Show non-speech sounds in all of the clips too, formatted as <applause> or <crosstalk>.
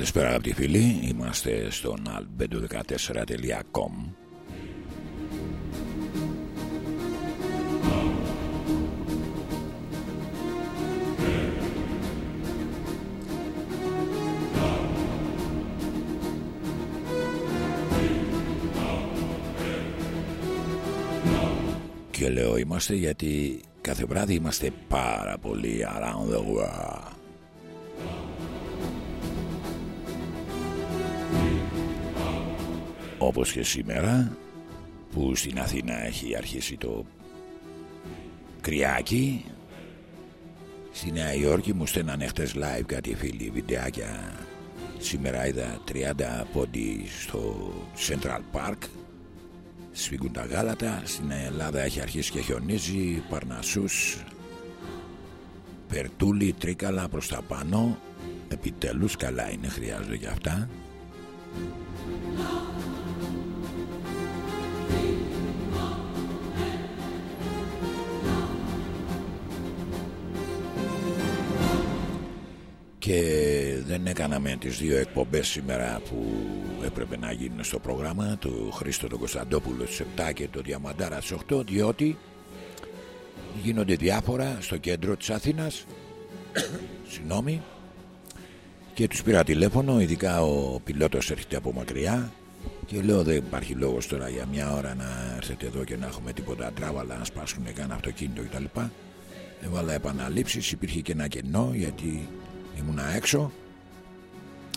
Καλησπέρα αγαπητοί φίλοι, είμαστε στον albedo14.com Και λέω είμαστε γιατί κάθε βράδυ είμαστε πάρα πολύ around the world Όπως και σήμερα που στην Αθήνα έχει αρχίσει το κρυάκι Στη Νέα Υόρκη μου στέλνανε χτες live κάτι φίλοι βιντεάκια. Σήμερα είδα 30 πόντι στο Central Park. Σφίγγουν τα γάλατα Στην Ελλάδα έχει αρχίσει και χιονίζει Παρνασούς Περτούλη, Τρίκαλα προς τα πάνω. Επιτέλους καλά είναι χρειάζονται για αυτά και δεν έκαναμε τις δύο εκπομπές σήμερα που έπρεπε να γίνουν στο πρόγραμμα του Χρήστο τον Κωνσταντόπουλο στις 7 και το Διαμαντάρα στις 8 διότι γίνονται διάφορα στο κέντρο της Αθήνας. <coughs> Συγγνώμη. Και τους πήρα τηλέφωνο ειδικά ο πιλότος έρχεται από μακριά και λέω δεν υπάρχει λόγος τώρα για μια ώρα να έρθετε εδώ και να έχουμε τίποτα τράβαλα να σπάσουν καν αυτοκίνητο κτλ. Έβαλα επαναλήψεις υπήρχε και ένα κενό γιατί ήμουνα έξω.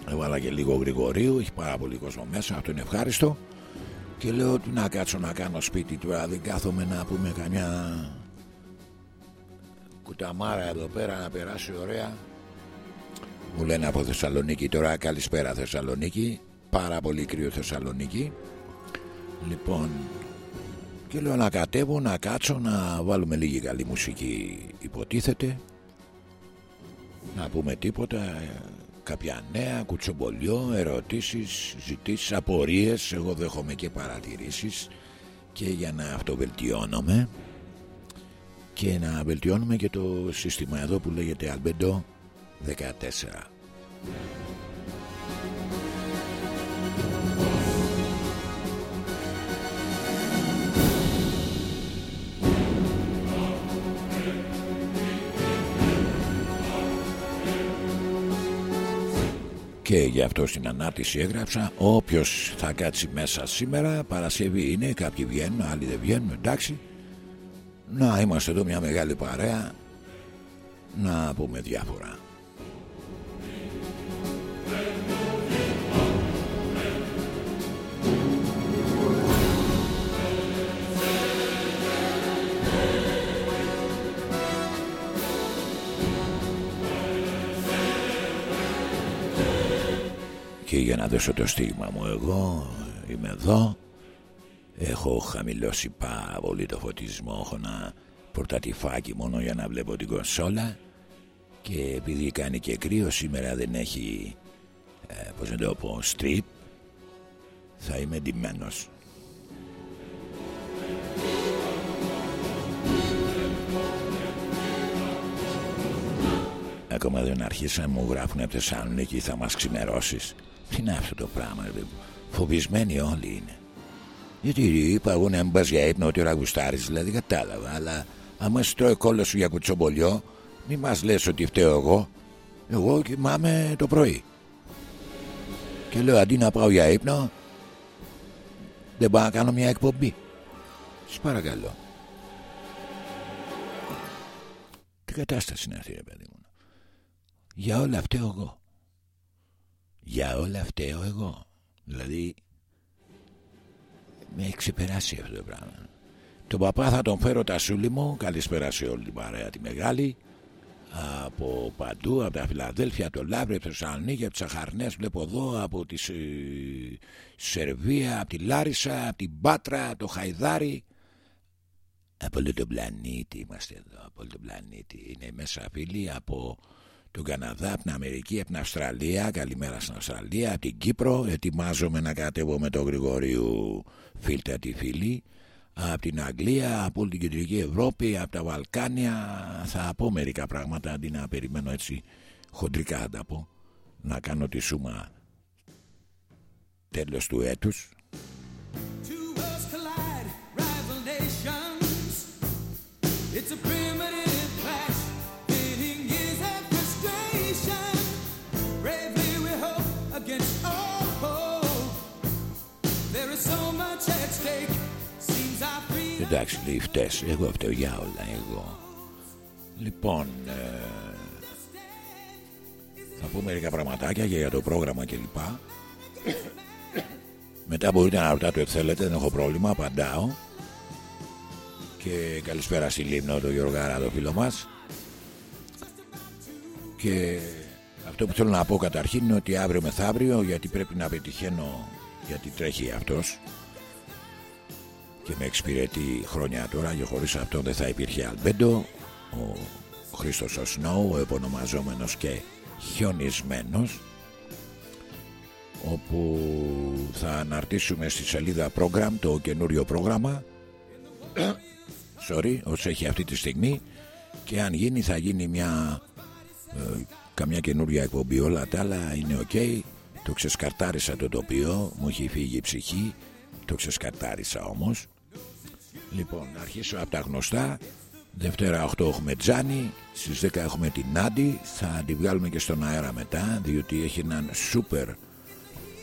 Έβαλα και λίγο γρηγορίου έχει πάρα πολύ κόσμο μέσα αυτό είναι ευχάριστο. Και λέω ότι να κάτσω να κάνω σπίτι τώρα δεν κάθομαι να πούμε καμιά κουταμάρα εδώ πέρα να περάσει ωραία. Μου λένε από Θεσσαλονίκη τώρα καλησπέρα Θεσσαλονίκη πάρα πολύ κρύο Θεσσαλονίκη. Λοιπόν και λέω να κατέβω να κάτσω να βάλουμε λίγη καλή μουσική υποτίθεται. Να πούμε τίποτα κάποια νέα, κουτσομπολιό, ερωτήσεις, ζητήσεις, απορίες. Εγώ δέχομαι και παρατηρήσεις και για να αυτοβελτιώνομαι. Και να βελτιώνουμε και το σύστημα εδώ που λέγεται Albedo 14 και γι' αυτό στην ανάρτηση έγραψα όποιος θα κάτσει μέσα σήμερα Παρασκευή είναι κάποιοι βγαίνουν άλλοι δεν βγαίνουν εντάξει. Να είμαστε εδώ μια μεγάλη παρέα να πούμε διάφορα και για να δώσω το στίγμα μου. Εγώ είμαι εδώ. Έχω χαμηλώσει πάρα πολύ το φωτισμό. Έχω ένα πορτατιφάκι μόνο για να βλέπω την κονσόλα. Και επειδή κάνει και κρύο σήμερα δεν έχει ε, πώς να το πω strip θα είμαι ντυμένος. Ακόμα δεν αρχίσαν μου γράφουν από Θεσσαλονίκη θα μας ξημερώσεις τι είναι αυτό το πράγμα, ρε Φοβισμένοι όλοι είναι. Γιατί είπα εγώ να μην πας για ύπνο ότι ώρα γουστάρεις, δηλαδή κατάλαβα. Αλλά άμα σου τρώει κόλλος σου για κουτσομπολιό, μη μας λες ότι φταίω εγώ. Εγώ κοιμάμαι το πρωί. Και λέω αντί να πάω για ύπνο, δεν πάω να κάνω μια εκπομπή. Σα παρακαλώ. Τι κατάσταση είναι αυτή, ρε παιδί μου. Για όλα φταίω εγώ. Για όλα φταίω εγώ. Δηλαδή με έχει ξεπεράσει αυτό το πράγμα. Τον παπά θα τον φέρω τα σούλη μου. Καλησπέρα σε όλη την παρέα τη μεγάλη. Από παντού, από τα Φιλαδέλφια, το Λάβρε, από το Θεσσαλονίκη, από τις Αχαρνές, βλέπω εδώ, από τη Σερβία, από τη Λάρισα, από την Πάτρα, το Χαϊδάρι. Από όλο τον πλανήτη είμαστε εδώ, από όλο τον πλανήτη. Είναι μέσα φίλοι από τον Καναδά, από την Αμερική, από την Αυστραλία. Καλημέρα στην Αυστραλία, από την Κύπρο. Ετοιμάζομαι να κατέβω με τον Γρηγορίου Φίλτα τη φίλη. Από την Αγγλία, από όλη την κεντρική Ευρώπη, από τα Βαλκάνια. Θα πω μερικά πράγματα αντί να περιμένω έτσι χοντρικά να τα πω. να κάνω τη σούμα τέλος του έτους Εντάξει λέει φταίς. Εγώ φταίω. Για όλα εγώ. Λοιπόν ε, Θα πω μερικά πραγματάκια για το πρόγραμμα κλπ. Μετά μπορείτε να ρωτάτε ό,τι θέλετε Δεν έχω πρόβλημα απαντάω. Και καλησπέρα στη Λίμνο Το Γιώργαρα το φίλο μας. Και αυτό που θέλω να πω καταρχήν είναι ότι αύριο μεθαύριο γιατί πρέπει να πετυχαίνω γιατί τρέχει αυτός και με εξυπηρετεί χρόνια τώρα και χωρίς αυτό δεν θα υπήρχε Αλμπέντο. Ο Χρήστος ο Σνόου ο επωνομαζόμενος και χιονισμένος όπου θα αναρτήσουμε στη σελίδα program το καινούριο πρόγραμμα. Sorry όσο έχει αυτή τη στιγμή. Και αν γίνει θα γίνει μια ε, καμιά καινούρια εκπομπή όλα τα άλλα είναι ok. Το ξεσκαρτάρισα το τοπίο μου έχει φύγει η ψυχή. Το ξεσκαρτάρισα όμως Λοιπόν, να αρχίσω από τα γνωστά. Δευτέρα 8 έχουμε Τζάνι, στις 10 έχουμε την Νάντι, θα τη βγάλουμε και στον αέρα μετά, διότι έχει έναν super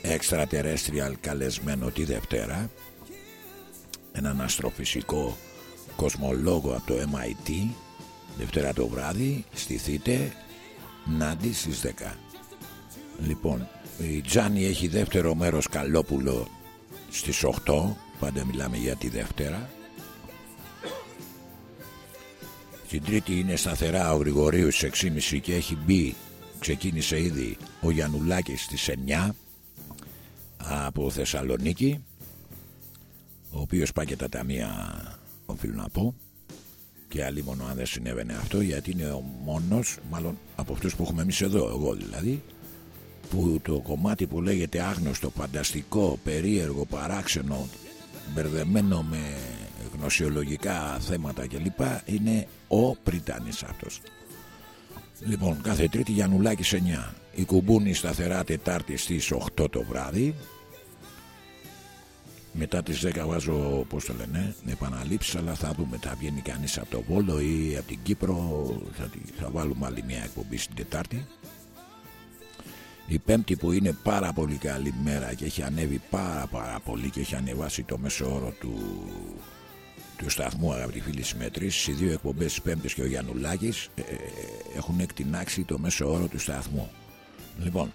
extraterrestrial καλεσμένο τη Δευτέρα, έναν αστροφυσικό κοσμολόγο από το MIT, Δευτέρα το βράδυ, στηθείτε, Νάντι στις 10. Λοιπόν, η Τζάνι έχει δεύτερο μέρος Καλόπουλο στις 8, πάντα μιλάμε για τη Δευτέρα, Την Τρίτη είναι σταθερά ο Γρηγορίου στις 6.30 και έχει μπει, ξεκίνησε ήδη ο Γιαννουλάκης στις 9 από Θεσσαλονίκη ο οποίος πάει και τα ταμεία οφείλω να πω. Και άλλη μόνο αν δεν συνέβαινε αυτό γιατί είναι ο μόνος μάλλον από αυτούς που έχουμε εμείς εδώ εγώ δηλαδή που το κομμάτι που λέγεται άγνωστο, φανταστικό, περίεργο, παράξενο μπερδεμένο με γνωσιολογικά θέματα κλπ είναι ο Πριτάνης αυτός λοιπόν κάθε τρίτη Γιαννουλάκη σε 9 η κουμπούνη σταθερά Τετάρτη στις 8 το βράδυ. Μετά τις 10 βάζω πώς το λένε επαναλήψεις αλλά θα δούμε θα βγαίνει κανείς από το Βόλο ή από την Κύπρο θα, θα βάλουμε άλλη μια εκπομπή στην Τετάρτη. Η Πέμπτη που είναι πάρα πολύ καλή μέρα και έχει ανέβει πάρα πάρα πολύ και έχει ανεβάσει το μέσο όρο του, του σταθμού αγαπητοί φίλοι συμμετρήσεις οι δύο εκπομπές της Πέμπτης και ο Γιαννουλάκης ε, έχουν εκτινάξει το μέσο όρο του σταθμού. Λοιπόν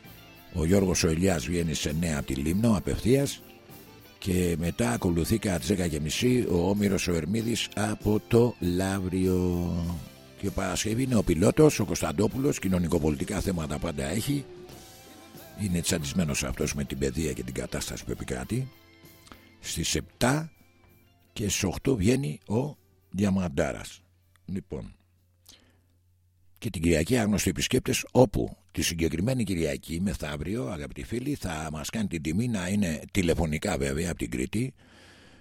ο Γιώργος ο Ηλιάς βγαίνει σε νέα από τη Λίμνο απευθείας και μετά ακολουθεί κατά τις 10.30 ο Όμηρος ο Ερμίδης από το Λαύριο. Και ο Παρασκευή είναι ο πιλότος ο Κωνσταντόπουλος κοινωνικοπολιτικά θέματα πάντα έχει. Είναι τσαντισμένος αυτός με την παιδεία και την κατάσταση που επικράτει στις 7 και στις 8 βγαίνει ο Διαμαντάρας. Λοιπόν και την Κυριακή άγνωστοι επισκέπτες όπου τη συγκεκριμένη Κυριακή μεθαύριο αγαπητοί φίλοι θα μας κάνει την τιμή να είναι τηλεφωνικά βέβαια από την Κρήτη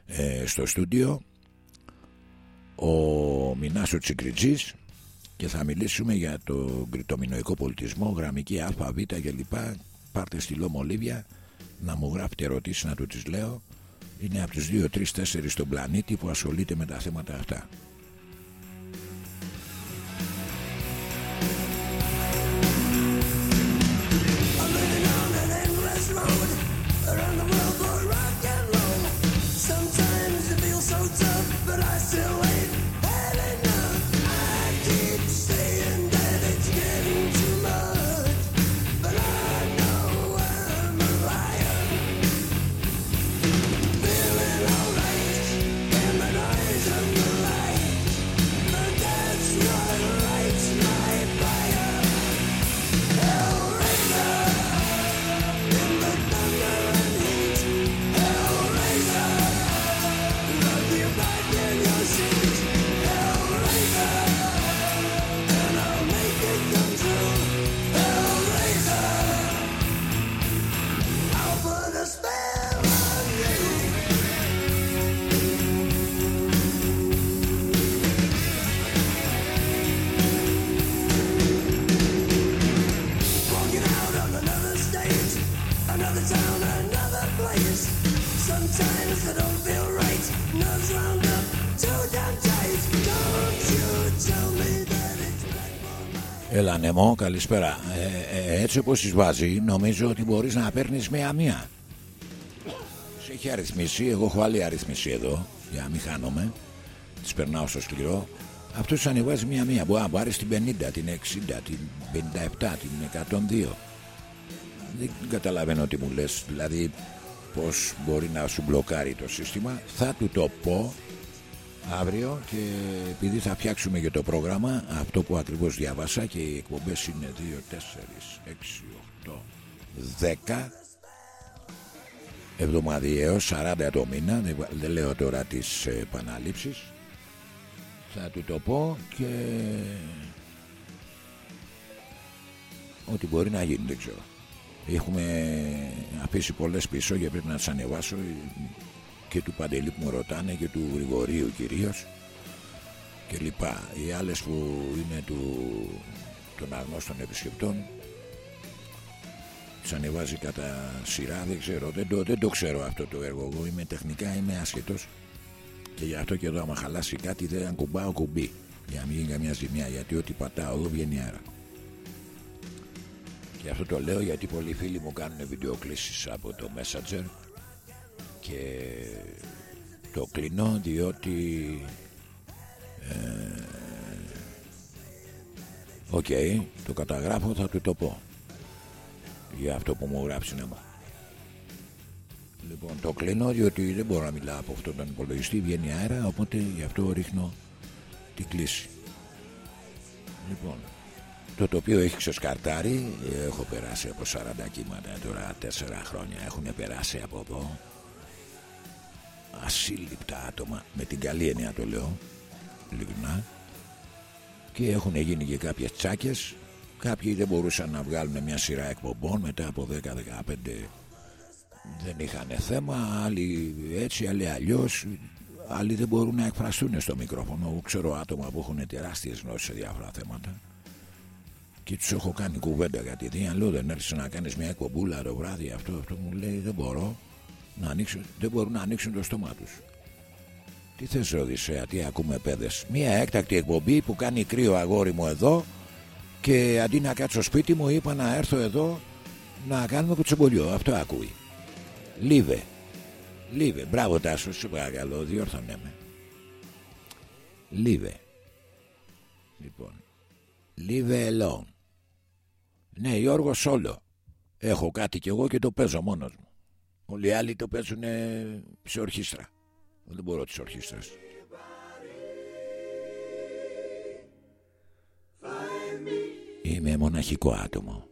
ε, στο στούντιο ο Μινάσο Τσικριτζής και θα μιλήσουμε για το κριτομινοϊκό πολιτισμό, γραμμική α, β κλπ πάρτε στη Λόμολίβια να μου γράφετε ερωτήσεις να του τις λέω είναι από τους 2, 3, 4 στον πλανήτη που ασχολείται με τα θέματα αυτά Έλα Νεμό, καλησπέρα. Ε, ε, ε, έτσι όπως τις βάζει, νομίζω ότι μπορείς να παίρνεις μία-μία. Σε έχει αριθμίσει, εγώ έχω άλλη αριθμίση εδώ, για να μην χάνομαι. Τις περνάω στο σκληρό. Αυτός ανεβάζει μία-μία. Μπορεί να πάρεις την 50, την 60, την 57, την 102. Δεν καταλαβαίνω τι μου λες. Δηλαδή, πώς μπορεί να σου μπλοκάρει το σύστημα. Θα του το πω αύριο και επειδή θα φτιάξουμε για το πρόγραμμα αυτό που ακριβώς διάβασα και οι εκπομπές είναι 2, 4, 6, 8, 10 εβδομαδιαίως 40 το μήνα δεν λέω τώρα τις επαναλήψεις. Θα του το πω και ό,τι μπορεί να γίνει δεν ξέρω έχουμε αφήσει πολλές πίσω και πρέπει να τις ανεβάσω και του Παντελή που μου ρωτάνε και του Γρηγορίου κυρίως και λοιπά. Οι άλλες που είναι του, των αγνώστων επισκεπτών τις ανεβάζει κατά σειρά, δεν ξέρω, δεν το, δεν το ξέρω αυτό το έργο. Εγώ είμαι τεχνικά, είμαι άσχετος και γι' αυτό και εδώ άμα χαλάσει κάτι δεν κουμπάω κουμπί για να μην γίνει καμιά ζημιά γιατί ό,τι πατάω εδώ βγαίνει αέρα. Και αυτό το λέω γιατί πολλοί φίλοι μου κάνουν βιντεοκλήσεις από το Messenger και το κλείνω διότι ε, Οκ, το καταγράφω, θα του το πω για αυτό που μου γράψει να Λοιπόν, το κλείνω διότι δεν μπορώ να μιλάω από αυτόν τον υπολογιστή, βγαίνει αέρα, οπότε γι' αυτό ρίχνω την κλίση. Λοιπόν, το τοπίο έχει ξεσκαρτάρει, έχω περάσει από 40 κύματα τώρα, 4 χρόνια έχουν περάσει από εδώ. Ασύλληπτα άτομα με την καλή έννοια το λέω ειλικρινά. Και έχουν γίνει και κάποιες τσάκες. Κάποιοι δεν μπορούσαν να βγάλουν μια σειρά εκπομπών. Μετά από 10-15 δεν είχαν θέμα. Άλλοι έτσι άλλοι αλλιώς. Άλλοι δεν μπορούν να εκφραστούν στο μικρόφωνο. Ξέρω άτομα που έχουν τεράστιες γνώσεις σε διάφορα θέματα και τους έχω κάνει κουβέντα γιατί δεν λέω δεν έρθεις να κάνεις μια εκπομπούλα το βράδυ αυτό, αυτό μου λέει δεν μπορώ να ανοίξουν, δεν μπορούν να ανοίξουν το στόμα τους. Τι θες Οδυσσέα, τι ακούμε παιδες; Μια έκτακτη εκπομπή που κάνει κρύο αγόρι μου εδώ Και αντί να κάτσω σπίτι μου είπα να έρθω εδώ Να κάνουμε κουτσομπολιό. Αυτό ακούει. Λίβε. Λίβε, μπράβο Τάσος, σου παρακαλώ, διόρθωνε με. Λίβε. Λοιπόν. Λίβε ελόν Ναι Γιώργος Σόλο Έχω κάτι κι εγώ και το παίζω μόνος μου Όλοι οι άλλοι το παίζουν σε ορχήστρα. Δεν μπορώ τις ορχήστρες. Είμαι μοναχικό άτομο.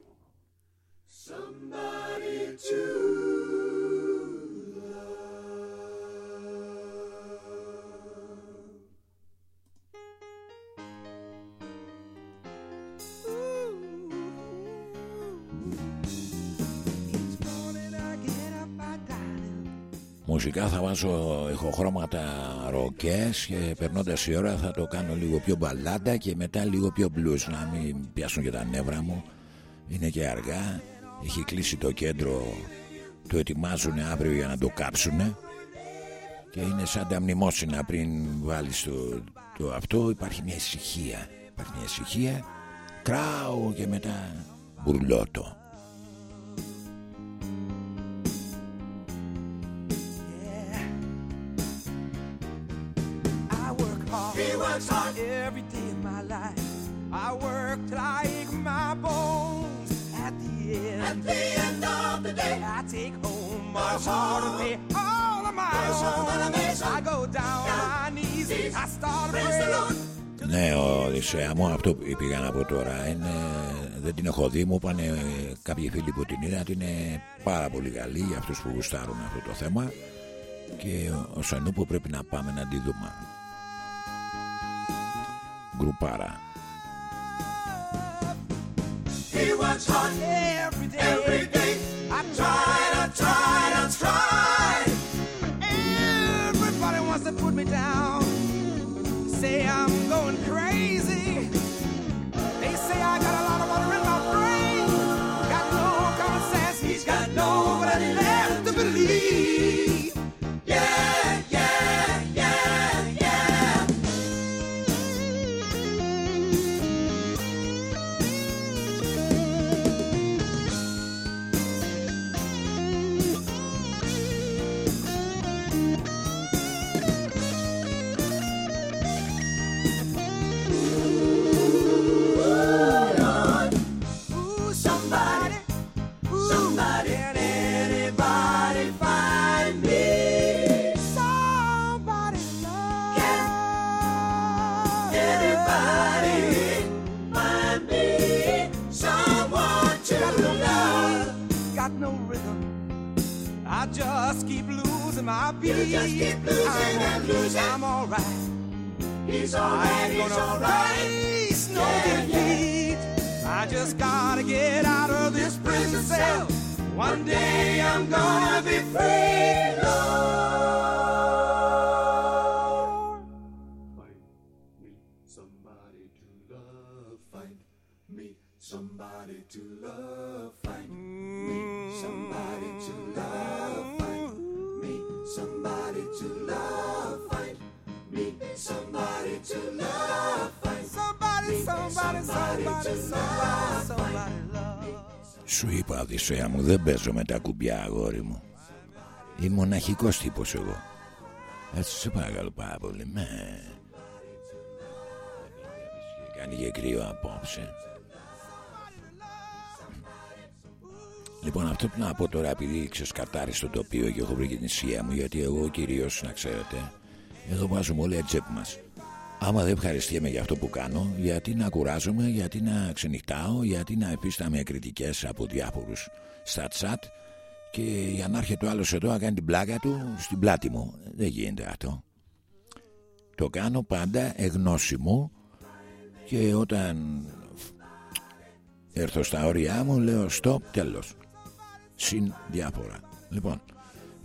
Μουσικά θα βάζω ηχοχρώματα ροκές και περνώντας η ώρα θα το κάνω λίγο πιο μπαλάντα και μετά λίγο πιο blues να μην πιάσουν και τα νεύρα μου. Είναι και αργά, έχει κλείσει το κέντρο, το ετοιμάζουν αύριο για να το κάψουν και είναι σαν τα μνημόσυνα πριν βάλεις το, το αυτό υπάρχει μια ησυχία, υπάρχει μια ησυχία, κράου και μετά μπουρλότο. Works hard every day of my life. I work like my bones. At the end, at the end of the day, I take home my heart and pay all of my own. I go down my knees, I start to pray. Ναι, ο Οδυσσέα μου, αυτό που πήγα να πω τώρα είναι, δεν την έχω δει, μου είπαν κάποιοι φίλοι που την είδαν ότι είναι πάρα πολύ καλή για αυτούς που γουστάρουν αυτό το θέμα και ο Σανούπο πρέπει να πάμε να τη δούμε. Grupara. He works hard every day. Every day. My. You just keep losing I'm and losing. I'm alright. He's alright. He's alright. Face no yeah, defeat. Yeah. I just gotta get out of this prison cell. One day I'm gonna be free, Lord. Σου είπα Οδυσσέα μου δεν παίζω με τα κουμπιά αγόρι μου. Είμαι μοναχικός τύπος εγώ. Έτσι σε παρακαλώ πάρα πολύ με. Κάνει και κρύο απόψε. Λοιπόν αυτό που να πω τώρα επειδή ξεσκατάρει στο τοπίο και έχω βρει την ισχύα μου Γιατί εγώ κυρίως να ξέρετε Εδώ βάζουμε όλοι τσέπη μας Άμα δεν ευχαριστιέμαι για αυτό που κάνω, γιατί να κουράζομαι, γιατί να ξενυχτάω, γιατί να επίσταμε κριτικές από διάφορους στα τσάτ και για να έρχεται ο άλλος εδώ να κάνει την πλάκα του στην πλάτη μου. Δεν γίνεται αυτό. Το κάνω πάντα εγνώσιμο και όταν έρθω στα όρια μου λέω stop, τέλος. Συν διάφορα. Λοιπόν,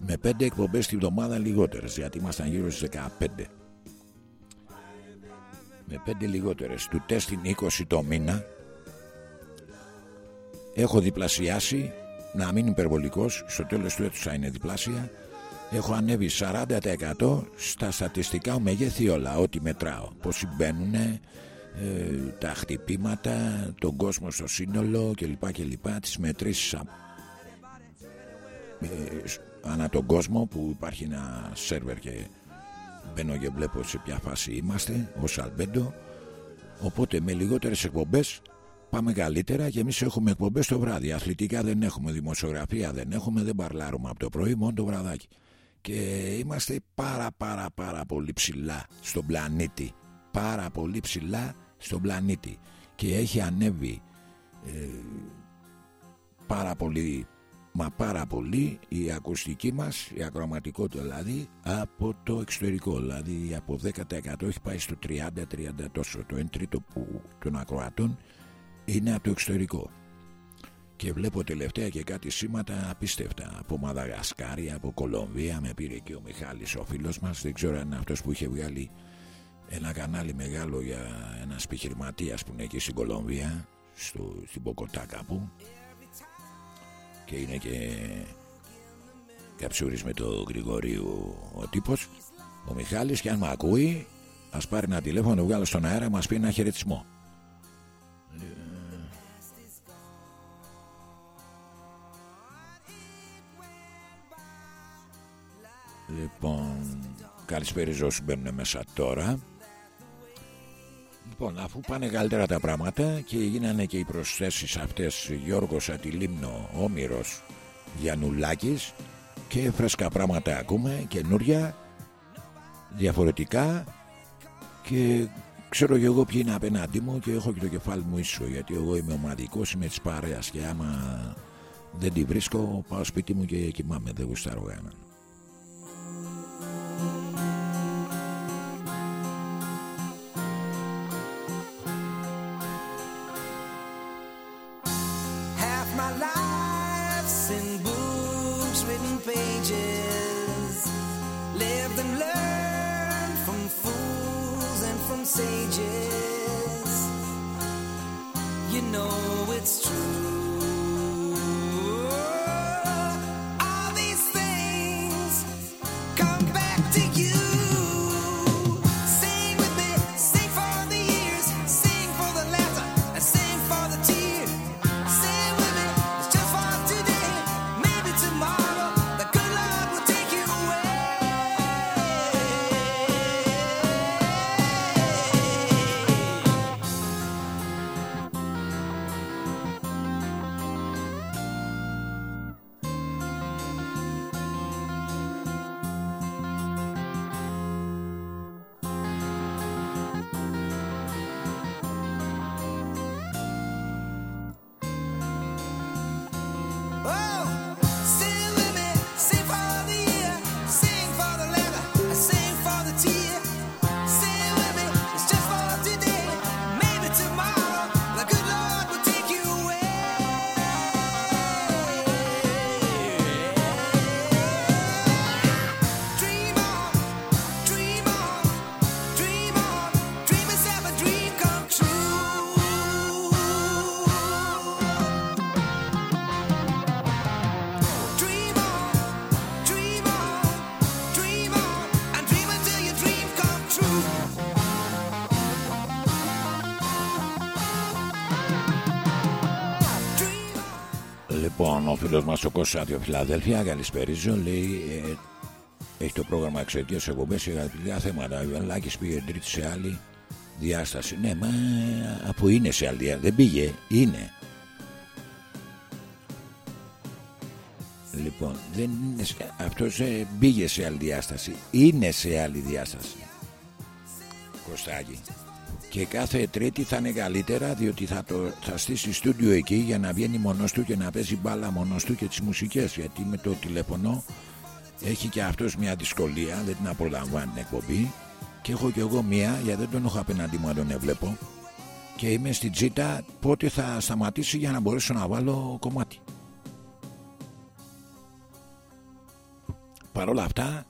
με πέντε εκπομπές τη βδομάδα λιγότερες γιατί ήμασταν γύρω στις 15 με πέντε λιγότερες. Του τεστ 20 το μήνα. Έχω διπλασιάσει να μην υπερβολικός στο τέλος του έτους θα είναι διπλάσια. Έχω ανέβει 40% στα στατιστικά μεγέθη όλα ό,τι μετράω. Πως συμβαίνουν ε, τα χτυπήματα τον κόσμο στο σύνολο κλπ κλπ τις μετρήσεις ε, ανά τον κόσμο που υπάρχει ένα σερβερ και μπαίνω και βλέπω σε ποια φάση είμαστε ως Αλμπέντο. Οπότε με λιγότερες εκπομπές πάμε καλύτερα και εμείς έχουμε εκπομπές το βράδυ. Αθλητικά δεν έχουμε, δημοσιογραφία δεν έχουμε δεν παρλάρουμε από το πρωί μόνο το βραδάκι. Και είμαστε πάρα πάρα πάρα πολύ ψηλά στον πλανήτη. Πάρα πολύ ψηλά στον πλανήτη. Και έχει ανέβει ε, πάρα πολύ μα πάρα πολύ η ακουστική μας, η ακροματικότητα δηλαδή, από το εξωτερικό. Δηλαδή από 10% έχει πάει στο 30-30 τόσο. Το 1 τρίτο που, των ακροατών είναι από το εξωτερικό. Και βλέπω τελευταία και κάτι σήματα απίστευτα από Μαδαγασκάρη, από Κολομβία. Με πήρε και ο Μιχάλης ο φίλος μας. Δεν ξέρω αν είναι αυτός που είχε βγάλει ένα κανάλι μεγάλο για ένας επιχειρηματίας που είναι εκεί στην Κολομβία, στο, στην Ποκοτά κάπου και είναι και καψούρης με το Γρηγορίου ο τύπος ο Μιχάλης και αν με ακούει ας πάρει ένα τηλέφωνο να βγάλω στον αέρα μας πει ένα χαιρετισμό Λοιπόν, καλησπέριζω όσοι μπαίνουν μέσα τώρα. Λοιπόν, αφού πάνε καλύτερα τα πράγματα και γίνανε και οι προσθέσεις αυτές Γιώργος Ατιλίμνο, Όμηρος, Γιαννουλάκης και φρέσκα πράγματα ακούμε, καινούρια, διαφορετικά και ξέρω και εγώ ποιοι είναι απέναντί μου και έχω και το κεφάλι μου ίσο γιατί εγώ είμαι ομαδικός, είμαι της παρέας και άμα δεν τη βρίσκω πάω σπίτι μου και κοιμάμαι, δεν γουστάρω κανέναν. Μας ο Κώστας από Φιλαδέλφια, καλησπέριζω, λέει ε, έχει το πρόγραμμα εξαιτίας εκπομπές για αγαπητικά θέματα. Ο Ιωαννάκης πήγε τρίτη σε άλλη διάσταση. Ναι, μα από είναι σε άλλη διάσταση. Δεν πήγε, είναι. Λοιπόν, δεν είναι, αυτός ε, πήγε σε άλλη διάσταση. Είναι σε άλλη διάσταση. Κωστάκη. Και κάθε τρίτη θα είναι καλύτερα διότι θα, το, θα στήσει στούντιο εκεί για να βγαίνει μόνος του και να παίζει μπάλα μόνος του και τις μουσικές. Γιατί με το τηλέφωνο έχει και αυτός μια δυσκολία δεν την απολαμβάνει την εκπομπή. Και έχω και εγώ μία γιατί δεν τον έχω απέναντί μου αν τον έβλεπω και είμαι στην τζίτα πότε θα σταματήσει για να μπορέσω να βάλω κομμάτι. Παρ' όλα αυτά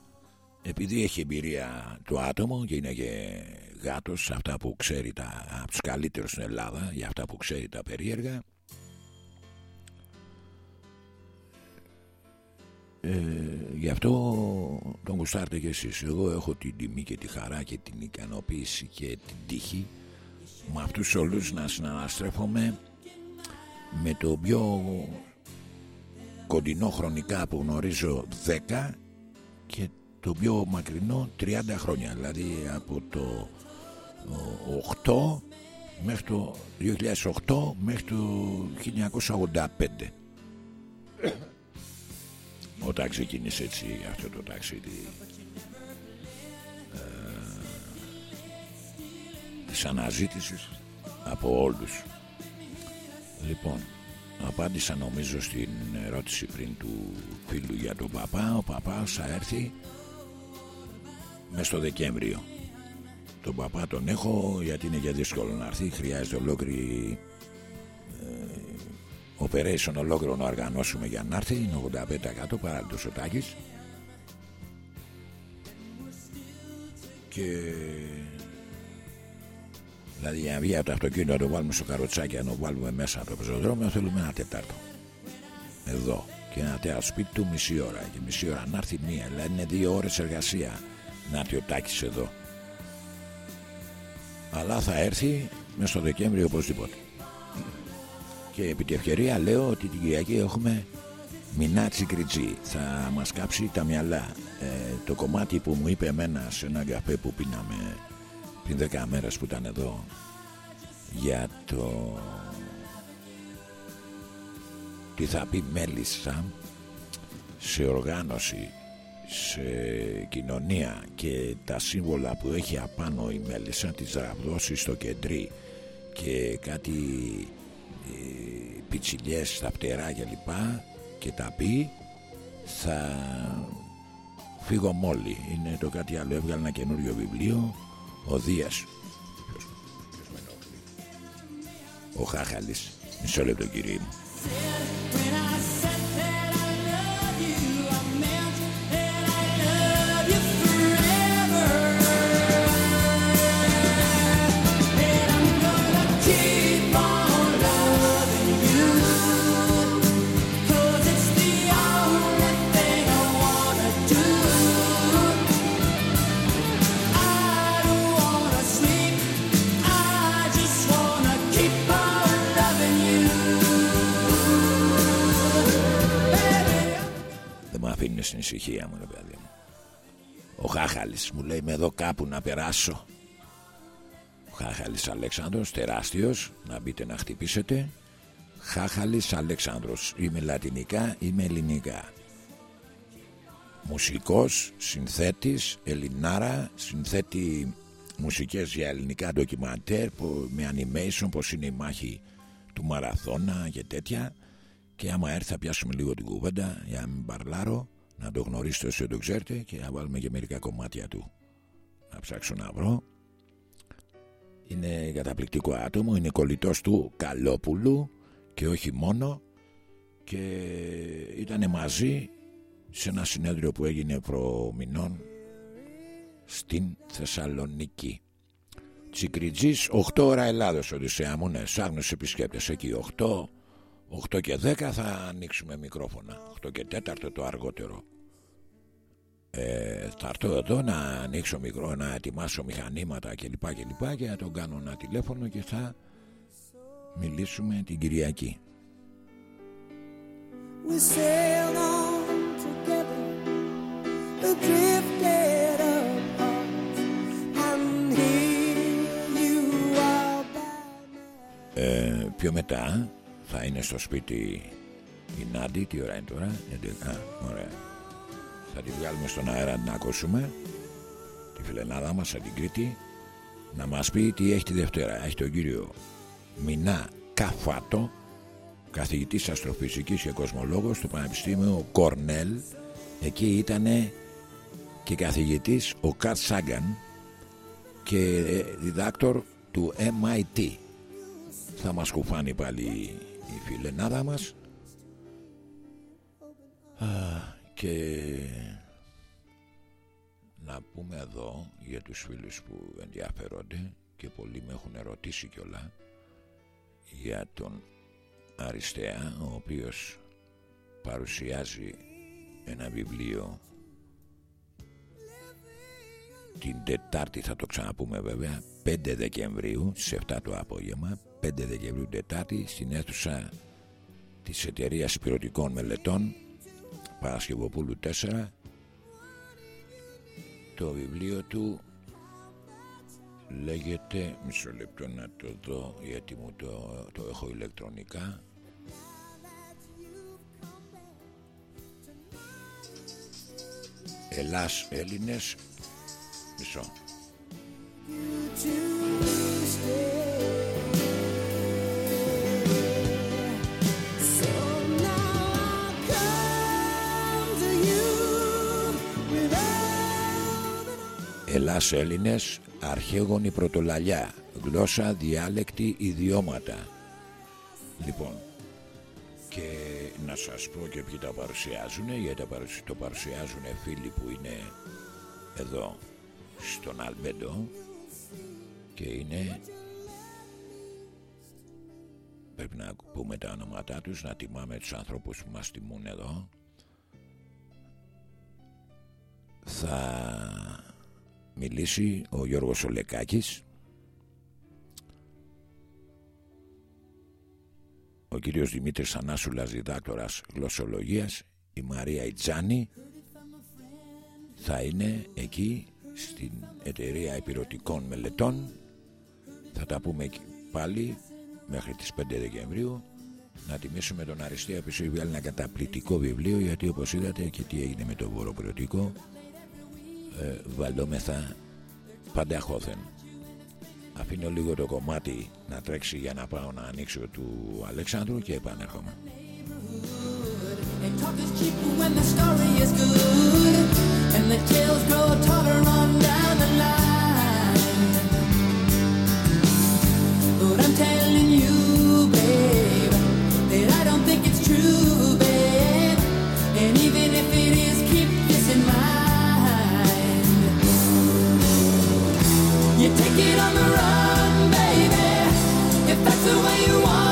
επειδή έχει εμπειρία το άτομο και είναι και γάτος αυτά που ξέρει τα, από τους καλύτερους στην Ελλάδα για αυτά που ξέρει τα περίεργα. Ε, γι' αυτό τον γουστάρτε και εσείς. Εγώ έχω την τιμή και τη χαρά και την ικανοποίηση και την τύχη με αυτούς όλους να συναναστρέφομαι με το πιο κοντινό χρονικά που γνωρίζω 10 και το πιο μακρινό 30 χρόνια. Δηλαδή από το 8 μέχρι το 2008 μέχρι το 1985 όταν ξεκίνησε έτσι αυτό το ταξίδι ε, της αναζήτησης από όλους. Λοιπόν απάντησα νομίζω στην ερώτηση πριν του φίλου για τον παπά. Ο παπάς θα έρθει μέσα στο Δεκέμβριο τον παπά τον έχω γιατί είναι για δύσκολο να έρθει. Χρειάζεται ολόκληρη ε, operation ολόκληρο να οργανώσουμε για να έρθει. Είναι 85% παρά το σωτάκης και δηλαδή για να βγει από το αυτοκίνητο να το βάλουμε στο καροτσάκι να το βάλουμε μέσα από το πεζοδρόμιο θέλουμε ένα τετάρτο. Εδώ. Και ένα τέρατο σπίτι του μισή ώρα. Και μισή ώρα να έρθει μία δηλαδή είναι δύο ώρες εργασία. Να έρθει ο Τάκης εδώ αλλά θα έρθει μέσα στο Δεκέμβριο οπωσδήποτε. Και επί τη ευκαιρία λέω ότι την Κυριακή έχουμε Μινάτσι Κριτζή. Θα μας κάψει τα μυαλά. Ε, το κομμάτι που μου είπε εμένα σε ένα καφέ που πίναμε πριν 10 μέρες που ήταν εδώ για το τι θα πει μέλισσα σε οργάνωση σε κοινωνία και τα σύμβολα που έχει απάνω η μέλισσα της ραβδόσης στο κεντρί και κάτι ε, πιτσιλιές στα πτερά και λοιπά και τα πει θα φύγω μόλι. Είναι το κάτι άλλο. Έβγαλε ένα καινούριο βιβλίο. Ο Δίας ο Χάχαλης. Μισό λεπτό κύριε μου αφήνουν στην ησυχία μου, ρε παιδί μου. Ο Χάχαλης μου λέει με εδώ κάπου να περάσω. Ο Χάχαλης Αλέξανδρος, τεράστιος, να μπείτε να χτυπήσετε. Χάχαλης Αλέξανδρος, είμαι λατινικά, είμαι ελληνικά. Μουσικός, συνθέτης, Ελληνάρα, συνθέτει μουσικές για ελληνικά ντοκιμαντέρ με animation πως είναι η μάχη του Μαραθώνα και τέτοια και άμα έρθει θα πιάσουμε λίγο την κουβέντα για να μην παρλάρω να το γνωρίσετε όσο το ξέρετε και να βάλουμε και μερικά κομμάτια του. Να ψάξω να βρω. Είναι καταπληκτικό άτομο είναι κολλητός του Καλόπουλου και όχι μόνο. Και ήταν μαζί σε ένα συνέδριο που έγινε προμηνών στην Θεσσαλονίκη. Τσικριτζής 8 ώρα Ελλάδος Οδυσσέα μου ναι, σάγνους επισκέπτες εκεί 8 8 και 10 θα ανοίξουμε μικρόφωνα. 8 και 4 το αργότερο. Ε, θα έρθω εδώ να ανοίξω μικρό να ετοιμάσω μηχανήματα κλπ και, και, και να τον κάνω ένα τηλέφωνο και θα μιλήσουμε την Κυριακή. We sailed on together, drifted apart, and here you are by Ε, πιο μετά θα είναι στο σπίτι η Νάντι, τι ώρα είναι τώρα, 11, α, ωραία. Θα τη βγάλουμε στον αέρα να ακούσουμε. Τη φιλενάδα μας από την Κρήτη να μας πει τι έχει τη Δευτέρα. Έχει τον κύριο Μινά Καφάτο καθηγητής αστροφυσικής και κοσμολόγος στο Πανεπιστήμιο Κορνέλ. Εκεί ήταν και καθηγητής ο Κατ Σάγκαν και ε, διδάκτορ του MIT θα μας κουφάνει πάλι η φιλενάδα μας. Α, και να πούμε εδώ για τους φίλους που ενδιαφέρονται και πολλοί με έχουν ερωτήσει κιόλα για τον Αριστέα ο οποίος παρουσιάζει ένα βιβλίο. Την Τετάρτη θα το ξαναπούμε βέβαια 5 Δεκεμβρίου στις 7 το απόγευμα 5 Δεκεμβρίου Τετάρτη στην αίθουσα της εταιρείας πυρωτικών μελετών Παρασκευοπούλου 4 το βιβλίο του λέγεται μισό λεπτό να το δω γιατί μου το, το έχω ηλεκτρονικά. Ελλάς Έλληνες μισό Ελλάς Έλληνες αρχαίγονη πρωτολαλιά γλώσσα, διάλεκτη, ιδιώματα. Λοιπόν και να σας πω και ποιοι τα παρουσιάζουν γιατί τα παρουσι- το παρουσιάζουν φίλοι που είναι εδώ στον Αλμπέντο και είναι πρέπει να πούμε τα ονόματά τους να τιμάμε τους ανθρώπους που μας τιμούν εδώ. Θα μιλήσει ο Γιώργος Ολεκάκης. Ο κύριος Δημήτρης Ανάσουλας διδάκτορας γλωσσολογίας η Μαρία Ιτζάνη θα είναι εκεί στην εταιρεία επιρωτικών μελετών. Θα τα πούμε εκεί πάλι μέχρι τις 5 Δεκεμβρίου. Να τιμήσουμε τον Αριστεία που έχει βγάλει ένα καταπληκτικό βιβλίο γιατί όπως είδατε και τι έγινε με το βοροπηρωτικό ε, βαλόμεθα πανταχώθεν αφήνω λίγο το κομμάτι να τρέξει για να πάω να ανοίξω του Αλεξάνδρου και επανέρχομαι And talk is cheap when the story is good. And the tales grow taller on It on the run, baby. If that's the way you want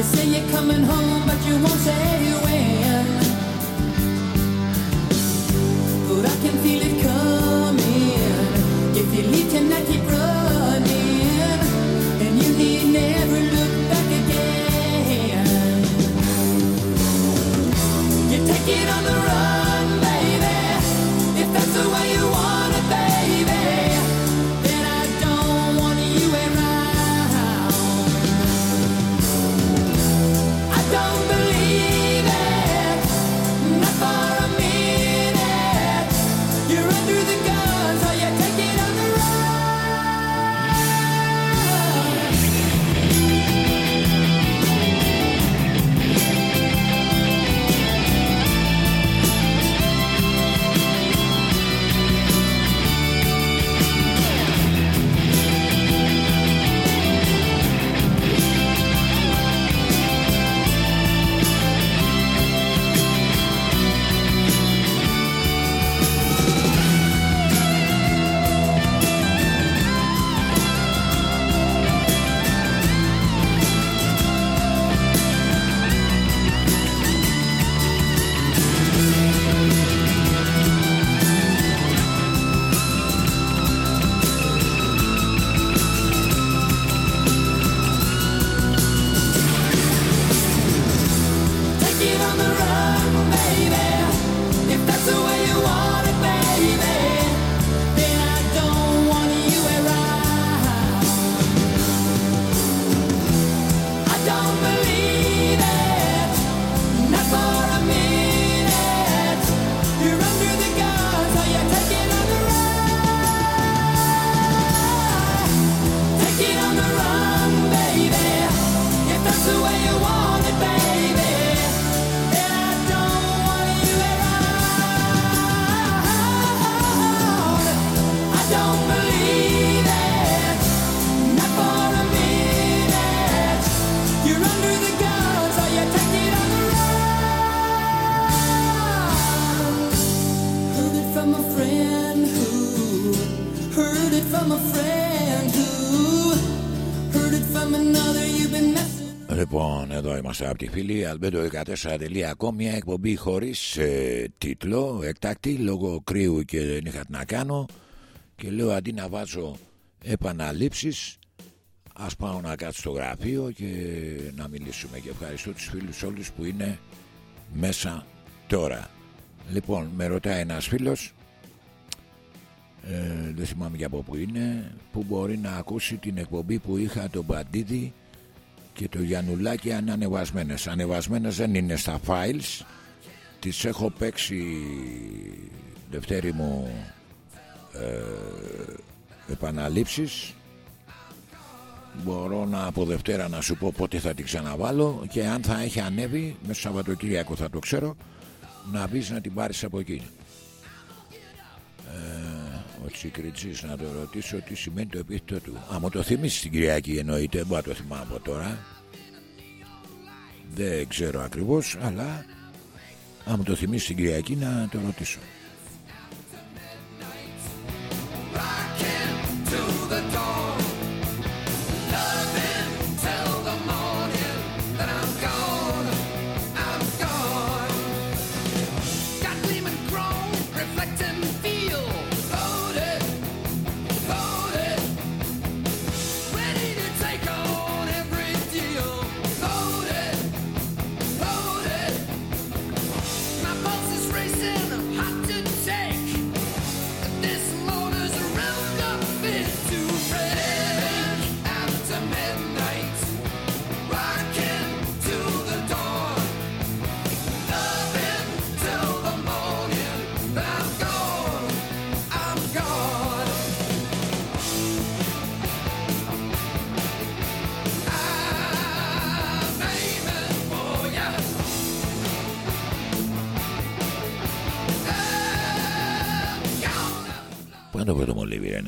You say you're coming home, but you won't say when. But I can feel it coming. If you leave keep running. And you need never look back again. You take it on the από τη φίλη albedo14.com Μια εκπομπή χωρίς ε, τίτλο Εκτακτή λόγω κρύου και δεν είχα τι να κάνω. Και λέω αντί να βάζω επαναλήψεις Ας πάω να κάτσω στο γραφείο και να μιλήσουμε. Και ευχαριστώ τους φίλους όλους που είναι μέσα τώρα. Λοιπόν, με ρωτάει ένας φίλος ε, δεν θυμάμαι για από που είναι που μπορεί να ακούσει την εκπομπή που είχα τον Παντίδη και το Γιαννουλάκι αν ανεβασμένες. Ανεβασμένες δεν είναι στα files. Τις έχω παίξει Δευτέρη μου ε, επαναλήψεις. Μπορώ να από Δευτέρα να σου πω πότε θα την ξαναβάλω και αν θα έχει ανέβει μέσα στο Σαββατοκύριακο θα το ξέρω να μπεις να την πάρεις από εκεί. Ε, ο Τσικριτσής να το ρωτήσω τι σημαίνει το επίθετο του. Α, μου το θυμίσεις την Κυριακή εννοείται δεν μπορώ να το θυμάμαι από τώρα. Δεν ξέρω ακριβώς αλλά αν μου το θυμίσεις την Κυριακή να το ρωτήσω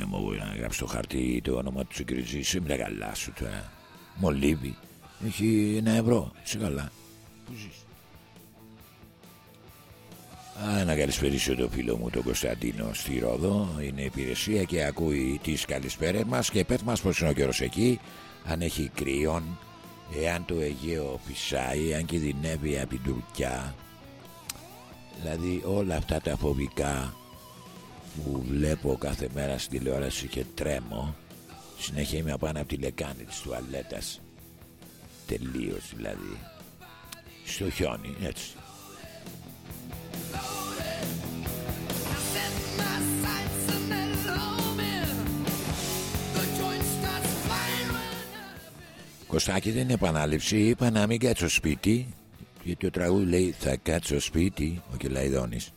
από το μολύβι ρε ναι, μου μπορεί να γράψει στο χαρτί το όνομα του Τσικριτσή Είμαι τα καλά σου τώρα Μολύβι Έχει ένα ευρώ Σε καλά Πού ζεις; Α, να καλησπερίσω το φίλο μου τον Κωνσταντίνο στη Ρόδο. Είναι υπηρεσία και ακούει τις καλησπέρες μας Και πες μας πως είναι ο καιρός εκεί Αν έχει κρύον Εάν το Αιγαίο φυσάει Αν κινδυνεύει από την Τουρκιά Δηλαδή όλα αυτά τα φοβικά που βλέπω κάθε μέρα στην τηλεόραση και τρέμω συνέχεια είμαι απάνω από τη λεκάνη της τουαλέτας. Τελείως δηλαδή. Στο χιόνι έτσι. Set my sights and then home in. The joint starts flying when Κωστάκη δεν είναι επανάληψη. Είπα να μην κάτσω σπίτι γιατί ο τραγούδι λέει θα κάτσω σπίτι ο Κελαϊδόνης.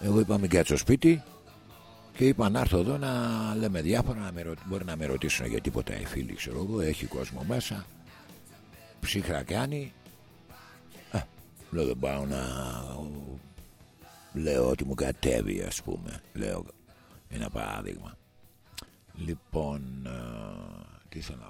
Εγώ είπα μην κάτσω σπίτι και είπα να έρθω εδώ να λέμε διάφορα να με ρω- μπορεί να με ρωτήσουν για τίποτα οι φίλοι ξέρω εγώ έχει κόσμο μέσα ψύχρα κάνει Α, λέω δεν πάω να λέω ότι μου κατέβει ας πούμε λέω ένα παράδειγμα λοιπόν ε, τι θέλω να πω άλλο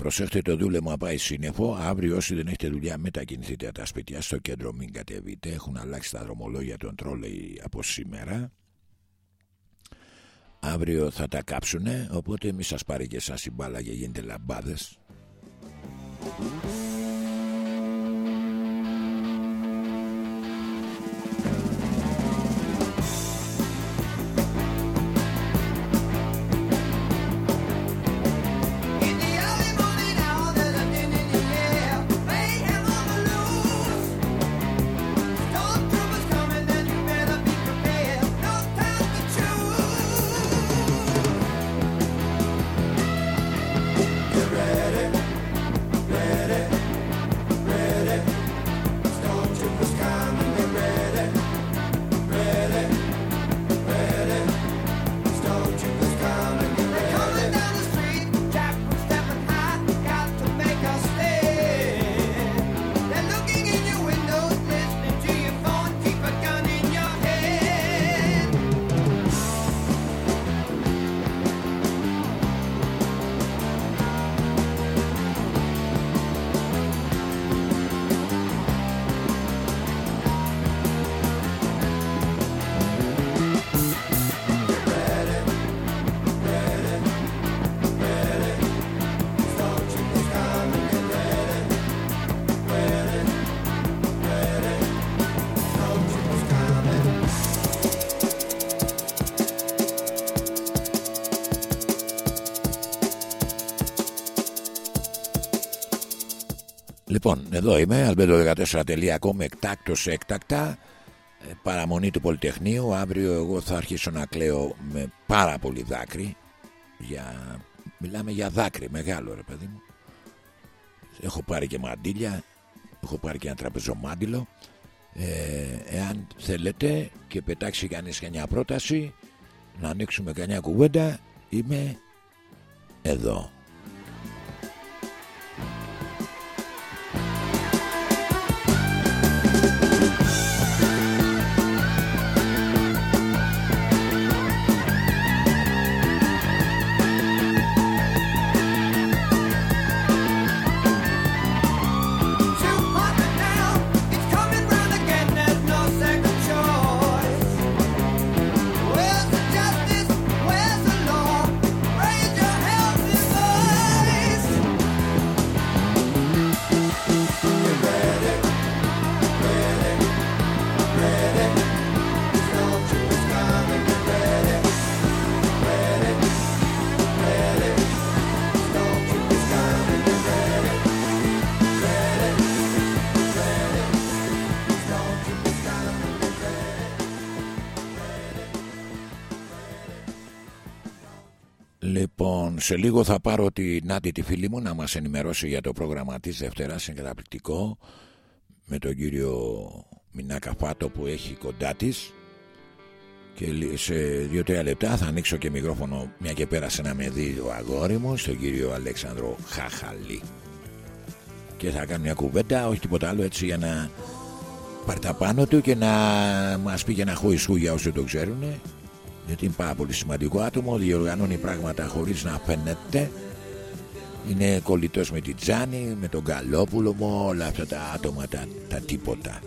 Προσέχτε το δούλεμα πάει σύννεφο. Αύριο, όσοι δεν έχετε δουλειά, μετακινηθείτε από τα σπίτια στο κέντρο. Μην κατεβείτε. Έχουν αλλάξει τα δρομολόγια των τρόλεϊ από σήμερα. Αύριο θα τα κάψουνε. Οπότε μη σας πάρει και εσάς η μπάλα και γίνετε λαμπάδες. Εδώ είμαι, albedo14.com, εκτάκτος έκτακτα, ε, παραμονή του Πολυτεχνείου. Αύριο εγώ θα αρχίσω να κλαίω με πάρα πολύ δάκρυ. Για... Μιλάμε για δάκρυ, μεγάλο ρε παιδί μου. Έχω πάρει και μαντίλια, έχω πάρει και ένα τραπεζομάντιλο. Ε, εάν θέλετε και πετάξει κανείς κανένα πρόταση, να ανοίξουμε κανένα κουβέντα, είμαι εδώ. Σε λίγο θα πάρω τη Νάτι τη φίλη μου να μας ενημερώσει για το πρόγραμμα της Δευτέρας, είναι καταπληκτικό, με τον κύριο Μινάκα Φάτο που έχει κοντά της. Και λι- σε δύο-τρία λεπτά θα ανοίξω και μικρόφωνο μια και πέρασε να με δει ο αγόρι μου στον κύριο Αλέξανδρο Χαχαλή. Και θα κάνω μια κουβέντα, όχι τίποτα άλλο έτσι για να πάρει τα πάνω του και να μας πει και ένα χούι για όσοι το ξέρουν γιατί είναι πάρα πολύ σημαντικό άτομο Διοργανώνει πράγματα χωρίς να φαίνεται. Είναι κολλητός με την Τζάνη Με τον Καλόπουλο Με όλα αυτά τα άτομα τα, τίποτα.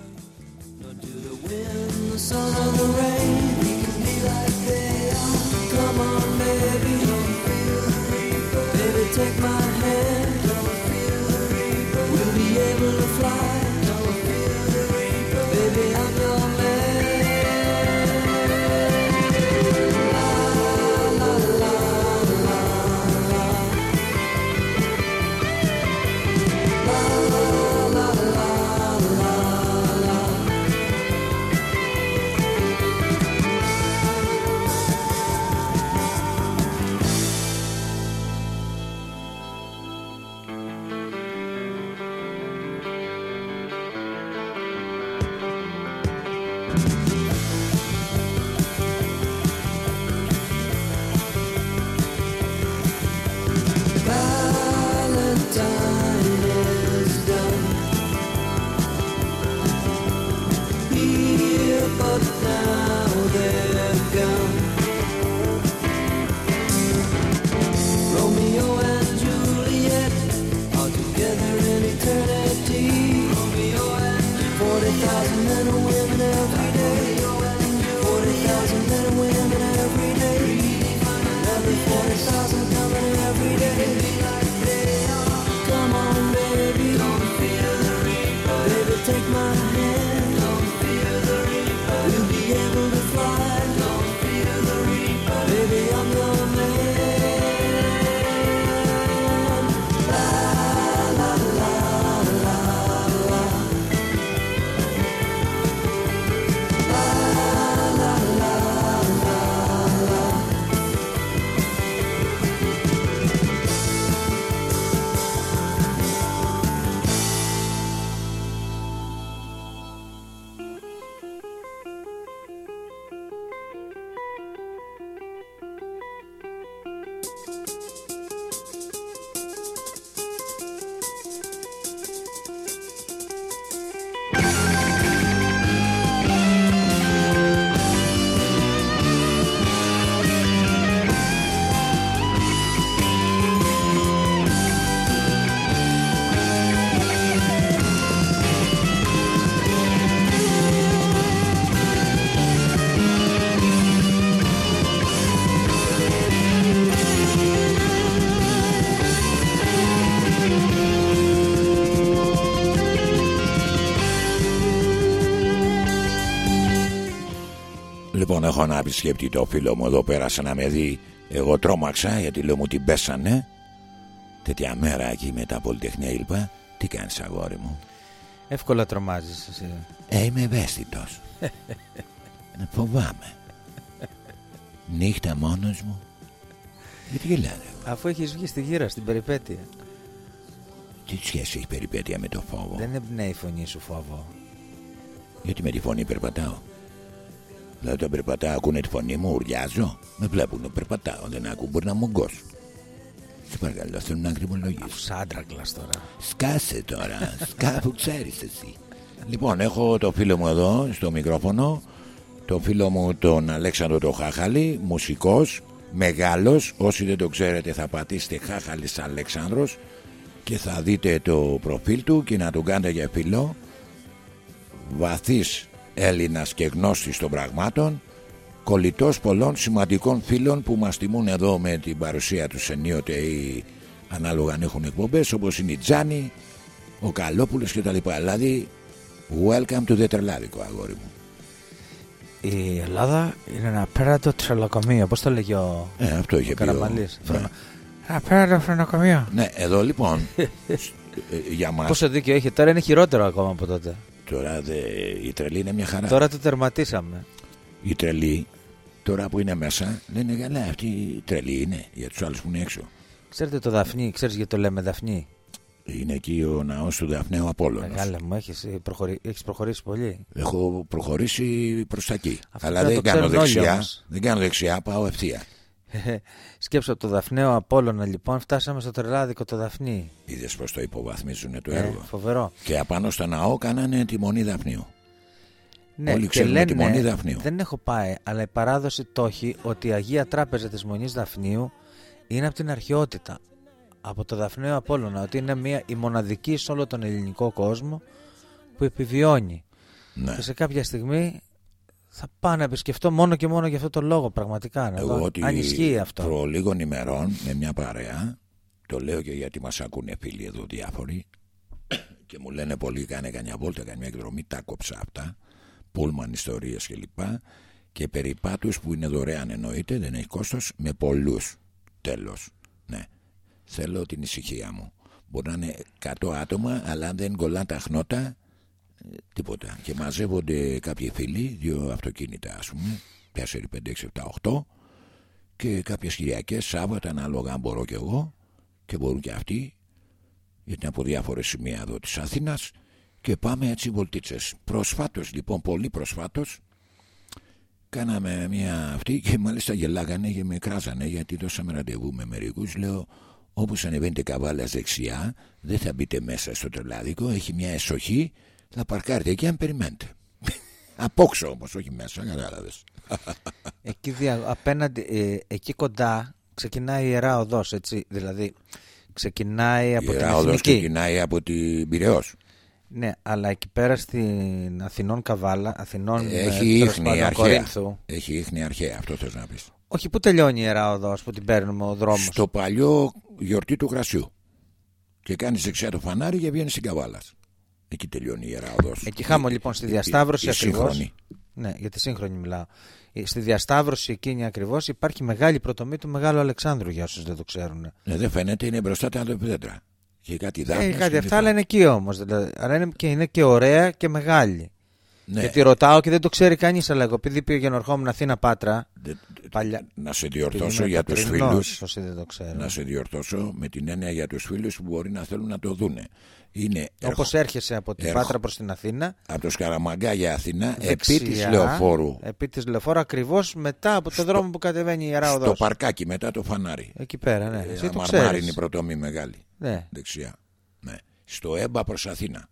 Επισκέπτη το φίλο μου εδώ πέρασε να με δει. Εγώ τρόμαξα γιατί λέω μου την πέσανε. Τέτοια μέρα εκεί με τα Πολυτεχνία ήλπα. Τι κάνεις αγόρι μου; Εύκολα τρομάζεις εσύ. Ε, είμαι ευαίσθητος ε, Φοβάμαι Νύχτα μόνος μου Γιατί γελάτε Αφού έχεις βγει στη γύρα στην περιπέτεια. Τι σχέση έχει περιπέτεια με το φόβο; Δεν εμπνέει η φωνή σου φόβο. Γιατί με τη φωνή περπατάω; Δηλαδή όταν περπατάω ακούνε τη φωνή μου ουρλιάζω Με βλέπουν περπατάω Δεν ακούν μπορεί να μου γκώσουν Σε παρακαλώ θέλω να ακριβολογήσω Αφού σ' άντρακλας τώρα. Σκάσε τώρα, σκά που ξέρεις εσύ. Λοιπόν, έχω το φίλο μου εδώ στο μικρόφωνο, το φίλο μου τον Αλέξανδρο το Χάχαλη, μουσικός, μεγάλος. Όσοι δεν το ξέρετε θα πατήσετε Χάχαλης Αλέξανδρος και θα δείτε το προφίλ του και να τον κάνετε για φίλο. Βαθύς Έλληνας και γνώστης των πραγμάτων, κολλητός πολλών σημαντικών φίλων που μας τιμούν εδώ με την παρουσία τους ενίοτε ή ανάλογα αν έχουν εκπομπές όπως είναι η Τζάνη, ο Καλόπουλος και τα λοιπά. Δηλαδή, welcome to the τρελάδικο αγόρι μου. Η Ελλάδα είναι ένα απέραντο τρελοκομείο. Πώς το λέγει ο, Ε, αυτό είχε ο πει ο- Καραμαλής. Ναι. Απέραντο φρενοκομείο. Ναι, εδώ λοιπόν, <laughs> ε, για μας, Πόσο δίκιο έχει. Τώρα είναι χειρότερο ακόμα από τότε. Τώρα δε, η τρελή είναι μια χαρά. Τώρα το τερματίσαμε. Η τρελή, τώρα που είναι μέσα, λένε καλά, αυτή η τρελή είναι για τους άλλους που είναι έξω. Ξέρετε το Δαφνί, ξέρεις γιατί το λέμε Δαφνί; Είναι εκεί ο ναός του Δαφνέου Απόλλωνος. Μεγάλε μου, έχεις προχωρη... έχεις προχωρήσει πολύ. Έχω προχωρήσει προς τα εκεί. Αυτό Αλλά πρέπει να δεν το κάνω ξέρουν όλοι δεξιά. όμως. Δεν κάνω δεξιά, πάω ευθεία. <laughs> Σκέψω από το Δαφνέο Απόλλωνα λοιπόν, φτάσαμε στο τρελάδικο το Δαφνί. Είδες πως το υποβαθμίζουν το Ε, έργο; φοβερό. Και απάνω στο ναό κάνανε τη μονή Δαφνίου. Ναι, Όλοι και ξέρουμε λένε, τη Μονή Δαφνίου. Δεν έχω πάει, αλλά η παράδοση το έχει ότι η Αγία Τράπεζα της Μονής Δαφνίου είναι από την αρχαιότητα. Από το Δαφνέο Απόλλωνα, ότι είναι μια, η μοναδική σε όλο τον ελληνικό κόσμο που επιβιώνει. Ναι. Και σε κάποια στιγμή θα πάω να επισκεφτώ μόνο και μόνο για αυτό το λόγο πραγματικά. Να δω Εγώ ότι αν ισχύει αυτό. προ λίγων ημερών με μια παρέα, το λέω και γιατί μας ακούνε φίλοι εδώ διάφοροι και μου λένε πολύ κάνε κανένα βόλτα, κάνει μια εκδρομή, τα κόψα αυτά, πούλμαν ιστορίες κλπ. Και περιπάτους που είναι δωρεάν εννοείται, δεν έχει κόστος, με πολλούς. Τέλος. Ναι. Θέλω την ησυχία μου. Μπορεί να είναι 100 άτομα, αλλά αν δεν κολλά τα χνότα, ε, τίποτα. Και μαζεύονται κάποιοι φίλοι, δύο αυτοκίνητα ας πούμε, 4, 5, 6, 7, 8 και κάποιες Κυριακές, Σάββατα, ανάλογα αν μπορώ κι εγώ και μπορούν και αυτοί, γιατί είναι από διάφορες σημεία εδώ της Αθήνας και πάμε έτσι βολτίτσες. Προσφάτως λοιπόν, πολύ προσφάτως, κάναμε μια αυτή και μάλιστα γελάγανε και με κράζανε γιατί δώσαμε ραντεβού με μερικούς. Λέω, όπως ανεβαίνετε καβάλα δεξιά, δεν θα μπείτε μέσα στο τρελάδικο, έχει μια εσοχή, θα παρκάρετε εκεί αν περιμένετε. <laughs> Απόξω όμως, όχι μέσα, κατάλαβες. <laughs> Εκεί, δια, απέναντι, ε, εκεί κοντά ξεκινάει η Ιερά Οδός, έτσι. Δηλαδή, ξεκινάει από Η την Ράοδος Εθνική. ξεκινάει από την Πειραιώς. Ναι, αλλά εκεί πέρα στην Αθηνών Καβάλα, Αθηνών ε, Έχει τέλος ίχνη πάντων, αρχαία. Κορίνθου. Έχει ίχνη αρχαία, αυτό θες να πεις. Όχι, πού τελειώνει η Ιερά Οδός που την παίρνουμε ο δρόμος; Στο παλιό γιορτή του κρασιού. Και κάνεις δεξιά το φανάρι και βγαίνεις στην καβάλας. Εκεί τελειώνει η Ιερά Οδός. Εκεί χάμω Η- λοιπόν στη η- διασταύρωση η ακριβώς. σύγχρονη. Ναι, για τη σύγχρονη μιλάω. Ε, Στη διασταύρωση εκείνη ακριβώς υπάρχει μεγάλη προτομή του Μεγάλου Αλεξάνδρου για όσους δεν το ξέρουν. Ναι, δεν φαίνεται, είναι μπροστά τα δέντρα. Και κάτι Ε, δάφνες κάτι και αυτά, λοιπά. αλλά είναι εκεί όμως. Δηλαδή, αλλά είναι και, είναι και ωραία και μεγάλη. Ναι, Γιατί ρωτάω και δεν το ξέρει κανείς, αλλά εγώ επειδή πήγαινε ερχόμουν Αθήνα Πάτρα, δε- παλιά. να σε επειδή διορθώσω είμαι για τους πατρινός, φίλους όσοι δεν το ξέρουν. να σε διορθώσω με την έννοια για τους φίλους που μπορεί να θέλουν να το δούνε. Είναι Όπως έρχεσαι από την Έρχο- Πάτρα προς την Αθήνα, από το Σκαραμαγκά για Αθηνά επί δεξιά, της Λεωφόρου Επί της Λεωφόρου, ακριβώς μετά από το Στο- δρόμο που κατεβαίνει η Ιερά στο Οδός. παρκάκι μετά το φανάρι. Εκεί πέρα, ναι. Ε, Εσύ το Αμαρμάρι είναι η ξέρεις. πρωτομή μεγάλη. Ναι. Δεξιά. Ναι. Στο έμπα προς Αθήνα.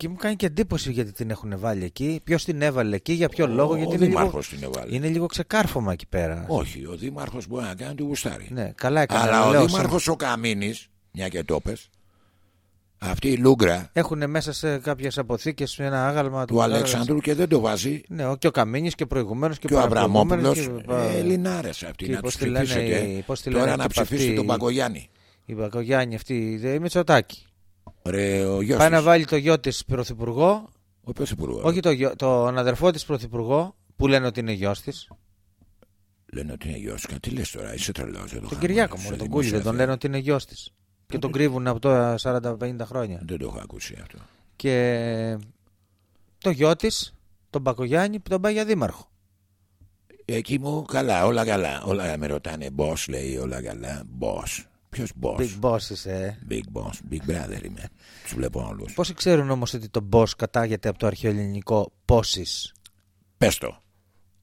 Και μου κάνει και εντύπωση γιατί την έχουν βάλει εκεί. Ποιος την έβαλε εκεί, για ποιο λόγο, Ο γιατί είναι λίγο, Δήμαρχος την έβαλε. είναι λίγο ξεκάρφωμα εκεί πέρα. Όχι, ο Δήμαρχος μπορεί να κάνει του γουστάρι. Ναι, καλά έκανε. Αλλά ο λέω, Δήμαρχος ο Καμίνης, μια και το πες, αυτή η λούγκρα Έχουν μέσα σε κάποιες αποθήκες ένα άγαλμα του Αλεξάνδρου και δεν το βάζει Ναι, ο- και ο Καμίνης και προηγουμένω και, και ο παραπροηγούμενος Αβραμόπουλος και- ε, Ελληνάρες αυτοί και να πώς τους τη λένε ψηφίσετε οι- πώς τη λένε τώρα αυτοί να που ψηφίσετε αυτοί- τον Παγκογιάννη Η Μπακογιάννη αυτή, η Μητσοτάκη. Ρε ο γιος Πάει να της, βάλει το γιο της πρωθυπουργό, ο πρωθυπουργός όχι το γιο, τον αδερφό της πρωθυπουργό, που λένε ότι είναι γιος της. λένε ότι είναι γιος τι λες τώρα είσαι τρελός εδώ Τον χαμός, Κυριάκο μου, σε τον Κούλι, δεν τον δημοσιεύει. λένε ότι είναι γιος της. Και τον κρύβουν από τώρα 40-50 χρόνια. Δεν το έχω ακούσει αυτό. Και το γιο της, τον Μπακογιάννη, που τον πάει για δήμαρχο. Εκεί μου καλά, όλα καλά. Όλα με ρωτάνε boss, λέει όλα καλά. Boss. Ποιος boss? Big boss είσαι. ε. Big boss. Big brother είμαι. Τους βλέπω όλους. Πόσοι ξέρουν όμως ότι το boss κατάγεται από το αρχαίο ελληνικό πόση. Πες το.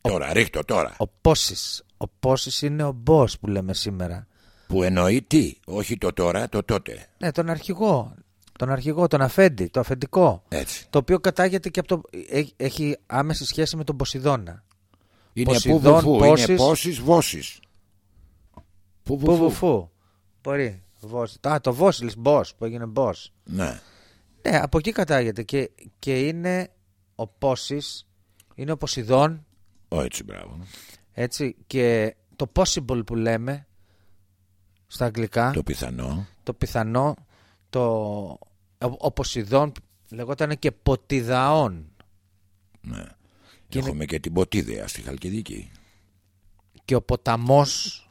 Τώρα, ρίχτω τώρα. Ο πόση. Ο πόση είναι ο boss που λέμε σήμερα. Που εννοεί τι, όχι το τώρα, το τότε. Ναι, τον αρχηγό. Τον αρχηγό, τον αφέντη, το αφεντικό. Έτσι. Το οποίο κατάγεται και από το. έ- Έχει άμεση σχέση με τον Ποσειδώνα. Είναι που Ποσειδών, βουφού, πόσης. είναι πόσει βόσει. Που Πού βουφού. βουφού. Μπορεί. Βος. Α, το Βόσιλ boss που έγινε boss. Ναι. Ναι, από εκεί κατάγεται. Και, και είναι ο Πόσης, είναι ο Ποσειδών, Ω, έτσι, μπράβο. έτσι. Και το possible που λέμε στα αγγλικά, Το το, πιθανό. πιθανό, το, ο, ο Ποσειδών λεγόταν και Ποτιδαών. Ναι. Και είναι- Έχουμε και την ποτίδεα στη Χαλκιδική. Και ο ποταμός,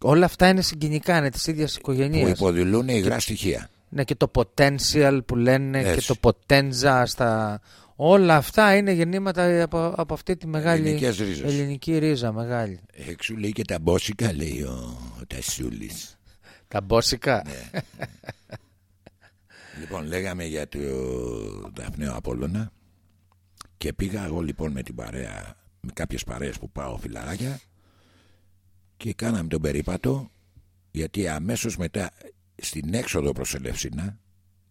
όλα αυτά είναι συγκινικά, είναι της ίδιας Που οικογένειας. υποδηλούν υγρά στοιχεία. Ναι, και το potential που λένε Έτσι. και το potenza στα... Όλα αυτά είναι γεννήματα από, από αυτή τη μεγάλη Ελληνικές ρίζες. ελληνική ρίζα μεγάλη. Έξω λέει και τα μπόσικα, λέει ο, ο Τασούλης. Τα μπόσικα. Ναι. Λοιπόν, λέγαμε για το Δαφνέο Απόλλωνα και πήγα εγώ λοιπόν με την παρέα, με κάποιες παρέες που πάω φιλαράκια και κάναμε τον περίπατο γιατί αμέσως μετά στην έξοδο προς Ελευσίνα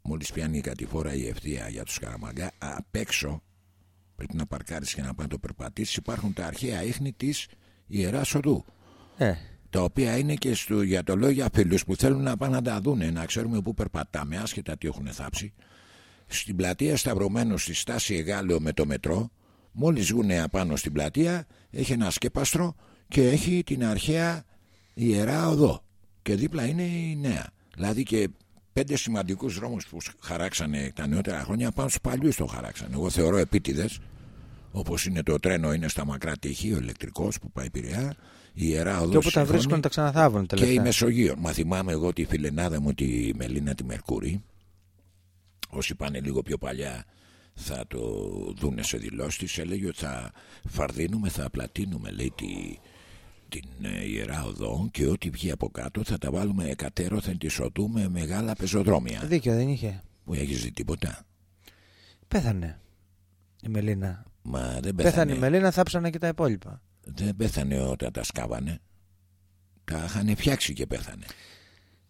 μόλις πιάνει η κατηφόρα η ευθεία για τους Καραμαγκά απ' έξω πρέπει να παρκάρεις και να πάει να το περπατήσεις υπάρχουν τα αρχαία ίχνη της Ιεράς Οδού Ε, τα οποία είναι και στο, για το λόγο για φίλους που θέλουν να πάνε να τα δούνε, να ξέρουμε πού περπατάμε, άσχετα τι έχουν θάψει. Στην πλατεία Σταυρωμένος στη στάση Εγάλεο με το μετρό, μόλις βγουνε απάνω στην πλατεία, έχει ένα σκέπαστρο και έχει την αρχαία Ιερά Οδό. Και δίπλα είναι η νέα. Δηλαδή και πέντε σημαντικούς δρόμους που χαράξανε τα νεότερα χρόνια, πάνω στους παλιούς το χαράξανε. Εγώ θεωρώ επίτηδες, όπως είναι το τρένο, είναι στα μακρά τυχή, ο ηλεκτρικός που πάει Πειραιά, η Ιερά Οδός και όπου τα σύγχρονη βρίσκουν τα ξαναθάβουν και η τελευταία. Μεσογείο. Μα θυμάμαι εγώ τη φιλενάδα μου τη Μελίνα τη Μερκούρη. Όσοι πάνε λίγο πιο παλιά θα το δούνε σε δηλώσεις της έλεγε ότι θα φαρδίνουμε, θα απλατείνουμε λέει τη, την ε, Ιερά Οδό και ό,τι βγει από κάτω θα τα βάλουμε εκατέρωθεν τη οδού με μεγάλα πεζοδρόμια. Δίκιο δεν είχε. Που έχεις δει τίποτα; Πέθανε η Μελίνα. Μα δεν Πέθανε, πέθανε. η Μελίνα, θάψανε και τα υπόλοιπα. Δεν πέθανε όταν τα σκάβανε. Τα είχαν φτιάξει και πέθανε.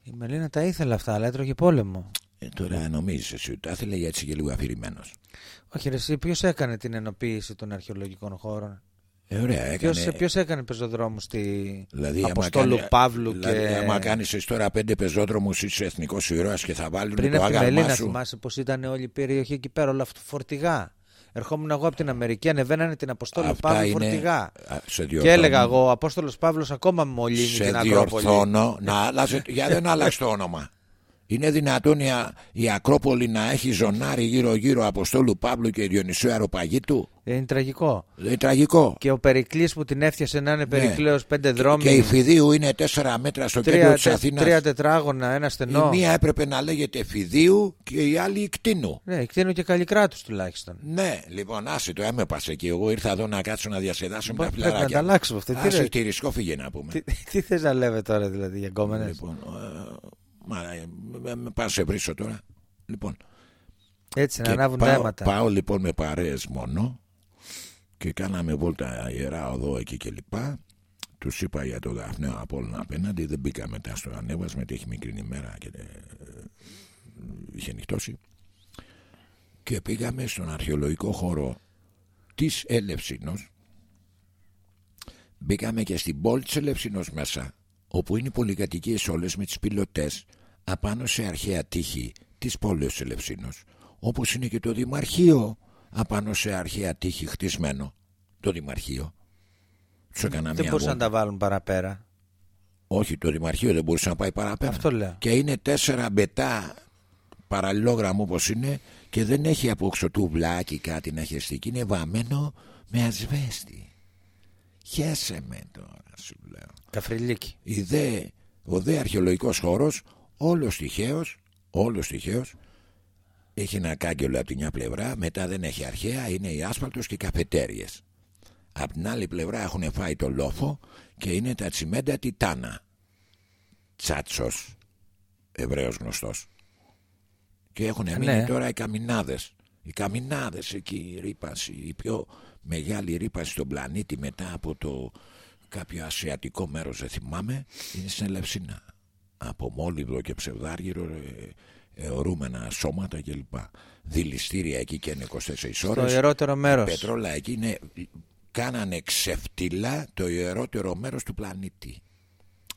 Η Μελίνα τα ήθελε αυτά, αλλά έτρωγε πόλεμο. Ε, τώρα νομίζεις εσύ ότι τα ήθελε γιατί είσαι και λίγο αφηρημένος. Όχι, ρε, εσύ, ποιος έκανε την ενοποίηση των αρχαιολογικών χώρων; Ε, ωραία, έκανε... Ποιος, ποιος έκανε πεζοδρόμους στη Δηλαδή, άμα Αποστόλου κάνει- Παύλου δηλαδή, και. άμα κάνεις τώρα πέντε πεζόδρομους, είσαι εθνικός ήρωας και θα βάλουν Πριν το από τη άγαλμά Μελίνα, σου. θυμάσαι πω ήταν όλη η περιοχή εκεί πέρα, όλα αυτά φορτηγά. Ερχόμουν εγώ από την Αμερική, ανεβαίνανε την Αποστόλου Αυτά Παύλου είναι- φορτηγά. Α, Σε Και διορθώνω. έλεγα εγώ, ο Απόστολος Παύλος ακόμα μολύνει Σε την Ακρόπολη. διορθώνω να άλλαζε. Για δεν άλλαξε το όνομα. Είναι δυνατόν η, Α- η Ακρόπολη να έχει ζωνάρι γύρω-γύρω Αποστόλου Παύλου και Διονυσίου Αεροπαγίτου. Είναι τραγικό. Δεν είναι τραγικό. Και ο Περικλής που την έφτιασε να είναι Περικλέος πέντε Και η δρόμοι, Φιδίου είναι τέσσερα μέτρα στο κέντρο τρία, της τε- Αθήνας. τρία τετράγωνα, ένα Η στενό. μία έπρεπε να λέγεται Φιδίου και η άλλη Ικτίνου. Ναι, εκτείνω και καλλικράτους τουλάχιστον. Ναι, λοιπόν, άσε το, έμεπασε και εγώ ήρθα εδώ να κάτσω να διασκεδάσω με τα Πρέπει να φιλαράκια. μου. ανταλλάξουμε αυτό. Τι, Άσε ρε, τη ρισκό φύγε να πούμε. τι, τι θες να λέμε τώρα δηλαδή για γκόμενες. Λοιπόν, ε, μα, ε, με- με πάω σε βρίσω τώρα. Λοιπόν, Έτσι να και ανάβουν τα πάω, αίματα. πάω λοιπόν με παρέες μόνο και κάναμε βόλτα ιερά οδό εκεί και λοιπά. Τους είπα για το Δαφνέο Απόλλωνα απέναντι. Δεν μπήκα μετά στο ανέβασμα γιατί έχει μικρή ημέρα και ε, είχε νυχτώσει. Και πήγαμε στον αρχαιολογικό χώρο της Ελευσίνος. Μπήκαμε και στην πόλη της Ελευσίνος μέσα όπου είναι οι πολυκατοικίες όλες με τις πιλωτές απάνω σε αρχαία τείχη της πόλης της Ελευσίνος όπως είναι και το Δημαρχείο απάνω σε αρχαία τείχη χτισμένο το Δημαρχείο τους έκανα Δεν μια μπορούσαν να βόλτα. τα βάλουν παραπέρα. όχι το Δημαρχείο δεν μπορούσε να πάει παραπέρα Αυτό λέω. και είναι τέσσερα μπετά παραλληλόγραμμο όπως είναι και δεν έχει από ξωτούβλάκι κάτι να χεστεί και είναι βαμμένο με ασβέστη χέσε με τώρα σου λέω Καφριλίκι. η δε, ο δε αρχαιολογικός χώρος όλος τυχαίως όλος τυχαίως έχει ένα κάγκελο από την μια πλευρά μετά δεν έχει αρχαία είναι η άσφαλτος και οι καφετέριες Απ' την άλλη πλευρά έχουν φάει το λόφο και είναι τα τσιμέντα τιτάνα. Τσάτσος, Εβραίος γνωστός. Και έχουν μείνει Ναι. τώρα οι καμινάδες. Οι καμινάδες εκεί, η ρήπαση, η πιο μεγάλη ρήπαση στον πλανήτη μετά από το κάποιο ασιατικό μέρος, δεν θυμάμαι, είναι στην Ελευσίνα. Από μόλιβδο και ψευδάργυρο, ε, αιωρούμενα σώματα κλπ. Δηληστήρια εκεί και είναι 24 Το ώρες. ιερότερο μέρος. Πετρόλα εκεί είναι, κάνανε ξεφτύλα το ιερότερο μέρος του πλανήτη.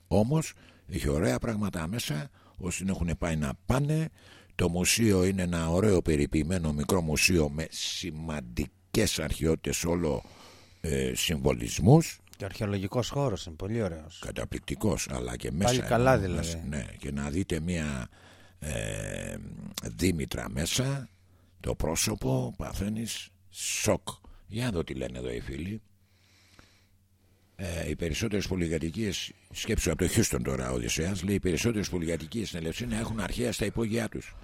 Όμως έχει ωραία πράγματα μέσα όσοι δεν έχουν πάει να πάνε. Το μουσείο είναι ένα ωραίο περιποιημένο μικρό μουσείο με σημαντικές αρχαιότητες όλο ε, συμβολισμούς Και αρχαιολογικός χώρος είναι πολύ ωραίος. καταπληκτικός αλλά και μέσα Πάλι καλά ενώ, δηλαδή. μέσα- ναι, και να δείτε μια ε, δήμητρα μέσα το πρόσωπο παθαίνεις σοκ για να δω τι λένε εδώ οι φίλοι ε, οι περισσότερες πολυκατοικίες σκέψου από το Χιούστον τώρα ο Οδυσσέας λέει οι περισσότερες πολυκατοικίες στην Ελευσίνα έχουν αρχαία στα υπόγειά τους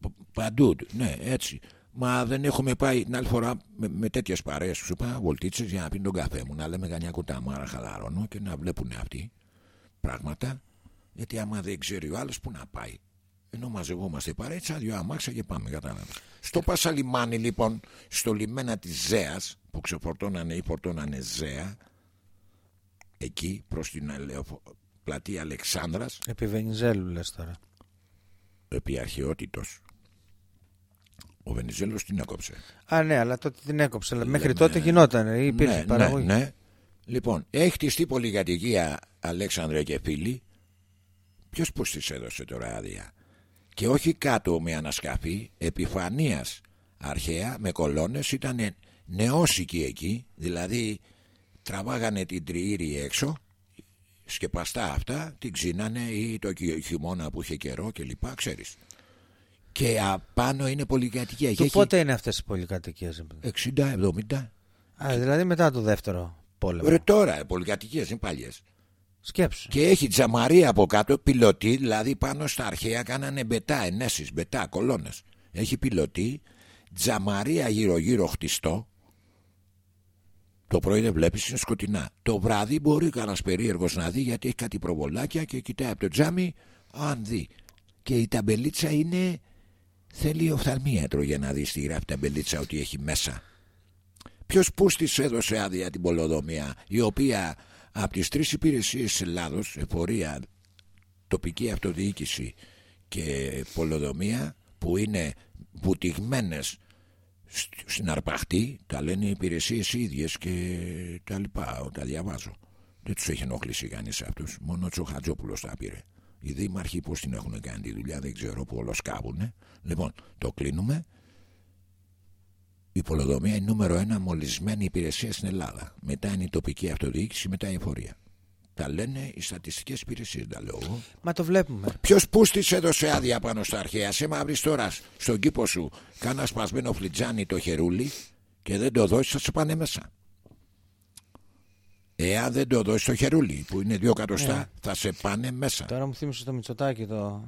Π- παντού ναι έτσι Μα δεν έχουμε πάει την άλλη φορά με, με τέτοιες παρέες σου είπα βολτίτσες για να πίνει τον καφέ μου. Να λέμε κανένα κουταμάρα χαλαρώνω και να βλέπουν αυτοί πράγματα. Γιατί άμα δεν ξέρει ο άλλος, πού να πάει. Ενώ μαζευόμαστε παρέτσα, δυο αμάξια και πάμε. Κατάλαβες. Στο Πασαλιμάνι, λοιπόν, στο λιμένα της Ζέας, που ξεφορτώνανε ή φορτώνανε Ζέα, εκεί προς την Ελεοφο- πλατεία Αλεξάνδρας Επί Βενιζέλου λες τώρα. επί αρχαιότητος ο Βενιζέλος την έκοψε Α, ναι, αλλά τότε την έκοψε. Αλλά μέχρι Λέμε- τότε γινόταν. Υπήρχε ναι, παραγωγή. ναι, ναι. Λοιπόν, έχει χτιστεί πολυκατοικία Αλέξανδρε και φίλοι. Ποιος που της έδωσε τώρα άδεια; Και όχι κάτω με ανασκαφή, επιφανείας αρχαία με κολόνες ήταν νεόσικοι εκεί, δηλαδή τραβάγανε την τριήρη έξω, σκεπαστά αυτά, την ξύνανε ή το χει- χειμώνα που είχε καιρό και λοιπά, ξέρεις. Και απάνω είναι πολυκατοικία. Του Και έχει πότε είναι αυτές οι πολυκατοικίες. 60-70. Α, δηλαδή μετά το δεύτερο πόλεμο. Ρε τώρα, ε, πολυκατοικίες είναι παλιές. Σκέψου. Και έχει τζαμαρία από κάτω, πιλωτή, δηλαδή πάνω στα αρχαία κάνανε μπετά, ενέσεις, μπετά, κολόνες. Έχει πιλωτή, τζαμαρία γύρω-γύρω χτιστό. Το πρωί δεν βλέπεις, είναι σκοτεινά. Το βράδυ μπορεί κανένας περίεργος να δει γιατί έχει κάτι προβολάκια και κοιτάει από το τζάμι, αν δει. Και η ταμπελίτσα είναι. Θέλει οφθαλμίατρο για να δεις στη γράφει ταμπελίτσα ότι έχει μέσα. Ποιος πούστη έδωσε άδεια την πολεοδομία, η οποία από τις τρεις υπηρεσίες τη Ελλάδος, εφορία, τοπική αυτοδιοίκηση και πολεοδομία, που είναι βουτυγμένες σ- στην αρπαχτή, τα λένε οι υπηρεσίες ίδιες και τα λοιπά. Τα διαβάζω. Δεν τους έχει ενοχλήσει κανείς αυτούς. Μόνο ο Τσοχατζόπουλο τα πήρε. Οι δήμαρχοι πώς την έχουν κάνει τη δουλειά, δεν ξέρω που όλο σκάβουνε. Λοιπόν, το κλείνουμε. Η πολεοδομία είναι νούμερο ένα μολυσμένη υπηρεσία στην Ελλάδα. Μετά είναι η τοπική αυτοδιοίκηση, μετά η εφορία. Τα λένε οι στατιστικές υπηρεσίες, τα λέω εγώ. Μα το βλέπουμε. Ποιος πούστη έδωσε άδεια πάνω στα αρχαία; Σε μα βρεις τώρα στον κήπο σου κάνα σπασμένο φλιτζάνι το χερούλι και δεν το δώσεις, θα σε πάνε μέσα. Εάν δεν το δώσει το χερούλι που είναι δύο εκατοστά, θα σε πάνε μέσα. Τώρα μου θύμισε το Μητσοτάκι το.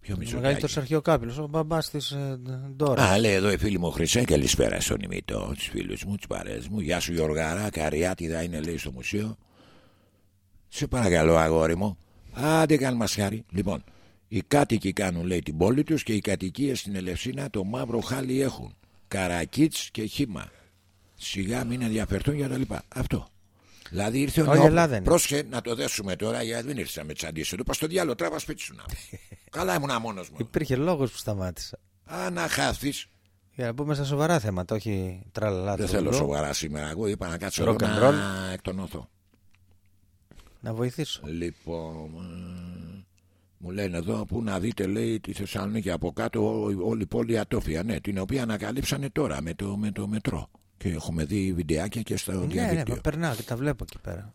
Ποιο Ο Μητσοτάκη; μεγαλύτερο αρχαιοκάπηλος, ο μπαμπάς της ε, Ντόρα. Α, λέει εδώ η φίλη μου Χρυσέ, καλησπέρα στον ημιτό, τους φίλους μου, τους παρέ μου. Γεια σου Γιωργάρα, Καριάτιδα είναι λέει στο μουσείο. Σε παρακαλώ, αγόρι μου. Άντε, καν μα χάρη. Λοιπόν, οι κάτοικοι κάνουν λέει την πόλη τους και οι κατοικίες στην Ελευσίνα το μαύρο χάλι έχουν. Καρακίτς και χήμα. Σιγά μην ενδιαφερθούν για τα λοιπά. Αυτό. Δηλαδή ήρθε ο Όλη η νεόπλου- Ελλάδα είναι. Πρόσχε να το δέσουμε τώρα γιατί δεν ήρθε να με τσαντήσει. Του πας στο διάλογο, τράβα σπίτι σου να. <laughs> Καλά ήμουν μόνο μου. Υπήρχε λόγος που σταμάτησα. Α, να χάθεις. Για να πούμε στα σοβαρά θέματα, όχι τραλαλά. Δεν τρουλού. θέλω σοβαρά σήμερα. Εγώ είπα να κάτσω Rock εδώ and να εκτονωθώ. Να βοηθήσω. Λοιπόν, ε, μου λένε εδώ που να δείτε λέει τη Θεσσαλονίκη από κάτω ό- όλη η πόλη ατόφια, ναι, την οποία ανακαλύψανε τώρα με το, με το μετρό. Και έχουμε δει βιντεάκια και στο Ναι, ναι, διαδίκτυο. μα περνάω και τα βλέπω εκεί πέρα.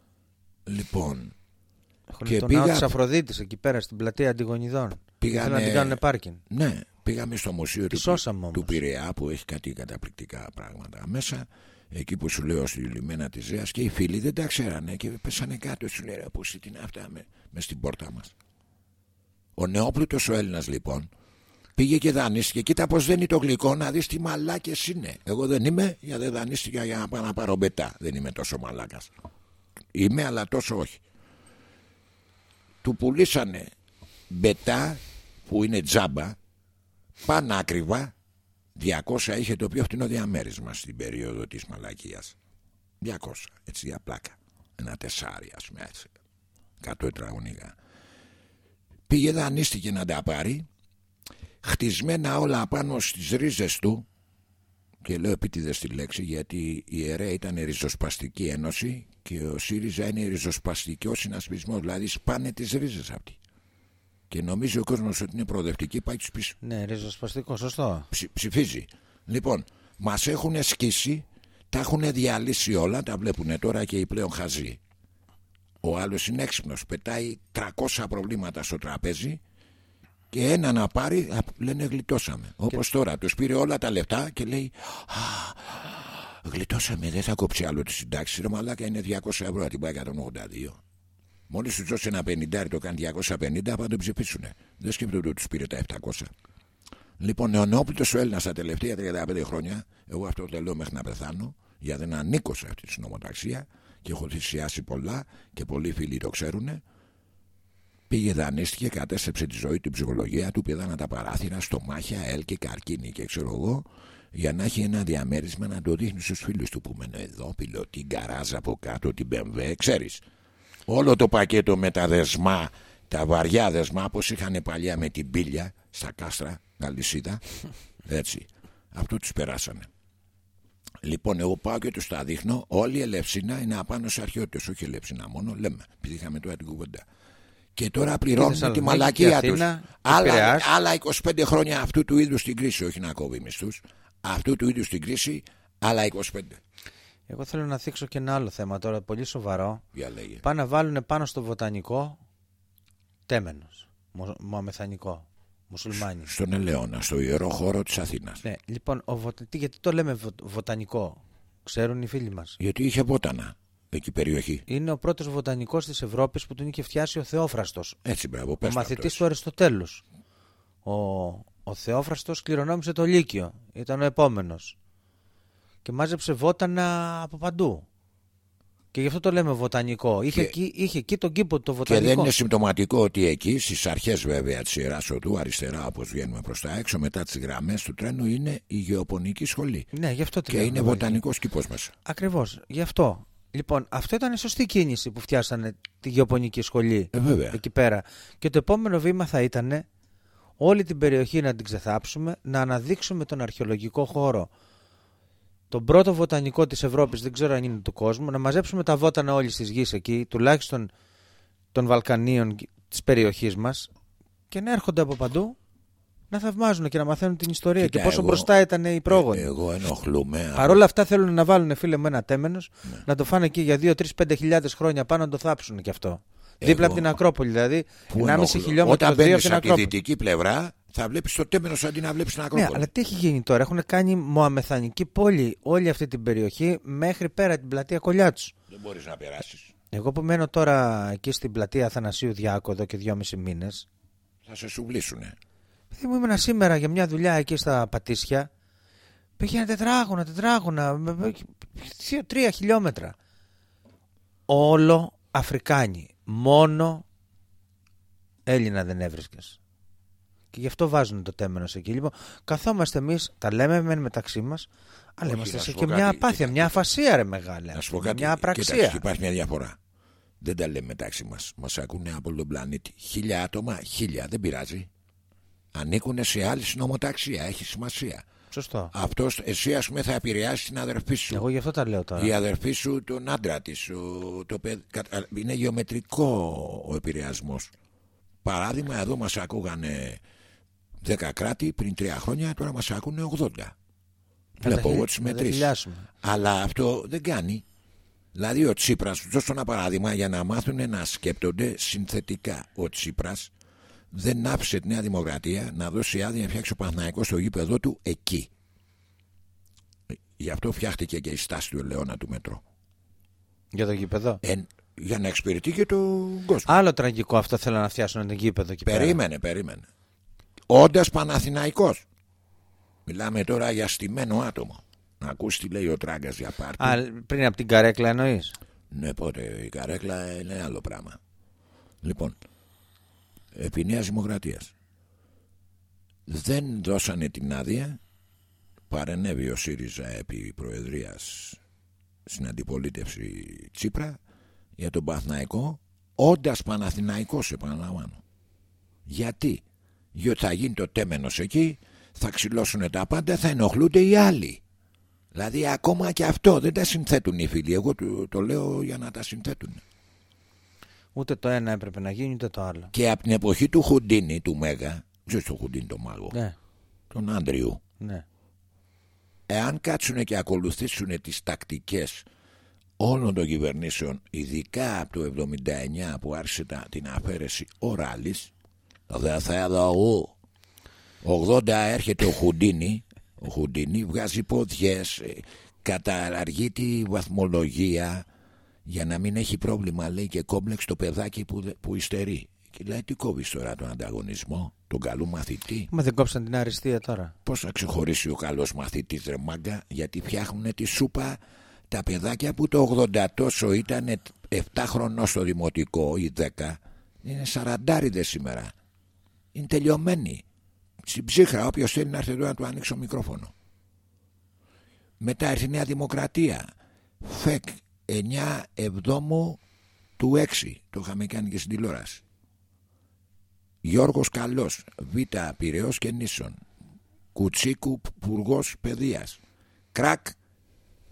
Λοιπόν, Έχουν Και τον πήγα- ναό τη Αφροδίτη εκεί πέρα στην πλατεία Αντιγονιδών. Πήγανε- Θέλουν να την κάνουν πάρκινγκ. ναι, πήγαμε στο μουσείο Τη του, σώσαμε του όμως. Πειραιά που έχει κάτι καταπληκτικά πράγματα μέσα. Εκεί που σου λέω στη λιμένα της Ζέας και οι φίλοι δεν τα ξέρανε και πέσανε κάτω. Σου λέει: Πώ τι είναι αυτά με, μες στην πόρτα μας. Ο νεόπλουτος ο Έλληνας λοιπόν πήγε και δανείστηκε. Κοίτα πως δεν είναι το γλυκό να δεις τι μαλάκες είναι. Εγώ δεν είμαι γιατί δεν δανείστηκα για να πάω να πάρω μπετά. Δεν είμαι τόσο μαλάκας. Είμαι αλλά τόσο όχι. Του πουλήσανε μπετά που είναι τζάμπα πανάκριβα 200 είχε το πιο φτηνό διαμέρισμα στην περίοδο της μαλακίας 200 έτσι για πλάκα ένα τεσάρι ας πούμε έτσι 100 τετραγωνικά πήγε δανείστηκε να τα πάρει χτισμένα όλα πάνω στις ρίζες του και λέω επίτηδες τη λέξη γιατί η ΕΡΕ ήταν ριζοσπαστική ένωση και ο ΣΥΡΙΖΑ είναι ριζοσπαστικό συνασπισμός δηλαδή σπάνε τις ρίζες αυτοί και νομίζει ο κόσμος ότι είναι προοδευτική πάει τους πίσω Ναι, ριζοσπαστικό, σωστό. ψη- ψηφίζει. Λοιπόν, μας έχουν σκίσει, τα έχουν διαλύσει όλα, τα βλέπουν τώρα και οι πλέον χαζοί. Ο άλλος είναι έξυπνος, πετάει 300 προβλήματα στο τραπέζι και ένα να πάρει, α, λένε γλιτώσαμε. Όπως τώρα, τους πήρε όλα τα λεφτά και λέει Α, γλιτώσαμε, δεν θα κόψει άλλο τη συντάξη. Ρε μαλάκα είναι 200 ευρώ, θα την πάει 182. Μόλις τους δώσει ένα 50 το κάνει 250, θα τον ψηφίσουν. Δεν σκέφτονται ότι τους πήρε τα 700. Λοιπόν, νεονόπλητο ο Έλληνας τα τελευταία 35 χρόνια, εγώ αυτό το λέω μέχρι να πεθάνω, γιατί δεν ανήκω σε αυτή τη νομοταξία και έχω θυσιάσει πολλά και πολλοί φίλοι το ξέρουν. Πήγε, δανείστηκε, κατέστρεψε τη ζωή του, την ψυχολογία του, πήδανα τα παράθυρα, στομάχια, ελ και καρκίνη και ξέρω εγώ, για να έχει ένα διαμέρισμα να το δείχνει στους φίλους του που μένω εδώ, πιλωτή, γκαράζ από κάτω, την BMW, ξέρεις. Όλο το πακέτο με τα δεσμά, τα βαριά δεσμά, όπως είχαν παλιά με την πύλια στα κάστρα, αλυσίδα. Έτσι. Αυτό τους περάσανε. Λοιπόν, εγώ πάω και τους τα δείχνω. Όλη η Ελευσίνα είναι απάνω σε αρχαιότητες, όχι Ελευσίνα μόνο. Λέμε, επειδή είχαμε τώρα την κουβέντα. Και τώρα πληρώνουν τη Θεσσαλονίκη, μαλακία και τους. Αθήνα, και Άλλα, Πειραιάς. άλλα 25 χρόνια αυτού του είδους την κρίση, όχι να κόβει μισθού. Αυτού του είδους την κρίση, άλλα 25. Εγώ θέλω να θίξω και ένα άλλο θέμα τώρα, πολύ σοβαρό. Για λέγε. Πάνε να βάλουν πάνω στο βοτανικό τέμενος, μο- μοαμεθανικό, μουσουλμάνι. Στον Ελαιώνα, στο ιερό χώρο της Αθήνας. Ναι, λοιπόν, ο βοτα... τι- γιατί το λέμε βο- βοτανικό, ξέρουν οι φίλοι μας. Γιατί είχε βότανα εκεί η περιοχή. Είναι ο πρώτος βοτανικός της Ευρώπης που τον είχε φτιάσει ο Θεόφραστος, Έτσι, μπράβο, ο πες το μαθητής αυτό του Αριστοτέλους. Ο, ο Θεόφραστος κληρονόμησε το Λύκειο, ήταν ο επόμενος. Και μάζεψε βότανα από παντού. Και γι' αυτό το λέμε βοτανικό. Είχε, Και- εκεί, είχε εκεί τον κήπο το Και βοτανικό. δεν είναι συμπτωματικό ότι εκεί στις αρχές βέβαια της Ιεράς Οδού, αριστερά όπως βγαίνουμε προς τα έξω, μετά τις γραμμές του τρένου είναι η γεωπονική σχολή. Ναι, γι' αυτό τη Και λέμε, είναι βέβαια. βοτανικός κήπος μέσα. Ακριβώς. Γι' αυτό. Λοιπόν, αυτό ήταν η σωστή κίνηση που φτιάσανε τη γεωπονική σχολή Ε, βέβαια. εκεί πέρα. Και το επόμενο βήμα θα ήταν όλη την περιοχή να την ξεθάψουμε, να αναδείξουμε τον αρχαιολογικό χώρο. Τον πρώτο βοτανικό της Ευρώπης, δεν ξέρω αν είναι του κόσμου, να μαζέψουμε τα βότανα όλης της γης εκεί, τουλάχιστον των Βαλκανίων της περιοχής μας και να έρχονται από παντού να θαυμάζουν και να μαθαίνουν την ιστορία Κοίτα, και πόσο εγώ- μπροστά ήταν οι πρόγονοι. Ε, Εγώ ενοχλούμε. Παρ' όλα αυτά θέλουν να βάλουν φίλε μου ένα τέμενος, Ναι. να το φάνε εκεί για 2-3-5 χιλιάδες χρόνια πάνω να το θάψουν κι αυτό. Δίπλα από την Ακρόπολη, δηλαδή Πού 1,5 ενοχλώ. χιλιόμετρο Όταν δύο μπαίνεις από την από τη Ακρόπολη. δυτική πλευρά, θα βλέπεις το τέμενος αντί να βλέπεις την Ναι, Ακρόπολη. αλλά τι έχει γίνει τώρα. Έχουν κάνει μοαμεθανική πόλη όλη αυτή την περιοχή μέχρι πέρα την πλατεία Κολιάτσου. Δεν μπορείς να περάσεις. Εγώ που μένω τώρα εκεί στην πλατεία Αθανασίου Διάκο εδώ και δυόμισι μήνες Θα σε σουβλήσουνε. Παιδί μου ήμουν σήμερα για μια δουλειά εκεί στα Πατήσια. Πήγαινα τετράγωνα, τετράγωνα, με- με- δύο, τρία χιλιόμετρα. Όλο Αφρικάνοι. Μόνο Έλληνα δεν έβρισκες. Και γι' αυτό βάζουν το τέμενος εκεί. Λοιπόν, καθόμαστε εμείς, τα λέμε μεν μεταξύ μας, αλλά Όχι, είμαστε να σου σε πω και κάτι, μια απάθεια, κοίτα, μια κοίτα. αφασία, ρε μεγάλε. Να σου πω κάτι. Μια απραξία. Κοίταξε, υπάρχει μια διαφορά. Δεν τα λέμε μεταξύ μας. Μας ακούνε από τον πλανήτη. Χίλια άτομα, χίλια. Δεν πειράζει. Ανήκουν σε άλλη συνομοταξία. Έχει σημασία. Σωστό. Αυτό, εσύ, ας πούμε, θα επηρεάσει την αδερφή σου. Εγώ γι' αυτό τα λέω τώρα. Η αδερφή σου, τον άντρα της. Το παιδ- κατα- Είναι γεωμετρικό ο επηρεασμός. Παράδειγμα, εδώ μας ακούγανε 10 κράτη πριν 3 χρόνια, τώρα μας ακούνε 80. Βλέπω χι- εγώ τις να τα μετρήσεις. χιλιάσουμε. Αλλά αυτό δεν κάνει. Δηλαδή ο Τσίπρας, σου δώσω ένα παράδειγμα για να μάθουν να σκέπτονται συνθετικά. Ο Τσίπρας δεν άφησε τη Νέα Δημοκρατία να δώσει άδεια να φτιάξει ο Παναθηναϊκός στο γήπεδο του εκεί. Γι' αυτό φτιάχτηκε και η στάση του Ελαιώνα του μετρό. Για το γήπεδο; Εν, για να εξυπηρετεί και τον κόσμο. Άλλο τραγικό αυτό θέλω να φτιάσουν την κήπεδο εκεί πέρα. Περίμενε, περίμενε. Όντας Παναθηναϊκός. Μιλάμε τώρα για στημένο άτομο. Να ακούς τι λέει ο Τράγκας για πάρτι. Α, πριν από την καρέκλα εννοείς; Ναι, πότε η καρέκλα είναι άλλο πράγμα. Λοιπόν, επί Νέας Δημοκρατίας. Δεν δώσανε την άδεια παρενέβη ο ΣΥΡΙΖΑ επί Προεδρίας στην αντιπολίτευση Τσίπρα για τον Παθναϊκό όντας Παναθηναϊκός επαναλαμβάνω. Γιατί; Γιατί θα γίνει το τέμενος εκεί θα ξυλώσουν τα πάντα θα ενοχλούνται οι άλλοι. Δηλαδή ακόμα και αυτό δεν τα συνθέτουν οι φίλοι. Εγώ το, το λέω για να τα συνθέτουν Ούτε το ένα έπρεπε να γίνει, ούτε το άλλο. και από την εποχή του Χουντίνη του Μέγα ξέρεις το Χουντίνη το μάγο; Ναι, τον Άντριου ναι. εάν κάτσουν και ακολουθήσουν τις τακτικές όλων των κυβερνήσεων ειδικά από το 79 που άρχισε τα- την αφαίρεση ο Ράλης δεν θα εδώ 80 έρχεται ο Χουντίνη ο Χουντίνη βγάζει ποδιές ε, καταργεί τη βαθμολογία για να μην έχει πρόβλημα λέει και κόμπλεξ το παιδάκι που, δε- που υστερεί. Και λέει τι κόβεις τώρα τον ανταγωνισμό τον καλό μαθητή; Μα δεν κόψαν την αριστεία τώρα. Πώς θα ξεχωρίσει ο καλός μαθητής ρε μάγκα γιατί φτιάχνουν τη σούπα τα παιδάκια που το 80 τόσο ήταν 7 χρονών στο δημοτικό ή 10 είναι σαραντάριδες σήμερα. Είναι τελειωμένοι. Στην ψύχρα όποιος θέλει να έρθει εδώ να του ανοίξει το μικρόφωνο. Μετά έρθει η Νέα Δημοκρατία. ΦΕΚ 9 εβδόμου του 6 το είχαμε κάνει και στην τηλεόραση Γιώργος Καλός Β Πυραιός και Νήσων Κουτσίκου Υπουργός Παιδείας Κρακ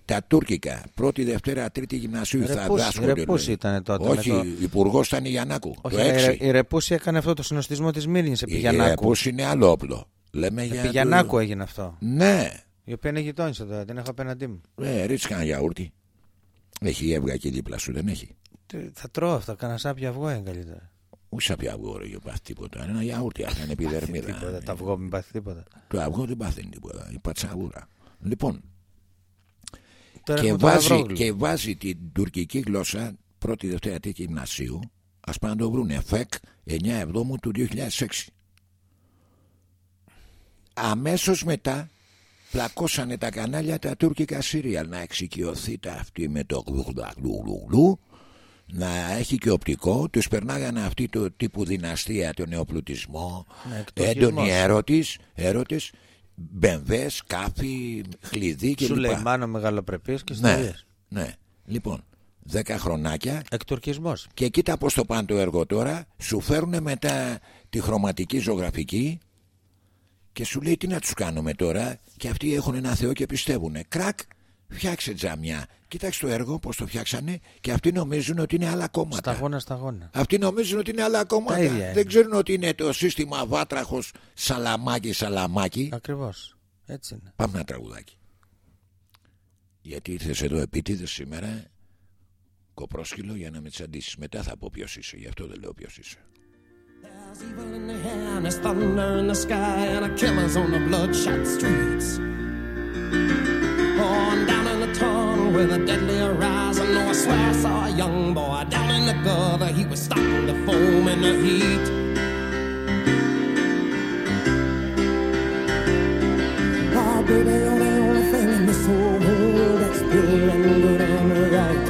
τα τουρκικά πρώτη, δευτέρα, τρίτη γυμνασίου Ρε θα πούς- δάσκονται. ρε πούς λέει. ήταν τότε Όχι, με το- υπουργός ήταν η Γιαννάκου. Όχι, το η, Ρε- 6. η Ρεπούση έκανε αυτό το συνοστισμό της Μύρνη επί Η Γιαννάκου. Ρεπούς είναι άλλο όπλο. Λέμε για. Επί το- Γιαννάκου έγινε αυτό. Ναι, Η οποία είναι γειτόνισσα τώρα, την έχω απέναντί μου. ε, ρίτσι κανένα γιαούρτι. Έχει έβγα εκεί δίπλα σου, δεν έχει; Τι, Θα τρώω αυτά, κάνα σάπια αυγό είναι καλύτερα. Ούτε σαπιά αυγό ρε, για πάθει τίποτα. Ένα γιαούρτι, αυτά είναι επιδερμίδα. Τίποτα, τα αυγό μην πάθει τίποτα. Το αυγό δεν πάθαίνει τίποτα. Η πατσαγούρα. Λοιπόν, Τώρα και έχουμε το βάζει, Μαυρόγλου. και βάζει την τουρκική γλώσσα πρώτη, δευτέρα, τρίτη γυμνασίου. Α πάνε να το βρούνε. ΦΕΚ 9 Εβδόμου του 2006. Αμέσως μετά πλακώσανε τα κανάλια τα τουρκικά σύριαλ να εξοικειωθεί τα αυτή με το γλουγλουγλου να έχει και οπτικό τους περνάγανε αυτή το τύπου δυναστεία τον νεοπλουτισμό Ναι, εκτορκισμός. έντονοι έρωτες, έρωτες μπεμβές, σκάφη, χλειδί κλπ. Σου λέει μάνο μεγαλοπρεπής και Ναι, ιστορίες. ναι. Λοιπόν, 10 χρονάκια Εκτουρκισμός. και κοίτα πώς το πάνε το έργο τώρα. Σου φέρουν μετά τη χρωματική ζωγραφική και σου λέει τι να τους κάνουμε τώρα και αυτοί έχουν ένα θεό και πιστεύουν. Κρακ, φτιάξε τζαμιά. Κοίταξε το έργο πώς το φτιάξανε και αυτοί νομίζουν ότι είναι άλλα κόμματα. Σταγόνα, σταγόνα. Αυτοί νομίζουν ότι είναι άλλα κόμματα. ίδια είναι. Δεν ξέρουν ότι είναι το σύστημα βάτραχος σαλαμάκι σαλαμάκι. Ακριβώς. Έτσι είναι. Πάμε ένα τραγουδάκι. Γιατί ήρθες εδώ επίτηδες σήμερα κοπρόσκυλο για να με τσαντήσει. Μετά θα πω ποιος είσαι. Γι' αυτό δεν λέω ποιος είσαι. There's evil in the air and there's thunder in the sky and a killer's on the bloodshot streets. And down in the tunnel with a deadly horizon, oh, I swear I saw a young boy down in the gutter. He was starting to foam in the heat. Oh, baby, you're the only thing in this whole world that's pure and good and right.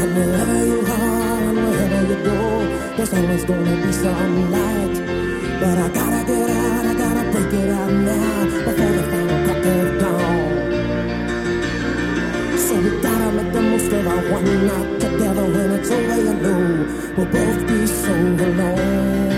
And wherever you there's always gonna be some light. But I gotta get out, I gotta break it out now before the final crack of dawn. So we gotta make the most of our one night together. When it's over, you know we'll both be so alone.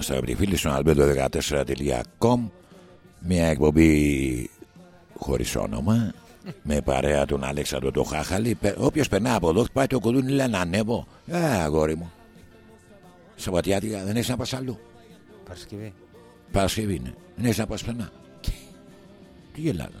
Είμαστε αγαπητοί φίλοι στον albedo14.com Μια εκπομπή χωρίς όνομα με παρέα τον Αλέξανδρο το Χάχαλη. Πε- Όποιος περνά από εδώ πάει το κουδούνι λέει να ανέβω. Ε, αγόρι μου. Σαββατιάτικα δεν έχεις να πας αλλού. Παρασκευή. Παρασκευή είναι. Δεν έχεις να πας πουθενά. Τι γελάτε.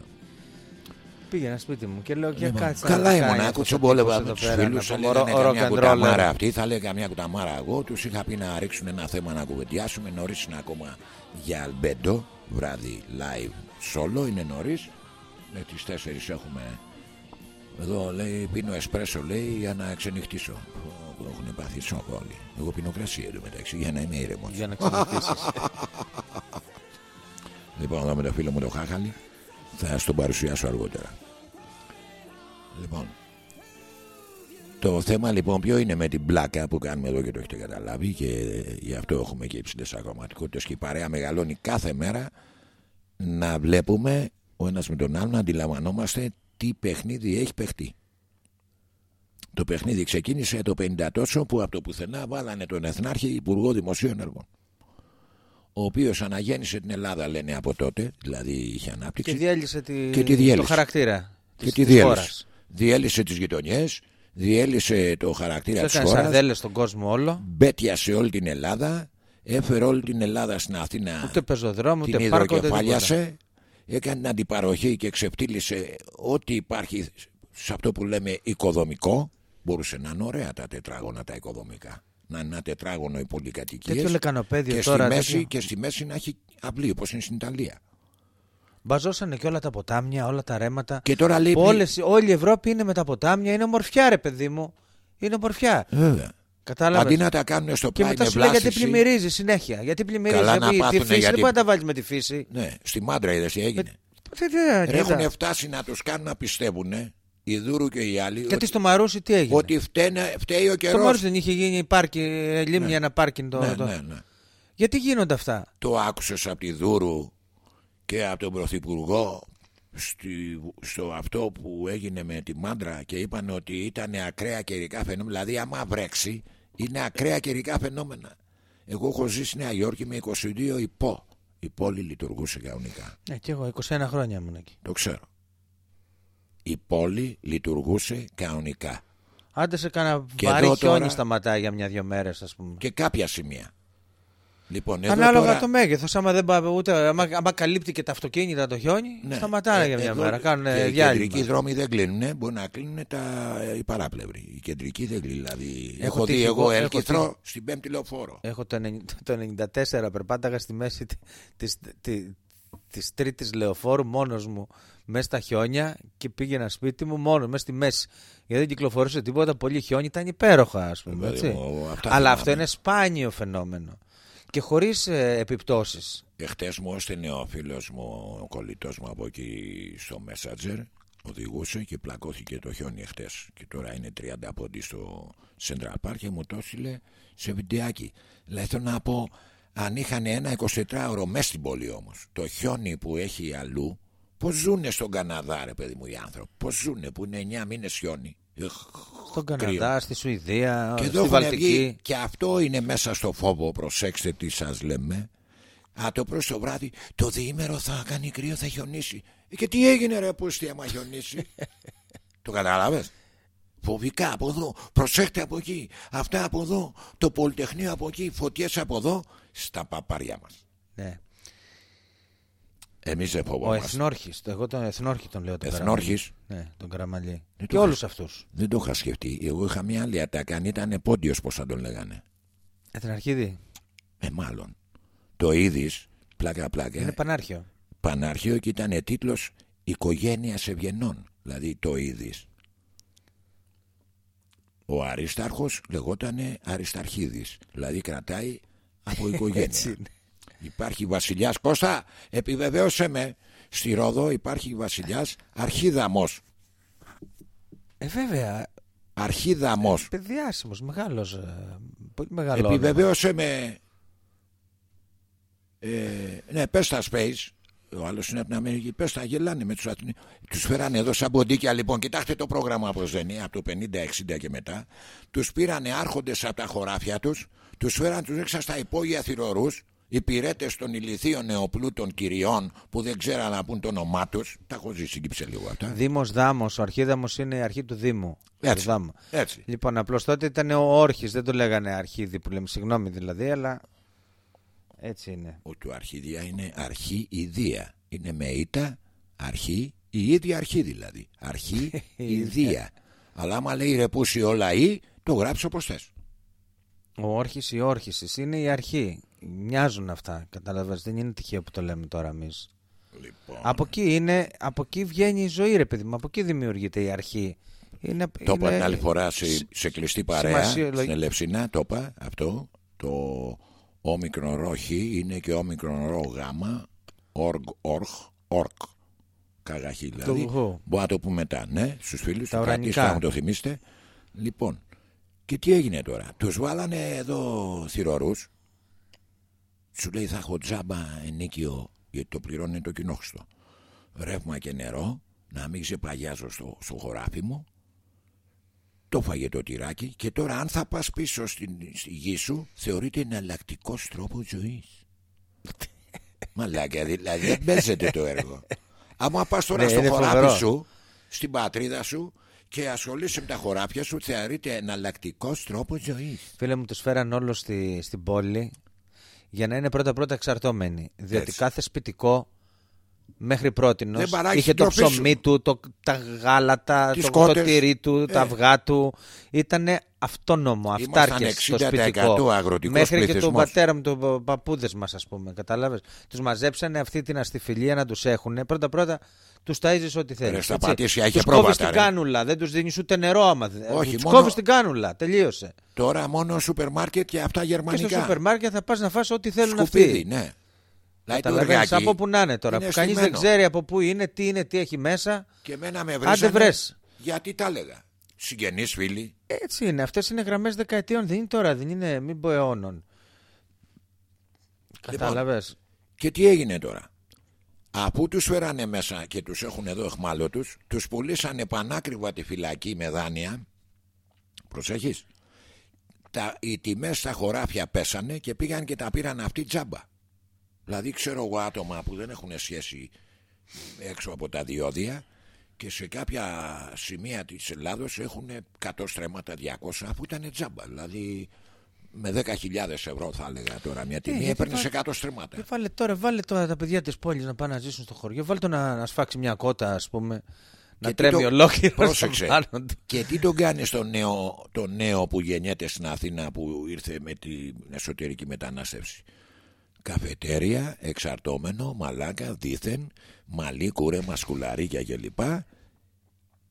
Πήγαινα σπίτι μου και λέω και Λοιπόν, κάτσε. Καλά να ήμουν, κάνει άκουσα αυτός ο μπόλεβα τύπος με εδώ τους πέρα, φίλους, να θα πούμε, λέγανε ρο- καμιά rock and κουταμάρα roller. αυτή, θα λέγανε καμιά κουταμάρα εγώ, τους είχα πει να ρίξουν ένα θέμα να κουβεντιάσουμε, νωρίς είναι ακόμα για αλμπέντο, βράδυ live solo, είναι νωρίς, με τις 4 έχουμε, εδώ λέει πίνω εσπρέσο λέει για να ξενυχτήσω, που έχουν πάθει σοκ όλοι, εγώ πίνω κρασί εδώ μεταξύ για να είμαι ήρεμος. Για να ξενυχτήσεις. <laughs> Λοιπόν, εδώ με το φίλο μου το Χάχαλη θα στον παρουσιάσω αργότερα. Λοιπόν, το θέμα λοιπόν ποιο είναι με την πλάκα που κάνουμε εδώ και το έχετε καταλάβει και γι' αυτό έχουμε και υψηλές ακροματικότητες και η παρέα μεγαλώνει κάθε μέρα να βλέπουμε ο ένας με τον άλλον να αντιλαμβανόμαστε τι παιχνίδι έχει παιχτεί. Το παιχνίδι ξεκίνησε το 50 τόσο που από το πουθενά βάλανε τον Εθνάρχη Υπουργό Δημοσίων Έργων ο οποίος αναγέννησε την Ελλάδα λένε από τότε, δηλαδή είχε ανάπτυξη και διέλυσε τη... Και τη διέλυσε. το χαρακτήρα και της, της της διέλυσε. χώρας. Διέλυσε τις γειτονιές, διέλυσε το χαρακτήρα Του της έκανε χώρας, σαρδέλες στον κόσμο όλο. μπέτιασε όλη την Ελλάδα, έφερε όλη την Ελλάδα στην Αθήνα, Ούτε πεζοδρόμο, την ούτε πάρκο, ούτε τίποτα. υδροκεφάλιασε, έκανε την αντιπαροχή και ξεφτύλισε ό,τι υπάρχει σε αυτό που λέμε οικοδομικό. Μπορούσε να είναι ωραία τα τετράγωνα τα οικοδομικά. Να είναι ένα τετράγωνο οι πολυκατοικίες Τέτοιο λεκανοπέδιο και, τώρα, στη μέση, τέτοιο. και στη μέση να έχει αυλή όπως είναι στην Ιταλία. Μπαζώσανε και όλα τα ποτάμια, όλα τα ρέματα. Και τώρα λέει Που όλες, όλη η Ευρώπη είναι με τα ποτάμια, είναι ομορφιά ρε παιδί μου. Είναι ομορφιά. Βέβαια. Κατάλαβες; Αντί να τα κάνουν στο Και πλάι μετά με σου λέει γιατί βλάστηση, πλημμυρίζει συνέχεια. Γιατί πλημμυρίζει. Καλά να να πει, τη πάθουνε φύση γιατί- δεν μπορεί να τα βάλεις με τη φύση. Ναι, στη μάντρα είδες τι έγινε; Τι- τι- τι- Έχουν κοίτα. φτάσει να τους κάνουν να πιστεύουν η Δούρου και οι άλλοι Γιατί ότι, στο Μαρούσι τι έγινε; ότι φταίνε, φταίει ο Στο καιρός. Μαρούσι δεν είχε γίνει πάρκι, ε, λίμνη Ναι. ένα πάρκινγκ. Το, ναι, το- ναι, ναι. Γιατί γίνονται αυτά; Το άκουσες από τη Δούρου και από τον Πρωθυπουργό στη, στο αυτό που έγινε με τη μάντρα και είπαν ότι ήταν ακραία καιρικά φαινόμενα. Δηλαδή άμα βρέξει είναι ακραία καιρικά φαινόμενα. Εγώ έχω ζήσει στη Νέα Υόρκη με 22 υπό. Η πόλη λειτουργούσε κανονικά. Ναι, και εγώ 21 χρόνια ήμουν εκεί. Το ξέρω. Η πόλη λειτουργούσε κανονικά. Άντε σε κάνα Και βαρύ εδώ χιόνι τώρα- σταματάει για μια-δυο μέρες, ας πούμε. Και κάποια σημεία. Λοιπόν, εδώ Ανάλογα τώρα... το μέγεθος. Άμα, δεν πάει, ούτε, άμα, άμα καλύπτει και τα αυτοκίνητα το χιόνι, Ναι. σταματάει Ε, για μια εδώ μέρα. Κάνουν και Οι διάλειμμα. κεντρικοί δρόμοι δεν κλείνουν, μπορεί να κλείνουν τα, οι παράπλευροι. Οι κεντρικοί δεν κλείνουν. Δηλαδή, Έχω έχω, δει τύχει εγώ εγώ, έχω έλκυθρο τύχει. στην πέμπτη λεωφόρο. Έχω το, 90 <laughs> το 94 περπάταγα στη μέση τη- της, τη, της τρίτης λεωφόρου μόνος μου μέσα στα χιόνια και πήγαινα σπίτι μου μόνο μέσα στη μέση. Γιατί δεν κυκλοφορούσε τίποτα, πολύ χιόνι, ήταν υπέροχα ας πούμε. Βέβαια, Έτσι. εγώ αυτά Αλλά θυμάμαι. αυτό είναι σπάνιο φαινόμενο και χωρίς ε, επιπτώσεις. Εχθέ μου έστειλε ο φίλος μου, ο κολλητός μου από εκεί στο Messenger, οδηγούσε και πλακώθηκε το χιόνι εχθέ. Και τώρα είναι 30 πόντι στο Central Park και μου το έστειλε σε βιντεάκι. Δηλαδή θέλω να πω, αν είχαν ένα 24ωρο μέσα στην πόλη όμως, το χιόνι που έχει αλλού, πώ ζουνε στον Καναδά, ρε παιδί μου, οι άνθρωποι. Πώ ζουνε που είναι 9 μήνες χιόνι. Εχ, Στον κρύο. Καναδά, στη Σουηδία, Και στη εδώ έχουν βγει Βαλτική. και αυτό είναι μέσα στο φόβο. Προσέξτε τι σας λέμε. Α, το πρωί το βράδυ το διήμερο θα κάνει κρύο, θα χιονίσει. Ε, Και τι έγινε ρε πούστη άμα χιονίσει; <laughs> το καταλάβες; Φοβικά από εδώ, προσέχτε από εκεί, αυτά από εδώ, το πολυτεχνείο από εκεί, φωτιές από εδώ, στα παπάρια μας. Ναι. Εμείς δεν Ο φοβόμαστε. Εθνόρχης, το- εγώ τον Εθνόρχη τον λέω. Τον Εθνόρχης; Καραμαλή. Ναι, τον Καραμαλή. Δεν Και το όλους είχα- αυτούς. Δεν το είχα σκεφτεί. Εγώ είχα μια άλλη ατάκα. Αν ήταν πόντιος πώς θα τον λέγανε. Εθναρχίδη. Ε, μάλλον. Το είδης, πλάκα πλάκα, Είναι πανάρχιο. Πανάρχιο και ήταν τίτλος «Οικογένειας Ευγενών». Δηλαδή το είδης. Ο Αρίσταρχος λεγότανε Αρισταρχίδης. Δηλαδή κρατάει από <laughs> οικογένεια. Έτσι είναι. Υπάρχει βασιλιάς Κώστα, επιβεβαίωσε με. Στη Ρόδο υπάρχει βασιλιάς Αρχίδαμος. Ε, βέβαια. Αρχίδαμος. Παιδιάσιμος, μεγάλος. ε, Πολύ μεγάλο. όνομα. Επιβεβαίωσε με. Ε, ναι, πες τα Space. Ο άλλος είναι από την Αμερική. Πες τα, γελάνε με τους Αθηνεί. Τους φέρανε εδώ σαν ποντίκια λοιπόν. Κοιτάξτε το πρόγραμμα πώς δεν είναι, από το 50-60 και μετά. Τους πήρανε άρχοντες από τα χωράφια τους, τους φέραν, τους ρίξαν στα υπόγεια θηρορούς, υπηρέτε των ηλικίων νεοπλούτων κυριών που δεν ξέραν να πούν το όνομά τους. Τα έχω ζήσει στην Κυψελίγου αυτά. Δήμος Δάμος, ο αρχίδαμος είναι η αρχή του Δήμου. Έτσι. Του Δάμου. Έτσι. Λοιπόν, απλώς τότε ήταν ο Όρχης, δεν το λέγανε αρχίδι που λέμε, συγγνώμη δηλαδή, αλλά έτσι είναι. Ο του αρχίδια είναι αρχή ιδία. Είναι με ήττα, αρχή, η ίδια αρχή δηλαδή. Αρχή ιδία. <laughs> Αλλά άμα λέει ρεπούσι όλα ή, το γράψω όπως θες. Ο Όρχης η Όρχησης είναι η αρχή. Μοιάζουν αυτά, καταλαβαίνεις, δεν είναι τυχαίο που το λέμε τώρα εμείς. Λοιπόν, Από εκεί, είναι, από εκεί βγαίνει η ζωή ρε παιδί μου, από εκεί δημιουργείται η αρχή. Είναι, το είπα είναι- την άλλη φορά σε, σ- σε κλειστή παρέα σημασιολογ- στην Ελευσίνα, το είπα αυτό. Το όμικρον ρόχι είναι και όμικρον ρο γάμα, οργ, ορχ, ορκ. Καγαχή δηλαδή. ουγχού. Μπορεί να το πούμε μετά, ναι, στους φίλους. Τα του ουρανικά. κρατήστε, να μου το θυμίστε. Λοιπόν, και τι έγινε τώρα. Τους βάλανε εδώ θηρορούς. Σου λέει θα έχω τζάμπα ενίκιο γιατί το πληρώνει το κοινόχρηστο. Ρεύμα και νερό, να μην ξεπαγιάζω στο, στο χωράφι μου. Το φάγε το τυράκι και τώρα αν θα πας πίσω στην, στη γη σου θεωρείται εναλλακτικός τρόπος ζωής. <laughs> Μαλάκα δηλαδή δεν παίζεται το έργο. Άμα πας τώρα Ναι, στο είναι χωράφι φοβερό. σου, στην πατρίδα σου και ασχολείσαι με τα χωράφια σου θεωρείται εναλλακτικός τρόπος ζωής. Φίλε μου, τους φέραν όλο στη, στην πόλη για να είναι πρώτα-πρώτα εξαρτώμενοι. Διότι Έτσι. κάθε σπιτικό μέχρι πρώτη Δεν παράγεις είχε το την τροφή ψωμί του, το, τα γάλατα, Τις το, το κότες. τυρί του, τα Ε. αυγά του. Ήταν αυτόνομο, Ήμασταν αυτάρκες στο 60% σπιτικό. αγροτικός Μέχρι και τον πληθυσμός. πατέρα μου, τον παππούδες μας ας πούμε, κατάλαβες. Τους μαζέψανε αυτή την αστιφιλία να τους έχουν. Πρώτα-πρώτα τους ταΐζεις ό,τι θέλεις. στα έτσι. πατήσια είχε τους κόβεις πρόβατα, την ρε. κάνουλα, δεν τους δίνεις ούτε νερό άμα δεν- Όχι, τους μόνο- κόβεις την κάνουλα, τελείωσε. Τώρα μόνο σούπερ μάρκετ και αυτά Και γερμανικά. στο σούπερ μάρκετ θα πας να φας ό,τι θέλουν Σκουπίδι, αυτοί. ναι. Δηλαδή το Καταλαβαίνεις εργάκι από που να είναι τώρα. είναι που κανείς δεν στημένο. ξέρει από πού είναι, τι είναι, τι έχει μέσα. Και εμένα με Άντε βρίζανε βρες. γιατί τα έλεγα. Συγγενείς φίλοι. Έτσι είναι. Αυτές είναι γραμμές δεκαετιών. Δεν είναι τώρα, δεν είναι, μην πω αιώνων. Λοιπόν, Κατάλαβες. Και τι έγινε τώρα; Αφού τους φέρανε μέσα και τους έχουν εδώ εχμάλωτους, τους πουλήσανε πανάκριβα τη φυλακή με δάνεια. Προσέχεις. Τα, οι τιμές στα χωράφια πέσανε και πήγαν και τα πήραν αυτή τζάμπα. Δηλαδή ξέρω εγώ άτομα που δεν έχουν σχέση έξω από τα διόδια και σε κάποια σημεία της Ελλάδος έχουν 100 στρέμματα 200 που ήταν τζάμπα. Δηλαδή με 10.000 ευρώ θα έλεγα τώρα μια τιμή γιατί έπαιρνες βα- σε 100 στρέμματα. Ε, βάλε τώρα, βάλε τώρα τα παιδιά της πόλης να πάνε να ζήσουν στο χωριό. Βάλε το να, να σφάξει μια κότα, ας πούμε. Να τι τρέμει το- ολόκληρο. Πρόσεξε. στο πάνω του. Και τι τον κάνεις στον νέο, τον νέο που γεννιέται στην Αθήνα που ήρθε με την εσωτερική μετανάστευση; Καφετέρια, εξαρτώμενο, μαλάκα, δίθεν, μαλλί, κούρεμα, σκουλαρίκια κλπ.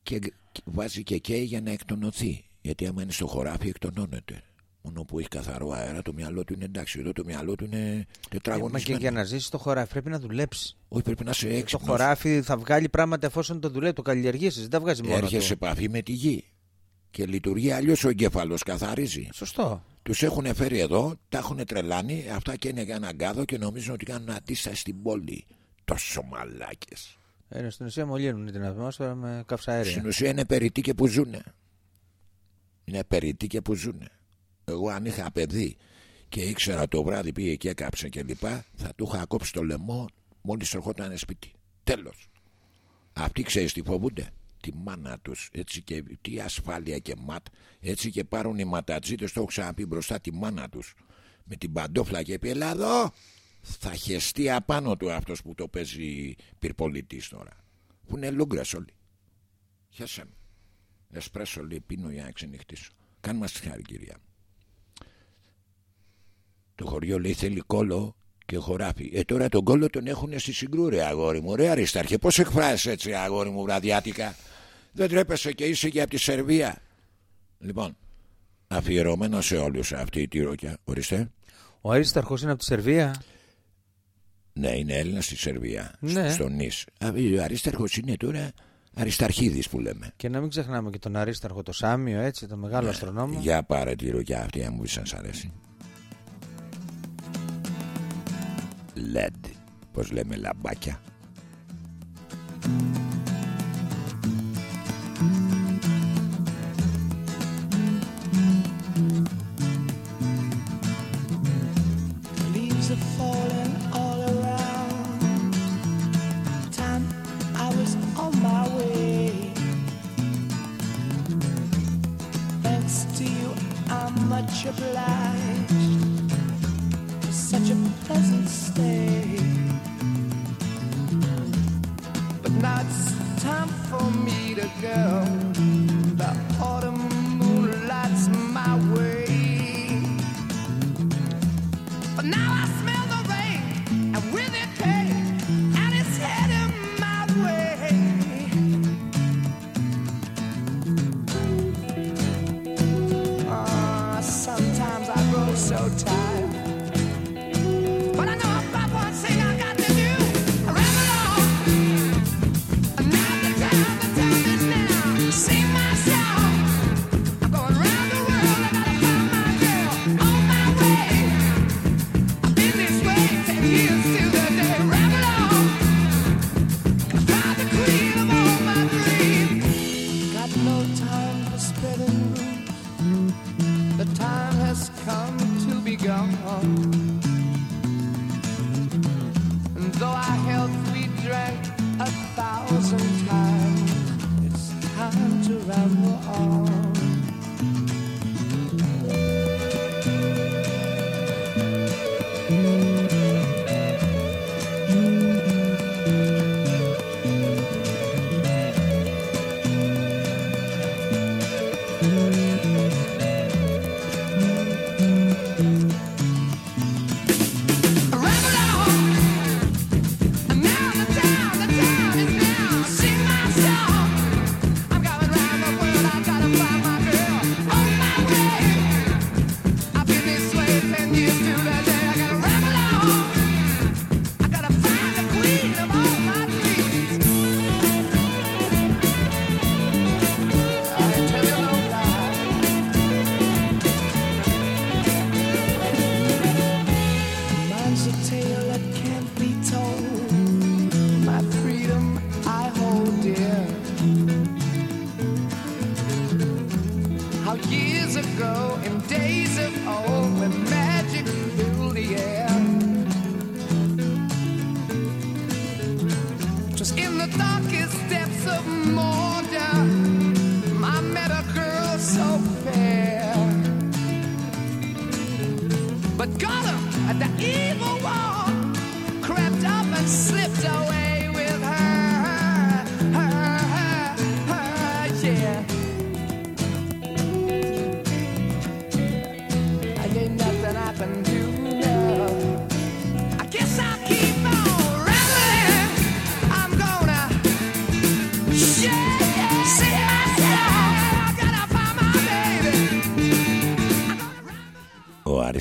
Και γ- και βάζει και καίει για να εκτονωθεί. Γιατί άμα είναι στο χωράφι εκτονώνεται. Μόνο που έχει καθαρό αέρα το μυαλό του είναι εντάξει. Εδώ το μυαλό του είναι Ε, Μα και τετραγωνισμένο. για να ζήσει στο χωράφι πρέπει να δουλέψεις. Όχι πρέπει να είσαι Το έξυπνος. χωράφι θα βγάλει πράγματα εφόσον το δουλεύει, το καλλιεργήσεις. Δεν τα βγάζει μόνο. Έρχεσαι σε του. επαφή με τη γη. Και λειτουργεί αλλιώς ο εγκέφαλος, καθαρίζει. Σωστό. Τους έχουν φέρει εδώ, τα έχουν τρελάνει, αυτά και είναι για έναν κάδο και νομίζουν ότι κάνουν αντίσταση στην πόλη. Τόσο μαλάκες. Ε, στην ουσία μολύνουν την ατμόσφαιρα με καυσαέρια. Στην ουσία είναι περιττή και που ζουνε. Είναι περιττή και που ζουνε. Εγώ αν είχα παιδί και ήξερα το βράδυ πήγε και έκαψε και λοιπά, θα του είχα κόψει το λαιμό μόλις ερχόταν σπίτι. Τέλος. Αυτοί ξέρεις τι φοβούνται; Τη μάνα τους. Έτσι και τι ασφάλεια και ματ. Έτσι και πάρουν οι ματατζίτες, το έχω ξαναπεί μπροστά τη μάνα τους. Με την παντόφλα και πει Ελά εδώ. Θα χεστεί απάνω του αυτός που το παίζει πυρπολίτης τώρα. Που είναι λούγκρας όλοι. Χαίρεσαι με. Εσπρέσο λέει πίνω για να ξενυχτήσω. Κάνε μας τη χάρη κυρία. Το χωριό λέει θέλει κόλο και χωράφι. Ε, τώρα τον κόλο τον έχουν στη συγκρού, ρε αγόρι μου. Ρε Αριστάρχε, πώς εκφράζει έτσι, αγόρι μου, βραδιάτικα; Δεν τρέπεσαι και είσαι και από τη Σερβία. Λοιπόν, αφιερωμένο σε όλους αυτή η τυροκιά. Ορίστε. Ο Αρίσταρχο είναι από τη Σερβία; Ναι, είναι Έλληνας στη Σερβία. Ναι. Στο Νης. Α, Ο Αρίσταρχο είναι τώρα Αρισταρχίδης που λέμε. Και να μην ξεχνάμε και τον Αρίσταρχο, το Σάμιο, έτσι, τον μεγάλο Ναι. αστρονόμο. Για πάρε τη ροκιά αυτή, αν μου σας αρέσει. LED. Πώς λέμε λαμπάκια. Much obliged for such a pleasant stay. But now it's time for me to go.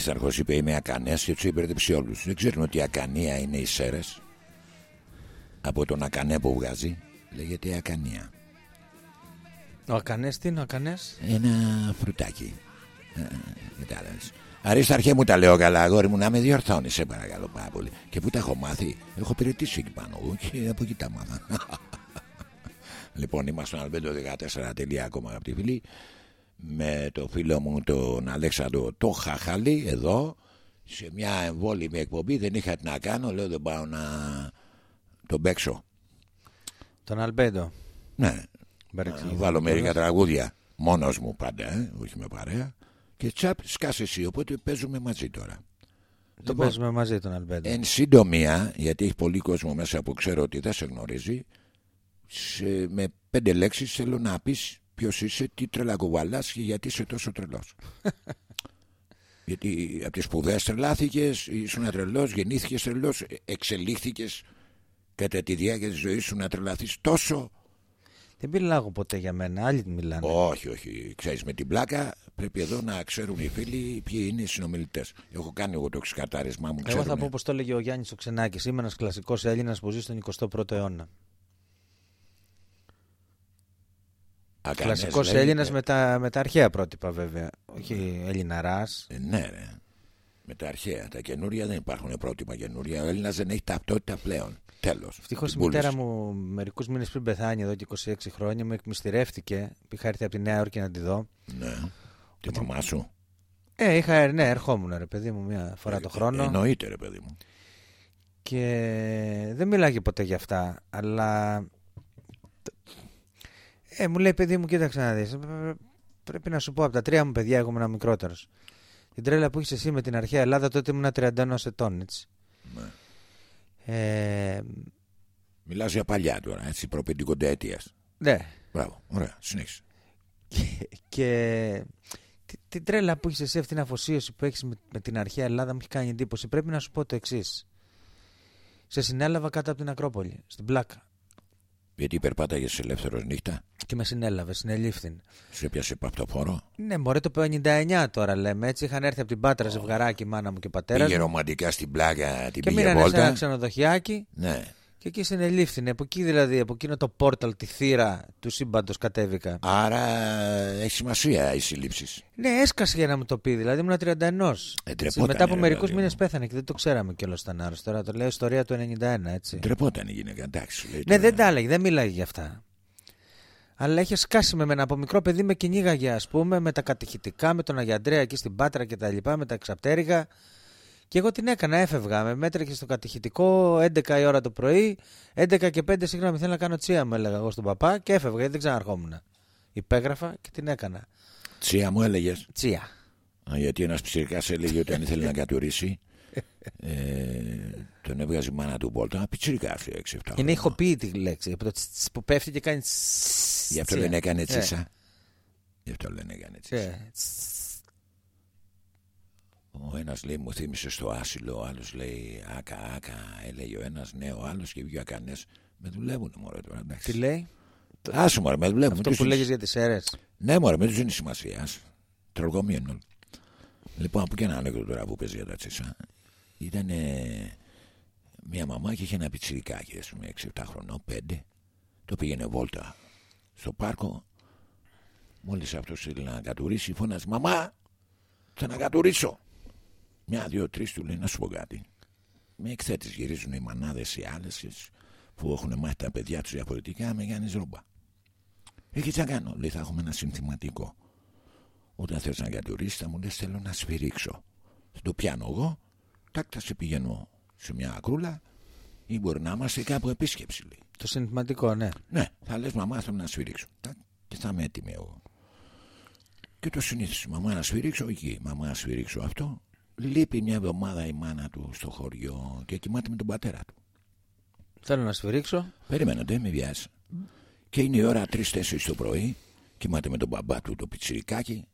Ο Αρισταρχός είπε είμαι ακανές και τους υπερδεψει όλους. Δεν ξέρουν ότι η ακανία είναι οι σέρες. Από τον ακανέ που βγάζει λέγεται ακανία. Ο Ακανές τι είναι ο Ακανές. Ένα φρουτάκι. Ε, κατάλαβες. Αρίσταρχε μου τα λέω καλά, αγόρι μου, να με διορθώνεις, σε παρακαλώ πάρα πολύ. Και πού τα έχω μάθει, έχω υπηρετήσει εκεί πάνω εγώ και από εκεί τα μάθα. <laughs> λοιπόν, είμαστε στον Αλμπέντο14 ακόμα αγαπητοί φίλοι. Με το φίλο μου τον Αλέξανδρο το Χαχαλή εδώ σε μια εμβόλυμη εκπομπή δεν είχα τι να κάνω λέω δεν πάω να τον παίξω Τον Αλμπέντο. ναι Μπαρεξίδη. να βάλω μερικά τραγούδια μόνος μου πάντα ε, όχι με παρέα και τσαπ σκάσε εσύ οπότε παίζουμε μαζί τώρα Το Λοιπόν, παίζουμε μαζί τον Αλμπέντο. Εν συντομία, γιατί έχει πολύ κόσμο μέσα που ξέρω ότι δεν σε γνωρίζει, σε, με πέντε λέξεις θέλω να πεις ποιος είσαι, τι τρελακοβαλάς και γιατί είσαι τόσο τρελός. <laughs> Γιατί από τις σπουδέ τρελάθηκες, ήσουν τρελός, γεννήθηκες τρελός, εξελίχθηκες κατά τη διάρκεια της ζωής σου να τρελαθείς τόσο. Δεν μιλάω ποτέ για μένα, άλλοι μιλάνε. Όχι, όχι. Ξέρεις, με την πλάκα πρέπει εδώ να ξέρουν οι φίλοι ποιοι είναι οι συνομιλητές. Έχω κάνει εγώ το ξεκατάρισμά μου. Εγώ θα ξέρουνε. πω όπως το έλεγε ο Γιάννης ο Ξενάκη. Είμαι ένας κλασικός Έλληνας που ζει στον 21ο αιώνα. Κλασικός λέει. Έλληνας Ε, με τα, με τα αρχαία πρότυπα βέβαια. Όχι Ελληναρά. ε, Ναι, ρε. Με τα αρχαία. Τα καινούρια δεν υπάρχουν πρότυπα καινούρια. Ο Έλληνας δεν έχει ταυτότητα πλέον. Τέλος. Ευτυχώς η μητέρα μου μερικούς μήνες πριν πεθάνει εδώ και 26 χρόνια μου εκμυστηρεύτηκε. Είχα έρθει από τη Νέα Υόρκη να τη δω. Ναι. Τη μαμά σου. Ε, είχα, ναι, ερχόμουν ρε παιδί μου μία φορά το χρόνο. Εννοείται, ρε παιδί μου. Και δεν μιλάγε ποτέ για αυτά. Αλλά. Ε, μου λέει παιδί μου, κοίταξε να δεις. Πρέπει να σου πω από τα τρία μου παιδιά, εγώ ήμουν μικρότερος. Την τρέλα που είχε εσύ με την αρχαία Ελλάδα, τότε ήμουν 31 ετών, έτσι. Ναι. Ε, Μιλάς για παλιά τώρα, έτσι, προπεντικονταετία. ναι. Μπράβο, ωραία, συνέχισε. Και, και τη- την τρέλα που έχεις εσύ αυτή την αφοσίωση που έχεις με, με την αρχαία Ελλάδα μου έχει κάνει εντύπωση. Πρέπει να σου πω το εξής. Σε συνέλαβα κάτω από την Ακρόπολη, στην πλάκα. Γιατί περπάταγε ελεύθερος νύχτα, Και με συνέλαβες, συνελήφθην. σε πιάσε παπτοφόρο; Ναι, μωρέ το 59 τώρα λέμε. Έτσι είχαν έρθει από την Πάτρα ζευγαράκι, η μάνα μου και ο πατέρας. Πήγε ρομαντικά στην πλάκα, την Και πήγε μείνανε σε ένα βόλτα. ξενοδοχιάκι Ναι. Και εκεί συνελήφθην. Από εκεί δηλαδή, από εκείνο το πόρταλ, τη θύρα του σύμπαντος κατέβηκα. Άρα έχει σημασία οι συλλήψεις. Ναι, έσκασε για να μου το πει. Δηλαδή ήμουν 31. Ε, ντρεπότανε, Μετά από ρε μερικούς παιδί μήνες μου. πέθανε και δεν το ξέραμε κιόλας ήταν άρρωστο. Τώρα το λέω ιστορία του 91, έτσι. Ντρεπόταν η γυναίκα, εντάξει. Λέει, Ναι, τώρα. δεν τα έλεγε, δεν μίλαγε για αυτά. Αλλά είχε σκάσει με μένα από μικρό παιδί με κυνήγαγε, ας πούμε, με τα κατηχητικά, με τον Αγιαντρέα εκεί στην Πάτρα και τα λοιπά, με τα εξαπτέρυγα. Και εγώ την έκανα, έφευγα. Με μέτρεχε στο κατηχητικό 11 η ώρα το πρωί, 11 και 5 συγγνώμη, θέλω να κάνω τσία, μου έλεγα εγώ στον παπά και έφευγα γιατί δεν ξαναρχόμουν. Υπέγραφα και την έκανα. Τσία μου έλεγες; Τσία. Γιατί ένας ψυχικά έλεγε ότι αν ήθελε να κατουρίσει, ε, τον έβγαζε η μάνα του Μπόλτα. Πιτσυρικά 6-7. Είναι ηχοποίητη λέξη. Από το τσ- τσ που πέφτει και κάνει. τσ- Γι' αυτό τσία. δεν έκανε Ε, τσίσα. Γι' αυτό λένε έκανε τσίσα. Ε, τσ- Ο ένας λέει μου θύμισες στο άσυλο, ο άλλος λέει άκα άκα. Έλεγε ο ένας ναι, ο άλλος και βγει ακανές. Με δουλεύουν μωρέ τώρα. εντάξει. Τι λέει, Άσε μωρέ, με δουλεύουν. αυτό τους που είναι- λέγες για τις αίρες. Ναι, μωρέ, με τους δίνει σημασίας. Τρογομία είναι όλο. Λοιπόν, από και ένα ανέκδοτο τώρα που παίζει για τα τσίσα. Ήταν μια μαμά και είχε ένα πιτσιρικάκι, ας πούμε, 6-7 χρονών, 5. Το πήγαινε βόλτα στο πάρκο. Μόλις αυτός ήθελε να κατουρίσει, φώναζε Μαμά, θα να κατουρίσω. Μια, δύο, τρεις του λέει να σου πω κάτι. Με εκθέτη γυρίζουν οι μανάδες οι άλλε που έχουν μάθει τα παιδιά τους διαφορετικά, με κάνει ρούμπα. Ε, και τι θα κάνω, λέει, θα έχουμε ένα συνθηματικό. Όταν θες να κατουρίσει, θα μου λες θέλω να σφυρίξω. Θα το πιάνω εγώ, τάκ, θα σε πηγαίνω σε μια ακρούλα ή μπορεί να είμαστε κάπου επίσκεψη, λέει. Το συνθηματικό, ναι. Ναι, θα λες μαμά θέλω να σφυρίξω. Τάκ, και θα είμαι έτοιμη εγώ. Και το συνήθισε, μαμά να σφυρίξω εκεί, μαμά να σφυρίξω αυτό. Λείπει μια εβδομάδα η μάνα του στο χωριό και κοιμάται με τον πατέρα του. Θέλω να σφυρίξω. Περίμενατε, μη βιάζει. Και είναι η ώρα 3-4 το πρωί. Κοιμάται με τον μπαμπά του το πιτσιρικάκι.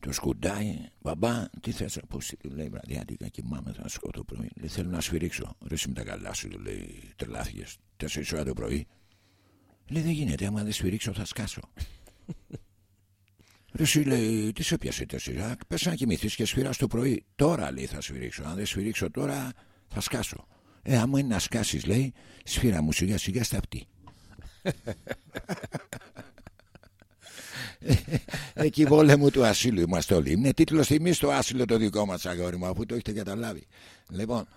Το σκουντάει. Μπαμπά, τι θες να τι του λέει βραδιάτικα. Κοιμάμαι, θα σκοτώ το πρωί. Λέει, θέλω να σφυρίξω. Ρε, εσύ με τα καλά σου, του λέει, τρελάθηκες. 4 ώρα το πρωί. Λέει, δεν γίνεται. Άμα δεν σφυρίξω, θα σκάσω. Ρε, εσύ λέει, τι σε πιάσε 4 Πες να κοιμηθείς και σφυράς το πρωί. Τώρα λέει, θα σφυρίξω. Αν δεν σφυρίξω τώρα, θα σκάσω. Ε, άμα είναι να σκάσεις, λέει, σφύρα μου σιγά σιγά στα αυτή. Εκεί πόλεμο του ασύλου είμαστε όλοι. Είναι τίτλος τιμή το άσυλο το δικό μας, αγόρι μου, αφού το έχετε καταλάβει. Λοιπόν,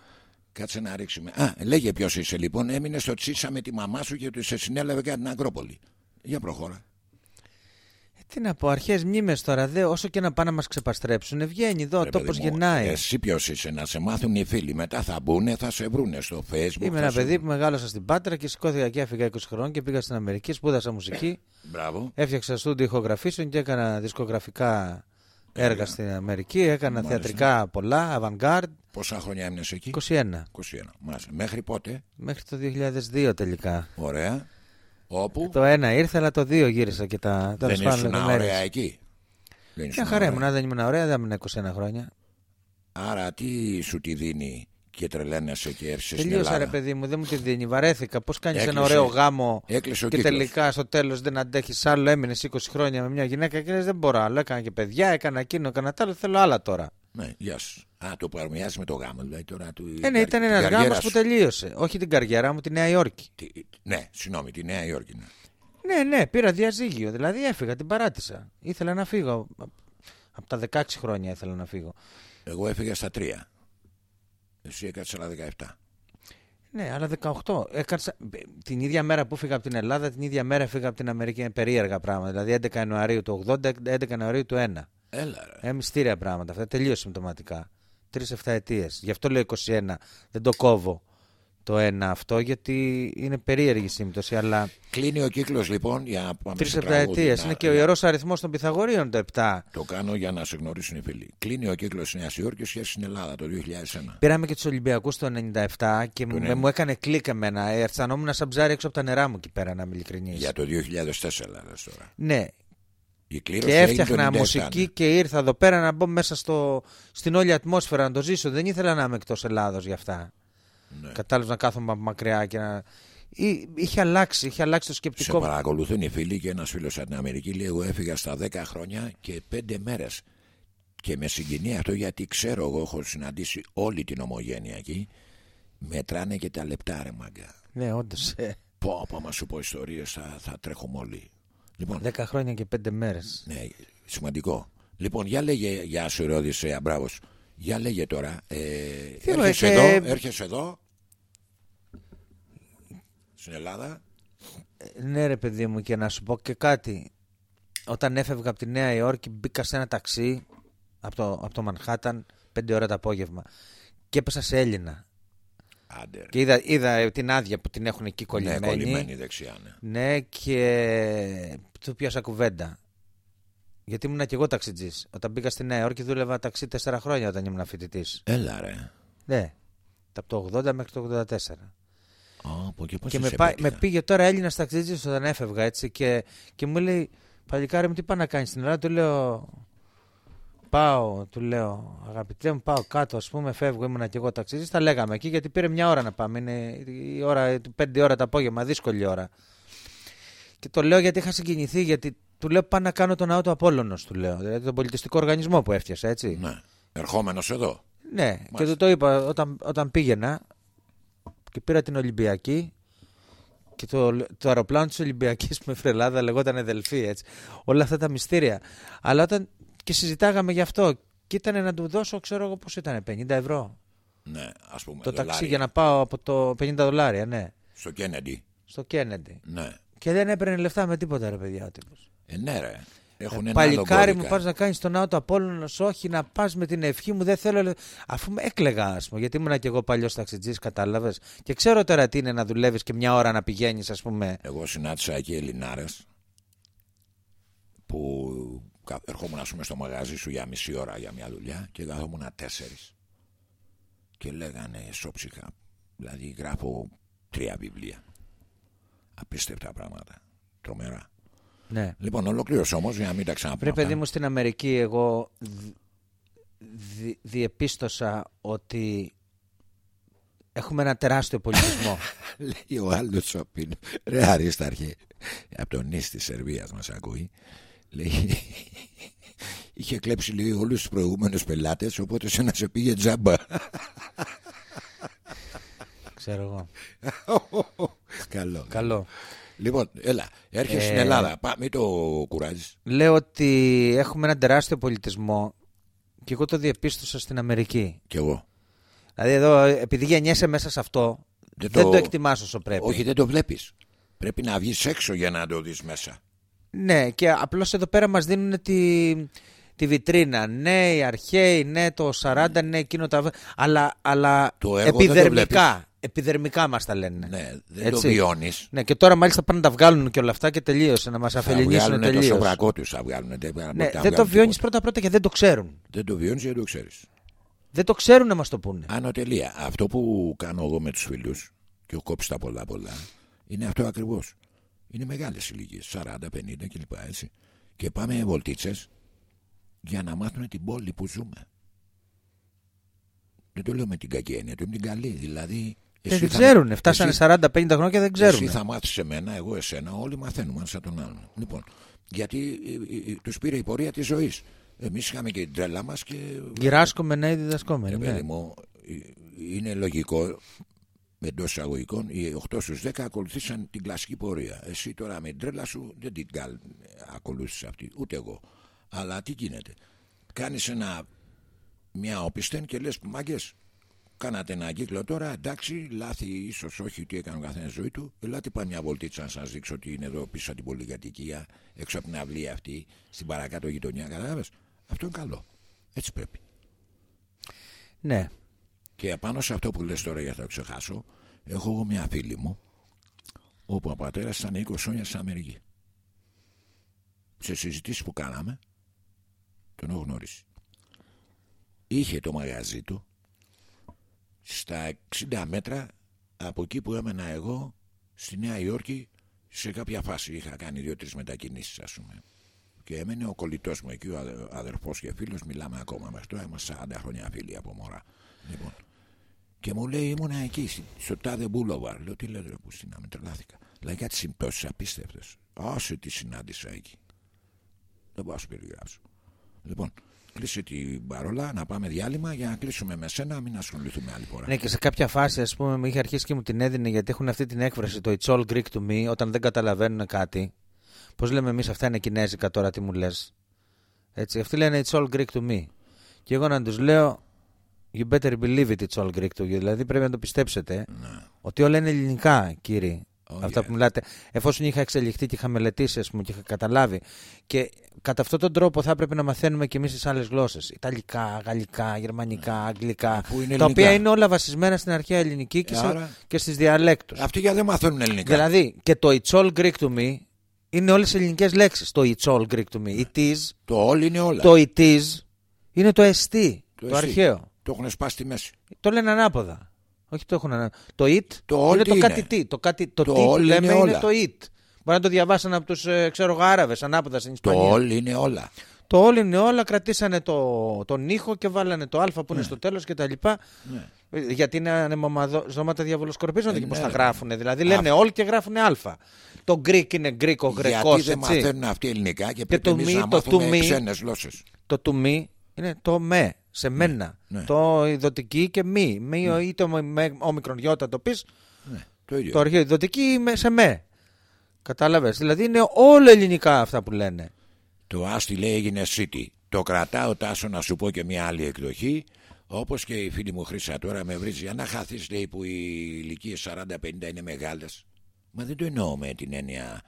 κάτσε να ρίξουμε. Α, λέγε ποιος είσαι λοιπόν. Έμεινε στο τσίσα με τη μαμά σου και του σε συνέλαβε κατά την Ακρόπολη. Για προχώρα. Ε, τι να πω, αρχές μνήμες τώρα. Δε, όσο και να πάνε να μας ξεπαστρέψουν, βγαίνει εδώ, ο Ρε, τόπος παιδί μου, γεννάει. Εσύ ποιος είσαι, να σε μάθουν οι φίλοι. Μετά θα μπουν, θα σε βρούνε στο facebook. Είμαι θα ένα σε παιδί βρουν. που μεγάλωσα στην Πάτρα και σηκώθηκα και έφυγα 20 χρόνων και πήγα στην Αμερική, σπούδασα μουσική. Μπράβο. Έφτιαξα στούντιο ηχογραφήσεων και έκανα δισκογραφικά έργα στην Αμερική. Έκανα Μάλιστα. θεατρικά πολλά, avant-garde. Πόσα χρόνια έμεινες εκεί, 21. 21. Μάλιστα. Μέχρι πότε, Μέχρι το 2002 τελικά. ωραία. Όπου; Το ένα ήρθε, αλλά το δύο γύρισα και τα. δεν τέλος πάντων ήσουν λεπτομέρειες. ωραία εκεί; Δεν Μια ήσουν χαρά ωραία. ήμουν, δεν ήμουν ωραία, δεν ήμουν 21 χρόνια. Άρα τι σου τη δίνει και τρελαίνεσαι και έρχεσαι στην Τελείωσα Ελλάδα; ρε παιδί μου, δεν μου τη δίνει. Βαρέθηκα. Πώς κάνεις ένα Έκλεισε- ωραίο γάμο έκλεισε ο και κύκλος. τελικά στο τέλος δεν αντέχεις άλλο. Έμεινες 20 χρόνια με μια γυναίκα και λες, δεν μπορώ άλλο. Έκανα και παιδιά, έκανα εκείνο, έκανα τ' άλλο. Θέλω άλλα τώρα. Ναι, γεια σου. Α, το παρομοιάζει με το γάμο. Δηλαδή τώρα του. Ε, ναι, ήταν ένας καριέρα γάμος που σου. τελείωσε. Όχι την καριέρα μου, τη Νέα Υόρκη. Τι- Ναι, συγγνώμη, τη Νέα Υόρκη. Ναι. Ναι, ναι, πήρα διαζύγιο. Δηλαδή έφυγα, την παράτησα. Ήθελα να φύγω. Από τα 16 χρόνια ήθελα να φύγω. Εγώ έφυγα στα τρία. Εσύ έκατσε άλλα 17. Ναι, αλλά 18. Έκατσα, την ίδια μέρα που φύγα από την Ελλάδα, την ίδια μέρα φύγα από την Αμερική. Είναι περίεργα πράγματα. Δηλαδή 11 Ιανουαρίου του 80, 11 Ιανουαρίου του 1. Έλα ρε. Ε, μυστήρια πράγματα. Αυτά τελείω συμπτωματικά. Τρει-εφτά ετίε. Γι' αυτό λέω 21. Δεν το κόβω το ένα αυτό, γιατί είναι περίεργη σύμπτωση. Αλλά Κλείνει ο κύκλος λοιπόν για να πάμε σε τρει-εφτά τραγούδι. ετίε. Να- Είναι και ο ιερός αριθμός των Pythagorean το 7. Το κάνω για να σε γνωρίσουν οι φίλοι. Κλείνει ο κύκλος τη Νέα Υόρκη σχέσης στην Ελλάδα το 2001. Πήραμε και τους Ολυμπιακούς το 97 και μου, 90. μου έκανε κλικ εμένα. Ε, Αισθανόμουν σαν ψάρι έξω από τα νερά μου εκεί πέρα, να είμαι ειλικρινής. Για το 2004 λες τώρα. Ναι, Η κλήρωση και έγινε το έφτιαχνα 97, μουσική ναι. και ήρθα εδώ πέρα να μπω μέσα στο, στην όλη ατμόσφαιρα να το ζήσω. Δεν ήθελα να είμαι εκτός Ελλάδος γι' αυτά. Ναι. Κατάλαβα να κάθομαι από μακριά και να. Ή- Είχε αλλάξει, είχε αλλάξει το Σε σκεπτικό μου. παρακολουθούν οι φίλοι και ένας φίλος από την Αμερική λέει: Εγώ έφυγα στα 10 χρόνια και 5 μέρες. Και με συγκινεί αυτό γιατί ξέρω εγώ έχω συναντήσει όλη την ομογένεια εκεί. Μετράνε και τα λεπτά ρε μάγκα. Ναι, όντως. Πω πω μα σου πω ιστορίες θα, θα τρέχουμε όλοι. Λοιπόν, 10 χρόνια και 5 μέρες. ναι, σημαντικό. Λοιπόν, για λέγε, γεια σου Ρώδης Αμπράβος. Για λέγε τώρα, ε, Τι έρχεσαι, λέω, εδώ, και- έρχεσαι εδώ, στην Ελλάδα. Ναι, ρε παιδί μου, και να σου πω και κάτι. Όταν έφευγα από τη Νέα Υόρκη, μπήκα σε ένα ταξί από το, από το Μανχάταν 5 ώρα το απόγευμα και έπεσα σε Έλληνα. Άντε, ρε. Και είδα, είδα την άδεια που την έχουν εκεί ναι, κολλημένη. κολλημένη δεξιά, ναι. Ναι, και του πιάσα κουβέντα. Γιατί ήμουν και εγώ ταξιτζής. Όταν μπήκα στη Νέα Υόρκη, δούλευα ταξί 4 χρόνια όταν ήμουν φοιτητής. Έλα ρε. Ναι. Από το 80 μέχρι το 84. Ω, και πώς και σε με, πάει- πέτυχα. με πήγε τώρα Έλληνας ταξιτζής όταν έφευγα έτσι και, και μου λέει Παλικάρι μου, τι πάει να κάνεις στην Ελλάδα; Του λέω Πάω, του λέω Αγαπητέ μου, πάω κάτω. Α πούμε, φεύγω. Ήμουνα και εγώ ταξιτζή. Τα λέγαμε εκεί γιατί πήρε μια ώρα να πάμε. Είναι η ώρα, 5 ώρα το απόγευμα, δύσκολη ώρα. Και το λέω γιατί είχα συγκινηθεί. Γιατί του λέω πάω να κάνω τον ναό του Απόλλωνος, του λέω. Δηλαδή τον πολιτιστικό οργανισμό που έφτιασα, έτσι. Ναι. Ερχόμενος εδώ. Ναι, και του το είπα όταν, όταν πήγαινα και πήρα την Ολυμπιακή και το, το αεροπλάνο της Ολυμπιακής <laughs> με φρελάδα λεγόταν Εδελφή, έτσι. Όλα αυτά τα μυστήρια. Αλλά όταν και συζητάγαμε γι' αυτό και ήταν να του δώσω, ξέρω εγώ πώς ήταν, 50 ευρώ. Ναι, ας πούμε. το δολάρια. ταξί για να πάω από το 50 δολάρια, ναι, Στο Κέννεντι. στο Κέννεντι. Ναι. Και δεν έπαιρνε λεφτά με τίποτα, ρε παιδιά, ο τύπος. Ε, ναι, ρε. Έχουν ένα άλλο Παλικάρι μου, κώδικα. πας να κάνεις τον Ναό του Απόλλωνα, όχι να πας με την ευχή μου, δεν θέλω. Αφού με έκλεγα, ας πούμε, γιατί ήμουν και εγώ παλιός ταξιτζής, κατάλαβες. Και ξέρω τώρα τι είναι να δουλεύεις και μια ώρα να πηγαίνεις, ας πούμε. Εγώ συνάντησα εκεί Ελληνάρες που κα- ερχόμουν ας πούμε στο μαγαζί σου για μισή ώρα για μια δουλειά και καθόμουν τέσσερις και λέγανε σώψυχα δηλαδή γράφω τρία βιβλία απίστευτα πράγματα τρομερά Ναι. λοιπόν ολοκλήρωσε όμως για να μην τα Ρε ξαναπούμε παιδί αυτά. μου στην Αμερική, εγώ δι- δι- διεπίστωσα ότι έχουμε ένα τεράστιο πολιτισμό. <laughs> Λέει ο άλλο ο Πίνο. Ρε Αρίσταρχε, από τον νης της Σερβίας μας ακούει. Λέει, <laughs> είχε κλέψει λέει όλους τους προηγούμενους πελάτες, οπότε σε να σε πήγε τζάμπα. ξέρω εγώ. <laughs> Καλό. Καλό. Λοιπόν, έλα, έρχεσαι Ε, στην Ελλάδα. Πά, μην το κουράζεις. Λέω ότι έχουμε ένα τεράστιο πολιτισμό και εγώ το διεπίστωσα στην Αμερική. Κι εγώ. Δηλαδή εδώ, επειδή γεννιέσαι μέσα σε αυτό, Δεν δεν το- το, εκτιμάς όσο πρέπει. Όχι, δεν το βλέπεις. Πρέπει να βγεις έξω για να το δεις μέσα. Ναι, και απλώς εδώ πέρα μας δίνουν τη, τη βιτρίνα. Ναι, οι αρχαίοι, ναι, το 40, ναι, εκείνο τα... Αλλά, αλλά Το έργο δεν το επιδερμικά, επιδερμικά μας τα λένε. Ναι, δεν Έτσι. το βιώνεις. Ναι, και τώρα μάλιστα πάνε να τα βγάλουν και όλα αυτά και τελείωσε, να μας Θα αφελινήσουν βγάλουν το τελείως. σοβρακό τους, θα βγάλουν. Δεν, Ναι, τα δεν το βγάλουν βιώνεις τίποτα. πρώτα-πρώτα και δεν το ξέρουν. Δεν το βιώνεις γιατί το ξέρεις. Δεν το ξέρουν να μας το πούνε. Άνω τελεία. Αυτό που κάνω εγώ με τους φίλους και έχω κόψει τα πολλά πολλά είναι αυτό ακριβώς. Είναι μεγάλες ηλικίες, 40, 50 κλπ. Έτσι. Και πάμε βολτίτσες για να μάθουν την πόλη που ζούμε. Δεν το λέω με την κακή έννοια, το με την καλή. Δηλαδή. Δεν εσύ την θα- ξέρουν. Φτάσανε εσύ- 40-50 χρόνια και δεν ξέρουν. Εσύ θα μάθεις εμένα, εγώ εσένα, όλοι μαθαίνουμε ένα σαν τον άλλον. Λοιπόν, γιατί τους πήρε η πορεία της ζωής. Εμείς είχαμε και την τρέλα μας και. Γυράσκομαι νέοι διδασκόμενοι. Ε, ναι. παιδί μου, ε, είναι λογικό εντός εισαγωγικών οι 8 στους 10 ακολουθήσαν την κλασική πορεία. Εσύ τώρα με την τρέλα σου δεν την καλ- ακολούθησες αυτή, ούτε εγώ. Αλλά τι γίνεται; Κάνεις μια όπισθεν και λες μάγκες. Κάνατε ένα κύκλο τώρα, εντάξει, λάθη ίσως όχι τι έκανε ο καθένας ζωή του. Ελάτε πάμε μια βολτίτσα να σας δείξω ότι είναι εδώ πίσω από την πολυκατοικία, έξω από την αυλή αυτή, στην παρακάτω γειτονιά. Κατάλαβες. Αυτό είναι καλό. Έτσι πρέπει. ναι. Και επάνω σε αυτό που λες τώρα για να το ξεχάσω, έχω εγώ μια φίλη μου, όπου ο πατέρας ήταν 20 χρόνια στην Αμερική. Σε συζητήσεις που κάναμε, τον έχω γνωρίσει. Είχε το μαγαζί του στα 60 μέτρα από εκεί που έμενα εγώ στη Νέα Υόρκη σε κάποια φάση. Είχα κάνει δύο-τρεις μετακινήσεις ας πούμε. Και έμενε ο κολλητός μου εκεί ο αδε- αδερφός και φίλος. Μιλάμε ακόμα μέχρι τώρα. Είμαστε 40 χρόνια φίλοι από μωρά. Λοιπόν και μου λέει ήμουνα εκεί στη- στο τάδε Boulevard λέω τι λέτε ρε Πουστίνα με τρελάθηκα λέει κάτι συμπτώσεις απίστευτες άσε τι συνάντησα εκεί δεν μπορώ να σου περιγράψω λοιπόν κλείσε την παρόλα να πάμε διάλειμμα για να κλείσουμε με σένα μην ασχοληθούμε άλλη φορά Ναι, και σε κάποια φάση, ας πούμε, με είχε αρχίσει και μου την έδινε γιατί έχουν αυτή την έκφραση το It's all Greek to me όταν δεν καταλαβαίνουν κάτι. Πώς λέμε εμείς, αυτά είναι κινέζικα τώρα, τι μου λες. Έτσι, αυτοί λένε It's all Greek to me. Και εγώ να τους λέω You better believe it, it's all Greek to you. Δηλαδή πρέπει να το πιστέψετε ότι όλα είναι ελληνικά, κύριοι. Oh, αυτά yeah. που μιλάτε. Εφόσον είχα εξελιχθεί και είχα μελετήσει, ας πούμε, και είχα καταλάβει. Και κατά αυτόν τον τρόπο θα έπρεπε να μαθαίνουμε και εμείς τις άλλες γλώσσες. Ιταλικά, γαλλικά, γερμανικά, αγγλικά. Αφού είναι τα ελληνικά. οποία είναι όλα βασισμένα στην αρχαία ελληνική και, Ε, σε, άρα- και στις διαλέκτους. αυτοί για δεν μαθαίνουν ελληνικά Δηλαδή και το It's all Greek to me είναι όλες ελληνικές λέξεις. Το It's all Greek to me. It is, το όλοι είναι όλα το it is είναι το εστί. Το, εσύ. αρχαίο. Το έχουν σπάσει στη μέση Το λένε ανάποδα. Όχι το έχουν ανάποδα. Το it Το all είναι τι το είναι; κάτι τι. Το, κάτι, το, Το τι που all λέμε είναι είναι, όλα. το it. Μπορεί να το διαβάσαν από τους ε, ξέρω εγώ, Άραβες ανάποδα στην το Ισπανία. όλοι είναι όλα Το all είναι όλα, κρατήσανε το, τον ήχο και βάλανε το α που Ναι. είναι στο τέλος κτλ. Ε, Γιατί είναι ανεμομαζώματα διαβολοσκορπίζονται Ε, και πώς ναι, τα ρε. γράφουν. Δηλαδή λένε all και γράφουν α. Το Greek είναι Γκρίκο, Γρεκό. γιατί δεν μαθαίνουν αυτοί ελληνικά και πρέπει το εμείς μη, να το μάθουμε του μη. ξένες γλώσσες Το to me είναι το με, σε μένα. ναι. Το ειδωτική και μη. Μη ο- είτε με, με όμικρον γιώτα το πεις. ναι, το ίδιο Το αρχαίο ειδωτική με, σε με. Κατάλαβες. Δηλαδή είναι όλο ελληνικά αυτά που λένε. Το άστι λέει έγινε city. Το κρατάω τάσο να σου πω και μια άλλη εκδοχή. Όπως και η φίλη μου Χρύσα τώρα με βρίζει. Αν να χαθείς λέει που οι ηλικίες 40-50 είναι μεγάλες. Μα δεν το εννοώ με την έννοια.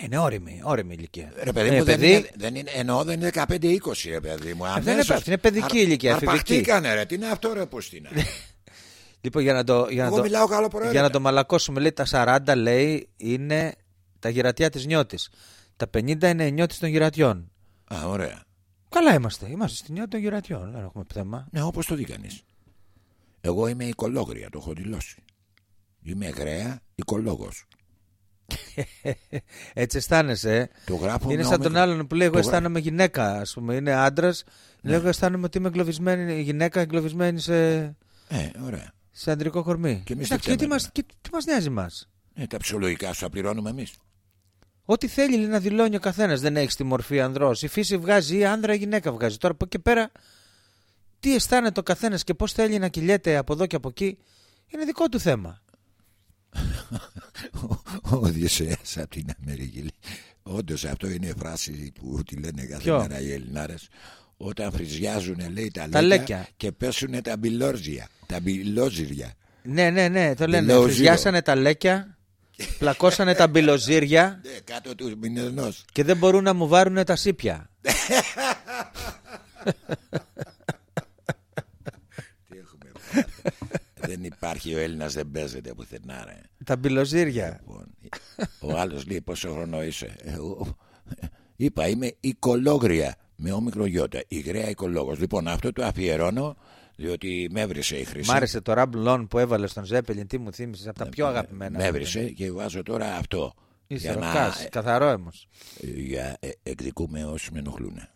Είναι όρημη, όρημη ηλικία. Ρε παιδί Ε, μου, δεν παιδί, είναι, δεν είναι, εννοώ δεν είναι 15-20 ρε παιδί μου. δεν είναι Αμέσως. αυτή είναι παιδική ηλικία, εφηβική. Αρπαχτήκανε ρε, τι είναι αυτό ρε Πουστίνα. Λοιπόν, για να το, για να Εγώ το, μιλάω καλοπροαίρετα. για να το μαλακώσουμε, λέει τα 40 λέει είναι τα γυρατιά της νιώτης. Τα 50 είναι η νιώτη των γυρατιών. Α, ωραία. Καλά είμαστε. Είμαστε στη νιώτη των γυρατιών. Δεν έχουμε θέμα. Ναι, όπως το δει κανείς. Εγώ είμαι οικολόγρια, το έχω δηλώσει. Είμαι γραία οικολόγος. <laughs> Έτσι αισθάνεσαι. ε. Το γράφω Είναι με σαν τον όμικρο. άλλον που λέει: Εγώ Το γράφω. αισθάνομαι γυναίκα. Α πούμε, είναι άντρας. Ναι. Λέω: Εγώ αισθάνομαι ότι είμαι εγκλωβισμένη, γυναίκα εγκλωβισμένη σε, Ε, ωραία. σε αντρικό κορμί. Και εμείς Εντάξει, τι και τι φταίμε, μας, και τι μας νοιάζει μα. Ε, τα ψυχολογικά σου τα πληρώνουμε εμείς. Ό,τι θέλει λέει, να δηλώνει ο καθένας. Δεν έχει τη μορφή ανδρός. Η φύση βγάζει ή άνδρα ή γυναίκα βγάζει. Τώρα από εκεί και πέρα, τι αισθάνεται ο καθένας και πώς θέλει να κυλιέται από εδώ και από εκεί, είναι δικό του θέμα. Ο Οδυσσέας από την Αμερική. Όντως αυτό είναι η φράση που τη λένε κάθε Ποιο; μέρα οι Ελληνάρες. Όταν φριζιάζουν λέει τα, Τα λέκια, λέκια. και πέσουν τα μπιλόρζια. Τα μπιλόζυρια. Ναι, ναι, ναι, το λένε. Λέω Φριζιάσανε τα λέκια, πλακώσανε τα μπιλοζύρια <laughs> Ναι, κάτω του μηνενός. και δεν μπορούν να μου βάρουν τα σύπια. <laughs> Τι έχουμε πάρει. Δεν υπάρχει ο Έλληνας δεν παίζεται πουθενά ρε. τα μπιλοζύρια. Λοιπόν, ο άλλος λέει πόσο χρόνο είσαι; Εγώ είπα είμαι οικολόγρια με όμικρο γιώτα. Υγραία οικολόγος. Λοιπόν αυτό το αφιερώνω διότι με έβρισε η χρήση. Μ' άρεσε το ράμπλον που έβαλε στον Ζέπελιν, τι μου θύμισες, από τα πιο αγαπημένα. Με έβρισε και βάζω τώρα αυτό. Είσαι για να ροκάς, καθαρό όμως. για, ε, εκδικούμε όσοι με ενοχλούν.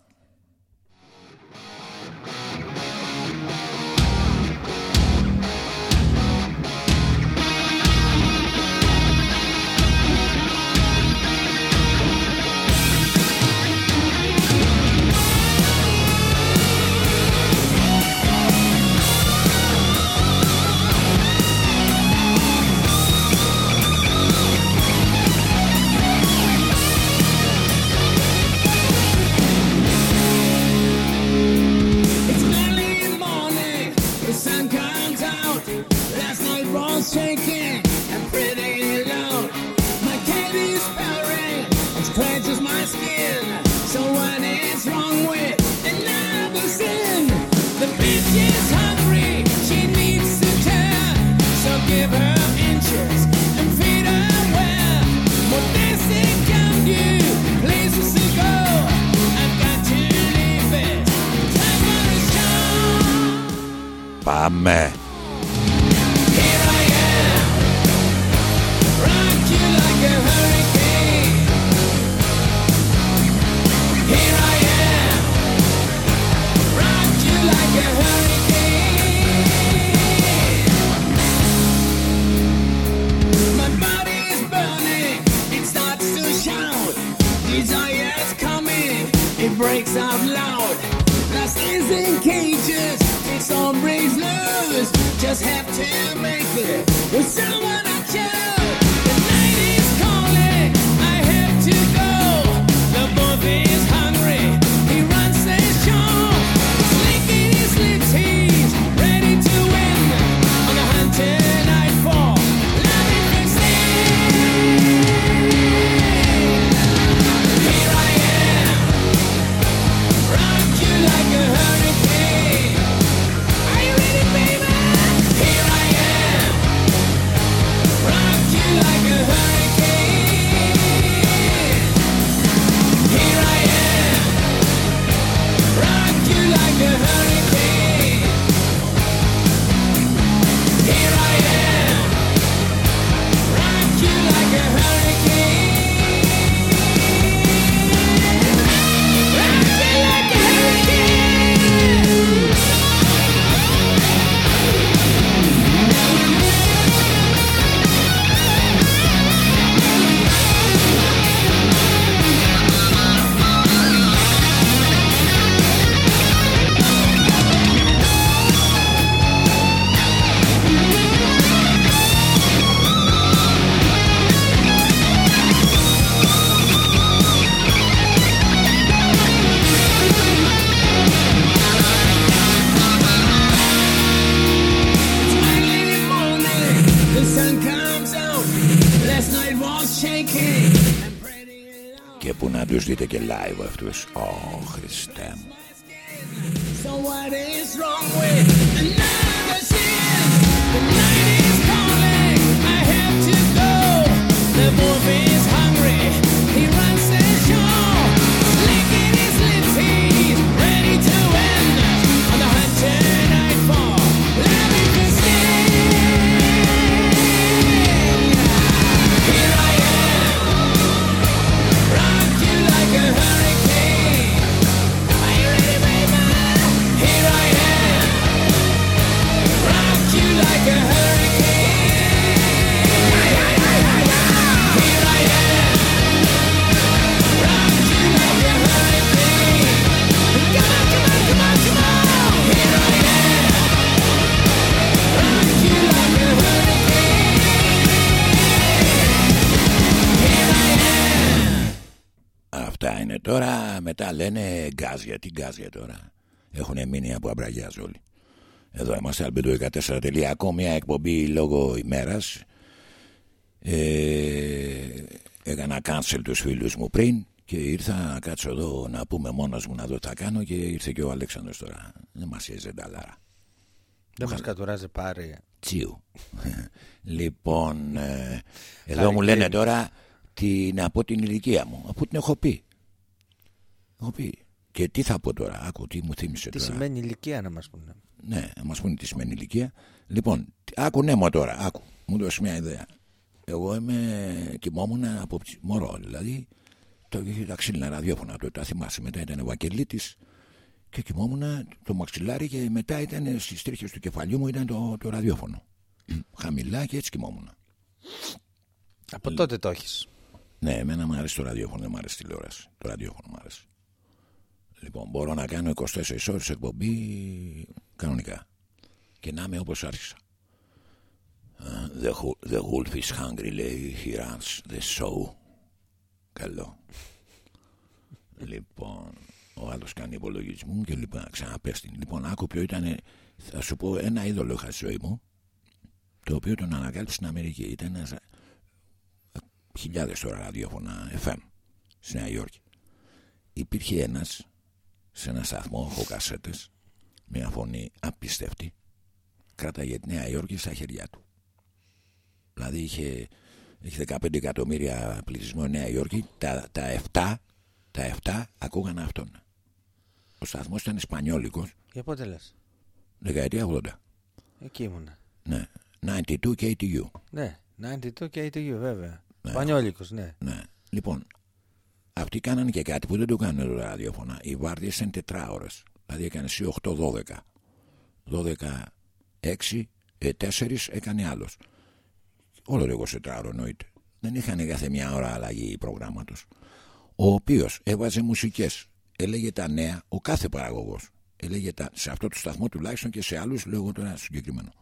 It breaks out loud. Is in cages, breaks loose. Just have to make it with someone I choose. Middag Live efter Aarhusen. So what is wrong with another sin? The night is calling, I have to go. The morphine τώρα. Μετά λένε γκάζια. Τι γκάζια τώρα; Έχουν μείνει από αμπραγιάς όλοι. Εδώ είμαστε albedo14.com μια εκπομπή λόγω ημέρας. Ε, έκανα cancel τους φίλους μου πριν και ήρθα να κάτσω εδώ να πούμε μόνος μου να δω τι θα κάνω και ήρθε και ο Αλέξανδρος τώρα. Δεν μας έζε νταλάρα. Δεν μας κατουράζει πάρει. Τσίου. <laughs> λοιπόν, ε, εδώ Χάρη μου λένε κλείνει. τώρα τι, να πω την ηλικία μου, αφού την έχω πει. Έχω πει. Και τι θα πω τώρα, άκου τι μου θύμισε Τι τώρα. σημαίνει ηλικία να μας πούνε. Ναι, να μας πούνε τι σημαίνει ηλικία. Λοιπόν, τι- άκου ναι μου τώρα, άκου. Μου δώσεις μια ιδέα. Εγώ είμαι κοιμόμουν από ψ- μωρό, δηλαδή το είχε τα ξύλινα ραδιόφωνα το τα θυμάσαι. Μετά ήταν Βακελίτη και κοιμόμουν το μαξιλάρι και μετά ήταν στις τρίχες του κεφαλιού μου ήταν το, το ραδιόφωνο. Χαμηλά και έτσι κοιμόμουν. Από τότε το έχεις. Ναι, εμένα μου αρέσει το ραδιόφωνο, δεν μου αρέσει η τηλεόραση. Το ραδιόφωνο μου αρέσει. Λοιπόν, μπορώ να κάνω 24 ώρες εκπομπή κανονικά. Και να είμαι όπως άρχισα. Uh, the, wo- the wolf is hungry, λέει. He runs the show. Καλό. λοιπόν, ο άλλος κάνει υπολογισμού και λοιπόν ξαναπέστην. Λοιπόν, άκου ποιο ήταν Θα σου πω ένα είδωλο είχα στη ζωή μου, το οποίο τον ανακάλυψε στην Αμερική. Ήταν ένας χιλιάδες τώρα ραδιόφωνα FM στη Νέα Υόρκη. Υπήρχε ένας σε ένα σταθμό, έχω κασέτες, μια φωνή απίστευτη, κράταγε τη Νέα Υόρκη στα χέρια του. Δηλαδή είχε, είχε 15 εκατομμύρια πληθυσμό η Νέα Υόρκη, τα, τα 7, τα 7 ακούγαν αυτόν. Ο σταθμός ήταν Ισπανιόλικο, Για πότε λες; δεκαετία 80. Εκεί ήμουνα. Ναι. 92 KTU. Ναι, 92 και ATU βέβαια. Ναι. Πανιόλικος, ναι. Ναι. Λοιπόν, αυτοί κάνανε και κάτι που δεν το κάνουν εδώ τα ραδιόφωνα. Οι βάρδιες ήταν τετράωρες. Δηλαδή έκανε εσύ 8-12. 12-6, ε, 4 έκανε άλλος. Όλο το 24ωρο εννοείται. Δεν είχαν κάθε μια ώρα αλλαγή προγράμματος. Ο οποίος έβαζε μουσικές. Έλεγε τα νέα, ο κάθε παραγωγός. Έλεγε τα, σε αυτό το σταθμό τουλάχιστον και σε άλλους, λέω εγώ το ένα συγκεκριμένο.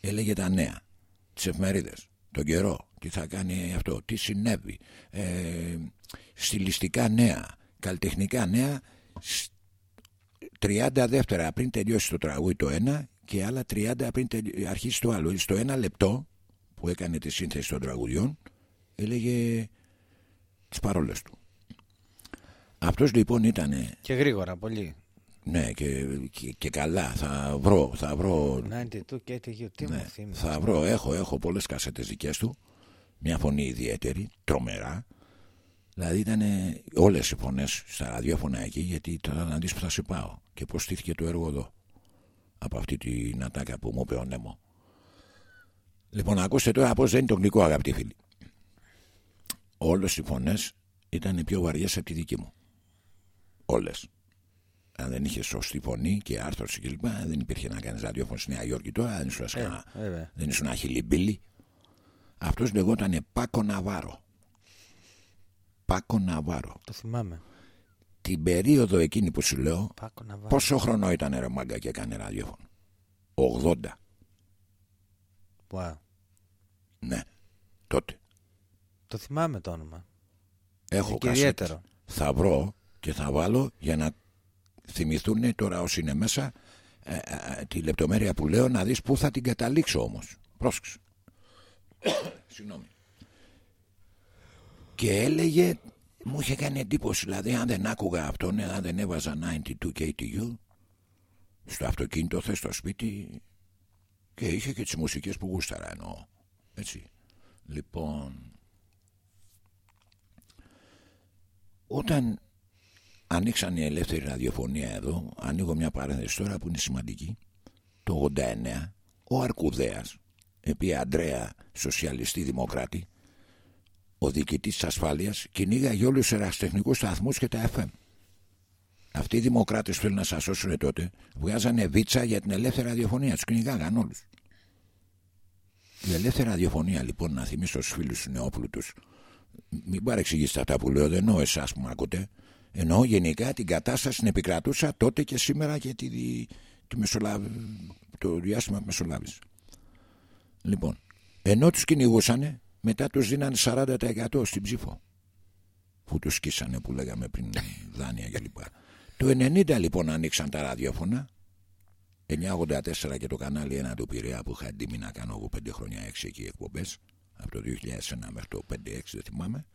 Έλεγε τα νέα, τις εφημερίδες, τον καιρό, τι θα κάνει αυτό, τι συνέβη, ε, στιλιστικά νέα, καλλιτεχνικά νέα, σ- 30 δεύτερα πριν τελειώσει το τραγούδι το ένα και άλλα 30 πριν τελει- αρχίσει το άλλο. Στο ένα λεπτό που έκανε τη σύνθεση των τραγουδιών έλεγε τις παρόλες του. Αυτός λοιπόν ήταν Και γρήγορα, πολύ. Ναι και, και, και καλά θα βρω, θα βρω. 92 και ATU, τι ναι, μου θύμισε. θα βρω, έχω, έχω πολλές κασέτες δικές του μια φωνή ιδιαίτερη, τρομερά. Δηλαδή ήταν όλες οι φωνές στα ραδιόφωνα εκεί γιατί τώρα να δεις που θα σε πάω. Και πως στήθηκε το έργο εδώ από αυτή την ατάκα που μου είπε ο Νέμο. Λοιπόν ακούστε τώρα πως δεν είναι το γλυκό αγαπητοί φίλοι. Όλες οι φωνές ήταν πιο βαριές από τη δική μου. Όλες αν δεν είχε σωστή φωνή και άρθρωση κλπ. Δεν υπήρχε να κάνεις ραδιόφωνο στη Νέα Υόρκη τώρα. Δεν ήσουν, Ε, ασκα... βέβαια. δεν ήσουν αχιλιμπίλη. Αυτός λεγόταν Πάκο Ναβάρο. Πάκο Ναβάρο. Το θυμάμαι. Την περίοδο εκείνη που σου λέω, Πάκο να βάλω. πόσο χρόνο ήταν ρε μάγκα και έκανε ραδιόφωνο; 80. Wow. Ναι, τότε. Το θυμάμαι το όνομα. Έχω και κασέτες. ιδιαίτερο. Θα βρω και θα βάλω για να θυμηθούν τώρα όσοι είναι μέσα ε, ε, τη λεπτομέρεια που λέω να δεις πού θα την καταλήξω όμως. Πρόσεξε. <coughs> Συγγνώμη. Και έλεγε, μου είχε κάνει εντύπωση, δηλαδή αν δεν άκουγα αυτόν, ε, αν δεν έβαζα 92 KTU στο αυτοκίνητο θες στο σπίτι και είχε και τις μουσικές που γούσταρα εννοώ. Έτσι. Λοιπόν, όταν ανοίξαν η ελεύθερη ραδιοφωνία εδώ, ανοίγω μια παρένθεση τώρα που είναι σημαντική, το 89, ο Αρκουδέας, επί Αντρέα Σοσιαλιστή Δημοκράτη, ο διοικητής της ασφάλειας, κυνήγαγε όλους τους εραστεχνικούς σταθμούς και τα FM. Αυτοί οι δημοκράτες που θέλουν να σας σώσουν τότε, βγάζανε βίτσα για την ελεύθερη ραδιοφωνία, τους κυνηγάγαν όλους. Η ελεύθερη ραδιοφωνία λοιπόν, να θυμίσω στους φίλους του νεόπλουτους, μην παρεξηγήσετε αυτά που λέω, δεν εννοώ εσάς που με ακούτε. Εννοώ γενικά την κατάσταση την επικρατούσα τότε και σήμερα και τη, τη Μεσολάβη, το διάστημα Μεσολάβης. Λοιπόν, ενώ τους κυνηγούσανε, μετά τους δίνανε 40% στην ψήφο. Που τους σκίσανε που λέγαμε πριν <laughs> δάνεια κλπ. Το 90 λοιπόν ανοίξαν τα ραδιόφωνα 984 και το κανάλι 1 του Πειραιά που είχα την τιμή να κάνω εγώ 5 χρόνια 6 εκεί εκπομπές από το 2001 μέχρι το 5-6 δεν θυμάμαι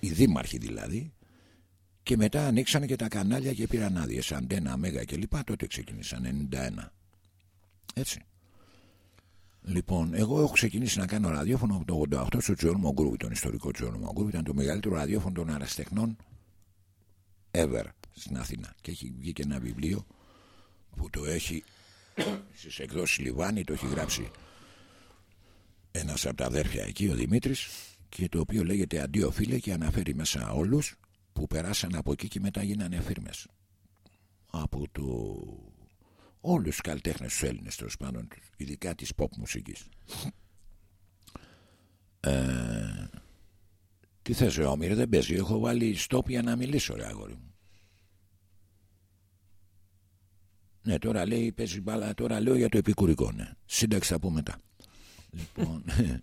οι δήμαρχοι δηλαδή και μετά ανοίξανε και τα κανάλια και πήραν άδειες αντένα, μέγα και λοιπά τότε ξεκίνησαν 91 έτσι Λοιπόν, εγώ έχω ξεκινήσει να κάνω ραδιόφωνο από το 88 στο Τζόρμο Μογκρούβι, τον ιστορικό Τζόρμο Μογκρούβι. Ήταν το μεγαλύτερο ραδιόφωνο των αραστεχνών ever στην Αθήνα. Και έχει βγει και ένα βιβλίο που το έχει στις εκδόσεις Λιβάνι, το έχει γράψει ένας από τα αδέρφια εκεί, ο Δημήτρης, και το οποίο λέγεται Αντίο φίλε και αναφέρει μέσα όλους που περάσαν από εκεί και μετά γίνανε φίρμες. Από το... όλους τους καλλιτέχνες τους Έλληνες τέλος πάντων, ειδικά της pop μουσικής. Ε, τι θες ρε Όμηρε, δεν παίζει, έχω βάλει στόπ για να μιλήσω ρε αγόρι μου. Ναι, τώρα λέει παίζει μπάλα, τώρα λέω για το επικουρικό, ναι. Σύνταξη θα πω μετά. λοιπόν, <laughs>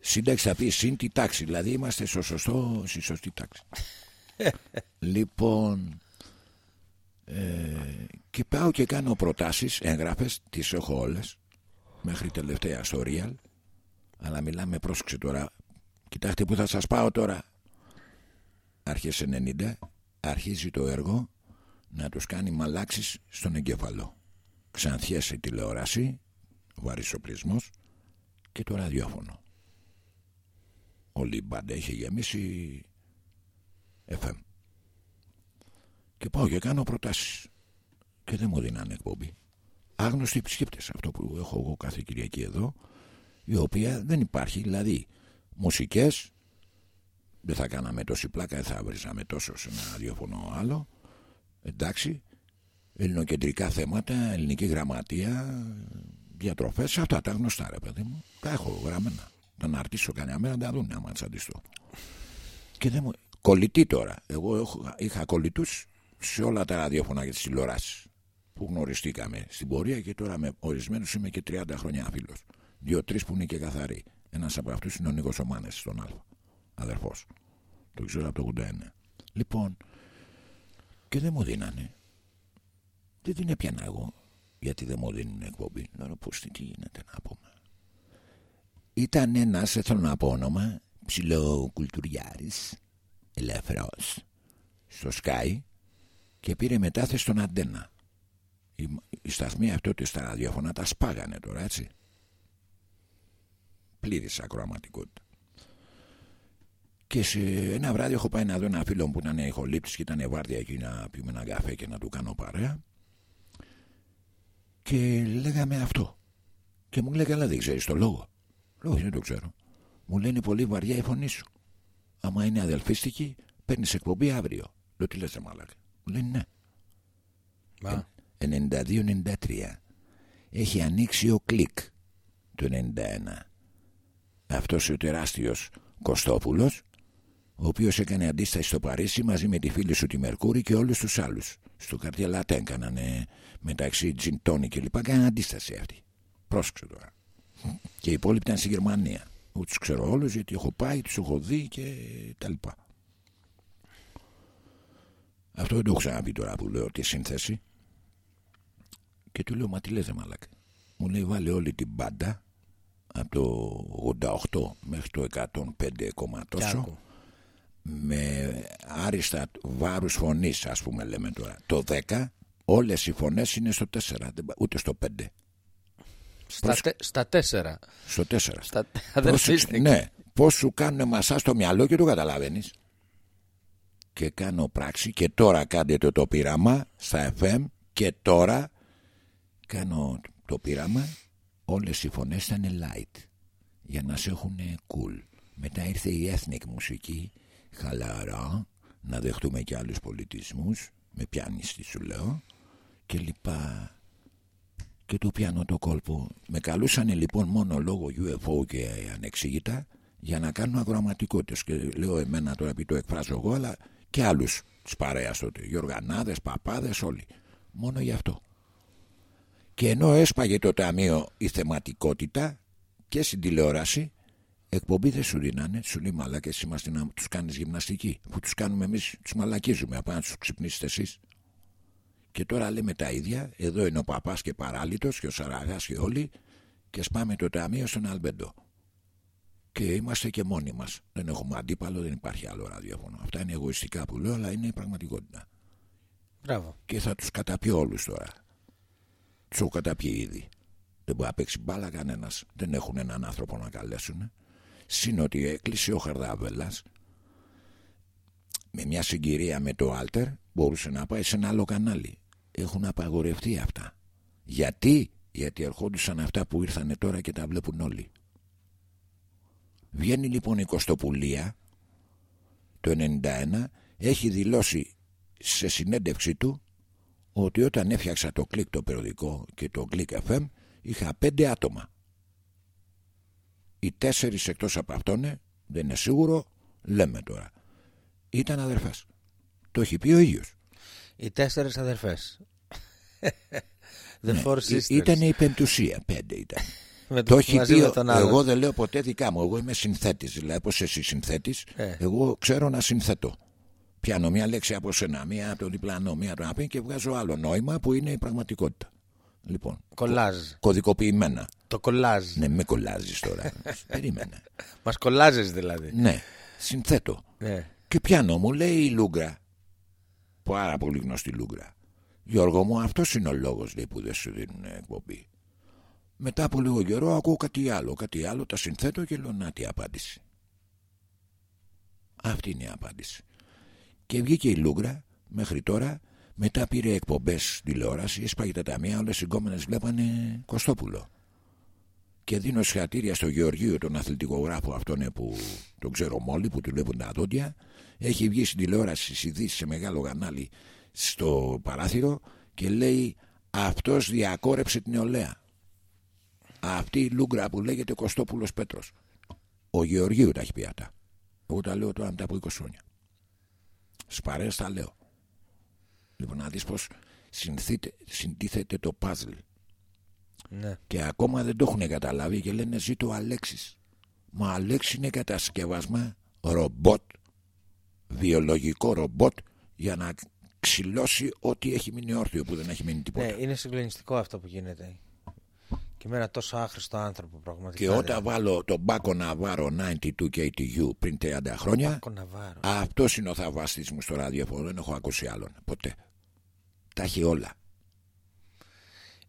σύνταξη θα πει συν τη τάξη, δηλαδή είμαστε στο σωστό, στη σωστή τάξη. Λοιπόν, Ε, και πάω και κάνω προτάσεις, έγγραφες, τις έχω όλες μέχρι τελευταία στο Real. Αλλά μιλάμε πρόσεξε τώρα κοιτάξτε που θα σας πάω τώρα. Αρχές 90 αρχίζει το έργο να τους κάνει μαλάξεις στον εγκέφαλο. Ξανθιές η τηλεόραση βαρισοπλισμός και το ραδιόφωνο. Όλη η μπάντα είχε γεμίσει FM και πάω και κάνω προτάσεις. Και δεν μου δίνανε εκπομπή. Άγνωστοι επισκέπτες αυτό που έχω εγώ κάθε Κυριακή εδώ η οποία δεν υπάρχει. Δηλαδή μουσικές δεν θα κάναμε τόση πλάκα δεν θα βρίζαμε τόσο σε ένα ραδιόφωνο άλλο. Εντάξει ελληνοκεντρικά θέματα ελληνική γραμματεία διατροφές αυτά τα γνωστά ρε παιδί μου. Τα έχω γραμμένα. Να αναρτήσω κανένα μέρα να τα δουν άμα τσαντιστώ και δεν μου... κολλητή τώρα εγώ έχω... είχα κολλητούς σε όλα τα ραδιόφωνα και τις τηλεοράσεις που γνωριστήκαμε στην πορεία και τώρα με ορισμένους είμαι και 30 χρόνια φίλος. Δύο-τρεις που είναι και καθαροί. Ένας από αυτούς είναι ο Νίκος Ομάνες στον Α. Αδερφός. Το ξέρω από το 81. Λοιπόν, και δεν μου δίνανε. Δεν την έπιανα εγώ. Γιατί δεν μου δίνουν εκπομπή. Να πω τι γίνεται να πούμε. Ήταν ένας, δεν θέλω να πω όνομα, ψιλοκουλτουριάρης, ελεύθερος, στο Sky και πήρε μετάθεση στον Αντένα. Οι, οι σταθμοί αυτοί στα ραδιόφωνα τα σπάγανε τώρα έτσι. Πλήρης ακροαματικότητα. Και σε ένα βράδυ έχω πάει να δω ένα φίλο μου που ήταν ηχολήπτης και ήταν βάρδια εκεί να πιούμε ένα καφέ και να του κάνω παρέα. Και λέγαμε αυτό. Και μου λέει καλά δεν ξέρεις το λόγο λέω δεν το ξέρω μου λένε πολύ βαριά η φωνή σου άμα είναι αδελφίστικη παίρνεις εκπομπή αύριο. Λέω τι λες ρε μάλακα μου λένε ναι Μα, 92-93 έχει ανοίξει ο κλικ το 91 αυτός ο τεράστιος Κωστόπουλος ο οποίος έκανε αντίσταση στο Παρίσι μαζί με τη φίλη σου τη Μερκούρη και όλους τους άλλους. Στο καρτιέ Λατέν κάνανε μεταξύ Τζιντόνι και λοιπά κάνανε αντίσταση αυτή. Πρόσεξε τώρα. Και οι υπόλοιποι ήταν στη Γερμανία εγώ τους ξέρω όλους γιατί έχω πάει, τους έχω δει και τα λοιπά. Αυτό δεν το έχω ξαναπεί τώρα που λέω τη σύνθεση. Και του λέω μα τι λες ρε μαλάκα Μου λέει βάλε όλη την μπάντα Από το 88 μέχρι το 105 κόμμα τόσο άκου. Με άριστα βάρους φωνής ας πούμε λέμε τώρα. Το 10 όλες οι φωνές είναι στο 4 δεν πα- Ούτε στο 5 στα, τε- στα τέσσερα. Στο 4 Στα <laughs> Πρόσεξε, αδερφίστηκε. Ναι Πώς σου κάνουν μασά στο μυαλό και το καταλαβαίνεις. Και κάνω πράξη Και τώρα κάντε το, το πείραμα Στα FM Και τώρα κάνω το πείραμα. Όλες οι φωνές ήταν light Για να σε έχουν cool. Μετά ήρθε η ethnic μουσική Χαλαρά Να δεχτούμε και άλλους πολιτισμούς Με πιάνεις τι σου λέω Και λοιπά και του πιάνω το κόλπο. Με καλούσανε λοιπόν μόνο λόγω UFO και ανεξήγητα για να κάνουν αγροαματικότητες και λέω εμένα τώρα επειδή το εκφράζω εγώ αλλά και άλλους της παρέας τότε. Γιοργανάδες, παπάδες όλοι. Μόνο γι' αυτό. Και ενώ έσπαγε το ταμείο η θεματικότητα και στην τηλεόραση εκπομπή δεν σου δίνανε σου λέει μαλάκες είμαστε να τους κάνεις γυμναστική που τους κάνουμε εμείς τους μαλακίζουμε απάνω να τους ξυπνήσετε εσείς και τώρα λέμε τα ίδια. Εδώ είναι ο παπάς και παράλυτος και ο Σαραγάς και όλοι. Και σπάμε το ταμείο στον Αλμπεντό. Και είμαστε και μόνοι μας. Δεν έχουμε αντίπαλο, δεν υπάρχει άλλο ραδιόφωνο. Αυτά είναι εγωιστικά που λέω, αλλά είναι η πραγματικότητα. Μπράβο. Και θα τους καταπιώ όλους τώρα. Τους έχω καταπιεί ήδη. Δεν μπορεί να παίξει μπάλα κανένας. Δεν έχουν έναν άνθρωπο να καλέσουν. Συν ότι έκλεισε ο Χαρδάβελα με μια συγκυρία με το Alter μπορούσε να πάει σε ένα άλλο κανάλι. Έχουν απαγορευτεί αυτά. Γιατί, γιατί ερχόντουσαν αυτά που ήρθαν τώρα και τα βλέπουν όλοι. Βγαίνει λοιπόν η Κωστοπουλία το 91 έχει δηλώσει σε συνέντευξη του ότι όταν έφτιαξα το κλικ το περιοδικό και το κλικ FM είχα πέντε άτομα. Οι τέσσερις εκτός από αυτόν δεν είναι σίγουρο λέμε τώρα ήταν αδερφές. Το έχει πει ο ίδιος. Οι τέσσερις αδερφές. The Ναι, four Ή- sisters. Ήταν η πεντουσία, πέντε ήταν. Με το το- έχει μαζί πει, με ο- τον άλλον. εγώ δεν λέω ποτέ δικά μου, εγώ είμαι συνθέτης, δηλαδή πως εσύ συνθέτης, Ε. εγώ ξέρω να συνθέτω. Πιάνω μία λέξη από σένα, μία από το διπλανό, μία από το απ' και βγάζω άλλο νόημα που είναι η πραγματικότητα. Λοιπόν, Κολλάζ. κωδικοποιημένα. Το κολλάζ. Ναι, με κολλάζεις τώρα. <laughs> Περίμενε. Μας κολλάζεις δηλαδή. Ναι, συνθέτω. Ναι. Και πιάνω, μου λέει η Λούγκρα. Πάρα πολύ γνωστή Λούγκρα. Γιώργο μου, αυτός είναι ο λόγος που δεν σου δίνουν εκπομπή. Μετά από λίγο καιρό ακούω κάτι άλλο, κάτι άλλο, τα συνθέτω και λέω να τι απάντηση. Αυτή είναι η απάντηση. Και βγήκε η Λούγκρα μέχρι τώρα, μετά πήρε εκπομπές τηλεόρασης, έσπαγε τα ταμεία, όλες οι γκόμενες βλέπανε Κωστόπουλο. Και δίνω συγχαρητήρια στο Γεωργείο, τον αθλητικογράφο αυτόν ε, που τον ξέρω μόλι, που του βλέπουν τα δόντια. Έχει βγει στην τηλεόραση στις ειδήσεις σε μεγάλο κανάλι στο παράθυρο και λέει αυτός διακόρεψε την νεολαία. Αυτή η λούγκρα που λέγεται Κωστόπουλος Πέτρος. Ο Γεωργίου τα έχει πει αυτά. Εγώ τα λέω τώρα μετά από 20 χρόνια. Σπαρές τα λέω. Λοιπόν, να δεις πως συνθήτε- συντίθεται το puzzle. Ναι. Και ακόμα δεν το έχουν καταλάβει και λένε ζήτω ο Αλέξης. Μα ο Αλέξης είναι κατασκευασμά ρομπότ, βιολογικό ρομπότ για να ξυλώσει ό,τι έχει μείνει όρθιο που δεν έχει μείνει τίποτα. Ναι, είναι συγκλονιστικό αυτό που γίνεται. Και μένα τόσο άχρηστο άνθρωπο πραγματικά. και όταν δηλαδή. βάλω τον Μπάκο Ναβάρο 92 KTU πριν 30 χρόνια, Μπάκο Ναβάρο. αυτός είναι ο θαυμαστής μου στο ραδιόφωνο. Δεν έχω ακούσει άλλον. Ποτέ. Τα έχει όλα.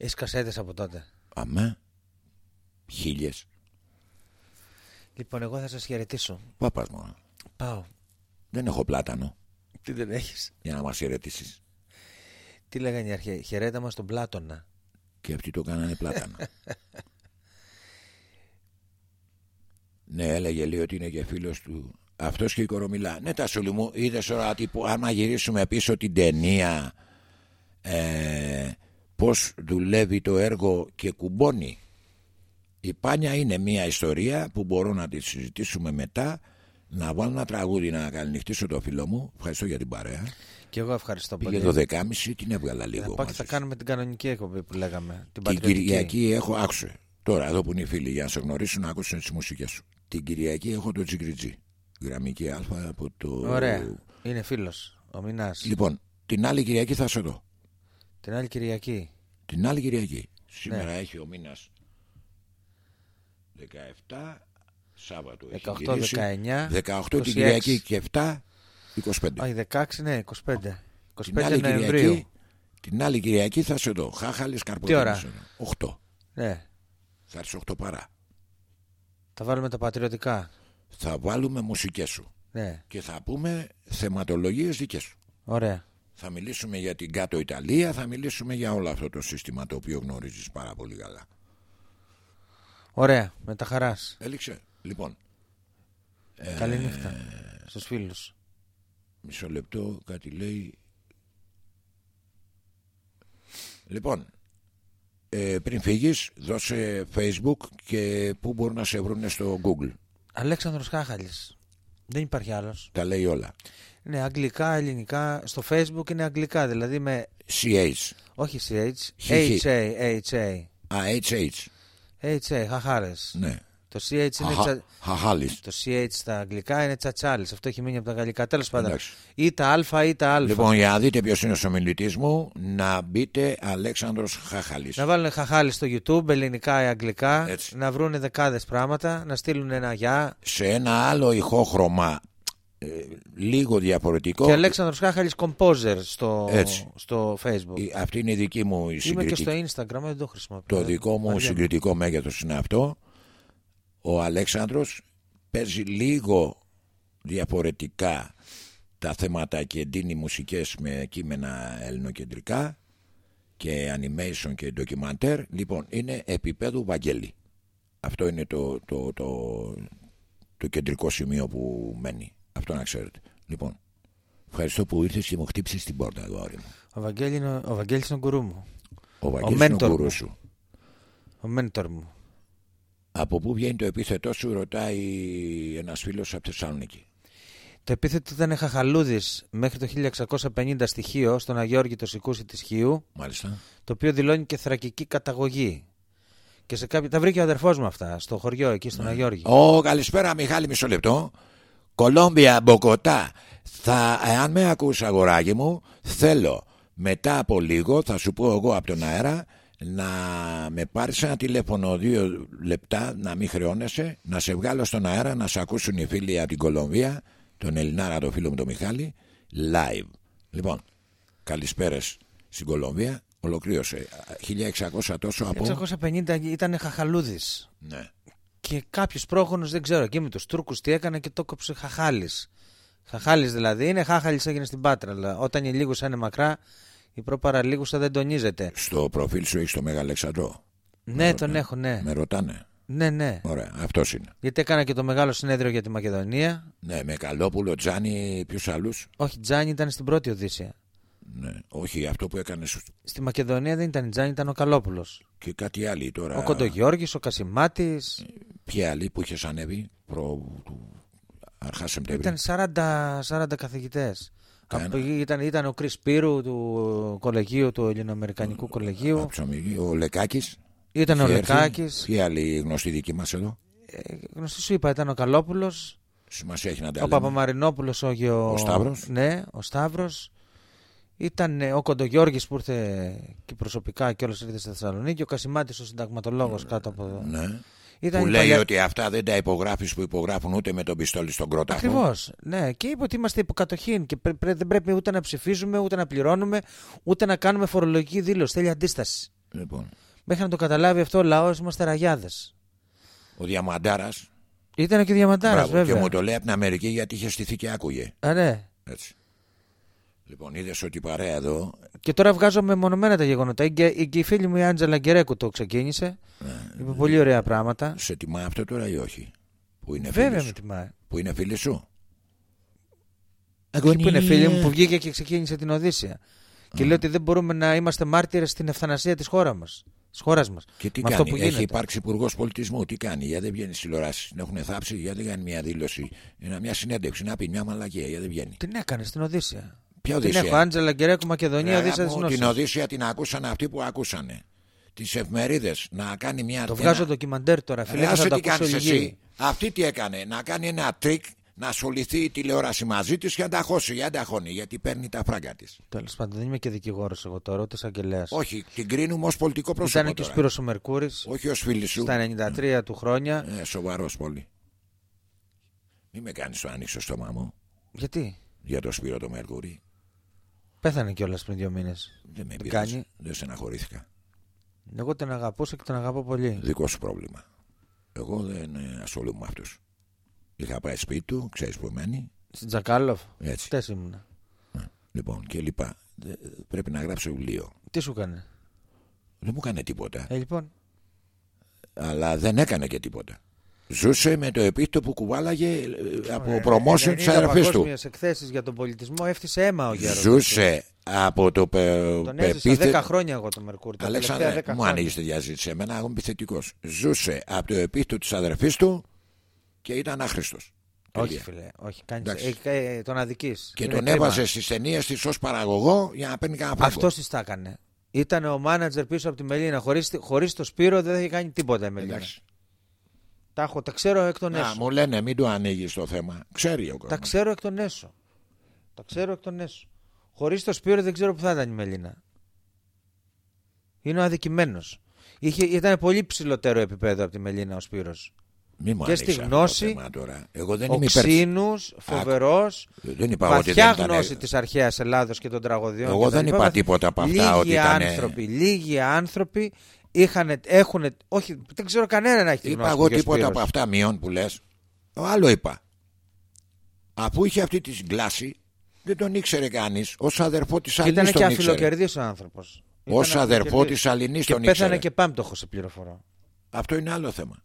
Έχεις κασέτες από τότε; Αμέ. Χίλιες. Λοιπόν, εγώ θα σας χαιρετήσω. Πάπας μόνο. Πάω. Δεν έχω πλάτανο Τι δεν έχεις; για να μας χαιρετήσεις. Τι λέγανε οι αρχαίοι; Χαιρέτα μας τον Πλάτωνα. Και αυτοί το κάνανε πλάτανο. <laughs> ναι, έλεγε λέει ότι είναι και φίλος του. Αυτός και η κορομιλά. Ναι, τα σούλη μου, είδες τώρα τύπου, άμα γυρίσουμε πίσω την ταινία, ε, πώς δουλεύει το έργο και κουμπώνει. Η Πάνια είναι μια ιστορία που μπορώ να τη συζητήσουμε μετά. Να βάλω ένα τραγούδι να καληνυχτήσω το φίλο μου. Ευχαριστώ για την παρέα. Και εγώ ευχαριστώ Πήγε πολύ. το 10.30 την έβγαλα λίγο. Θα πάω και μαζί θα σου. κάνουμε την κανονική εκπομπή που λέγαμε. Την Την πατριωτική; Κυριακή έχω, άκουσε. Τώρα εδώ που είναι οι φίλοι για να σε γνωρίσουν να ακούσουν τις μουσικές σου. Την Κυριακή έχω το Τζιγκριτζί. Γραμμική Α από το. Ωραία. Είναι φίλος. Ο Μινάς. Λοιπόν, την άλλη Κυριακή θα σε δω. Την άλλη Κυριακή. Την άλλη Κυριακή. Σήμερα Ναι. έχει ο μήνας 17, Σάββατο. έχει 18, γυρίσει. 19, 18 την 26. Κυριακή και 7, 25. Όχι, 16, ναι, 25. 25 την, άλλη Νοεμβρίου. Κυριακή, την άλλη Κυριακή θα σε δω. Χάχαλης Τι ώρα; Καρποτέννη. 8. Ναι. Θα έρθεις 8 παρά. Θα βάλουμε τα πατριωτικά. Θα βάλουμε μουσικές σου. Ναι. και θα πούμε θεματολογίες δικές σου. Ωραία. Θα μιλήσουμε για την κάτω Ιταλία, θα μιλήσουμε για όλο αυτό το σύστημα το οποίο γνωρίζεις πάρα πολύ καλά. Ωραία. Με τα χαράς. Έληξε. Λοιπόν, Ε, Καληνύχτα. Στους φίλους. μισό λεπτό, κάτι λέει. Λοιπόν, ε, πριν φύγεις, δώσε facebook και πού μπορούν να σε βρουν στο google. Αλέξανδρος Χάχαλης. Δεν υπάρχει άλλος. Τα λέει όλα. Ναι, αγγλικά, ελληνικά. Στο facebook είναι αγγλικά, δηλαδή με... CH. Όχι CH. Χ, χ. HA, HA. Α, HH. HA, Χαχάρες. Ναι. Το CH είναι... Χαχα- τσα- Χαχάλης. Το CH στα αγγλικά είναι τσατσάλης. Αυτό έχει μείνει από τα γαλλικά. Τέλος πάντων. Εντάξει. Ή τα α ή τα α. Λοιπόν, για να δείτε ποιος είναι ο ομιλητής μου, να μπείτε Αλέξανδρος Χαχαλής. Να βάλουν χαχάλι στο YouTube, ελληνικά ή αγγλικά, Έτσι. να βρουν δεκάδες πράγματα, να στείλουν ένα γεια. σε ένα άλλο ηχόχρωμα ε, λίγο διαφορετικό. Και Αλέξανδρος Χάχαλης Composer στο, Έτσι. στο Facebook. Η- Αυτή είναι η δική μου η Είμαι και συγκριτική. στο Instagram, δεν το χρησιμοποιώ. Το δικό μου Βαριέμαι. συγκριτικό μέγεθος είναι αυτό. Ο Αλέξανδρος παίζει λίγο διαφορετικά τα θέματα και εντείνει μουσικές με κείμενα ελληνοκεντρικά και animation και ντοκιμαντέρ. Λοιπόν, είναι επίπεδου Βαγγέλη. Αυτό είναι το, το, το, το κεντρικό σημείο που μένει. Αυτό να ξέρετε. Λοιπόν, ευχαριστώ που ήρθες και μου χτύπησες την πόρτα, αγόρι μου. Ο, Βαγγέλη είναι, ο Βαγγέλης είναι ο γκουρού μου. Ο Βαγγέλης είναι ο mentor γκουρούς μου. σου. Ο μέντορ μου. Από πού βγαίνει το επίθετό σου, ρωτάει ένας φίλος από Θεσσαλονίκη. Το επίθετο ήταν Χαχαλούδης μέχρι το 1650 στοιχείο στον Αγιώργη το Σικούσι της Χίου, Μάλιστα. το οποίο δηλώνει και θρακική καταγωγή. Και σε κάποιο... Τα βρήκε ο αδερφός μου αυτά, στο χωριό εκεί στον Αγιώργη. Ω, καλησπέρα Μιχάλη, μισό λεπτό. Κολόμπια, Μποκοτά. Θα, εάν με ακούς αγοράκι μου, θέλω μετά από λίγο, θα σου πω εγώ από τον αέρα, να με πάρεις ένα τηλέφωνο δύο λεπτά, να μην χρεώνεσαι, να σε βγάλω στον αέρα, να σε ακούσουν οι φίλοι από την Κολομβία, τον Ελληνάρα, τον φίλο μου τον Μιχάλη, live. Λοιπόν, καλησπέρες στην Κολομβία, ολοκλήρωσε. 1600 τόσο από... 650 ήταν χαχαλούδης. Ναι. Και κάποιος πρόγονος, δεν ξέρω, εκεί με τους Τούρκους τι έκανε και το κόψε χαχάλης. Χαχάλης δηλαδή είναι, χάχαλης έγινε στην πάτρα. Αλλά όταν η λίγουσα είναι μακρά, η προπαραλίγουσα δεν τονίζεται. Στο προφίλ σου έχεις το Μέγα Αλεξανδρό. Ναι, τον έχω, ναι. Με ρωτάνε. Ναι, ναι. Ωραία, αυτός είναι. Γιατί έκανα και το μεγάλο συνέδριο για τη Μακεδονία. Ναι, με Καλόπουλο, Τζάνι, ποιους άλλους; Όχι, Τζάνι ήταν στην πρώτη Οδύσσια. Ναι, όχι αυτό που έκανες Στη Μακεδονία δεν ήταν η Τζάνι, ήταν ο Καλόπουλος. και κάτι άλλοι τώρα. Ο Κοντογιώργης, ο Κασιμάτης. Ποιοι άλλοι που είχες ανέβει προ του αρχά Σεπτέμβρη. Ήταν 40, 40 καθηγητές. Κανένα. Ήταν, ήταν ο Κρι Πύρου του κολεγίου, του Ελληνοαμερικανικού κολεγίου. Από Ψωμιγή, ο Λεκάκης. Ήταν ο Λεκάκης. Ποιοι άλλοι γνωστοί δικοί μας εδώ; Γνωστή σου είπα, ήταν ο Καλόπουλος. Σημασία έχει να τα Ο λέμε. Παπαμαρινόπουλος, ο, Γεω... Ο Σταύρος. Ναι, ο Σταύρος. Ήταν ε, ο Κοντογιώργης που ήρθε και προσωπικά και όλο ήρθε στη Θεσσαλονίκη. Ο Κασιμάτης, ο συνταγματολόγος κάτω από εδώ. Ναι. Ήταν που η λέει παλιά- ότι αυτά δεν τα υπογράφεις που υπογράφουν ούτε με τον πιστόλι στον κρόταφο. Ακριβώς. Ναι, και είπε ότι είμαστε υποκατοχή και πρέ- πρέ- δεν πρέπει ούτε να ψηφίζουμε, ούτε να πληρώνουμε, ούτε να κάνουμε φορολογική δήλωση. Θέλει αντίσταση. Λοιπόν, Μέχρι να το καταλάβει αυτό ο λαός, είμαστε ραγιάδε. ο Διαμαντάρας. Ήταν και διαμαντάρας, Και βέβαια. μου το λέει από την Αμερική γιατί είχε στηθεί και άκουγε. Α, ναι. Έτσι. Λοιπόν, είδες ότι η παρέα εδώ. Και τώρα βγάζω μεμονωμένα τα γεγονότα. Και, και η φίλη μου η Άντζελα Γκερέκου το ξεκίνησε. Είπε πολύ ωραία πράγματα. Σε τιμά αυτό τώρα ή όχι; Που είναι φίλης Βέβαια με σου. τιμάει. Που είναι φίλη σου; Εκεί που είναι φίλη μου που βγήκε και ξεκίνησε την Οδύσσια. Και λέει ότι δεν μπορούμε να είμαστε μάρτυρες στην ευθανασία της χώρα μας. Της χώρας μας. Και τι Με κάνει, αυτό που έχει γίνεται. υπάρξει υπουργός πολιτισμού. Τι κάνει, γιατί δεν βγαίνεις στις τηλεοράσεις. Την έχουν θάψει, γιατί δεν κάνει μια δήλωση, ένα- μια συνέντευξη, να πει μια μαλακία, γιατί δεν βγαίνει. Την έκανε στην Οδύσσια. Ποια Την Οδύσσια. έχω Άντζελα Γκερέκου Μακεδονία Ρε, Οδύσσια της αγάπη μου, την Γνώσης. Οδύσσια την ακούσαν αυτοί που ακούσανε. Τις εφημερίδες να κάνει μια. Το ένα- βγάζω ντοκιμαντέρ τώρα. Φίλε, Ρε, θα άσε το τι ακούσω κάνεις λιγή. εσύ. Αυτή τι έκανε, να κάνει ένα τρικ να ασχοληθεί η τηλεόραση μαζί της και να τα χώσει. Για να τα χώνει, γιατί παίρνει τα φράγκα της. Τέλος πάντων, δεν είμαι και δικηγόρος εγώ τώρα, ούτε εισαγγελέας. Όχι, την κρίνουμε ως πολιτικό πρόσωπο. Ήταν και ο τώρα. Σπύρος ο Μερκούρης Όχι ως φίλης σου. στα 93 του χρόνια. Ε, Σοβαρός πολύ. Μην με κάνεις το ανοίξω στο στόμα μου Γιατί; Για το Σπύρο το Μερκούρι. Πέθανε κιόλας πριν δύο μήνες. Δεν με Τι πειράζει. κάνει; Δεν στεναχωρήθηκα. Εγώ τον αγαπούσα και τον αγαπώ πολύ. Δικό σου πρόβλημα. Εγώ δεν ε, ασχολούμαι με αυτούς. Είχα πάει σπίτι του, ξέρεις που μένει. Στην Τζακάλοφ. Έτσι. Χτες ήμουνα. Λοιπόν, και λοιπά. Δε- Πρέπει να γράψω βιβλίο. Τι σου έκανε. Δεν μου έκανε τίποτα. Ε, λοιπόν. Αλλά δεν έκανε και τίποτα. Ζούσε με το επίθετο που κουβάλαγε ε, από Ε, promotion της αδερφής του. παγκόσμιες εκθέσεις για τον πολιτισμό έφτιασε αίμα ο Γέρος. Ζούσε από το πε, Τον έζησα πεπίθετο. 10 χρόνια εγώ τον Μερκούρη. τα τελευταία 10 Αλέξανδρε, μου χρόνια. ανοίγεις τη διαζήτηση. Εμένα εγώ είμαι επιθετικός. Ζούσε από το επίθετο της αδερφής του και ήταν άχρηστος. Όχι, φίλε. Όχι, κάνεις, Εντάξει. ε, ε, τον αδική. Και τον έβαζε στις ταινίες της ως παραγωγό για να παίρνει κανένα φράγκο. Αυτό της τα έκανε. Ήταν ο μάνατζερ πίσω από τη Μελίνα. Χωρίς χωρίς το Σπύρο δεν θα είχε κάνει τίποτα η Μελίνα. Εντάξει. Τα, έχω, τα ξέρω εκ των Α, έσω. μου λένε μην το ανοίγεις το θέμα. Ξέρει ο Τα κόσμος. ξέρω εκ των έσω. Τα ξέρω εκ των έσω. Χωρίς το Σπύρο δεν ξέρω που θα ήταν η Μελίνα. Είναι ο αδικημένος. Ήταν πολύ ψηλότερο επίπεδο από τη Μελίνα ο Σπύρος. Μη μου και στη ανοίξεις αυτό γνώση, το θέμα τώρα. Εγώ δεν είμαι υπέρ. Οξύνους, φοβερός, Δεν είπα ότι βαθιά δεν ήταν. γνώση της αρχαίας Ελλάδος και των τραγωδιών. Εγώ και τα δεν λοιπά. είπα τίποτα από αυτά λίγοι ότι ήταν- άνθρωποι, λίγοι άνθρωποι είχαν, έχουν, όχι, δεν ξέρω κανένα να έχει τη Είπα γνώση εγώ του και ο τίποτα Σπύρος. από αυτά μειών που λες. Άλλο είπα. Αφού είχε αυτή τη γκλάση, δεν τον ήξερε κανείς. Ω αδερφό της Και Αλληνής ήταν και τον ήξερε. αφιλοκερδή ο άνθρωπος. Ω αδερφό της Αλληνής Και τον πέθανε ήξερε. και πάμπτωχο σε πληροφορώ. Αυτό είναι άλλο θέμα.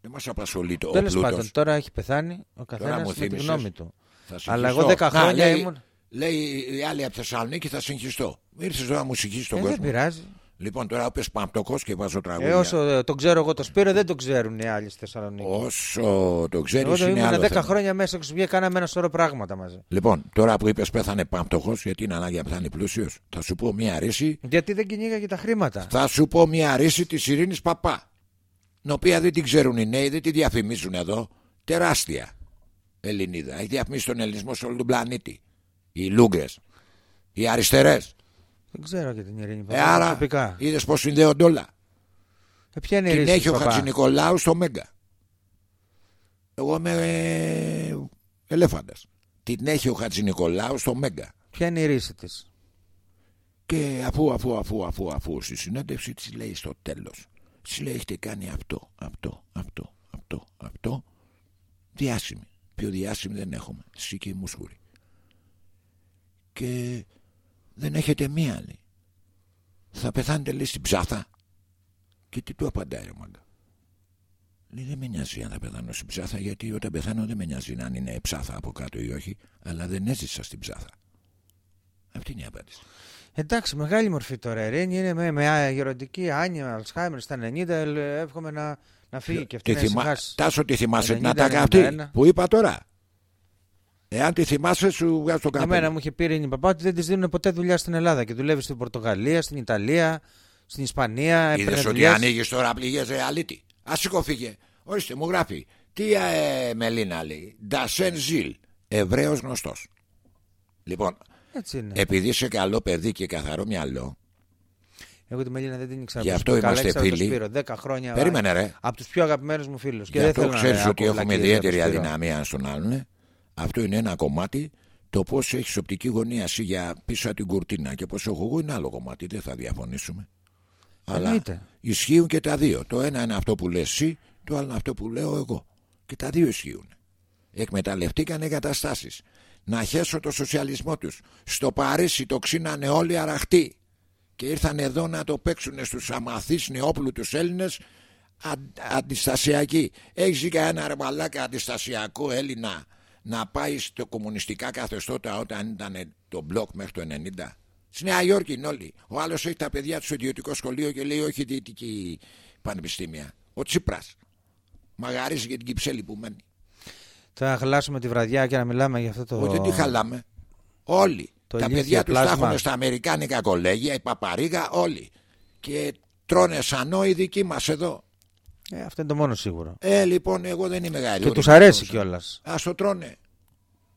Δεν μας απασχολεί το ο Τέλο πλούτος. πάντων, τώρα έχει πεθάνει ο Τώρα καθένας μου με τη θύμισες. γνώμη του. Θα Αλλά συγχυστώ. εγώ 10 Να, χρόνια λέει, ήμουν. Λέει η άλλη από Θεσσαλονίκη θα συγχυστώ. Ήρθες τώρα να μου συγχύσεις τον Ε, δεν κόσμο. πειράζει. Λοιπόν, τώρα όποιε πάμπτωχο και βάζω τραγούδια. Ε, όσο ε, τον ξέρω εγώ το Σπύρο, δεν τον ξέρουν οι άλλοι στη Θεσσαλονίκη. Όσο το ξέρεις, Εγώ το είναι ήμουν άλλο 10 θέμα. χρόνια μέσα και σου βγήκε κάναμε ένα σωρό πράγματα μαζί. Λοιπόν, τώρα που είπες πέθανε πάμπτωχο, γιατί είναι ανάγκη να πεθάνει πλούσιος, θα σου πω μία ρίση. Γιατί δεν κυνήγαγε τα χρήματα. Θα σου πω μία ρίση της Ειρήνης Παπά. Την οποία δεν την ξέρουν οι νέοι, δεν τη διαφημίζουν εδώ. τεράστια Ελληνίδα. Έχει διαφημίσει τον ελληνισμό σε όλο τον πλανήτη. Οι Λούγκρες, οι αριστερές. Δεν ξέρω για την Ειρήνη Ε, Παπά. άρα προσωπικά. είδες πως συνδέονται όλα. Ε, ποια είναι η Την ρίση έχει ο της Παπά; Χατζηνικολάου στο Μέγκα. Εγώ είμαι ε, ελέφαντας. Την έχει ο Χατζηνικολάου στο Μέγκα. Ποια είναι η ρίση της; Και αφού, αφού, αφού, αφού, αφού στη συνέντευξη της λέει στο τέλος. Της λέει έχετε κάνει αυτό, αυτό, αυτό, αυτό, αυτό. Διάσημη. Πιο διάσημη δεν έχουμε. Εσύ και η Μουσούρη. Και δεν έχετε μία άλλη. Θα πεθάνετε λέει στην ψάθα. Και τι του απαντάει ρε μάγκα. Λέει δεν με νοιάζει αν θα πεθάνω στην ψάθα γιατί όταν πεθάνω δεν με νοιάζει αν είναι ψάθα από κάτω ή όχι. Αλλά δεν έζησα στην ψάθα. Αυτή είναι η απάντηση. Εντάξει, μεγάλη μορφή τώρα. Η Ειρήνη είναι με, με γεροντική άνοια, Αλσχάιμερ στα 90. ε, Εύχομαι να, να φύγει και αυτή Τι να θυμά... ησυχάσει. Τάσο τι θυμάσαι την 90, ατάκα αυτή 91. που είπα τώρα; Εάν τη θυμάσαι σου βγάζω το καπέλο. Εμένα μου είχε πει η Ειρήνη Παπά ότι δεν της δίνουν ποτέ δουλειά στην Ελλάδα και δουλεύει στην Πορτογαλία, στην Ιταλία, στην Ισπανία. έπαιρνε Είδες ότι δουλειές. ανοίγεις τώρα πληγές ρεαλίτη. Α σηκωφίγε. Ορίστε μου γράφει. Τι ε, Μελίνα λέει. Ντασέν Ζιλ. Εβραίος γνωστός. Λοιπόν, Έτσι είναι. επειδή είσαι καλό παιδί και καθαρό μυαλό, Εγώ τη Μελίνα δεν την ήξερα. Γι' αυτό προσωπικά, αλλά είμαστε ήξερα τον φίλοι. Σπύρο, 10 χρόνια. Περίμενε, ρε. Από τους πιο αγαπημένους μου φίλους. γι' αυτό ξέρεις ότι έχουμε ιδιαίτερη αδυναμία στον άλλον. Ε. Αυτό είναι ένα κομμάτι. Το πώ έχεις οπτική γωνία εσύ για πίσω από την κουρτίνα και πώ έχω εγώ είναι άλλο κομμάτι. Δεν θα διαφωνήσουμε. Αλλά Εννοείται. ισχύουν και τα δύο. Το ένα είναι αυτό που λες εσύ, το άλλο είναι αυτό που λέω εγώ. Και τα δύο ισχύουν. Εκμεταλλευτήκαν εγκαταστάσεις. Να χέσω το σοσιαλισμό τους. Στο Παρίσι το ξύνανε όλοι αραχτοί. Και ήρθαν εδώ να το παίξουν στους αμαθείς νεόπλουτου Έλληνες αντιστασιακοί. Έχεις κανένα ρε μαλάκα αντιστασιακό Έλληνα; Να πάει στο κομμουνιστικά καθεστώτα όταν ήταν το μπλοκ μέχρι το 90. Στη Νέα Υόρκη είναι όλοι. Ο άλλος έχει τα παιδιά του στο ιδιωτικό σχολείο και λέει όχι δυτική πανεπιστήμια. Ο Τσίπρας. Μαγαρίζει για την Κυψέλη που μένει. Θα χαλάσουμε τη βραδιά και να μιλάμε για αυτό το. Όχι, δεν τη χαλάμε. Όλοι. Το τα ηλίθιο παιδιά τους τα πλάσμα. έχουν στα Αμερικάνικα κολέγια, η παπαρίγα, όλοι. Και τρώνε σανό οι δικοί μας εδώ. Ε, αυτό είναι το μόνο σίγουρο. Ε, λοιπόν, εγώ δεν είμαι μεγάλη. Και τους αρέσει κιόλας. Α το τρώνε.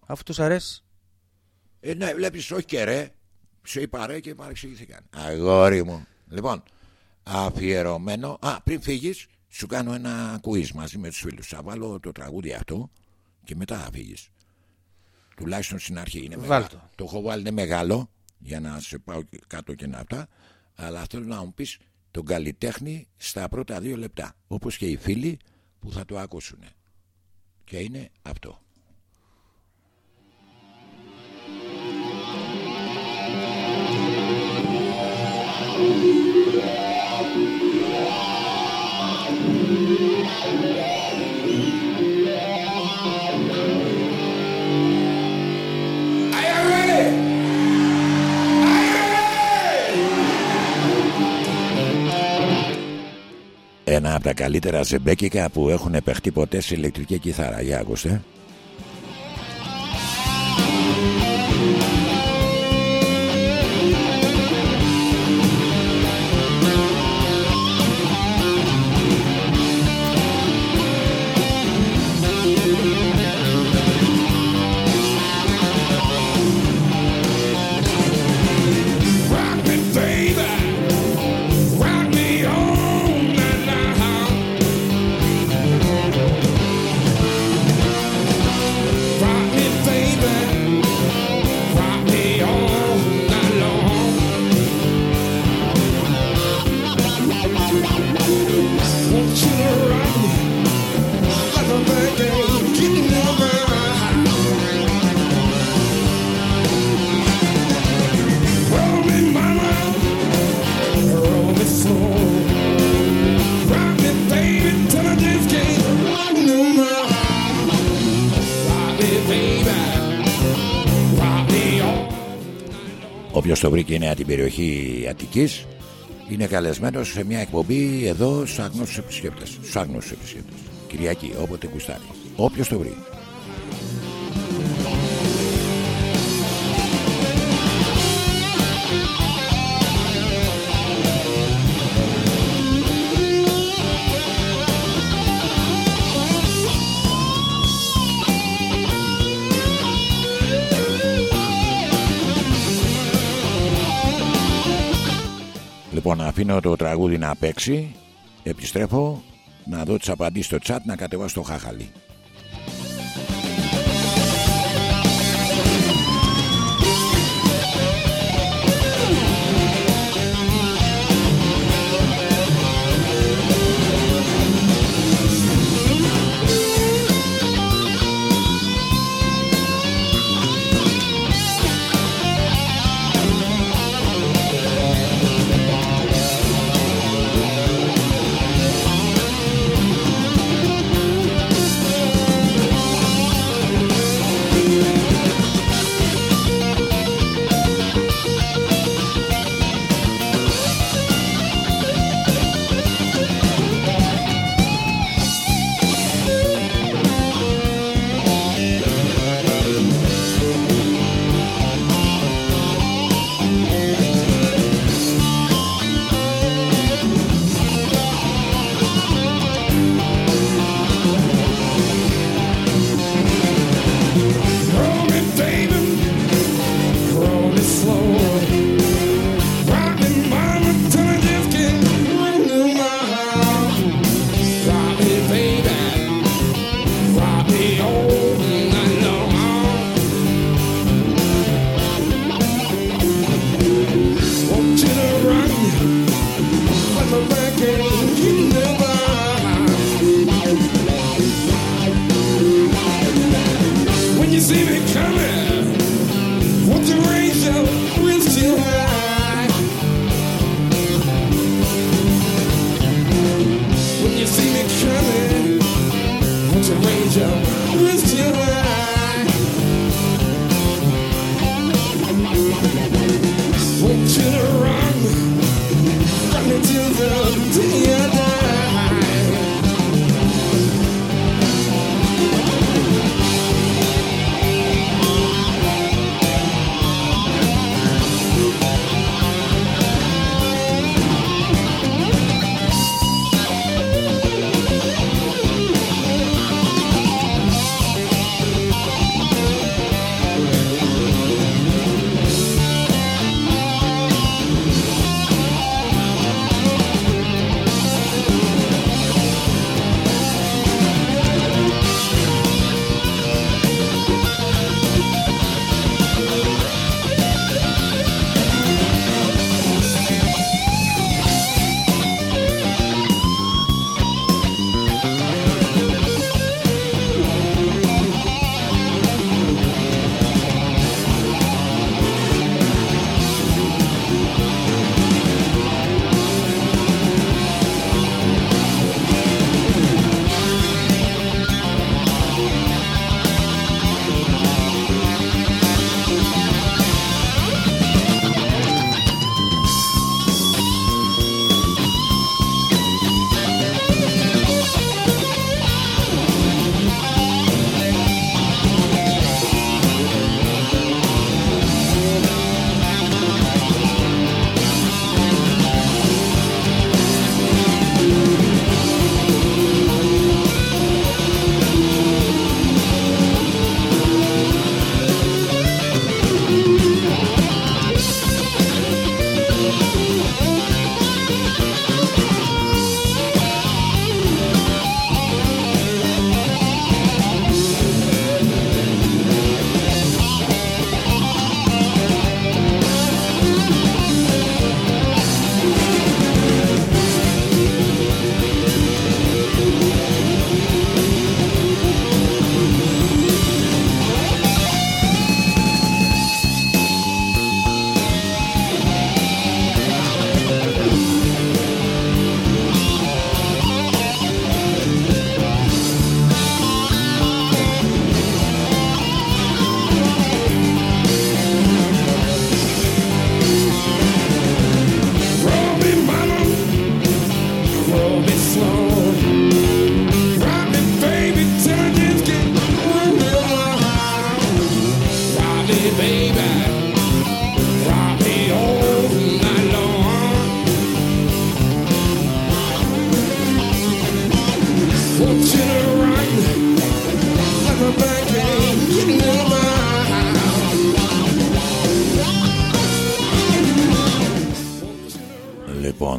Αφού τους αρέσει. Ε, ναι, βλέπεις, όχι και ρε. Σε είπα ρε και παρεξηγήθηκαν. Αγόρι μου. Λοιπόν, αφιερωμένο. Α, πριν φύγεις, σου κάνω ένα quiz μαζί με τους φίλους. Θα βάλω το τραγούδι αυτό και μετά θα φύγεις. Τουλάχιστον στην αρχή είναι Βάλ' μεγάλο. το. Το έχω βάλει είναι μεγάλο για να σε πάω και κάτω και να αυτά. Αλλά θέλω να μου πεις τον καλλιτέχνη στα πρώτα δύο λεπτά. Όπως και οι φίλοι που θα το ακούσουν. Και είναι αυτό. Ένα από τα καλύτερα ζεμπέκικα που έχουν παιχτεί ποτέ σε ηλεκτρική κιθάρα. Για άκουστε. Όποιο το βρήκε είναι από την περιοχή Αττικής είναι καλεσμένος σε μια εκπομπή εδώ στους άγνωστους επισκέπτες. Στους άγνωστους επισκέπτες. Κυριακή, όποτε κουστάρει. Όποιος το βρει. Λοιπόν, αφήνω το τραγούδι να παίξει. Επιστρέφω να δω τις απαντήσεις στο chat να κατεβάσω το χάχαλι.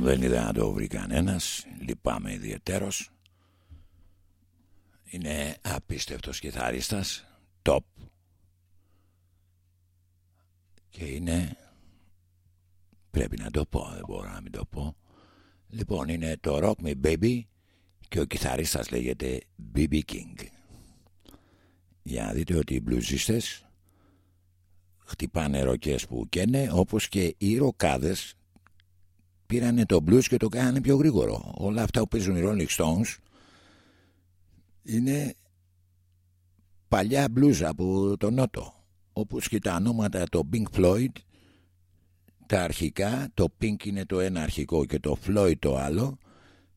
Λοιπόν δεν είδα να το βρει κανένας. Λυπάμαι ιδιαιτέρως. Είναι απίστευτος κιθαρίστας. Top Και είναι Πρέπει να το πω Δεν μπορώ να μην το πω. Λοιπόν είναι το Rock Me Baby Και ο κιθαρίστας λέγεται BB King. Για να δείτε ότι οι μπλουζίστες Χτυπάνε ροκές που καίνε Όπως και οι ροκάδες πήρανε το blues και το κάνανε πιο γρήγορο. Όλα αυτά που παίζουν οι Rolling Stones είναι παλιά blues από τον Νότο. Όπως και τα ονόματα το Pink Floyd, τα αρχικά, το Pink είναι το ένα αρχικό και το Floyd το άλλο.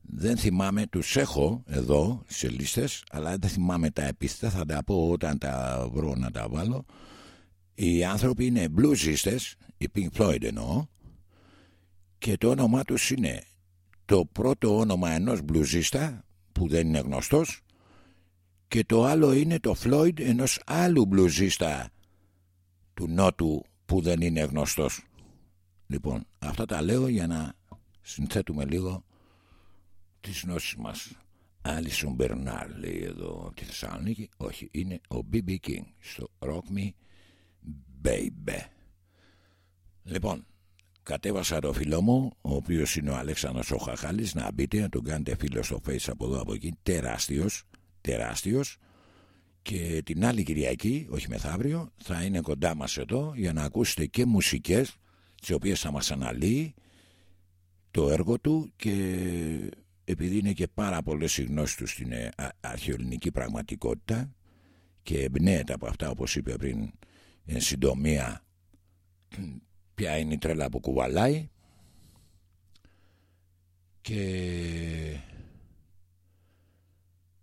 Δεν θυμάμαι, τους έχω εδώ σε λίστες, αλλά δεν θυμάμαι τα επίθετα, θα τα πω όταν τα βρω να τα βάλω. Οι άνθρωποι είναι bluesistες, οι Pink Floyd εννοώ, και το όνομά τους είναι το πρώτο όνομα ενός μπλουζίστα που δεν είναι γνωστός και το άλλο είναι το Φλόιντ ενός άλλου μπλουζίστα του Νότου που δεν είναι γνωστός. Λοιπόν, αυτά τα λέω για να συνθέτουμε λίγο τις γνώσεις μας. Άλισον Μπερνάρ λέει εδώ τη Θεσσαλονίκη. Όχι, είναι ο BB King στο Rock Me Baby. Λοιπόν, Κατέβασα το φίλο μου, ο οποίος είναι ο Αλέξανδρος ο Χαχάλης, να μπείτε, να τον κάνετε φίλο στο face από εδώ από εκεί. Τεράστιος, τεράστιος. Και την άλλη Κυριακή, όχι μεθαύριο, θα είναι κοντά μας εδώ για να ακούσετε και μουσικές, τις οποίες θα μας αναλύει το έργο του και επειδή είναι και πάρα πολλές οι γνώσεις του στην ε, αρχαιοελληνική πραγματικότητα και εμπνέεται από αυτά όπως είπε πριν εν συντομία ποια είναι η τρέλα που κουβαλάει και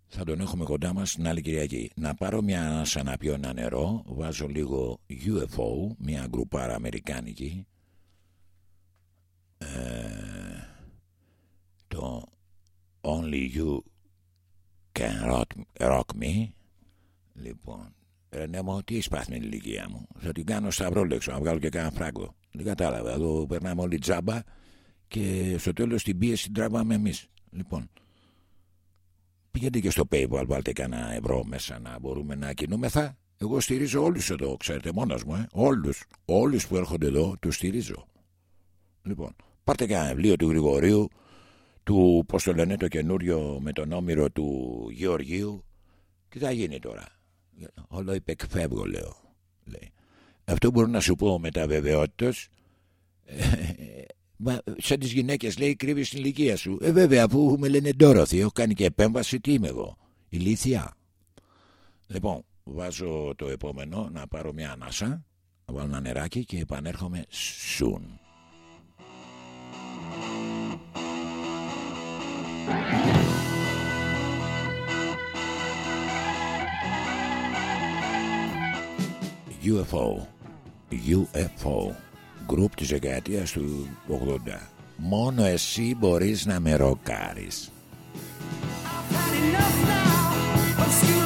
θα τον έχουμε κοντά μας την άλλη Κυριακή. Να πάρω μια ανάσα να πιω ένα νερό, βάζω λίγο UFO, μια γκρουπάρα αμερικάνικη, ε, το Only You Can Rock, rock Me, λοιπόν, Ρενέ μου, τι είσαι με την ηλικία μου. Θα την κάνω σταυρόλεξο, να βγάλω και κάνα φράγκο. Δεν κατάλαβα. Εδώ περνάμε όλοι τζάμπα και στο τέλος την πίεση την τραβάμε εμείς. Λοιπόν, πηγαίνετε και στο PayPal, βάλτε κανένα ευρώ μέσα να μπορούμε να κινούμεθα. Εγώ στηρίζω όλους εδώ, ξέρετε, μόνος μου, ε. Όλους. Όλους που έρχονται εδώ, τους στηρίζω. Λοιπόν, πάρτε κανένα βιβλίο του Γρηγορίου, του, πώς το λένε, το καινούριο με τον όμηρο του Γεωργίου. Τι θα γίνει τώρα; Όλο υπεκφεύγω, λέω. Λέει. Αυτό μπορώ να σου πω με τα βεβαιότητας σαν τις γυναίκες λέει κρύβεις την ηλικία σου. Ε βέβαια αφού με λένε Ντόροθι έχω κάνει και επέμβαση τι είμαι εγώ. Ηλίθια. Λοιπόν βάζω το επόμενο να πάρω μια ανάσα να βάλω ένα νεράκι και επανέρχομαι soon. UFO UFO Γκρουπ της δεκαετίας του 80 Μόνο εσύ μπορείς να με ροκάρεις. I've had enough now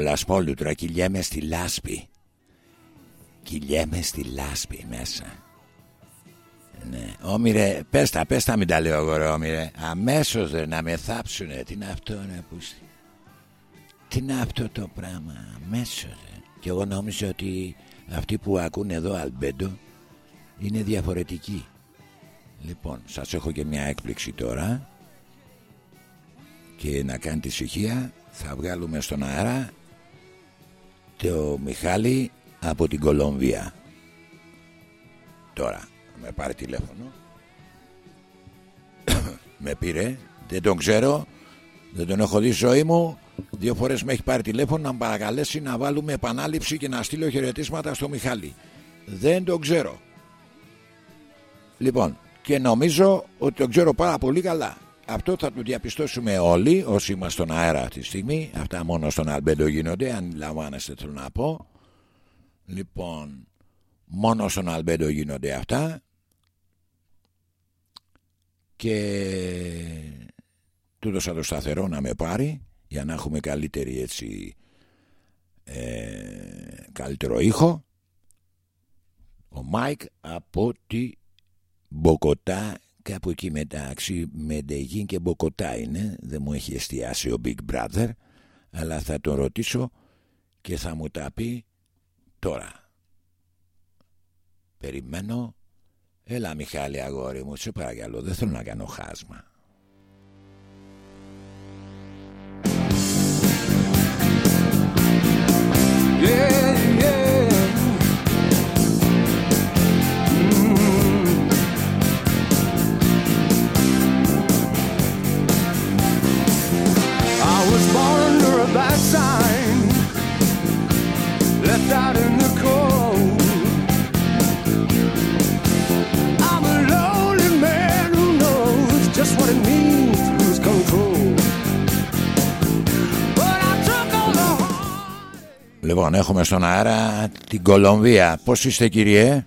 λασπόλουτρα, κυλιέμαι στη λάσπη. Κυλιέμαι στη λάσπη μέσα. Ναι, όμοιρε, πες τα, πες τα, μην τα λέω εγώ ρε όμοιρε. Αμέσως ρε, να με θάψουνε. Τι είναι αυτό ρε πούστη. Τι είναι αυτό το πράγμα, αμέσως ρε. Και εγώ νόμιζα ότι αυτοί που ακούνε εδώ Αλμπέντο είναι διαφορετικοί. Λοιπόν, σας έχω και μια έκπληξη τώρα και να κάνετε ησυχία θα βγάλουμε στον αέρα το Μιχάλη από την Κολομβία τώρα με πάρει τηλέφωνο. <coughs> Με πήρε. Δεν τον ξέρω. Δεν τον έχω δει στη ζωή μου. Δύο φορές με έχει πάρει τηλέφωνο να με παρακαλέσει να βάλουμε επανάληψη και να στείλω χαιρετίσματα στο Μιχάλη. Δεν τον ξέρω. Λοιπόν και νομίζω ότι τον ξέρω πάρα πολύ καλά αυτό θα το διαπιστώσουμε όλοι όσοι είμαστε στον αέρα αυτή τη στιγμή. Αυτά μόνο στον Αλμπέντο γίνονται, αν λαμβάνεστε θέλω να πω. Λοιπόν, μόνο στον Αλμπέντο γίνονται αυτά. Και τούτος θα το σταθερό να με πάρει για να έχουμε καλύτερη έτσι ε, καλύτερο ήχο ο Μάικ από τη Μπογκοτά κάπου εκεί μεταξύ Μεντεγίν και Μπογκοτά είναι. Δεν μου έχει εστιάσει ο Big Brother αλλά θα τον ρωτήσω και θα μου τα πει τώρα. Περιμένω. Έλα Μιχάλη αγόρι μου σε παρακαλώ δεν θέλω να κάνω χάσμα. Yeah, yeah. Born under a bad sign, left out in the cold. I'm a lonely man who knows just what it means to lose control. But I took all the hard. Λοιπόν έχουμε στον αέρα την Κολομβία Πώς είστε κυριέ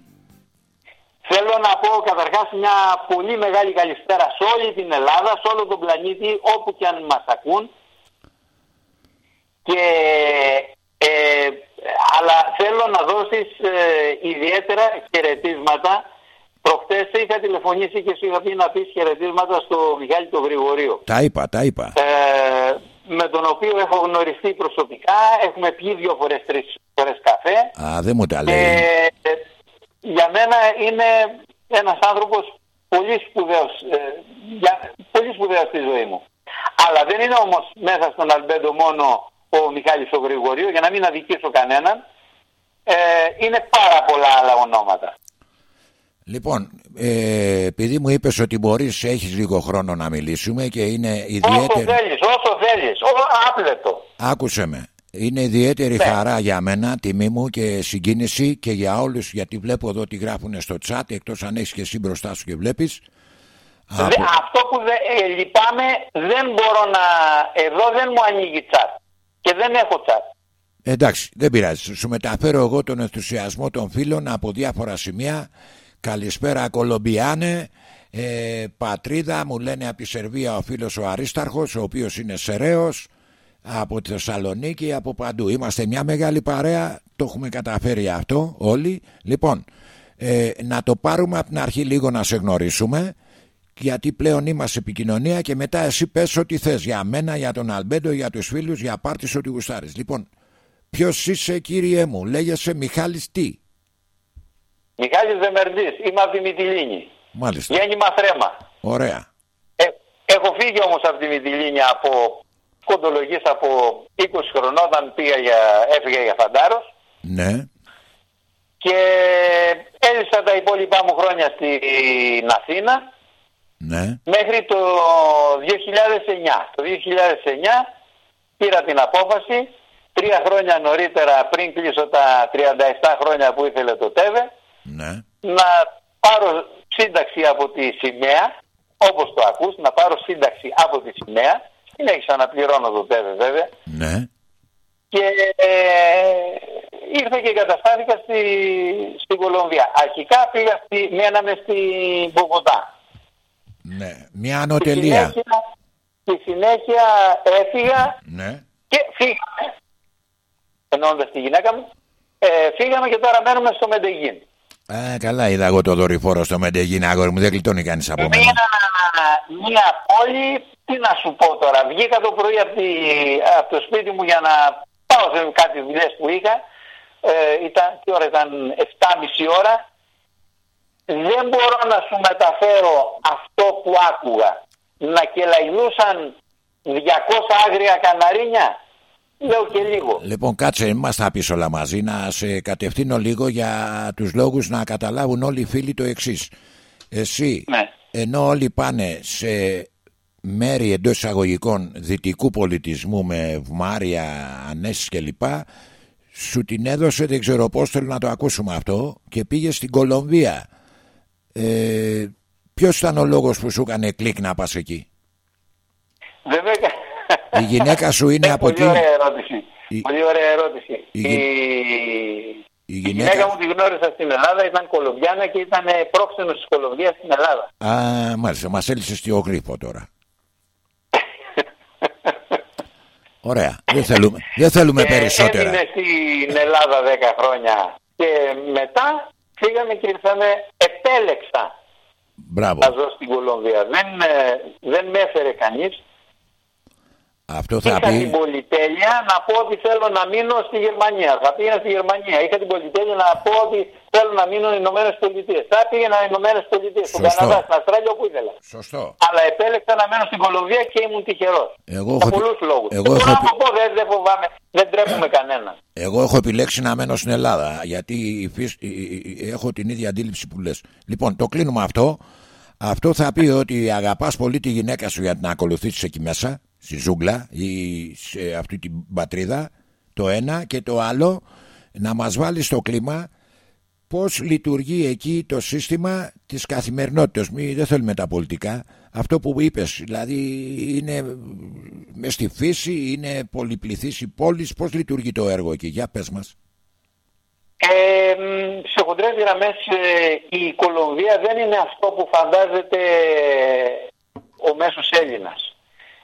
Θέλω να πω καταρχάς μια πολύ μεγάλη καλησπέρα σε όλη την Ελλάδα, σε όλο τον πλανήτη, όπου και αν μας ακούν. Και, ε, αλλά θέλω να δώσεις ε, ιδιαίτερα χαιρετίσματα. Προχτές είχα τηλεφωνήσει και σου είχα πει να πεις χαιρετίσματα στο Μιχάλη τον Γρηγορείο. Τα είπα τα είπα Ε, με τον οποίο έχω γνωριστεί προσωπικά, έχουμε πιει δύο φορές, τρεις φορές καφέ. Α δεν μου τα λέει Ε, για μένα είναι ένας άνθρωπος πολύ σπουδαίος, ε, για, πολύ σπουδαίος στη ζωή μου. Αλλά δεν είναι όμως μέσα στον Αλμπέντο μόνο ο Μιχάλης ο Γρηγορίου, για να μην αδικήσω κανέναν. Ε, είναι πάρα πολλά άλλα ονόματα. Λοιπόν, ε, επειδή μου είπες ότι μπορείς, έχεις λίγο χρόνο να μιλήσουμε και είναι Όσο ιδιαίτερη... θέλεις, όσο θέλεις, ό, άπλετο. Άκουσε με. Είναι ιδιαίτερη Ναι. χαρά για μένα, τιμή μου και συγκίνηση και για όλους γιατί βλέπω εδώ τι γράφουν στο chat εκτός αν έχεις και εσύ μπροστά σου και βλέπεις. Δε- Από- αυτό που δε, ε, λυπάμαι δεν μπορώ να... Εδώ δεν μου ανοίγει τσάτ. Και δεν έχω τσάτ. Εντάξει, δεν πειράζει. Σου μεταφέρω εγώ τον ενθουσιασμό των φίλων από διάφορα σημεία. Καλησπέρα Κολομπιάνε. Ε, πατρίδα μου λένε από τη Σερβία ο φίλος ο Αρίσταρχος ο οποίος είναι Σεραίος από τη Θεσσαλονίκη από παντού είμαστε μια μεγάλη παρέα το έχουμε καταφέρει αυτό όλοι λοιπόν ε, να το πάρουμε από την αρχή λίγο να σε γνωρίσουμε γιατί πλέον είμαστε σε επικοινωνία και μετά εσύ πες ό,τι θες για μένα, για τον Αλμπέντο, για τους φίλους, για πάρτις ό,τι γουστάρεις. Λοιπόν, ποιος είσαι κύριέ μου, λέγεσαι Μιχάλης τι; Μιχάλης Δεμερντής, είμαι από τη Μυτιλίνη. Μάλιστα, Γέννημα θρέμα. ωραία. Ε, έχω φύγει όμως από τη Μυτιλίνη από κοντολογής από 20 χρονών όταν πήγα για, έφυγα για Φαντάρος Ναι, και έζησα τα υπόλοιπά μου χρόνια στην Αθήνα ναι, μέχρι το 2009. Το 2009 πήρα την απόφαση τρία χρόνια νωρίτερα πριν κλείσω τα 37 χρόνια που ήθελε το ΤΕΒΕ ναι, να πάρω σύνταξη από τη σημαία, όπως το ακούς, να πάρω σύνταξη από τη σημαία, συνέχισα να πληρώνω το ΤΕΒΕ βέβαια, ναι. και ε, ήρθε και εγκαταστάθηκα στη, στην Κολομβία. Αρχικά πήγα στη, μέναμε στην Μπογοτά. Ναι. Μια Στη ανωτελεία. συνέχεια, στη συνέχεια έφυγα Ναι, και Και φύγαμε, εννοώντας τη γυναίκα μου, ε, φύγαμε και τώρα μένουμε στο Μεντεγίν. Α, καλά, είδα εγώ το δορυφόρο στο Μεντεγίνα, αγόρι μου. Δεν γλιτώνει κανείς από μένα. Μια, μια πόλη, τι να σου πω τώρα. Βγήκα το πρωί από, τη, από το σπίτι μου για να πάω σε κάτι δουλειές που είχα. Ε, ήταν, τι ώρα ήταν, 7.30 ώρα. Δεν μπορώ να σου μεταφέρω αυτό που άκουγα. Να κελαϊδούσαν 200 άγρια καναρίνια; Λέω και λίγο. Λοιπόν, κάτσε, μας τα πεις όλα μαζί. Να σε κατευθύνω λίγο για τους λόγους να καταλάβουν όλοι οι φίλοι το εξής. Εσύ, Ναι. ενώ όλοι πάνε σε μέρη εντός εισαγωγικών δυτικού πολιτισμού με βμάρια, ανέσεις κλπ. Σου την έδωσε, δεν ξέρω πώς θέλω να το ακούσουμε αυτό και πήγε στην Κολομβία. Ε, ποιος ήταν ο λόγος που σου έκανε κλικ να πας εκεί; Βέβαια. Η γυναίκα σου είναι Ε, από πολύ εκεί. ωραία ερώτηση. Η- Πολύ ωραία ερώτηση. Η Η, γυ- η... Η γυναίκα... γυναίκα... μου τη γνώρισα στην Ελλάδα, ήταν Κολομβιάνα και ήταν ε, πρόξενος της Κολομβίας στην Ελλάδα. Α, μάλιστα, μας έλυσες στο γρήφο τώρα. <laughs> Ωραία, δεν θέλουμε, δεν θέλουμε Και περισσότερα. Έμεινε στην Ελλάδα 10 χρόνια και μετά φύγαμε και ήρθαμε, επέλεξα Μπράβο. να ζω στην Κολομβία. Δεν, ε, δεν με έφερε κανείς. Αυτό θα Είχα πει. την πολυτέλεια να πω ότι θέλω να μείνω στη Γερμανία. Θα πήγαινα στη Γερμανία. Είχα την πολυτέλεια να πω ότι θέλω να μείνω στι Ηνωμένες Πολιτείες. Θα πήγαινα στι Ηνωμένες Πολιτείες, στον Σωστό. Καναδά, στην Αυστραλία, όπου ήθελα. Σωστό. Αλλά επέλεξα να μένω στην Κολομβία και ήμουν τυχερός. Εγώ Για έχω, πολλούς λόγους. εγώ, μπορώ έχω, να το πω, δεν, δεν φοβάμαι, δεν τρέπουμε κανέναν. εγώ έχω επιλέξει να μένω στην Ελλάδα γιατί η φύση- η- η- η- έχω την ίδια αντίληψη που λες. Λοιπόν, το κλείνουμε αυτό. Αυτό θα πει ότι αγαπάς πολύ τη γυναίκα σου για να ακολουθήσεις εκεί μέσα, στη ζούγκλα ή σε αυτή την πατρίδα. Το ένα και το άλλο να μας βάλεις στο κλίμα πώς λειτουργεί εκεί το σύστημα της καθημερινότητας. Μη, δεν θέλουμε τα πολιτικά. Αυτό που είπες, δηλαδή είναι μες στη φύση, είναι πολυπληθής η πόλη. Πώς λειτουργεί το έργο εκεί, για πες μας. Ε, μ, σε χοντρές γραμμές ε, η Κολομβία δεν είναι αυτό που φαντάζεται ο μέσος Έλληνας.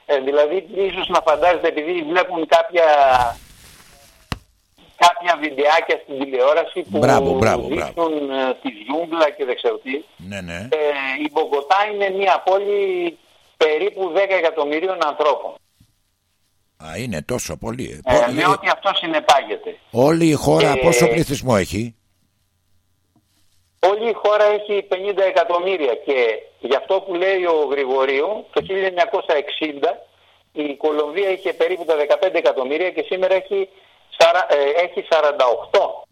Ε, δηλαδή ίσως να φαντάζεται επειδή βλέπουν κάποια κάποια βιντεάκια στην τηλεόραση που Μπράβο, μπράβο, δείχνουν ε, τη ζούγκλα και δεν ξέρω τι. Ναι, ναι. Ε, η Μπογκοτά είναι μια πόλη περίπου 10 εκατομμυρίων ανθρώπων. Α, είναι τόσο πολύ. Ε, Πο- με ό,τι αυτό συνεπάγεται. Όλη η χώρα Ε, πόσο πληθυσμό έχει; Όλη η χώρα έχει 50 εκατομμύρια και γι' αυτό που λέει ο Γρηγορίου το 1960 η Κολομβία είχε περίπου τα 15 εκατομμύρια και σήμερα έχει, σαρα- ε, έχει 48.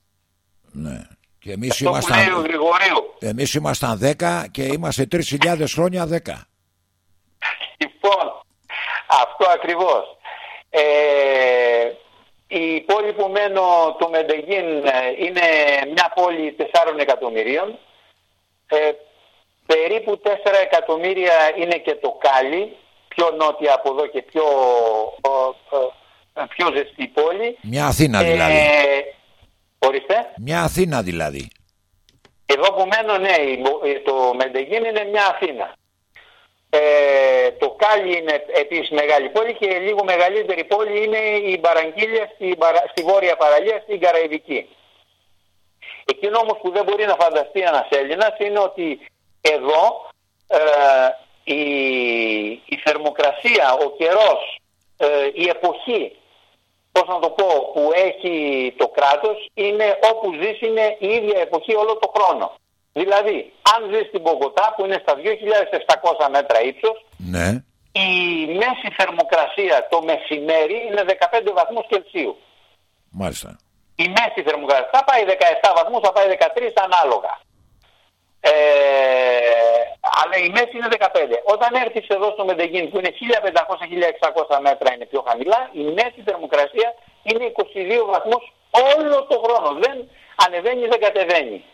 Ναι. Και εμείς Αυτό που λέει ο ήμασταν, Γρηγορίου. εμείς ήμασταν 10 και είμαστε 3.000 χρόνια 10. Λοιπόν, αυτό ακριβώς. Ε, η πόλη που μένω, το Μεντεγίν, ε, είναι μια πόλη 4 εκατομμυρίων. Ε, περίπου 4 εκατομμύρια είναι και το Κάλι, πιο νότια από εδώ και πιο, ο, ο, ε, πιο ζεστή πόλη. Μια Αθήνα δηλαδή. Ε, ορίστε. Μια Αθήνα δηλαδή. Εδώ που μένω, ναι, η Μπο- ε, το Μεντεγίν είναι μια Αθήνα. Ε, το Κάλι είναι επίσης μεγάλη πόλη και λίγο μεγαλύτερη πόλη είναι η Μπαραγκίλια στη, Παρα- στη Βόρεια Παραλία, στην Καραϊβική. Εκείνο όμως που δεν μπορεί να φανταστεί ένας Έλληνας είναι ότι εδώ ε, η, η θερμοκρασία, ο καιρός, ε, η εποχή, πώς να το πω, που έχει το κράτος είναι όπου ζεις είναι η ίδια εποχή όλο το χρόνο. Δηλαδή, αν ζεις στην Πογκοτά που είναι στα 2.700 μέτρα ύψος, Ναι. η μέση θερμοκρασία το μεσημέρι είναι 15 βαθμούς Κελσίου. Μάλιστα. Η μέση θερμοκρασία θα πάει 17 βαθμούς, θα πάει 13 ανάλογα. Ε, αλλά η μέση είναι 15. Όταν έρθεις εδώ στο Μεντεγίν που είναι 1500-1600 μέτρα είναι πιο χαμηλά, η μέση θερμοκρασία είναι 22 βαθμούς όλο το χρόνο. Δεν ανεβαίνει, δεν κατεβαίνει.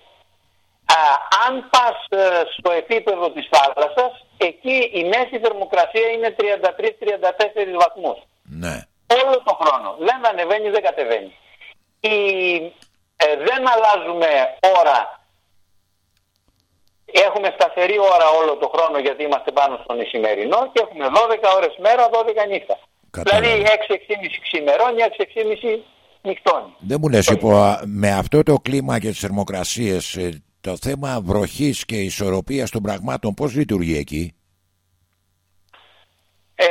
Α, αν πας ε, στο επίπεδο της θάλασσας, εκεί η μέση θερμοκρασία είναι 33-34 βαθμούς Ναι. όλο το χρόνο. Δεν ανεβαίνει, δεν κατεβαίνει. Η, ε, δεν αλλάζουμε ώρα. Έχουμε σταθερή ώρα όλο το χρόνο γιατί είμαστε πάνω στον Ισημερινό και έχουμε 12 ώρες μέρα, 12 νύχτα. Κατάλαβα. Δηλαδή 6-6,5 ξημερώνει, 6-6,5 νυχτώνει. Δεν μου λες, υπό, με αυτό το κλίμα και τις θερμοκρασίες, ε, το θέμα βροχής και ισορροπίας των πραγμάτων πώς λειτουργεί εκεί; Ε,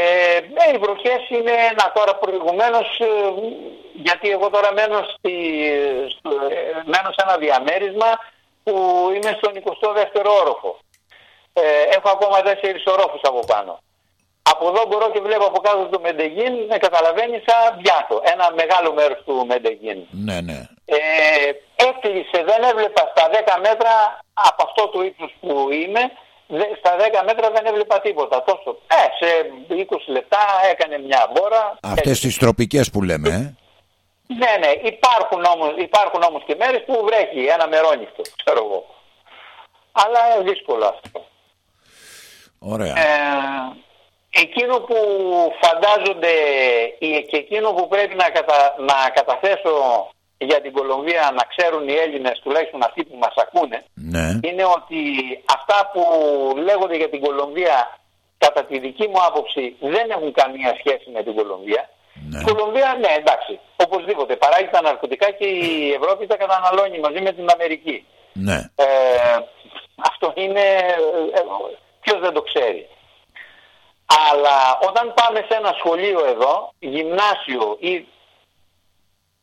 ναι, οι βροχές είναι ένα τώρα προηγουμένως, ε, γιατί εγώ τώρα μένω, στη, στο, ε, μένω σε ένα διαμέρισμα που είμαι στον 22ο όροφο. Ε, έχω ακόμα τέσσερις ορόφους από πάνω. Από εδώ μπορώ και βλέπω από κάτω του Μεντεγίν, με καταλαβαίνεις σαν πιάτο, ένα μεγάλο μέρος του Μεντεγίν. Ναι, ναι. Ε, έκλεισε, δεν έβλεπα στα 10 μέτρα από αυτό το ύψος που είμαι, δε- στα 10 μέτρα δεν έβλεπα τίποτα. Τόσο. Ε, σε 20 λεπτά έκανε μια μπόρα. Αυτές τις τροπικές που λέμε, ε. Ναι, ναι, υπάρχουν όμως, υπάρχουν όμως και μέρες που βρέχει ένα μερόνυχτο, ξέρω εγώ. Αλλά είναι δύσκολο αυτό. Ωραία. Ε, εκείνο που φαντάζονται ή- και εκείνο που πρέπει να, κατα, να καταθέσω για την Κολομβία να ξέρουν οι Έλληνες, τουλάχιστον αυτοί που μας ακούνε, Ναι. είναι ότι αυτά που λέγονται για την Κολομβία κατά τη δική μου άποψη δεν έχουν καμία σχέση με την Κολομβία. Ναι. Η Κολομβία, ναι, εντάξει, οπωσδήποτε. Παράγει τα ναρκωτικά και η Ευρώπη τα καταναλώνει μαζί με την Αμερική. Ναι. Ε, αυτό είναι... Ε, ποιος δεν το ξέρει. Αλλά όταν πάμε σε ένα σχολείο εδώ, γυμνάσιο ή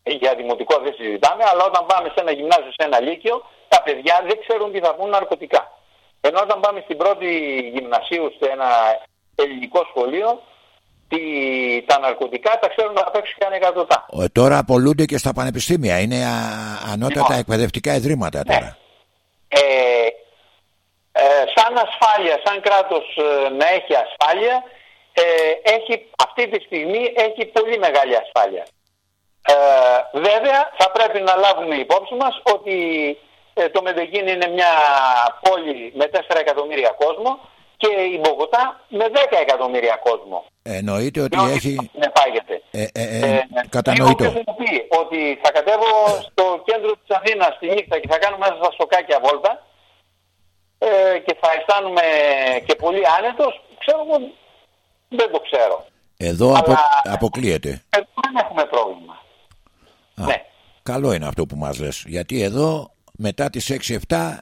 για δημοτικό δεν συζητάμε, αλλά όταν πάμε σε ένα γυμνάσιο, σε ένα λύκειο, τα παιδιά δεν ξέρουν τι θα πούν ναρκωτικά. Ενώ όταν πάμε στην πρώτη γυμνασίου σε ένα ελληνικό σχολείο, τι, τα ναρκωτικά τα ξέρουν απ' έξω και ανεκατοτά. Ε, Τώρα απολούνται και στα πανεπιστήμια. Είναι α- ανώτατα Λοιπόν. εκπαιδευτικά ιδρύματα τώρα. Ε, ε, σαν ασφάλεια, σαν κράτος ε, να έχει ασφάλεια, ε, έχει, αυτή τη στιγμή έχει πολύ μεγάλη ασφάλεια. Ε, βέβαια θα πρέπει να λάβουμε υπόψη μας ότι ε, το Μεντεγίν είναι μια πόλη με 4 εκατομμύρια κόσμο και η Μπογοτά με 10 εκατομμύρια κόσμο. Εννοείται ότι Και όχι έχει. συνεπάγεται. Ε, ε, ε, Ε, κατανοητό. Όποιος μου πει ότι θα κατέβω στο κέντρο της Αθήνας τη νύχτα και θα κάνω μέσα στα σοκάκια βόλτα ε, και θα αισθάνομαι και πολύ άνετος, ξέρω εγώ δεν το ξέρω. Εδώ απο, Αλλά- αποκλείεται. Εδώ δεν έχουμε πρόβλημα. Α, Ναι. Καλό είναι αυτό που μας λες. Γιατί εδώ μετά τις 6-7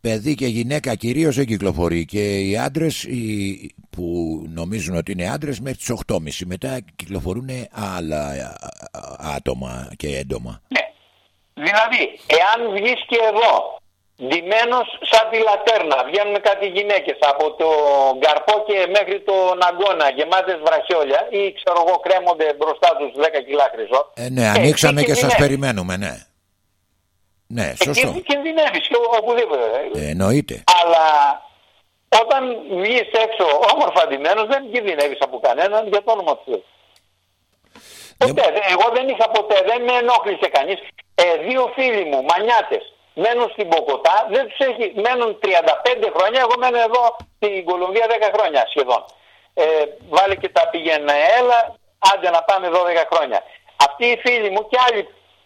παιδί και γυναίκα κυρίως δεν κυκλοφορεί και οι άντρες οι, που νομίζουν ότι είναι άντρες μέχρι τις 8.30 μετά κυκλοφορούν άλλα α, α, άτομα και έντομα. Ναι. Δηλαδή, εάν βγεις και εδώ, ντυμένος σαν τη λατέρνα, βγαίνουν κάτι γυναίκες από το Γκαρπό και μέχρι τον Αγκώνα, γεμάτες βραχιόλια ή ξέρω εγώ κρέμονται μπροστά τους 10 κιλά χρυσό. Ε, ναι, ανοίξαμε εκεί και σας κινδυνεύεις. περιμένουμε, ναι. Ναι, Εκεί σωστό. κινδυνεύεις και οπουδήποτε. Ε, εννοείται. Αλλά όταν βγεις έξω όμορφα ντυμένος δεν κινδυνεύεις από κανέναν για το όνομα του Θεού. Ποτέ. δεν- Εγώ δεν είχα ποτέ, δεν με ενόχλησε κανείς. Ε, δύο φίλοι μου, μανιάτες, μένουν στην Ποκοτά, δεν τους έχει, μένουν 35 χρόνια, εγώ μένω εδώ στην Κολομβία 10 χρόνια σχεδόν. Ε, βάλε και τα πήγαινε έλα, άντε να πάμε 12 χρόνια. Αυτοί οι φίλοι μου και άλλοι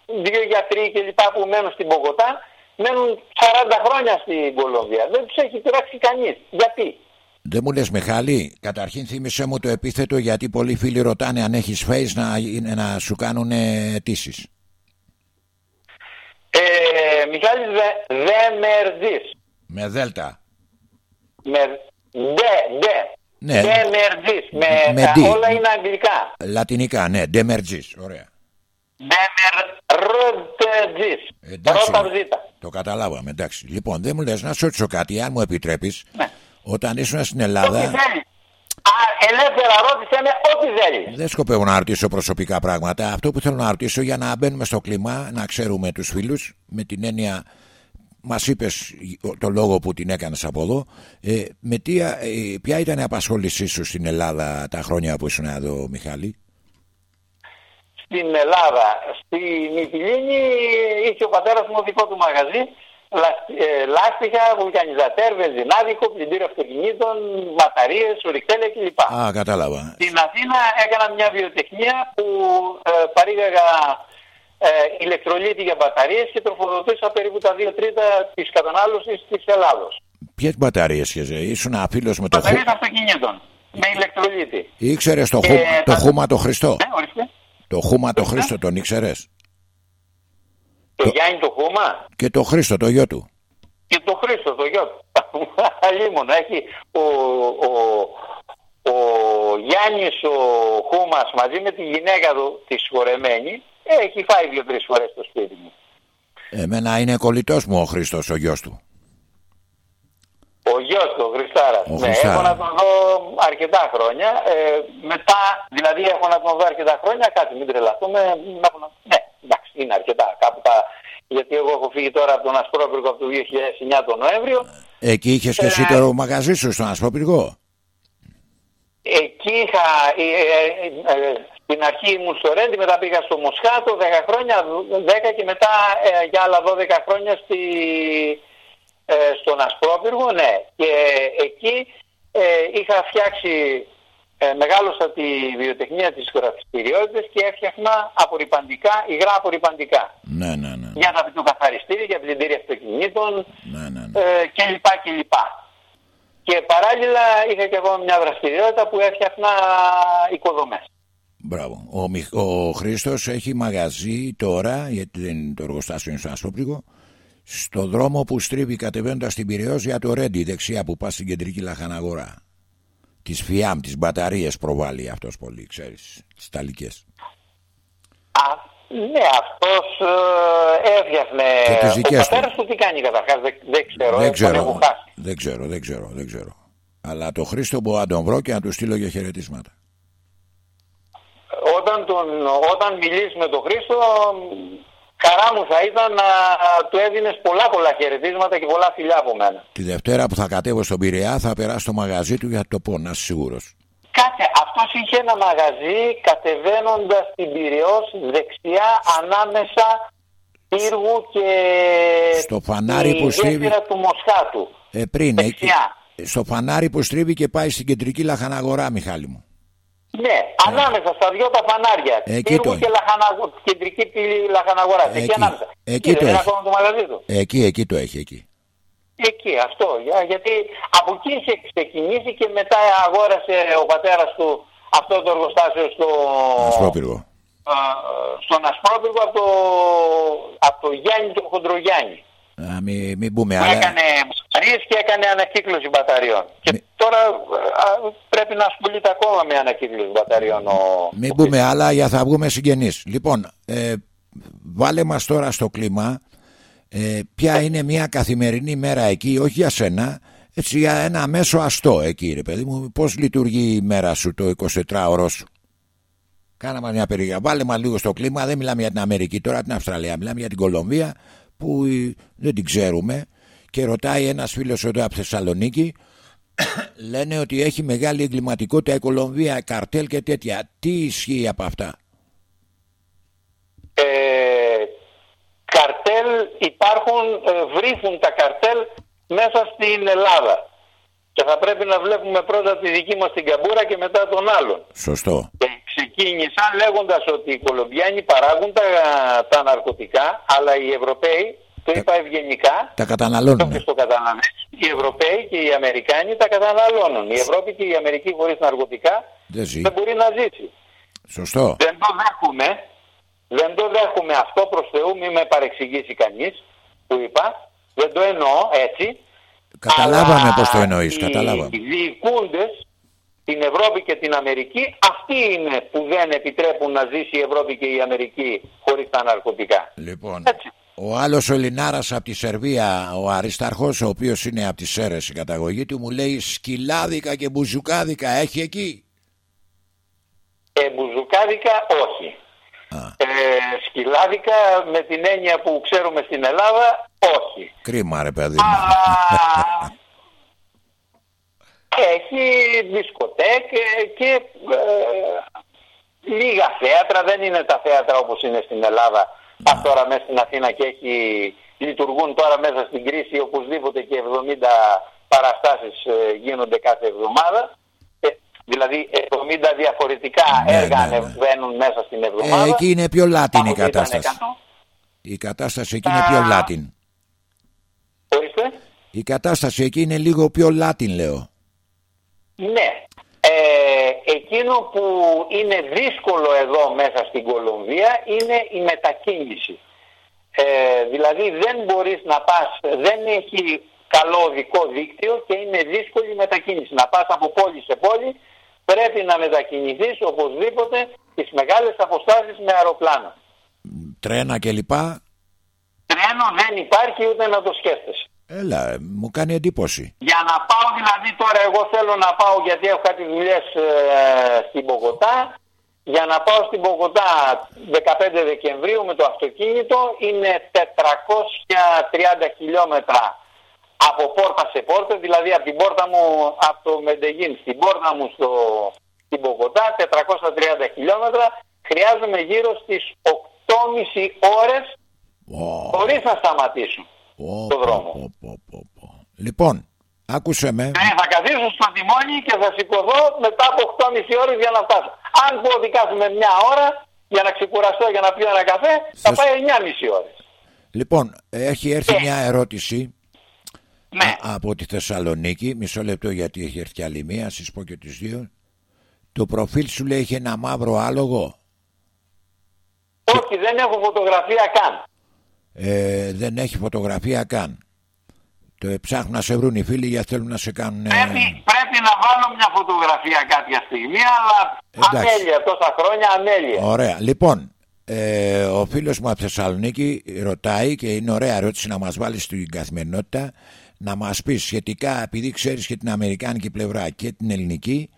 δύο γιατροί και λοιπά που μένουν στην Ποκοτά, μένουν 40 χρόνια στην Κολομβία. Δεν τους έχει πειράξει κανείς. Γιατί; Δεν μου λες Μιχάλη, καταρχήν θύμισέ μου το επίθετο γιατί πολλοί φίλοι ρωτάνε αν έχεις face να, είναι- να σου κάνουν αιτήσεις. Ε, Μιχάλης Δε, Δεμερδής. Με δέλτα. Με ντε, ντε. Ναι. Δεμερδής. Με, Με τα- ντι. όλα είναι αγγλικά. Λατινικά, ναι, ντεμερτζής, ωραία. Δεμερδής. Εντάξει, Ρώτα βζίτα. το καταλάβαμε, εντάξει. Λοιπόν, δεν μου λες να σου ρωτήσω κάτι, αν μου επιτρέπεις. Ναι. Όταν ήσουν στην Ό,τι Ελλάδα, θέλει. Α, ελεύθερα ρώτησε με ό,τι θέλει. δεν σκοπεύω να ρωτήσω προσωπικά πράγματα. Αυτό που θέλω να ρωτήσω για να μπαίνουμε στο κλίμα, να ξέρουμε τους φίλους, με την έννοια, μας είπες το λόγο που την έκανες από εδώ, ε, με τι, ε, ποια ήταν η απασχόλησή σου στην Ελλάδα τα χρόνια που ήσουν εδώ, Μιχάλη; Στην Ελλάδα, στη Μυτιλίνη, είχε ο πατέρας μου δικό του μαγαζί. λασ- ε, Λάστιχα, βουλκανιζατέρ, βενζινάδικο, πλυντήριο αυτοκινήτων, μπαταρίες, ορυκτέλεια κλπ. Α, κατάλαβα. Στην Αθήνα έκανα μια βιοτεχνία που ε, παρήγαγα ε, ηλεκτρολίτη για μπαταρίες και τροφοδοτούσα περίπου τα 2 τρίτα της κατανάλωσης της Ελλάδος. Ποιες μπαταρίες είχες, ε, ήσουν φίλος με το χου... Μπαταρίες αυτοκινήτων. με ηλεκτρολίτη. Ήξερες το, Και χου, το τα- χούμα το Χριστό; Ναι, ορίστε. Το χούμα το Χριστό τον ήξερες; Το Γιάννη το Χούμα; Και το Χρήστο το γιο του. και το Χρήστο το γιο του. <laughs> Αλίμονο. Έχει ο, ο, ο Γιάννης ο Χούμας μαζί με τη γυναίκα του τη συγχωρεμένη έχει φάει δύο-τρεις φορές στο σπίτι μου. Εμένα είναι κολλητός μου ο Χρήστος, ο γιος του. Ο γιος του, ο Χριστάρας. Ο ναι, Χριστάρας. έχω να τον δω αρκετά χρόνια. Ε, μετά, δηλαδή έχω να τον δω αρκετά χρόνια, κάτι μην τρελαθούμε. έχω να- Ναι, εντάξει, είναι αρκετά. Κάπου τα... Γιατί εγώ έχω φύγει τώρα από τον Ασπρόπυργο από το 2009 τον Νοέμβριο. Εκεί είχες και εσύ Ε. το μαγαζί σου στον Ασπροπυργό. Εκεί είχα, ε, ε, ε, ε, στην αρχή ήμουν στο Ρέντι, μετά πήγα στο Μοσχάτο 10 χρόνια, 10 και μετά ε, για άλλα 12 χρόνια στη, ε, στον Ασπρόπυργο, ναι. Και εκεί ε, είχα φτιάξει, ε, μεγάλωσα τη βιοτεχνία της γραφιστηριότητας και έφτιαχνα απορριπαντικά, υγρά απορριπαντικά. Ναι, ναι, ναι. Για τα πιτοκαθαριστήρια, για πλυντήρια αυτοκινήτων, ναι, ναι, ναι. ε, και λοιπά και λοιπά. Και παράλληλα είχα και εγώ μια δραστηριότητα που έφτιαχνα οικοδομές. Μπράβο. Ο, Μιχ- ο Χρήστος έχει μαγαζί τώρα, γιατί δεν είναι το εργοστάσιο είναι στο Ασπρόπυργο, στο δρόμο που στρίβει κατεβαίνοντας την Πυραιός για το Ρέντι, δεξιά που πας στην κεντρική λαχαναγορά. Τις ΦΙΑΜ, τις μπαταρίες προβάλλει αυτός πολύ, ξέρεις, τις ταλικές. Α, ναι, αυτός ε, έφτιαχνε... Και τις δικές ο πατέρας του τι κάνει καταρχάς, δεν, δεν ξέρω. δεν τον ξέρω, έχω χάσει. δεν ξέρω, δεν ξέρω, δεν ξέρω. Αλλά το Χρήστο μπορώ να τον βρω και να του στείλω για χαιρετίσματα. Όταν, τον, όταν μιλήσει με τον Χρήστο, χαρά μου θα ήταν να του έδινες πολλά πολλά χαιρετίσματα και πολλά φιλιά από μένα. Τη Δευτέρα που θα κατέβω στον Πειραιά θα περάσω στο μαγαζί του για να το πω, να είσαι σίγουρος. Κάτσε, αυτός είχε ένα μαγαζί κατεβαίνοντας την Πυραιός δεξιά ανάμεσα πύργου και Στο φανάρι τη που στρίβει- γέφυρα του Μοσχάτου. Ε, πριν, εκεί, Δεξιά. στο φανάρι που στρίβει και πάει στην κεντρική λαχαναγορά, Μιχάλη μου. Ναι, ανάμεσα στα δυο τα φανάρια. Εκεί πύργου το και λαχαναγο... κεντρική πύλη λαχαναγοράς. Εκεί, Εκεί. ανάμεσα. Εκεί δεν το είναι έχει. ακόμα το μαγαζί του. Εκεί, εκεί το έχει, εκεί. Εκεί, αυτό. Για, γιατί από εκεί είχε ξεκινήσει και μετά αγόρασε ο πατέρας του αυτό το εργοστάσιο στο, Ασπρόπυργο. α, στον Ασπρόπυργο από το, από το Γιάννη τον Χοντρογιάννη. Α, μην, μην πούμε Που άλλα. έκανε μπαταρίες και έκανε ανακύκλωση μπαταριών. Και Μη- τώρα α, πρέπει να ασχολείται ακόμα με ανακύκλωση μπαταριών. Ο... Μην ο πούμε άλλα για θα βγούμε συγγενείς. Λοιπόν, ε, βάλε μας τώρα στο κλίμα ε, ποια είναι μια καθημερινή μέρα εκεί, όχι για σένα, έτσι για ένα μέσο αστό εκεί ρε παιδί μου. Πώς λειτουργεί η μέρα σου το 24ωρο σου; Κάνα μας μια περίγραφη. Βάλε μας λίγο στο κλίμα. Δεν μιλάμε για την Αμερική τώρα, την Αυστραλία. Μιλάμε για την Κολομβία που ε, δεν την ξέρουμε. Και ρωτάει ένας φίλος εδώ από Θεσσαλονίκη <coughs> λένε ότι έχει μεγάλη εγκληματικότητα η Κολομβία, καρτέλ και τέτοια. Τι ισχύει από αυτά; Ε, καρτέλ υπάρχουν, ε, βρίθουν τα καρτέλ μέσα στην Ελλάδα. Και θα πρέπει να βλέπουμε πρώτα τη δική μας την καμπούρα και μετά τον άλλον. Σωστό. Και ξεκίνησαν λέγοντας ότι οι Κολομβιάνοι παράγουν τα, τα ναρκωτικά, αλλά οι Ευρωπαίοι, το είπα ευγενικά, Τα καταναλώνουν. και στο καταναλώνουν. Οι Ευρωπαίοι και οι Αμερικάνοι τα καταναλώνουν. Η Ευρώπη και η Αμερική χωρίς ναρκωτικά Δεν ζει. δεν μπορεί να ζήσει. Σωστό. Δεν το δέχομαι. Δεν το δέχομαι αυτό προς Θεού, μην με παρεξηγήσει κανείς που είπα. Δεν το εννοώ έτσι. Καταλάβαμε Αλλά πώς το εννοείς. Οι Καταλάβαμε. διοικούντες την Ευρώπη και την Αμερική, αυτοί είναι που δεν επιτρέπουν να ζήσει η Ευρώπη και η Αμερική χωρίς τα ναρκωτικά. Λοιπόν, Έτσι. ο άλλος ο Ελληνάρας από τη Σερβία, ο Αρισταρχός, ο οποίος είναι από τις Σέρες η καταγωγή του, μου λέει σκυλάδικα και μπουζουκάδικα έχει εκεί. Ε, μπουζουκάδικα όχι. Α, Ε, σκυλάδικα με την έννοια που ξέρουμε στην Ελλάδα όχι. κρίμα ρε παιδί μου. Αλλά <laughs> έχει δισκοτέκ ε, και ε, λίγα θέατρα, δεν είναι τα θέατρα όπως είναι στην Ελλάδα. Πας τώρα μέσα στην Αθήνα και έχει, λειτουργούν τώρα μέσα στην κρίση οπωσδήποτε και 70 παραστάσεις ε, γίνονται κάθε εβδομάδα. Ε, δηλαδή 70 διαφορετικά Ναι, έργα ναι, ναι. ανεβαίνουν μέσα στην εβδομάδα. Ε, εκεί είναι πιο λάτιν η Κάποτε ήταν κατάσταση. 100. Η κατάσταση εκεί είναι πιο Α. λάτιν. Ορίστε. Η κατάσταση εκεί είναι λίγο πιο λάτιν λέω. Ναι. Ε, εκείνο που είναι δύσκολο εδώ μέσα στην Κολομβία είναι η μετακίνηση. Ε, δηλαδή δεν μπορείς να πας, δεν έχει καλό οδικό δίκτυο και είναι δύσκολη η μετακίνηση. Να πας από πόλη σε πόλη πρέπει να μετακινηθείς οπωσδήποτε τις μεγάλες αποστάσεις με αεροπλάνο. Τρένα κλπ. Τρένο δεν υπάρχει ούτε να το σκέφτεσαι. Έλα, μου κάνει εντύπωση. Για να πάω δηλαδή τώρα εγώ θέλω να πάω γιατί έχω κάτι δουλειές ε, στην Ποκοτά. Για να πάω στην Ποκοτά 15 Δεκεμβρίου με το αυτοκίνητο είναι 430 χιλιόμετρα από πόρτα σε πόρτα, δηλαδή από την πόρτα μου από το Μεντεγίν στην πόρτα μου στο, στην Ποκοτά 430 χιλιόμετρα χρειάζομαι γύρω στις 8,5 ώρες Ω, χωρίς να σταματήσω πω, το πω, δρόμο. πω, πω, πω, πω. Λοιπόν, άκουσε με. Ναι, θα καθίσω στο τιμόνι και θα σηκωθώ μετά από 8,5 ώρες για να φτάσω. Αν πω ότι κάθομαι μια ώρα για να ξεκουραστώ για να πιω ένα καφέ, θα Θα σου- πάει 9,5 ώρες. Λοιπόν, έχει έρθει Ναι. μια ερώτηση Ναι. α- από τη Θεσσαλονίκη. Μισό λεπτό γιατί έχει έρθει κι άλλη μία. Σας πω και τις δύο. Το προφίλ σου λέει έχει ένα μαύρο άλογο. Όχι, δεν έχω φωτογραφία καν. Ε, δεν έχει φωτογραφία καν. Το ψάχνουν να σε βρουν οι φίλοι γιατί θέλουν να σε κάνουν. ε, Πρέπει, πρέπει να βάλω μια φωτογραφία κάποια στιγμή, αλλά Εντάξει. αμέλεια, τόσα χρόνια αμέλεια. Ωραία. Λοιπόν, ε, ο φίλος μου από Θεσσαλονίκη ρωτάει και είναι ωραία ερώτηση να μας βάλεις στην καθημερινότητα να μας πεις σχετικά, επειδή ξέρεις και την Αμερικάνικη πλευρά και την ελληνική,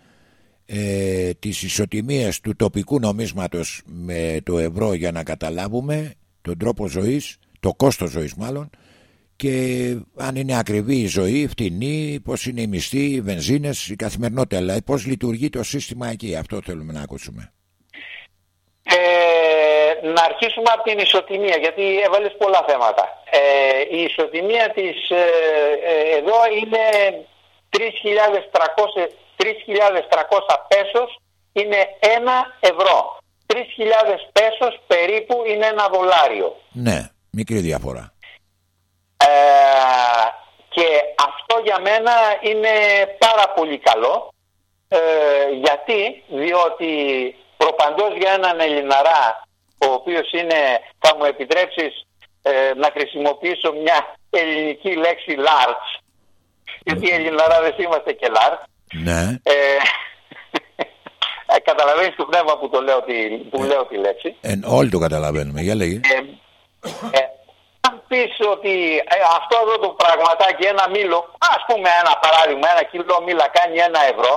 ε, τις ισοτιμίες του τοπικού νομίσματος με το ευρώ για να καταλάβουμε τον τρόπο ζωής, το κόστος ζωής μάλλον, και αν είναι ακριβή η ζωή, φτηνή, πώς είναι οι μισθοί, οι βενζίνες, η καθημερινότητα, δηλαδή πώς λειτουργεί το σύστημα εκεί. Αυτό θέλουμε να ακούσουμε. Ε, να αρχίσουμε από την ισοτιμία, γιατί έβαλες πολλά θέματα. Ε, η ισοτιμία της ε, ε, εδώ είναι 3.300 3.300 πέσος είναι ένα ευρώ. 3.000 πέσος περίπου είναι ένα δολάριο. Ναι, μικρή διαφορά. Ε, και αυτό για μένα είναι πάρα πολύ καλό ε, γιατί; Διότι προπαντός για έναν Ελληναρά ο οποίος είναι θα μου επιτρέψεις ε, να χρησιμοποιήσω μια ελληνική λέξη large γιατί οι Ελληναράδες είμαστε και large Ναι, ε, ε, καταλαβαίνεις το πνεύμα που, το λέω, τη, που λέω τη λέξη εν, όλοι το καταλαβαίνουμε. Για λέγε. ε, ε, αν πεις ότι ε, αυτό εδώ το πραγματάκι, ένα μήλο, ας πούμε ένα παράδειγμα, ένα κιλό μήλα κάνει ένα ευρώ,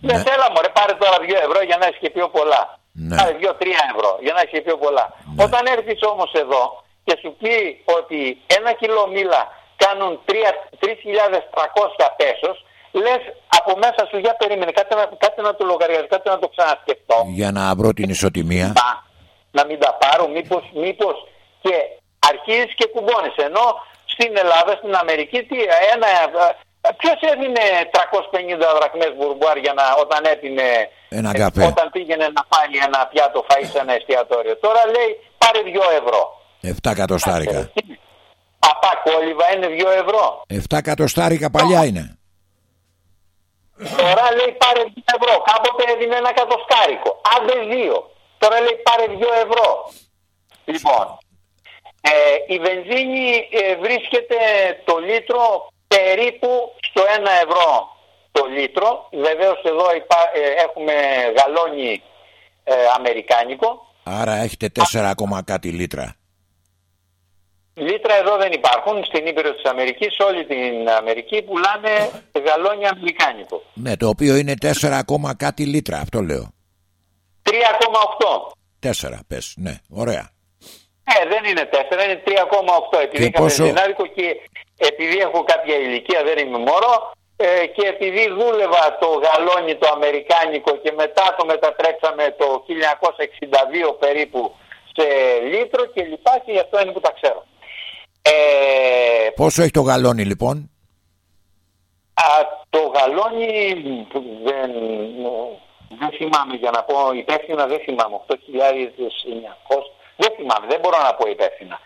Ναι. δεν θέλω μωρέ πάρε τώρα δύο ευρώ για να έχεις και πιο πολλά. Ναι. Πάρε δύο-τρία ευρώ για να έχει και πιο πολλά. Ναι. Όταν έρθεις όμως εδώ και σου πει ότι ένα κιλό μήλα κάνουν 3.300 πέσος, λες από μέσα σου για περίμενε κάτι να, κάτι να το λογαριασμό, κάτι να το ξανασκεφτώ Για να βρω την ισοτιμία. τα, να μην τα πάρω, μήπως, μήπως και αρχίζεις και κουμπώνεις. Ενώ στην Ελλάδα, στην Αμερική, τι, ένα, ε, ποιος έδινε 350 δραχμές μπουρμπουάρ για να, όταν έπινε, Ένα ε, καφέ. όταν πήγαινε να πάρει ένα πιάτο φαΐ σε ένα εστιατόριο. Τώρα λέει πάρε 2 ευρώ. 7 εκατοστάρικα. Παπά κόλληβα είναι 2 ευρώ. 7 εκατοστάρικα παλιά είναι. Τώρα λέει πάρε 2 ευρώ. Κάποτε έδινε ένα κατοστάρικο. Άντε 2. Τώρα λέει πάρε 2 ευρώ. Λοιπόν, ε, η βενζίνη ε, βρίσκεται το λίτρο περίπου στο 1 ευρώ το λίτρο. Βεβαίως εδώ υπά- ε, έχουμε γαλόνι ε, αμερικάνικο. Άρα έχετε 4 ακόμα κάτι λίτρα. Λίτρα εδώ δεν υπάρχουν. Στην Ήπειρο της Αμερικής, όλη την Αμερική πουλάνε γαλόνι αμερικάνικο. Ναι, το οποίο είναι 4 ακόμα κάτι λίτρα. Αυτό λέω. 3,8. 4 πες. Ναι, ωραία. Ε, δεν είναι 4, είναι 3,8 επειδή Και είχα πόσο- βενζινάδικο και επειδή έχω κάποια ηλικία, δεν είμαι μωρό ε, και επειδή δούλευα το γαλόνι το αμερικάνικο και μετά το μετατρέψαμε το 1962 περίπου σε λίτρο και λοιπά και γι' αυτό είναι που τα ξέρω. Ε, Πόσο έχει το γαλόνι λοιπόν; α, το γαλόνι δεν, δεν θυμάμαι για να πω υπεύθυνα δεν θυμάμαι 8.900 Δεν θυμάμαι, δεν μπορώ να πω υπεύθυνα.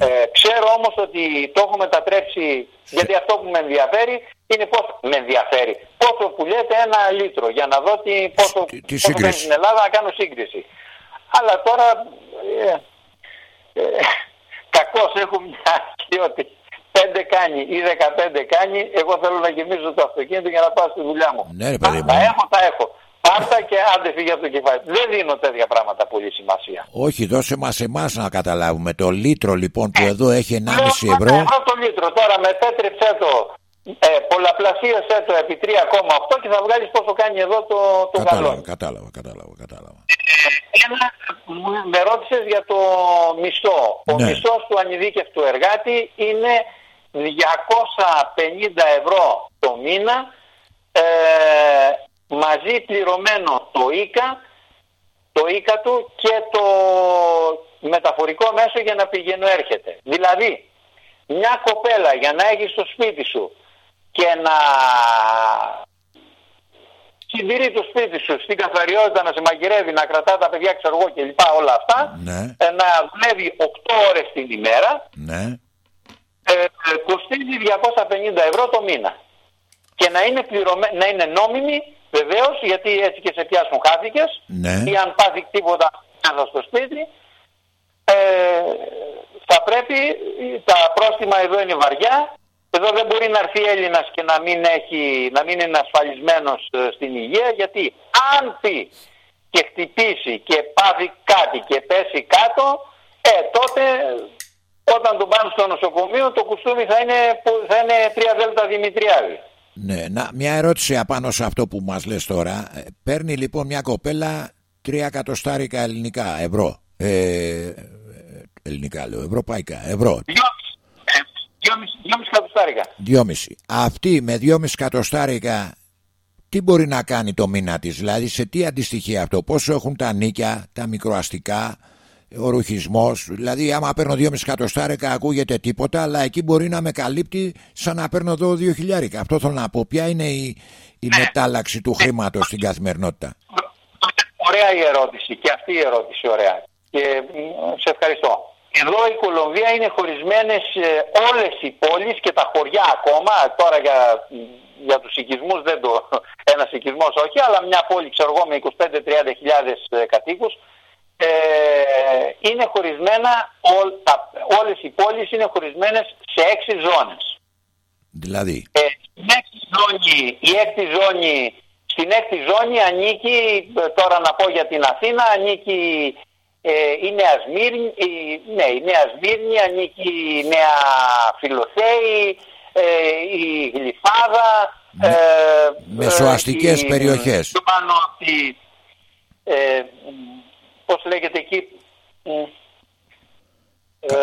Ε, ξέρω όμως ότι το έχω μετατρέψει, γιατί αυτό που με ενδιαφέρει είναι πώς με ενδιαφέρει. Πόσο πουλιέται ένα λίτρο για να δω τι, πόσο, Τι- τι πόσο κάνει σύγκριση. στην Ελλάδα να κάνω σύγκριση. Αλλά τώρα ε, ε, κακώς έχω μια αρχή ότι 5 κάνει ή 15 κάνει, εγώ θέλω να γεμίζω το αυτοκίνητο για να πάω στη δουλειά μου. Ναι, ρε παιδί Αν μου. Τα έχω, τα έχω. Πάρτα και άντε φύγε από το κεφάλι. Δεν δίνω τέτοια πράγματα πολύ σημασία. Όχι, δώσε μας εμάς να καταλάβουμε. Το λίτρο λοιπόν που εδώ έχει 1,5 Λέω, ευρώ. ευρώ το λίτρο. Τώρα μετέτρεψέ το, ε, πολλαπλασίασέ το επί 3,8 και θα βγάλεις πόσο κάνει εδώ το, το Κατάλαβα, γαλόνι. κατάλαβα, κατάλαβα, κατάλαβα. Ένα, μου- με ρώτησες για το μισθό. Ο Ναι. μισθός του ανειδίκευτου εργάτη είναι 250 ευρώ το μήνα ε, μαζί πληρωμένο το ΙΚΑ, το ΙΚΑ του και το μεταφορικό μέσο για να πηγαίνω έρχεται. Δηλαδή, μια κοπέλα για να έχεις στο σπίτι σου και να συντηρεί το σπίτι σου στην καθαριότητα, να σε μαγειρεύει, να κρατά τα παιδιά, ξέρω εγώ και λοιπά, όλα αυτά, Ναι. ε, να δουλεύει 8 ώρες την ημέρα, Ναι, ε, ε, κοστίζει 250 ευρώ το μήνα. Και να είναι, πληρωμέ... να είναι νόμιμη, βεβαίως, γιατί έτσι και σε πιάσουν χάθηκες, Ναι. ή αν πάθει τίποτα μέσα στο σπίτι, ε, θα πρέπει, τα πρόστιμα εδώ είναι βαριά, εδώ δεν μπορεί να έρθει Έλληνας και να μην, έχει, να μην είναι ασφαλισμένος ε, στην υγεία, γιατί αν πει και χτυπήσει και πάθει κάτι και πέσει κάτω, ε, τότε όταν τον πάνε στο νοσοκομείο το κουστούμι θα είναι, που- θα είναι 3 δέλτα Δημητριάδη. Ναι. Να, μια ερώτηση απάνω σε αυτό που μας λες τώρα. Ε, Παίρνει λοιπόν μια κοπέλα 3 εκατοστάρικα ελληνικά ευρώ. Ε, ε, ελληνικά λέω, ευρωπαϊκά, ευρώ. Δυόμιση. Ε, δυόμιση- δυόμιση κατοστάρικα. 2,5. Αυτή με 2,5 κατοστάρικα τι μπορεί να κάνει το μήνα της, δηλαδή σε τι αντιστοιχεί αυτό, πόσο έχουν τα νίκια, τα μικροαστικά, ο ρουχισμός, δηλαδή άμα παίρνω 2,5 κατοστάρικα ακούγεται τίποτα, αλλά εκεί μπορεί να με καλύπτει σαν να παίρνω εδώ 2 χιλιάρικα. Αυτό θέλω να πω. Ποια είναι η, η μετάλλαξη του χρήματος στην καθημερινότητα; Ωραία η ερώτηση και αυτή η ερώτηση ωραία. Και μ, σε ευχαριστώ. Εδώ η Κολομβία είναι χωρισμένες ε, όλες οι πόλεις και τα χωριά ακόμα. Τώρα για, για τους οικισμούς δεν το... <laughs> Ένας οικισμός όχι, αλλά μια πόλη ξέρω εγώ με 25-30 χιλιάδες ε, κατοίκους ε, είναι χωρισμένα, ό, τα, όλες οι πόλεις είναι χωρισμένες σε έξι ζώνες. Δηλαδή, Ε, στην έκτη ζώνη, η έκτη ζώνη, στην έκτη ζώνη ανήκει, ε, τώρα να πω για την Αθήνα, ανήκει ε, η Νέα Σμύρνη, η, ναι, η Νέα Σμύρνη, ανήκει η Νέα Φιλοθέη, ε, η Γλυφάδα, ε, Μεσοαστικές η- περιοχές. πιο πάνω αυτή, ε, πώς λέγεται εκεί, μ, ε,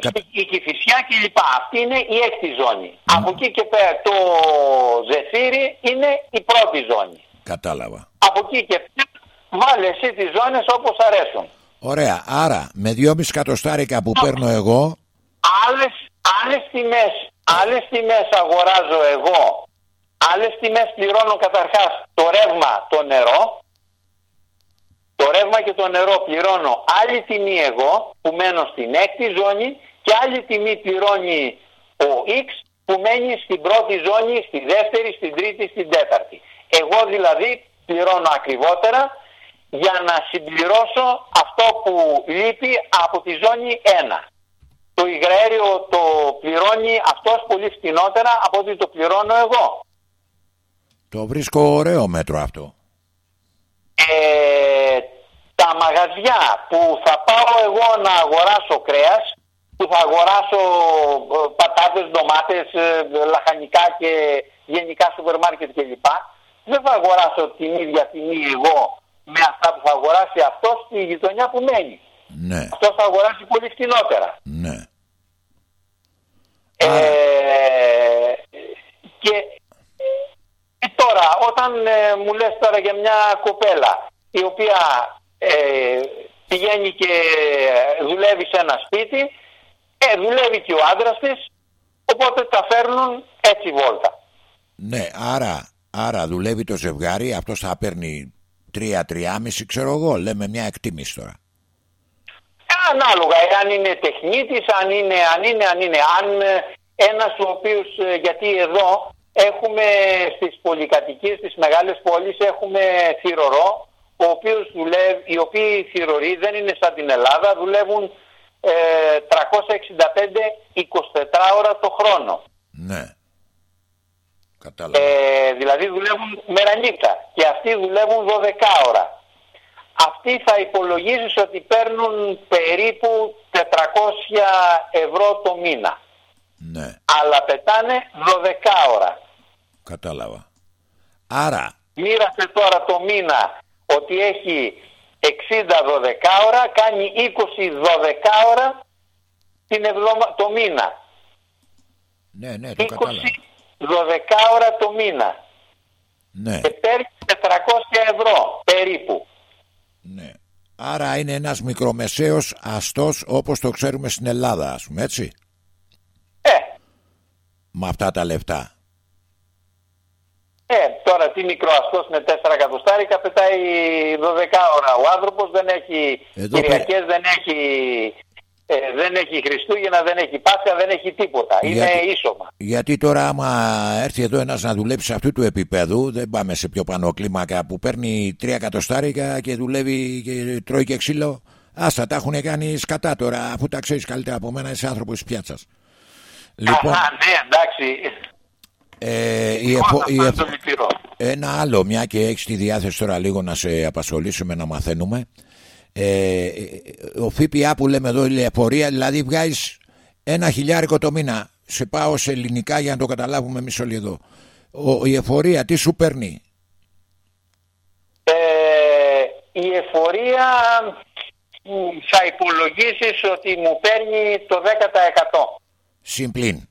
κα- στη- η Κηφισιά και λοιπά. Αυτή είναι η έκτη ζώνη. Από εκεί και πέρα το Ζεφύρι είναι η πρώτη ζώνη. κατάλαβα. Από εκεί και πέρα βάλε εσύ τις ζώνες όπως αρέσουν. Ωραία, άρα με 2,5 κατοστάρικα που παίρνω εγώ, Άλλες, άλλες τιμές, άλλες τιμές αγοράζω εγώ. Άλλες τιμές πληρώνω καταρχάς το ρεύμα, το νερό. Το ρεύμα και το νερό πληρώνω άλλη τιμή εγώ που μένω στην έκτη ζώνη και άλλη τιμή πληρώνει ο X που μένει στην πρώτη ζώνη, στη δεύτερη, στην τρίτη, στην τέταρτη. Εγώ δηλαδή πληρώνω ακριβότερα για να συμπληρώσω αυτό που λείπει από τη ζώνη 1. Το υγραέριο το πληρώνει αυτός πολύ φτηνότερα από ότι το πληρώνω εγώ. το βρίσκω ωραίο μέτρο αυτό. Ε, τα μαγαζιά που θα πάω εγώ να αγοράσω κρέας, που θα αγοράσω ε, πατάτες, ντομάτες, ε, λαχανικά και γενικά σούπερ μάρκετ κλπ. Δεν θα αγοράσω την ίδια τιμή εγώ με αυτά που θα αγοράσει αυτός στη γειτονιά που μένει. Ναι, Αυτός θα αγοράσει πολύ φτηνότερα. ναι. Ε, και ε, τώρα, όταν ε, μου λες τώρα για μια κοπέλα η οποία ε, πηγαίνει και δουλεύει σε ένα σπίτι, ε, δουλεύει και ο άντρας της, οπότε τα φέρνουν έτσι βόλτα. Ναι, άρα, άρα δουλεύει το ζευγάρι, αυτός θα παίρνει 3-3,5 ξέρω εγώ, λέμε μια εκτίμηση τώρα. Ε, Ανάλογα, αν είναι τεχνίτης, αν είναι, αν είναι, αν είναι. Αν ε, ένας ο οποίος, ε, γιατί εδώ έχουμε στις πολυκατοικίες, στις μεγάλες πόλεις έχουμε θηρορό, ο οποίος δουλεύει, οι οποίοι θηροροί δεν είναι σαν την Ελλάδα, δουλεύουν ε, 365 24 ώρα το χρόνο. Ναι. Κατάλαβα. Ε, δηλαδή δουλεύουν μέρα νύχτα και αυτοί δουλεύουν 12 ώρα. Αυτοί θα υπολογίσεις ότι παίρνουν περίπου 400 ευρώ το μήνα. Ναι. Αλλά πετάνε 12 ώρα. Κατάλαβα. Άρα, Μοίρασε τώρα το μήνα ότι έχει 60 12 ώρα, κάνει 20 12 ώρα την εβδομα... το μήνα. ναι, ναι, το 20 κατάλαβα. 12 ώρα το μήνα. Ναι, Και παίρνει 400 ευρώ περίπου. ναι. Άρα είναι ένας μικρομεσαίος αστός όπως το ξέρουμε στην Ελλάδα, ας πούμε, έτσι. Ε, Με αυτά τα λεφτά. ε, τώρα τι μικρό αυτός με 4 εκατοστάρικα πετάει 12 ώρα. Ο άνθρωπος δεν έχει Εδώ Κυριακές, δεν έχει, ε, δεν έχει Χριστούγεννα, δεν έχει Πάσχα, δεν έχει τίποτα. Είναι Γιατί- ίσωμα. Γιατί τώρα άμα έρθει εδώ ένας να δουλέψει αυτού του επίπεδου δεν πάμε σε πιο πάνω κλίμακα που παίρνει τρία εκατοστάρικα και δουλεύει και τρώει και ξύλο Άστα τα έχουν κάνει σκατά τώρα αφού τα ξέρεις καλύτερα από μένα είσαι άνθρωπος της πιάτσας Λοιπόν Αχα, ναι, εντάξει. ε, η Εγώ εφο- θα η πάρω εφο- το λυπηρό. ένα άλλο μια και έχεις τη διάθεση τώρα λίγο να σε απασχολήσουμε να μαθαίνουμε ε, ο ΦΠΑ που λέμε εδώ η εφορία δηλαδή βγάζεις ένα χιλιάρικο το μήνα σε πάω σε ελληνικά για να το καταλάβουμε εμείς όλοι εδώ ο, η εφορία τι σου παίρνει; Ε, η εφορία μ, θα υπολογίσεις ότι μου παίρνει το 10%. Συμπλήν.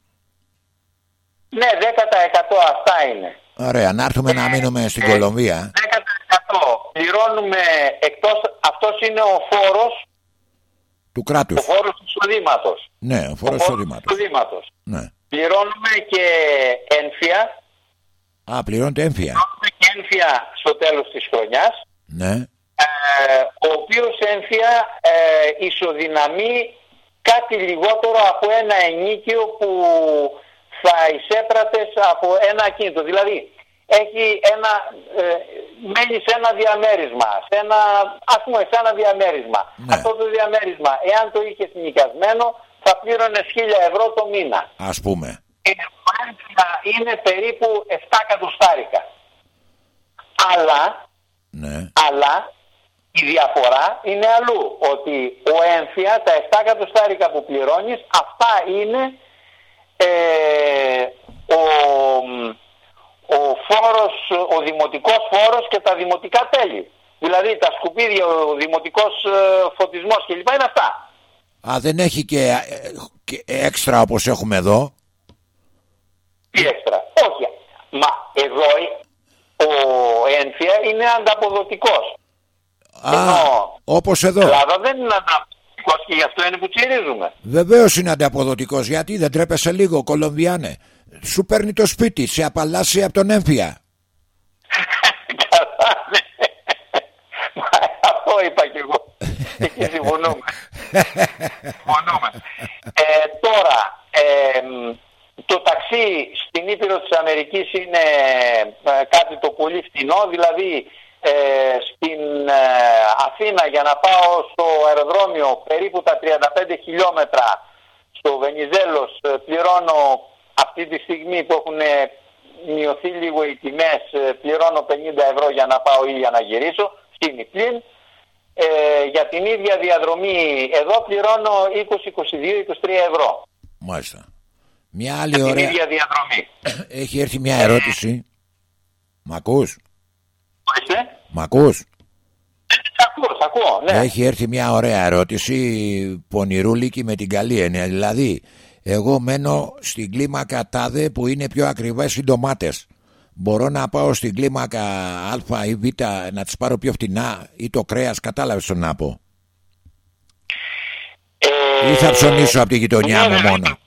Ναι, 10% αυτά είναι. ωραία να έρθουμε να μείνουμε στην Κολομβία. 10% πληρώνουμε εκτός, αυτός είναι ο φόρος, του ο κράτους φόρος του εισοδήματος. ναι ο Ο φόρος φόρος του εισοδήματος. Εισοδήματος. ναι. Πληρώνουμε και ένφια, α πληρώνεται έμφυα πληρώνουμε και ένφια στο τέλος της χρονιάς, ναι. Ε, ο οποίος ένφια ε, ισοδυναμεί κάτι λιγότερο από ένα ενίκιο που θα εισέπρατες από ένα ακίνητο. Δηλαδή, έχει ένα, ε, μένεις σε ένα διαμέρισμα, σε ένα, ας πούμε, σε ένα διαμέρισμα. Ναι. Αυτό το διαμέρισμα, εάν το είχες νοικιασμένο, θα πλήρωνες 1000 ευρώ το μήνα. ας πούμε Η ένφια είναι περίπου 7 εκατοστάρικα. Αλλά ναι αλλά η διαφορά είναι αλλού. Ότι ο έμφυα, τα 7 εκατοστάρικα που πληρώνεις, αυτά είναι ε, ο, ο φόρος, ο δημοτικός φόρος και τα δημοτικά τέλη. Δηλαδή τα σκουπίδια, ο δημοτικός ε, φωτισμός κλπ. είναι αυτά. Α, δεν έχει και, ε, και έξτρα όπως έχουμε εδώ; Τι έξτρα; Όχι. Μα εδώ ο έμφυα είναι ανταποδοτικός. Α, Ενώ- όπως Η εδώ. Ελλάδα δεν είναι ανταποδοτικός και γι' αυτό είναι που τσιρίζουμε. Βεβαίως είναι ανταποδοτικός. Γιατί δεν τρέπεσαι λίγο, Κολομβιάνε. Σου παίρνει το σπίτι, σε απαλλάσσει από τον έμφυα. Καλά, ναι. <laughs> Μα, Αυτό είπα κι εγώ. Εκεί συμφωνούμε. συμφωνούμε. Ε, τώρα, ε, μ, το ταξί στην Ήπειρο της Αμερικής είναι ε, κάτι το πολύ φτηνό, δηλαδή ε, στην ε, Αθήνα για να πάω στο αεροδρόμιο περίπου τα 35 χιλιόμετρα στο Βενιζέλος ε, πληρώνω αυτή τη στιγμή που έχουν ε, μειωθεί λίγο οι τιμές ε, πληρώνω 50 ευρώ για να πάω ή για να γυρίσω στην πλην ε, για την ίδια διαδρομή εδώ πληρώνω 20, 22, 23 ευρώ Μάλιστα. Μια άλλη την ωραία. ίδια διαδρομή. <coughs> Έχει έρθει μια ερώτηση. Μ' ακούς; Ορίστε. Μ' ακούς? Σ' ακούω, σ' ακούω, ναι. Έχει έρθει μια ωραία ερώτηση πονηρούλικη με την καλή έννοια. Δηλαδή, εγώ μένω στην κλίμακα τάδε που είναι πιο ακριβές οι ντομάτες. Μπορώ να πάω στην κλίμακα α ή β να τις πάρω πιο φτηνά ή το κρέας, κατάλαβες το να πω. Ε, Ή θα ψωνίσω από τη γειτονιά ναι, μου βέβαια. μόνο.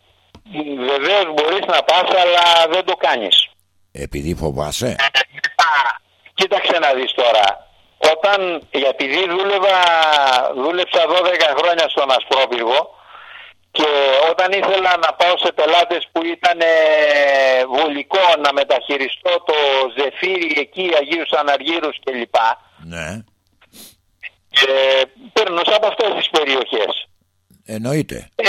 Βεβαίως μπορείς να πας αλλά δεν το κάνεις. Επειδή φοβάσαι. Α, Κοίταξε να δεις τώρα. όταν, επειδή δούλευα, δούλεψα 12 χρόνια στον Ασπρόπυργο και όταν ήθελα να πάω σε πελάτες που ήταν ε, βολικό να μεταχειριστώ το ζεφύρι εκεί, Αγίους Αναργύρους κλπ. Ναι. Ε, περνούσα από αυτές τις περιοχές. Εννοείται. Ε,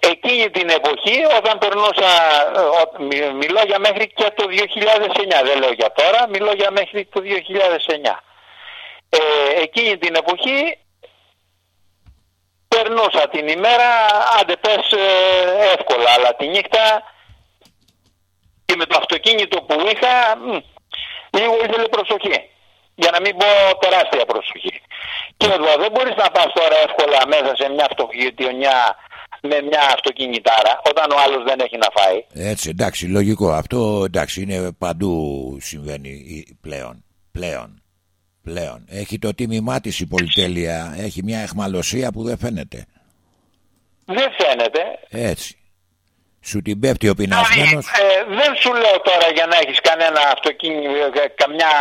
εκείνη την εποχή όταν περνούσα, ε, ο- μι- μιλώ για μέχρι και το 2009, δεν λέω για τώρα, μιλώ για μέχρι το 2009. Ε, εκείνη την εποχή περνούσα την ημέρα, άντε πες ε, εύκολα, αλλά τη νύχτα και με το αυτοκίνητο που είχα, μ, λίγο ήθελε προσοχή. Για να μην πω τεράστια προσοχή. Και εδώ δεν μπορείς να πας τώρα εύκολα μέσα σε μια αυτοκινητονιά με μια αυτοκινητάρα όταν ο άλλος δεν έχει να φάει. Έτσι, εντάξει, λογικό. Αυτό εντάξει, είναι παντού συμβαίνει η- πλέον. Πλέον. Πλέον. Έχει το τίμημά της η πολυτέλεια. Έχει μια εχμαλωσία που δεν φαίνεται. Δεν φαίνεται. Έτσι. Σου την πέφτει ο Δηλαδή, πεινασμένος. ε, δεν σου λέω τώρα για να έχεις κανένα αυτοκίνητο, ε, καμιά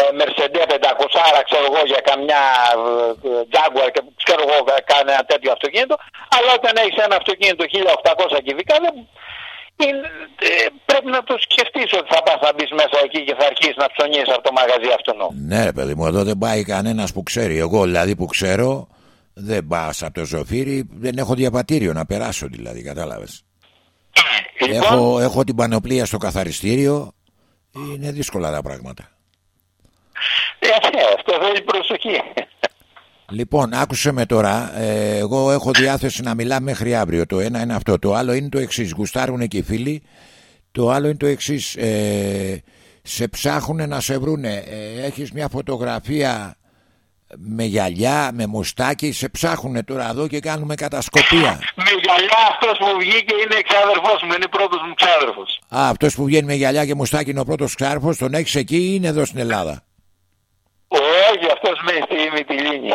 ε, Mercedes 500, ξέρω εγώ, για καμιά ε, ε, Jaguar και ξέρω εγώ, κα- κανένα τέτοιο αυτοκίνητο, αλλά όταν έχεις ένα αυτοκίνητο 1800 κυβικά, δεν, είναι, ε, πρέπει να το σκεφτείς ότι θα πας να μπεις μέσα εκεί και θα αρχίσεις να ψωνίσεις από το μαγαζί αυτού. Ναι, ρε παιδί μου, εδώ δεν πάει κανένας που ξέρει. Εγώ δηλαδή που ξέρω, δεν πάω από το ζοφύρι, δεν έχω διαβατήριο να περάσω δηλαδή, κατάλαβες. Λοιπόν, Έχω, έχω την πανοπλία στο καθαριστήριο. Είναι δύσκολα τα πράγματα. ε, αυτό θέλει προσοχή. Λοιπόν, άκουσε με τώρα. Ε, εγώ έχω διάθεση να μιλάμε μέχρι αύριο. Το ένα είναι αυτό. Το άλλο είναι το εξής. Γουστάρουν και οι φίλοι. Το άλλο είναι το εξής. Ε, σε ψάχνουν να σε βρούνε. Ε, έχεις μια φωτογραφία με γυαλιά, με μουστάκι. Σε ψάχνουν τώρα εδώ και κάνουμε κατασκοπία. Με γυαλιά αυτός που βγήκε είναι εξάδερφός μου, είναι πρώτος μου ξάδερφος. Α, αυτός που βγαίνει με γυαλιά και μουστάκι είναι ο πρώτος ξάρφος. Τον έχεις εκεί ή είναι εδώ στην Ελλάδα; Όχι, αυτός με στη Μυτιλίνη.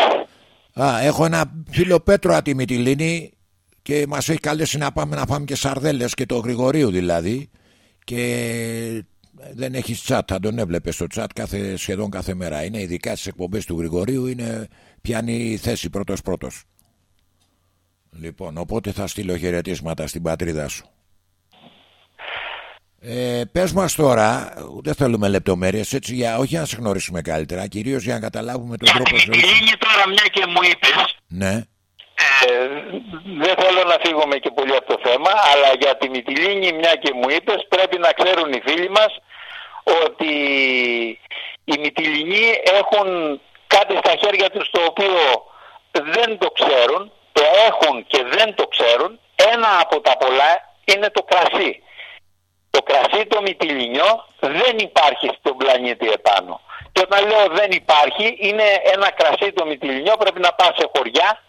Α, έχω ένα φίλο Πέτρο από τη Μυτιλίνη και μας έχει καλέσει να πάμε να φάμε και σαρδέλες και το Γρηγορίου δηλαδή και δεν έχεις τσάτ, θα τον έβλεπες στο τσάτ κάθε, σχεδόν κάθε μέρα. Είναι ειδικά στις εκπομπές του Γρηγορίου, είναι, πιάνει θέση πρώτος πρώτος. Λοιπόν, οπότε θα στείλω χαιρετίσματα στην πατρίδα σου. Ε, πες μας τώρα, δεν θέλουμε λεπτομέρειες, έτσι για, όχι να σε γνωρίσουμε καλύτερα, κυρίως για να καταλάβουμε τον τρόπο ζωής. σου. Μυτιλίνη τώρα μια και μου είπες, Ναι. Ε, δεν θέλω να φύγουμε και πολύ από το θέμα, αλλά για τη Μυτιλίνη μια και μου είπες πρέπει να ξέρουν οι φίλοι μας ότι οι Μυτιλινοί έχουν κάτι στα χέρια τους το οποίο δεν το ξέρουν, το έχουν και δεν το ξέρουν. Ένα από τα πολλά είναι το κρασί. Το κρασί το μυτιλινιό δεν υπάρχει στον πλανήτη επάνω. Και όταν λέω δεν υπάρχει, είναι ένα κρασί το μυτιλινιό, πρέπει να πας σε χωριά,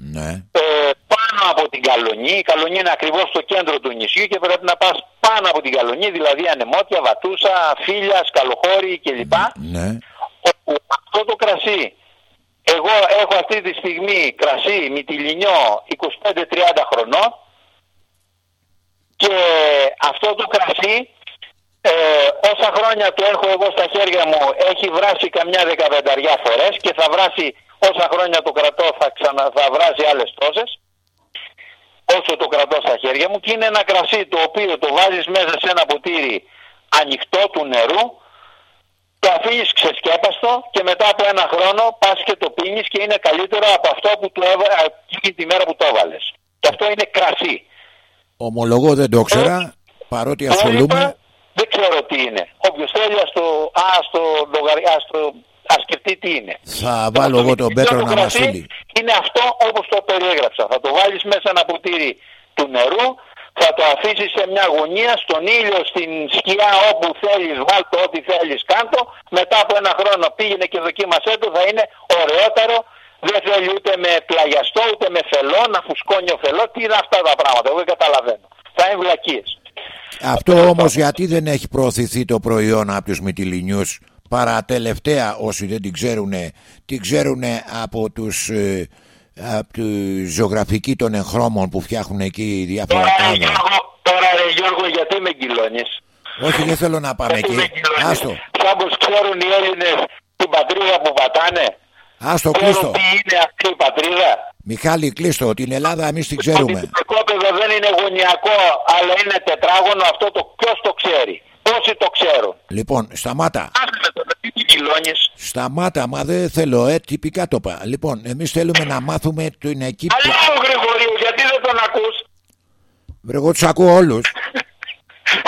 Ναι. ε, πάνω από την Καλονή. Η Καλονή είναι ακριβώς στο κέντρο του νησιού και πρέπει να πας πάνω από την Καλονή, δηλαδή Ανεμότια, Βατούσα, Φίλιας, Σκαλοχώρη κλπ. Ναι. Όπου αυτό το κρασί, εγώ έχω αυτή τη στιγμή κρασί μυτιλινιό 25-30 χρονών και αυτό το κρασί ε, όσα χρόνια το έχω εγώ στα χέρια μου έχει βράσει καμιά δεκαπενταριά φορές και θα βράσει όσα χρόνια το κρατώ θα, ξανα, θα βράσει άλλες τόσες όσο το κρατώ στα χέρια μου και είναι ένα κρασί το οποίο το βάζεις μέσα σε ένα ποτήρι ανοιχτό του νερού το αφήνεις ξεσκέπαστο και μετά από ένα χρόνο πας και το πίνεις και είναι καλύτερο από αυτό που το έβα... εκείνη τη μέρα που το έβαλες. Και αυτό είναι κρασί. Ομολογώ δεν το ήξερα, παρότι Το ασχολούμαι. είπα, δεν ξέρω τι είναι. Όποιος θέλει ας το, ας το, λογαρι- ας το ας σκεφτεί τι είναι. Θα βάλω εγώ τον Πέτρο Το να μας κρασί στείλει. Είναι αυτό όπως το περιέγραψα. Θα το βάλεις μέσα ένα ποτήρι του νερού, θα το αφήσεις σε μια γωνία, στον ήλιο, στην σκιά όπου θέλεις, βάλ το ό,τι θέλεις κάτω. Μετά από ένα χρόνο πήγαινε και δοκίμασέ το, θα είναι ωραιότερο. Δεν θέλει ούτε με πλαγιαστό, ούτε με φελό, να φουσκώνει ο φελός. Τι είναι αυτά τα πράγματα, εγώ δεν καταλαβαίνω. Θα είναι βλακίες. Αυτό όμως γιατί δεν έχει προωθηθεί το προϊόν από τους Μυτιλινιούς; Παρά τελευταία όσοι δεν την ξέρουν την ξέρουν από τους ε, από τη ζωγραφική των εγχρώμων που φτιάχνουν εκεί διάφορα Τώρα, ρε, κάδρα. Γιώργο, τώρα ρε Γιώργο, γιατί με γκυλώνεις. Όχι δεν θέλω να πάμε Γιατί με εκεί. γκυλώνεις. Άστο. Όπως ξέρουν οι Έλληνες την πατρίδα που πατάνε. Ας το Ξέρουν κλείστο. τι είναι αυτή η πατρίδα. Μιχάλη, κλείστο. Την Ελλάδα εμείς την Ότι ξέρουμε. το οικόπεδο δεν είναι γωνιακό αλλά είναι τετράγωνο αυτό το ποιος το ξέρει; Πόσοι το ξέρουν. Λοιπόν, σταμάτα. Άσε το τι τι κυλώνεις. Σταμάτα, μα δεν θέλω, ε, τυπικά το είπα. Λοιπόν, εμείς θέλουμε να μάθουμε την εκεί. που- Αλλά ο Γρηγορίου γιατί δεν τον ακούς. Βρε, εγώ τους ακούω όλους.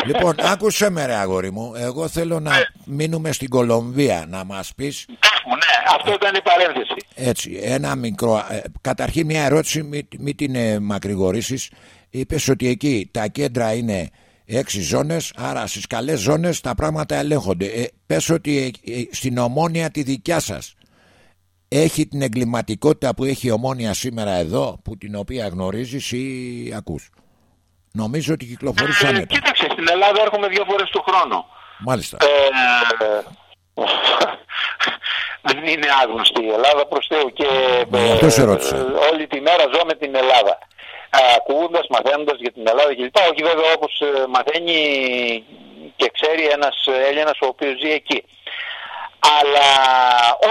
λοιπόν, άκουσε με ρε αγόρι μου. Εγώ θέλω να μείνουμε στην Κολομβία να μας πεις Πες μου, ναι, αυτό ήταν η παρένθεση. έτσι ένα μικρό... ε, καταρχήν μια ερώτηση, μην μη την ε, μακρηγορήσεις. Είπες ότι εκεί τα κέντρα είναι έξι ζώνες, άρα στις καλές ζώνες τα πράγματα ελέγχονται. Ε, πες ότι ε, ε, στην ομόνια τη δικιά σας έχει την εγκληματικότητα που έχει η ομόνια σήμερα εδώ, που την οποία γνωρίζεις ή ακούς; Νομίζω ότι κυκλοφορείς Ε, άνετα. κοίταξε, στην Ελλάδα έρχομαι δύο φορές το χρόνο. Μάλιστα. Ε, δεν είναι άγνωστη η Ελλάδα προς Θεού και Ναι, γι' αυτό σε ρώτησα. ε, όλη τη μέρα ζω με την Ελλάδα. Ακούγοντας, μαθαίνοντας για την Ελλάδα κλπ. Όχι βέβαια όπως ε, μαθαίνει και ξέρει ένας Έλληνας ο οποίος ζει εκεί. Αλλά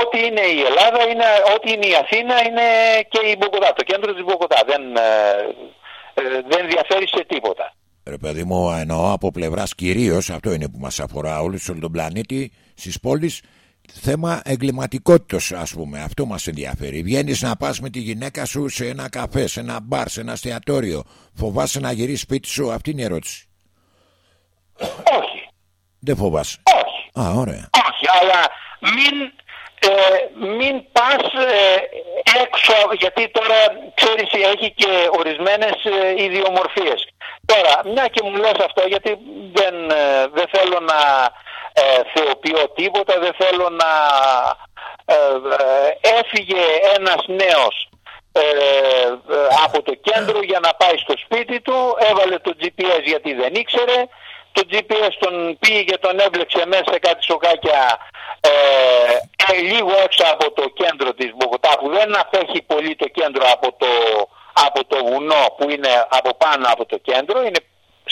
ό,τι είναι η Ελλάδα, είναι, ό,τι είναι η Αθήνα είναι και η Μποκοτά, το κέντρο της Μποκοτά. Δεν, ε, ε, δεν διαφέρει σε τίποτα. Ρε παιδί μου, εννοώ από πλευράς κυρίως, αυτό είναι που μας αφορά όλους σε όλο τον πλανήτη, στις πόλεις, θέμα εγκληματικότητας, ας πούμε. Αυτό μας ενδιαφέρει. Βγαίνεις να πας με τη γυναίκα σου σε ένα καφέ, σε ένα μπαρ, σε ένα εστιατόριο. Φοβάσαι να γυρίσεις σπίτι σου, αυτή είναι η ερώτηση. Όχι, Δεν φοβάσαι. όχι. Α, ωραία. Όχι, αλλά μην, ε, μην πας ε, έξω, γιατί τώρα ξέρεις έχει και ορισμένες ε, ιδιομορφίες. Τώρα, μια και μου λες αυτό, γιατί δεν, ε, δεν θέλω να ε, θεοποιώ τίποτα, δεν θέλω να... ε, ε, έφυγε ένας νέος ε, ε, από το κέντρο για να πάει στο σπίτι του, έβαλε το GPS γιατί δεν ήξερε, το GPS τον πήγε και τον έβλεξε μέσα σε κάτι σοκάκια ε, ε, λίγο έξω από το κέντρο της Μπογοτά που δεν απέχει πολύ το κέντρο από το, από το βουνό που είναι από πάνω από το κέντρο, είναι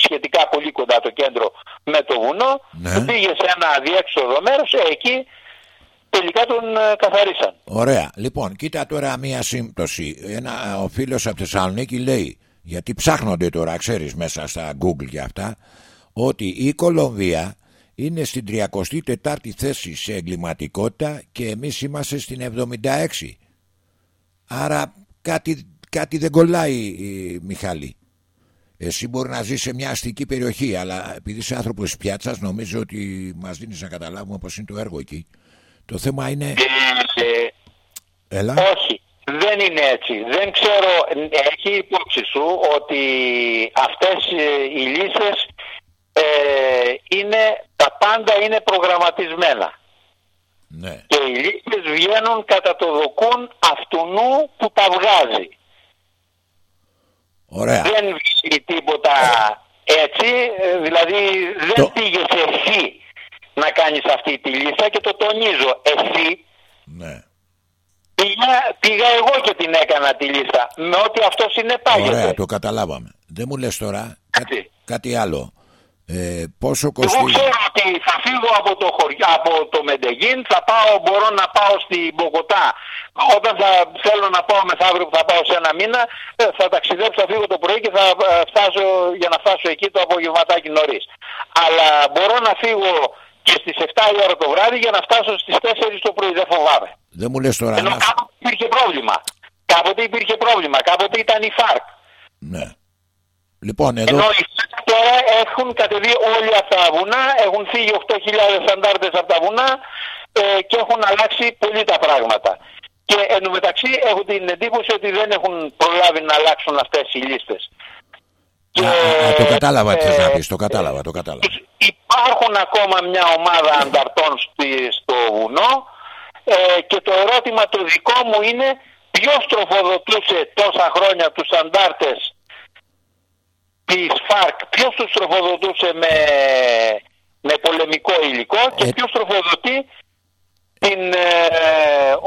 σχετικά πολύ κοντά το κέντρο με το βουνό, Ναι. του πήγε σε ένα διέξοδο μέρος, ε, εκεί τελικά τον ε, καθαρίσαν. Ωραία. Λοιπόν, κοίτα τώρα μία σύμπτωση. Ένα, ο φίλος από Θεσσαλονίκη λέει, γιατί ψάχνονται τώρα, ξέρεις, μέσα στα Google και αυτά, ότι η Κολομβία είναι στην 34η θέση σε εγκληματικότητα και εμείς είμαστε στην 76. Άρα κάτι, κάτι δεν κολλάει, ε, Μιχάλη. Εσύ μπορεί να ζεις σε μια αστική περιοχή, αλλά επειδή είσαι άνθρωπος της πιάτσας, νομίζω ότι μας δίνεις να καταλάβουμε πώς είναι το έργο εκεί. Το θέμα είναι. Ε, Έλα. όχι, δεν είναι έτσι. Δεν ξέρω, έχει υπόψη σου ότι αυτές ε, οι λύσεις ε, είναι, τα πάντα είναι προγραμματισμένα. Ναι. Και οι λύσεις βγαίνουν κατά το δοκούν αυτού που τα βγάζει. Ωραία. Δεν βγαίνει τίποτα έτσι, ε, δηλαδή δεν Το- πήγες εσύ να κάνεις αυτή τη λίστα και το τονίζω, εσύ Ναι. πήγα, πήγα εγώ και την έκανα τη λίστα με ό,τι αυτό συνεπάγεται. Ωραία, το καταλάβαμε. Δεν μου λες τώρα κάτι, Έτσι. κάτι άλλο. Ε, πόσο Εγώ κοστίζει; ξέρω ότι θα φύγω από το χωριό, από το Μεντεγίν, θα πάω, μπορώ να πάω στην Μποκοτά. Όταν θα θέλω να πάω μεθαύριο που θα πάω σε ένα μήνα, ε, θα ταξιδέψω, θα φύγω το πρωί και θα ε, φτάσω για να φτάσω εκεί το απογευματάκι νωρίς. Αλλά μπορώ να φύγω και στις 7 η ώρα το βράδυ για να φτάσω στις 4 το πρωί, δεν φοβάμαι. Δεν μου λες τώρα Ενώ να... κάποτε υπήρχε πρόβλημα. Κάποτε υπήρχε πρόβλημα, κάποτε ήταν η ΦΑΡΚ. Ναι. Λοιπόν, εδώ... Ενώ οι ΦΑΡΚ τώρα έχουν κατεβεί όλοι από τα βουνά, έχουν φύγει 8.000 αντάρτες από τα βουνά ε, και έχουν αλλάξει πολύ τα πράγματα. Και εντωμεταξύ έχω την εντύπωση ότι δεν έχουν προλάβει να αλλάξουν αυτές οι λίστες. Α, α, α, το κατάλαβα τι θες να ε, πεις, το κατάλαβα, το κατάλαβα. Υπάρχουν ακόμα μια ομάδα ανταρτών στη- στο βουνό ε, και το ερώτημα το δικό μου είναι ποιος τροφοδοτούσε τόσα χρόνια τους αντάρτες της ΦΑΡΚ, ποιος τους τροφοδοτούσε με, με πολεμικό υλικό και Ε. ποιος τροφοδοτεί την, ε,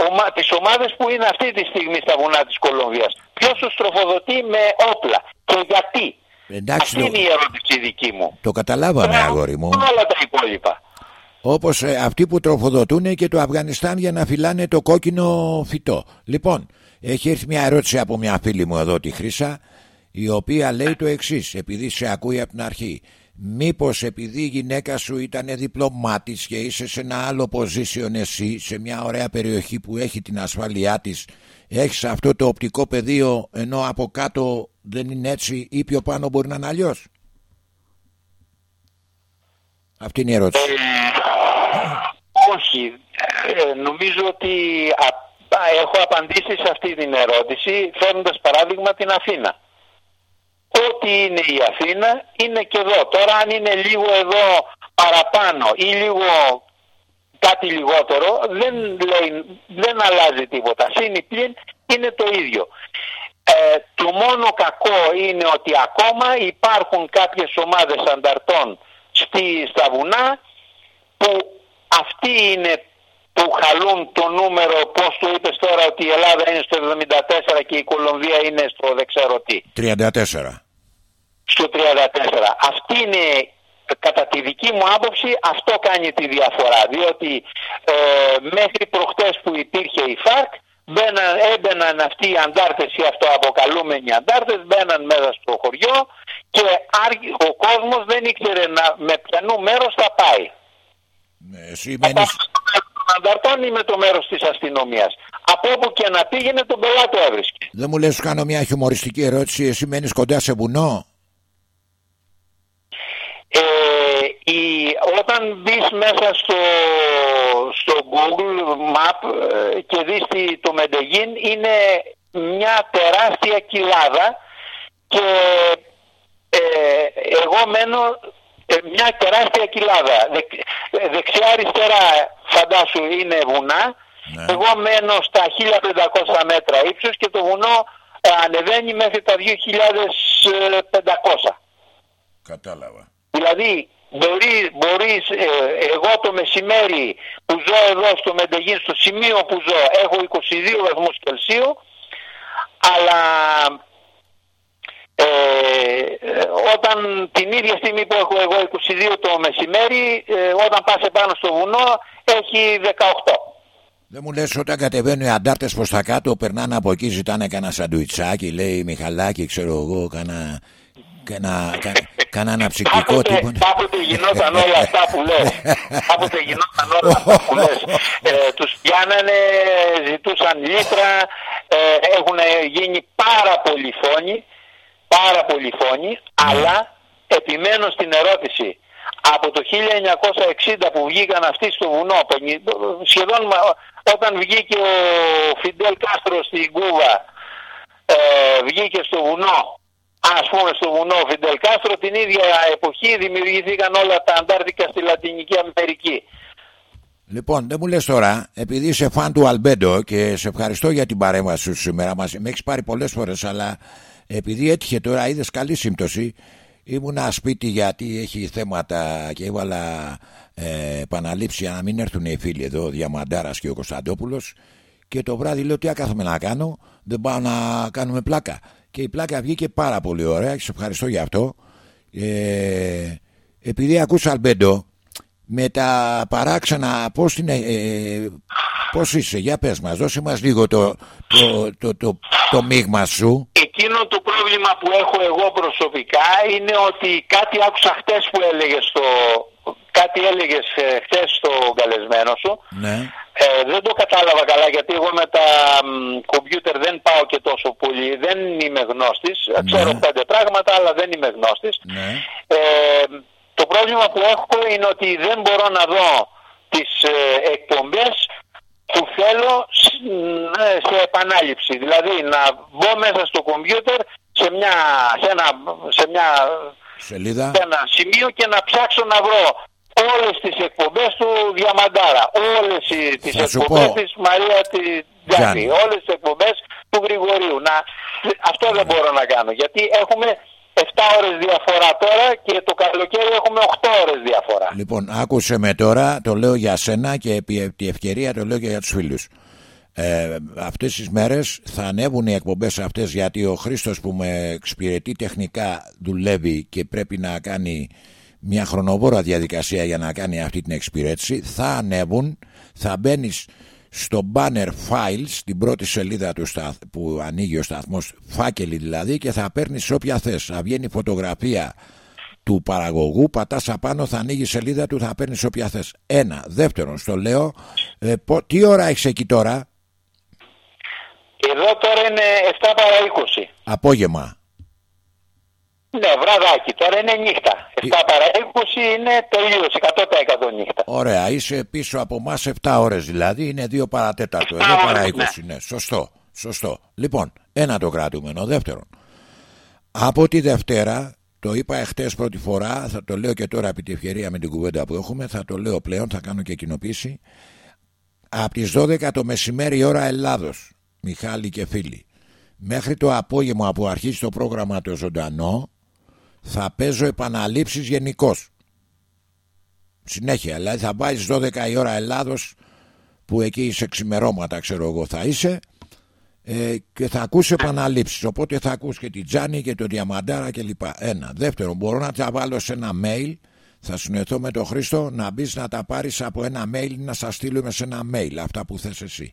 ομα, τις ομάδες που είναι αυτή τη στιγμή στα βουνά της Κολομβίας. Ποιος τους τροφοδοτεί με όπλα και γιατί. Εντάξει, Αυτή το, είναι η ερώτηση δική μου. το καταλάβαμε αγόρι μου. Όλα τα υπόλοιπα. όπως ε, αυτοί που τροφοδοτούν και το Αφγανιστάν για να φυλάνε το κόκκινο φυτό. Λοιπόν, έχει έρθει μια ερώτηση από μια φίλη μου εδώ τη Χρύσα η οποία λέει το εξής επειδή σε ακούει από την αρχή Μήπως επειδή η γυναίκα σου ήταν διπλωμάτης και είσαι σε ένα άλλο position εσύ σε μια ωραία περιοχή που έχει την ασφάλειά της έχεις αυτό το οπτικό πεδίο ενώ από κάτω δεν είναι έτσι ή πιο πάνω μπορεί να είναι αλλιώς; Αυτή είναι η ερώτηση. Όχι. Ε, νομίζω ότι α- α, έχω απαντήσει σε αυτή την ερώτηση φέρνοντας παράδειγμα την Αθήνα. Ό,τι είναι η Αθήνα είναι και εδώ. Τώρα αν είναι λίγο εδώ παραπάνω ή λίγο κάτι λιγότερο δεν, λέει, δεν αλλάζει τίποτα. Συν ή πλην είναι το ίδιο. Ε, το μόνο κακό είναι ότι ακόμα υπάρχουν κάποιες ομάδες ανταρτών στη, στα βουνά που αυτοί είναι που χαλούν το νούμερο, πώς το είπες τώρα ότι η Ελλάδα είναι στο 74 και η Κολομβία είναι στο δεν ξέρω τι, 34. στο 34. Αυτή είναι κατά τη δική μου άποψη αυτό κάνει τη διαφορά διότι ε, μέχρι προχτές που υπήρχε η ΦΑΡΚ μπαίναν, έμπαιναν αυτοί οι αντάρτες οι αυτοαποκαλούμενοι αντάρτες μπαίναν μέσα στο χωριό και άργη- ο κόσμος δεν ήξερε να, με ποιανού μέρος θα πάει. Ε, Εσύ Θα πάει μένεις, στο μέρος των ανταρτών ή με το μέρος της αστυνομίας. Από όπου και να πήγαινε τον πελάτο έβρισκε. δεν μου λες σου κάνω μια χιουμοριστική ερώτηση Εσύ μένεις κοντά σε βουνό; Ε, η, όταν μπει μέσα στο, στο Google Map ε, και δεις τι- το Μεντεγίν είναι μια τεράστια κοιλάδα και ε, εγώ μένω ε, μια τεράστια κοιλάδα. Δεκ, ε, δεξιά αριστερά φαντάσου είναι βουνά. Ναι. Εγώ μένω στα 1500 μέτρα ύψος και το βουνό ε, ανεβαίνει μέχρι τα 2500. Κατάλαβα Δηλαδή μπορεί, μπορείς, ε, εγώ το μεσημέρι που ζω εδώ στο Μεντεγίν, στο σημείο που ζω, έχω 22 βαθμούς Κελσίου, αλλά ε, ε, όταν την ίδια στιγμή που έχω εγώ 22 το μεσημέρι, ε, όταν πας επάνω στο βουνό έχει 18. Δεν μου λες όταν κατεβαίνουν οι αντάρτες προς τα κάτω Περνάνε από εκεί ζητάνε κανένα σαντουιτσάκι Λέει Μιχαλάκι ξέρω εγώ Κάνα, κάνα, κάνα, κάνα αναψυκτικό Κάποτε, τίποτα κάποτε γινόταν όλα αυτά που λες. κάποτε γινόταν όλα αυτά που λες. Ε, τους πιάνανε, ζητούσαν λίτρα, ε, έχουν γίνει πάρα πολλοί φόνοι, πάρα πολλοί φόνοι, αλλά επιμένω στην ερώτηση. Από το 1960 που βγήκαν αυτοί στο βουνό, πενι- σχεδόν μα- όταν βγήκε ο Φιντέλ Κάστρο στην Κούβα, ε, βγήκε στο βουνό, ας πούμε στο βουνό ο Φιντέλ Κάστρο, την ίδια εποχή δημιουργήθηκαν όλα τα Αντάρτικα στη Λατινική Αμερική. Λοιπόν δεν μου λες τώρα Επειδή είσαι φαν του Αλμπέντο Και σε ευχαριστώ για την παρέμβαση σου σήμερα μας, Με έχεις πάρει πολλές φορές Αλλά επειδή έτυχε τώρα είδες καλή σύμπτωση Ήμουνα σπίτι γιατί έχει θέματα και έβαλα ε, επαναλήψει για να μην έρθουν οι φίλοι εδώ, ο Διαμαντάρας και ο Κωνσταντόπουλος και το βράδυ λέω τι άκαθαμε να κάνω, δεν πάω να κάνουμε πλάκα. Και η πλάκα βγήκε πάρα πολύ ωραία και σε ευχαριστώ για αυτό. Ε, επειδή ακούσα Αλμπέντο, με τα παράξενα πώς, την, ε, ε, πώς είσαι, για πες μας, δώσε μας λίγο το, το, το, το, το μείγμα σου. Εκείνο το πρόβλημα που έχω εγώ προσωπικά είναι ότι κάτι άκουσα χτες που έλεγε στο... Κάτι έλεγες ε, χτες στο καλεσμένο σου. Ναι. Ε, δεν το κατάλαβα καλά γιατί εγώ με τα μ, κομπιούτερ δεν πάω και τόσο πολύ. Δεν είμαι γνώστης. Ξέρω πέντε πράγματα αλλά δεν είμαι γνώστης. Ναι. Ε, το πρόβλημα που έχω είναι ότι δεν μπορώ να δω τις ε, εκπομπές που θέλω σ- ναι, σε επανάληψη. Δηλαδή να μπω μέσα στο κομπιούτερ σε, μια, σε, ένα, σε, μια, Σελίδα. σε ένα σημείο και να ψάξω να βρω όλες τις εκπομπές του Διαμαντάρα, όλες οι- τις Θα σου εκπομπές πω. της Μαρία τη Γιάννη. Τζάνη, όλες τις εκπομπές του Γρηγορίου. Να, αυτό δεν μπορώ να κάνω γιατί έχουμε 7 ώρες διαφορά τώρα και το καλοκαίρι έχουμε 8 ώρες διαφορά. Λοιπόν, άκουσε με τώρα, το λέω για σένα και επί τη ευκαιρία το λέω και για τους φίλους. Ε, αυτές τις μέρες θα ανέβουν οι εκπομπές αυτές γιατί ο Χρήστος που με εξυπηρετεί τεχνικά δουλεύει και πρέπει να κάνει μια χρονοβόρα διαδικασία για να κάνει αυτή την εξυπηρέτηση θα ανέβουν θα μπαίνεις στο banner files την πρώτη σελίδα του σταθ, που ανοίγει ο σταθμός φάκελη δηλαδή και θα παίρνεις όποια θες. Θα βγαίνει φωτογραφία του παραγωγού πατάς απάνω θα ανοίγει η σελίδα του θα παίρνεις όποια θες. Ένα. Δεύτερον στο λέω ε, πο- τι ώρα έχεις εκεί τώρα; Εδώ τώρα είναι 7 παρά 20. απόγευμα Ναι, βραδάκι, τώρα είναι νύχτα. 7 παρά 20 είναι τελείως 100% νύχτα. Ωραία, είσαι πίσω από εμάς 7 ώρες δηλαδή, είναι 2 παρατέταρτο. 7 Εδώ παρά 20, ώρες, ναι. Σωστό, σωστό. Λοιπόν, ένα το κρατούμενο. Δεύτερον, από τη Δευτέρα, το είπα εχθές πρώτη φορά, θα το λέω και τώρα επί τη ευκαιρία με την κουβέντα που έχουμε, θα το λέω πλέον, θα κάνω και κοινοποίηση. Από τις 12 το μεσημέρι ώρα Ελλάδος, Μιχάλη και φίλοι, μέχρι το απόγευμα που αρχίζει το πρόγραμμα το ζωντανό, θα παίζω επαναλήψεις γενικώς. Συνέχεια, δηλαδή θα πάει στις 12 η ώρα Ελλάδος που εκεί σε ξημερώματα ξέρω εγώ θα είσαι ε, και θα ακούσει επαναλήψεις. Οπότε θα ακούσει και την Τζάνι και το Διαμαντάρα και λοιπά ένα, δεύτερο μπορώ να τα βάλω σε ένα mail. Θα συνοηθώ με τον Χρήστο να μπεις να τα πάρεις από ένα mail ή να σας στείλουμε σε ένα mail αυτά που θες εσύ.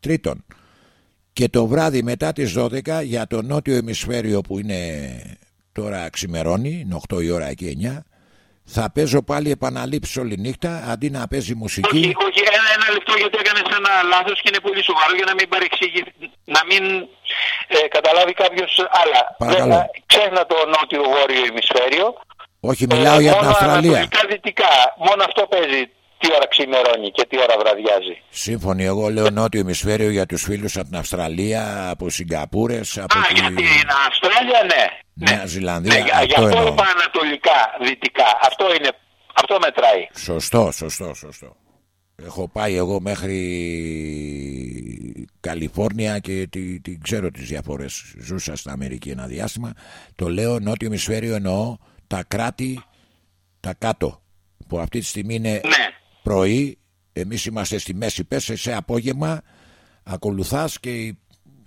Τρίτον και το βράδυ μετά τις 12 για το νότιο ημισφαίριο που είναι τώρα ξημερώνει είναι 8 η ώρα εκεί 9 θα παίζω πάλι επαναλήψεις όλη νύχτα αντί να παίζει μουσική Όχι, όχι, ένα, ένα λεπτό γιατί έκανες ένα λάθος και είναι πολύ σοβαρό για να μην παρεξηγεί, να μην ε, καταλάβει κάποιος άλλα. Παρακαλώ. Δεν- Ξέχνα το νότιο-βόρειο ημισφαίριο. όχι μιλάω Ε, για την μόνο Αυστραλία ανατολικά-δυτικά. Μόνο αυτό παίζει τι ώρα ξημερώνει και τι ώρα βραδιάζει. Σύμφωνοι, εγώ λέω νότιο ημισφαίριο για τους φίλους από την Αυστραλία, από Σιγκαπούρες, από Α, τη για την Αυστραλία, ναι. Νέα Ζηλανδία. Ναι, για- γι' αυτό αυτό εννοώ. είπα ανατολικά, δυτικά. Αυτό είναι, αυτό μετράει. Σωστό, σωστό, σωστό. Έχω πάει εγώ μέχρι Καλιφόρνια και τη, τη ξέρω τις διαφορές. Ζούσα στην Αμερική ένα διάστημα. Το λέω νότιο ημισφαίριο εννοώ τα κράτη τα κάτω που αυτή τη στιγμή είναι Ναι. Πρωί εμείς είμαστε στη μέση πες σε απόγευμα ακολουθάς και η-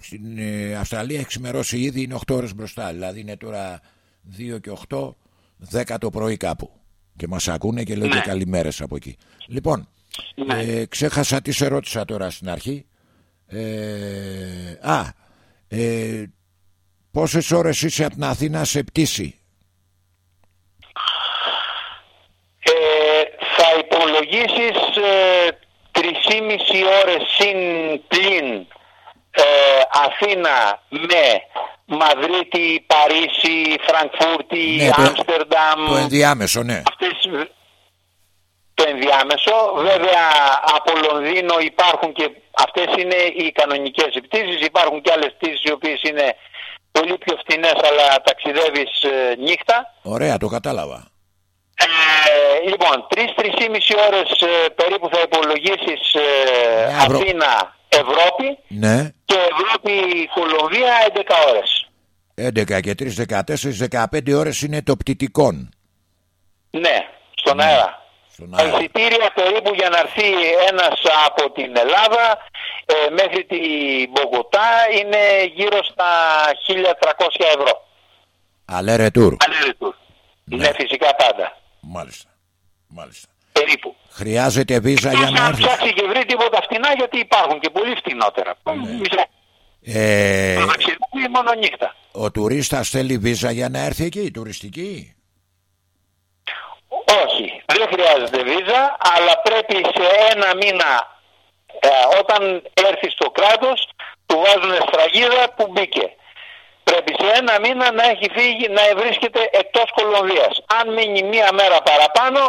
στην ε, Αυστραλία έχει ξημερώσει ήδη είναι 8 ώρες μπροστά δηλαδή είναι τώρα 2 και 8 10 το πρωί κάπου και μας ακούνε και λέω Ναι. και καλημέρες από εκεί λοιπόν Ναι. ε, ξέχασα τι σε ρώτησα τώρα στην αρχή ε, α ε, πόσες ώρες είσαι από την Αθήνα σε πτήση; Ε, θα υπολογίσεις ε, 3,5 ώρες συν πλην ε, Αθήνα με Μαδρίτη, Παρίσι, Φραγκφούρτη, Ναι, το- Άμστερνταμ. το ενδιάμεσο ναι αυτές, το ενδιάμεσο. Βέβαια από Λονδίνο υπάρχουν και αυτές είναι οι κανονικές πτήσεις. Υπάρχουν και άλλες πτήσεις οι οποίες είναι πολύ πιο φτηνές αλλά ταξιδεύεις ε, νύχτα. ωραία το κατάλαβα Ε, λοιπόν, 3-3,5 ώρες ε, περίπου θα υπολογίσεις ε, Μια Ευρω- Αθήνα, Ευρώπη ναι και Ευρώπη, Κολομβία 11 ώρες. 11 και 3, 14, 15 ώρες είναι το πτυτικόν. Ναι, στον αέρα. Στον Τα αέρα. εισιτήρια περίπου για να έρθει ένας από την Ελλάδα ε, μέχρι την Μπογοτά είναι γύρω στα 1300 ευρώ. Αλλά ρετούρ. Ανέρετο. Ναι, φυσικά πάντα. Μάλιστα. Μάλιστα. Περίπου. Χρειάζεται βίζα για να Αν έρθει. ψάξει και βρει τίποτα φτηνά γιατί υπάρχουν και πολύ φτηνότερα. Μισά. Ε, Το ταξιδεύει μόνο νύχτα. ο τουρίστας θέλει βίζα για να έρθει εκεί, τουριστική; Όχι, δεν χρειάζεται βίζα, αλλά πρέπει σε ένα μήνα ε, όταν έρθει στο κράτος του βάζουν σφραγίδα που μπήκε. Πρέπει σε ένα μήνα να έχει φύγει, να βρίσκεται εκτός Κολομβίας. Αν μείνει μία μέρα παραπάνω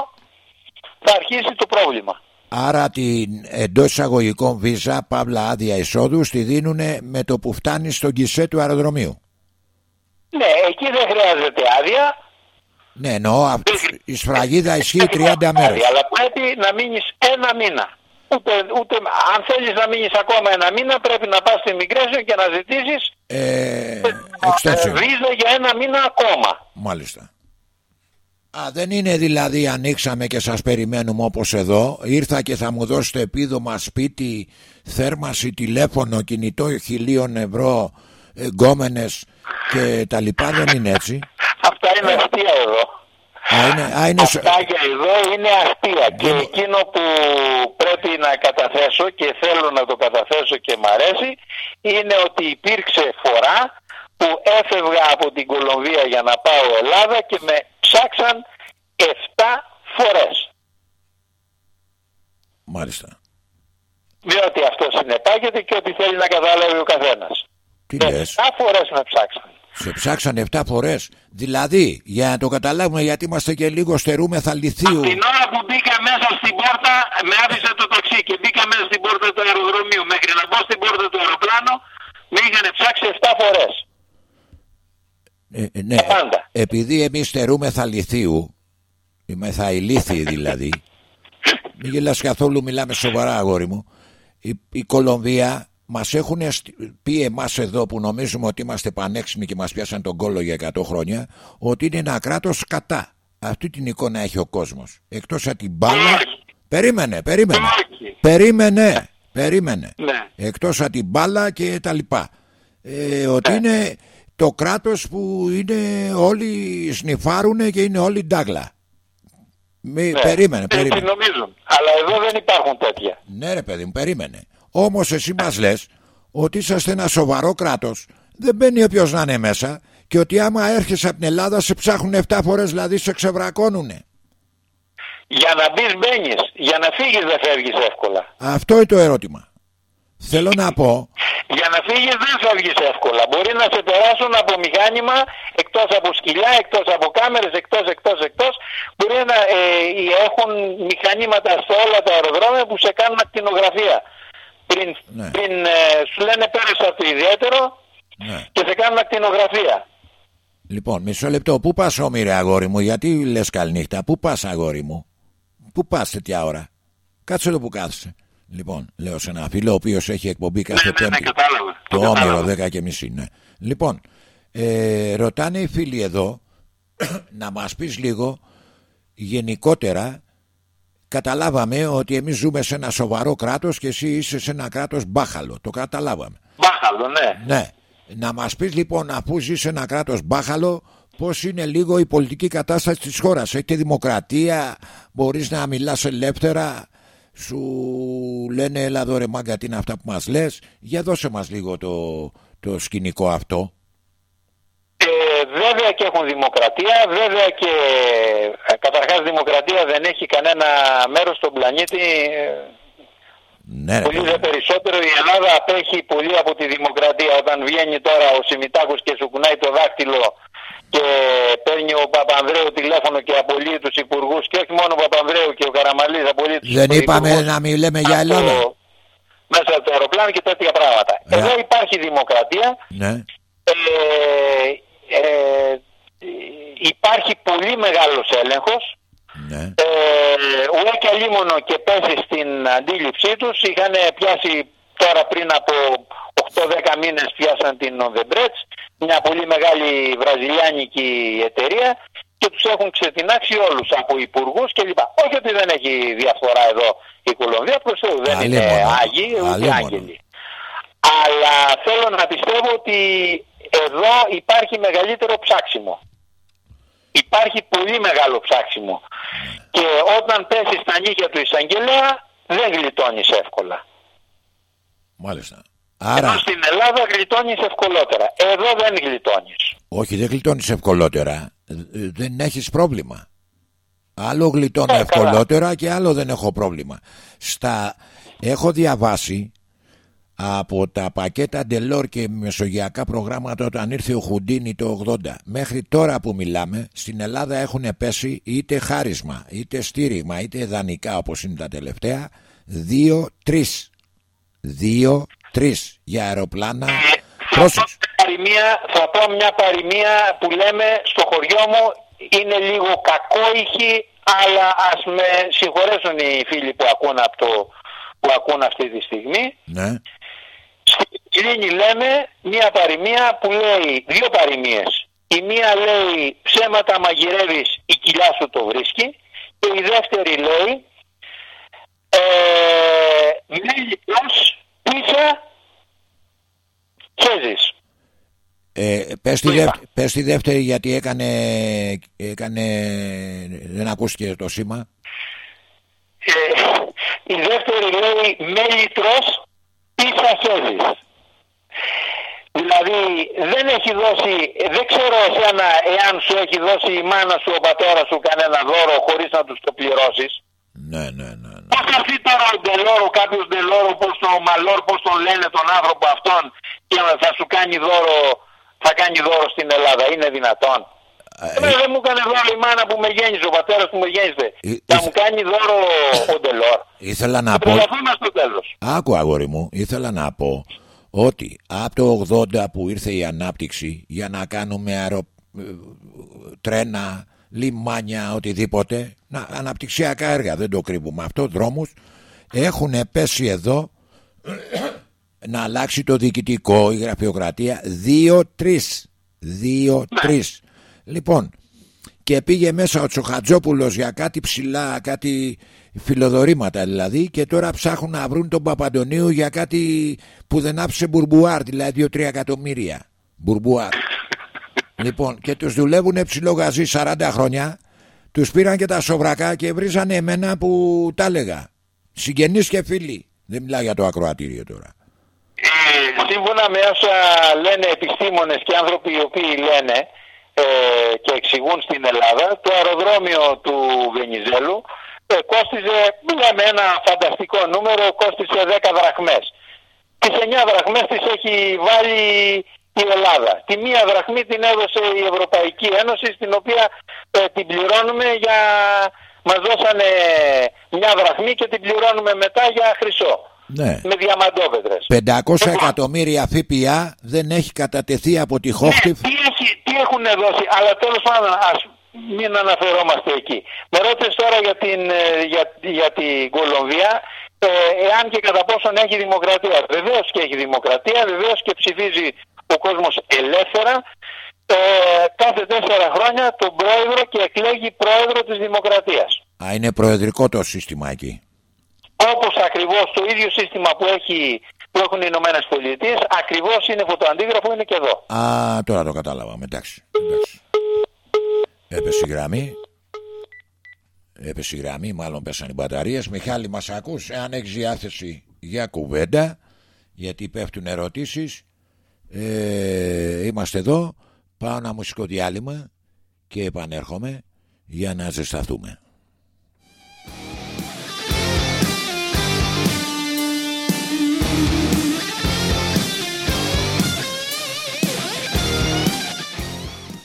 θα αρχίσει το πρόβλημα. Άρα την εντός εισαγωγικών βίζα, παύλα άδεια εισόδου, τη δίνουν με το που φτάνει στον κισέ του αεροδρομίου. Ναι, εκεί δεν χρειάζεται άδεια. Ναι, εννοώ αυ- η σφραγίδα ισχύει Δεν 30 χρειάζεται μέρες. άδεια, Αλλά πρέπει να μείνεις ένα μήνα. Ούτε, ούτε, αν θέλεις να μείνεις ακόμα ένα μήνα πρέπει να πας στην Immigration και να ζητήσεις Ε, Ε, extension. Βίζα για ένα μήνα ακόμα. Μάλιστα. Α, δεν είναι δηλαδή ανοίξαμε και σας περιμένουμε όπως εδώ Ήρθα και θα μου δώσετε επίδομα σπίτι Θέρμαση, τηλέφωνο, κινητό χιλίων ευρώ Γκόμενες και τα λοιπά δεν είναι έτσι Αυτά είναι αστεία εδώ. Α, είναι, α, είναι σο- Αυτά για εδώ είναι αστεία και Δεν- εκείνο που πρέπει να καταθέσω και θέλω να το καταθέσω και μ' αρέσει είναι ότι υπήρξε φορά που έφευγα από την Κολομβία για να πάω Ελλάδα και με ψάξαν 7 φορές. Μάλιστα. Διότι αυτό συνεπάγεται και ότι θέλει να καταλάβει ο καθένας. Τι Και λες; 7 φορές με ψάξαν. Σε ψάξανε 7 φορές. Δηλαδή, για να το καταλάβουμε γιατί είμαστε και λίγο στερούμεθα λιθίου. Την ώρα που μπήκα μέσα στην πόρτα, με άφησε το ταξί και μπήκα μέσα στην πόρτα του αεροδρομίου. Μέχρι να μπω στην πόρτα του αεροπλάνου, με είχαν ψάξει 7 φορές. Ε, ε, ναι, Τα πάντα. επειδή εμείς στερούμεθα λιθίου, είμαστε ηλίθιοι δηλαδή, <laughs> μην γελάς καθόλου, μιλάμε σοβαρά αγόρι μου, η, η Κολομβία μας έχουν εσ- πει εμάς εδώ που νομίζουμε ότι είμαστε πανέξυπνοι και μας πιάσαν τον κόλλο για 100 χρόνια, ότι είναι ένα κράτος κατά. Αυτή την εικόνα έχει ο κόσμος. Εκτός από την μπάλα... Όχι. Περίμενε, περίμενε. Όχι. Περίμενε, περίμενε. Ναι. Εκτός από την μπάλα και τα λοιπά. Ε, ότι είναι το κράτος που είναι όλοι σνιφάρουνε και είναι όλοι ντάγλα. Μη, Ναι. Περίμενε, Έτσι περίμενε. νομίζουν. Αλλά εδώ δεν υπάρχουν τέτοια. Ναι ρε παιδί μου, περίμενε. Όμως εσύ μας λες ότι είσαστε ένα σοβαρό κράτος. Δεν μπαίνει όποιος να είναι μέσα και ότι άμα έρχεσαι από την Ελλάδα σε ψάχνουν 7 φορές δηλαδή σε ξεβρακώνουνε. Για να μπεις μπαίνεις. Για να φύγεις δεν φεύγεις εύκολα. Αυτό είναι το ερώτημα. Θέλω να πω Για να φύγεις δεν φεύγεις εύκολα. Μπορεί να σε περάσουν από μηχάνημα εκτός από σκυλιά, εκτός από κάμερες, εκτός, εκτός, εκτός. Μπορεί να ε, έχουν μηχανήματα σε όλα τα αεροδρόμια που σε κάνουν ακτινογραφία. Πριν, Ναι. πριν ε, σου λένε πέρασε από το ιδιαίτερο ναι. και σε κάνουν ακτινογραφία. Λοιπόν, μισό λεπτό. Πού πας όμοιρε αγόρι μου, γιατί λες καληνύχτα; Πού πας αγόρι μου; Πού πας τέτοια ώρα; Κάτσε εδώ που κάθεσαι. Λοιπόν, λέω σε ένα φίλο ο οποίος έχει εκπομπή κάθε ναι, ναι, πέμπτη. κατάλαβα. Το Το όμοιρο κατάλαβα. 10 και μισή, ναι. Λοιπόν, ε, ρωτάνε οι φίλοι εδώ <clears throat> να μας πεις λίγο γενικότερα καταλάβαμε ότι εμείς ζούμε σε ένα σοβαρό κράτος και εσύ είσαι σε ένα κράτος μπάχαλο. Το καταλάβαμε. Μπάχαλο, ναι. Ναι. Να μας πεις λοιπόν αφού ζεις σε ένα κράτος μπάχαλο πώς είναι λίγο η πολιτική κατάσταση της χώρας; Έχετε δημοκρατία, μπορείς να μιλάς ελεύθερα, σου λένε έλα εδώ ρε μάγκα τι είναι αυτά που μας λες. Για δώσε μας λίγο το, το σκηνικό αυτό. Ε, βέβαια και έχουν δημοκρατία, βέβαια και ε, καταρχάς δημοκρατία δεν έχει κανένα μέρος στον πλανήτη ε, Ναι, ρε, Πολύ παιδί. δε περισσότερο η Ελλάδα απέχει πολύ από τη δημοκρατία. Όταν βγαίνει τώρα ο Σιμιτάκος και σου κουνάει το δάχτυλο και παίρνει ο Παπανδρέου τηλέφωνο και απολύει τους υπουργούς και όχι μόνο ο Παπανδρέου και ο Καραμαλής απολύει τους Δεν είπαμε υπουργούς να μην λέμε για από- Ελλάδα. Μέσα από το αεροπλάνο και τέτοια πράγματα. Ναι. Εδώ υπάρχει δημοκρατία. Ναι, Ε, ε, υπάρχει πολύ μεγάλος έλεγχος ναι. ε, ουέ και αλίμονο και πέσει στην αντίληψή τους είχαν πιάσει τώρα πριν από 8-10 μήνες πιάσαν την Οδεμπρέτς μια πολύ μεγάλη βραζιλιάνικη εταιρεία και τους έχουν ξετινάξει όλους από υπουργούς κλπ. Όχι ότι δεν έχει διαφορά εδώ η Κολομβία, προς Θεού δεν είναι Αλίμονο. άγιοι ούτε Αλίμονο. άγγελοι. Αλλά θέλω να πιστεύω ότι εδώ υπάρχει μεγαλύτερο ψάξιμο. Υπάρχει πολύ μεγάλο ψάξιμο. Και όταν πέσει στα νύχια του εισαγγελέα δεν γλιτώνεις εύκολα. Μάλιστα. Ενώ Άρα, στην Ελλάδα γλιτώνεις ευκολότερα. Εδώ δεν γλιτώνεις. όχι δεν γλιτώνεις ευκολότερα. Ε, Δεν έχεις πρόβλημα. Άλλο γλιτώνω Ε, καλά. ευκολότερα και άλλο δεν έχω πρόβλημα. Στα... Έχω διαβάσει από τα πακέτα Ντελόρ και μεσογειακά προγράμματα όταν ήρθε ο Χουντίνη το 80 μέχρι τώρα που μιλάμε στην Ελλάδα έχουν πέσει είτε χάρισμα είτε στήριγμα είτε δανεικά όπως είναι τα τελευταία 2-3 2-3 για αεροπλάνα Ε, θα, πω Πρόσεξε. μια παροιμία, θα πω μια παροιμία που λέμε στο χωριό μου είναι λίγο κακόηχη αλλά ας με συγχωρέσουν οι φίλοι που ακούν, από το, που ακούν αυτή τη στιγμή. ναι, Στην Κλίνη λέμε μία παροιμία που λέει δύο παροιμίες. Η μία λέει ψέματα μαγειρεύεις η κοιλιά σου το βρίσκει και η δεύτερη λέει ε, μέλι πως πίσα χέζεις. ε, πες, τη Το είπα. δεύτερη, πες τη δεύτερη γιατί έκανε, έκανε δεν ακούστηκε το σήμα Ε, η δεύτερη λέει μέλι τρως ή σασέζεις. Δηλαδή δεν έχει δώσει, δεν ξέρω εσένα εάν σου έχει δώσει η μάνα σου, ο πατέρας σου κανένα δώρο χωρίς να τους το πληρώσεις. ναι ναι ναι, ναι. Πώς θα έρθει τώρα ο Ντελόρο, κάποιος Ντελόρο, πώς τον Μαλόρ, πώς τον λένε τον άνθρωπο αυτόν και θα σου κάνει δώρο, θα κάνει δώρο στην Ελλάδα. Είναι δυνατόν; Ε, Εμένα δεν μου έκανε δώρο η μάνα που με γέννησε, ο πατέρας που με γέννησε. Ε, Θα ε, μου κάνει δώρο ο Ντελόρ. ήθελα να πω Τρελαθούμε στο τέλος. Άκου αγόρι μου, ήθελα να πω ότι από το 80 που ήρθε η ανάπτυξη για να κάνουμε αερο... ε, τρένα, λιμάνια, οτιδήποτε, να, αναπτυξιακά έργα, δεν το κρύβουμε αυτό, δρόμους, έχουν πέσει εδώ να αλλάξει το διοικητικό, η γραφειοκρατία, δύο-τρεις. Δύο-τρεις. Λοιπόν, και πήγε μέσα ο Τσοχατζόπουλος για κάτι ψηλά, κάτι φιλοδορήματα δηλαδή και τώρα ψάχνουν να βρουν τον Παπαντονίου για κάτι που δεν άφησε μπουρμπουάρ, δηλαδή 2-3 εκατομμύρια μπουρμπουάρ. <laughs> λοιπόν, και τους δουλεύουν ψηλό γαζί 40 χρόνια, τους πήραν και τα σοβρακά και βρίζανε εμένα που τα έλεγα. Συγγενείς και φίλοι. Δεν μιλάω για το ακροατήριο τώρα. Ε, σύμφωνα με όσα λένε επιστήμονες και άνθρωποι οι οποίοι λένε ε, και εξηγούν στην Ελλάδα, το αεροδρόμιο του Βενιζέλου ε, κόστιζε, λέμε ένα φανταστικό νούμερο, κόστιζε 10 δραχμές. Τις 9 δραχμές τις έχει βάλει η Ελλάδα. Τη μία δραχμή την έδωσε η Ευρωπαϊκή Ένωση, στην οποία ε, την πληρώνουμε για... Μας δώσανε μια δραχμή και την πληρώνουμε μετά για χρυσό. Ναι. Με διαμαντόπετρες. 500 εκατομμύρια ΦΠΑ δεν έχει κατατεθεί από τη Ναι, Χόχτιφ. τι, έχει, τι έχουν δώσει, αλλά τέλος πάντων ας μην αναφερόμαστε εκεί. Με ρώτησες τώρα για την, ε, για, για την Κολομβία, ε, εάν και κατά πόσον έχει δημοκρατία. Βεβαίως και έχει δημοκρατία, βεβαίως και ψηφίζει ο κόσμος ελεύθερα. Ε, κάθε τέσσερα χρόνια τον πρόεδρο και εκλέγει πρόεδρο της δημοκρατίας. Α, είναι προεδρικό το σύστημα εκεί. Όπως ακριβώς το ίδιο σύστημα που, έχει, που έχουν οι Ηνωμένες Πολιτείες, ακριβώς είναι φωτοαντίγραφο, είναι και εδώ. Α, τώρα το κατάλαβα. Εντάξει. εντάξει. Έπεσε η γραμμή. Έπεσε η γραμμή, μάλλον πέσαν οι μπαταρίες. Μιχάλη, μας ακούς, εάν έχεις διάθεση για κουβέντα, γιατί πέφτουν ερωτήσεις. Ε, είμαστε εδώ, πάω ένα μουσικό διάλειμμα και επανέρχομαι για να ζεσταθούμε.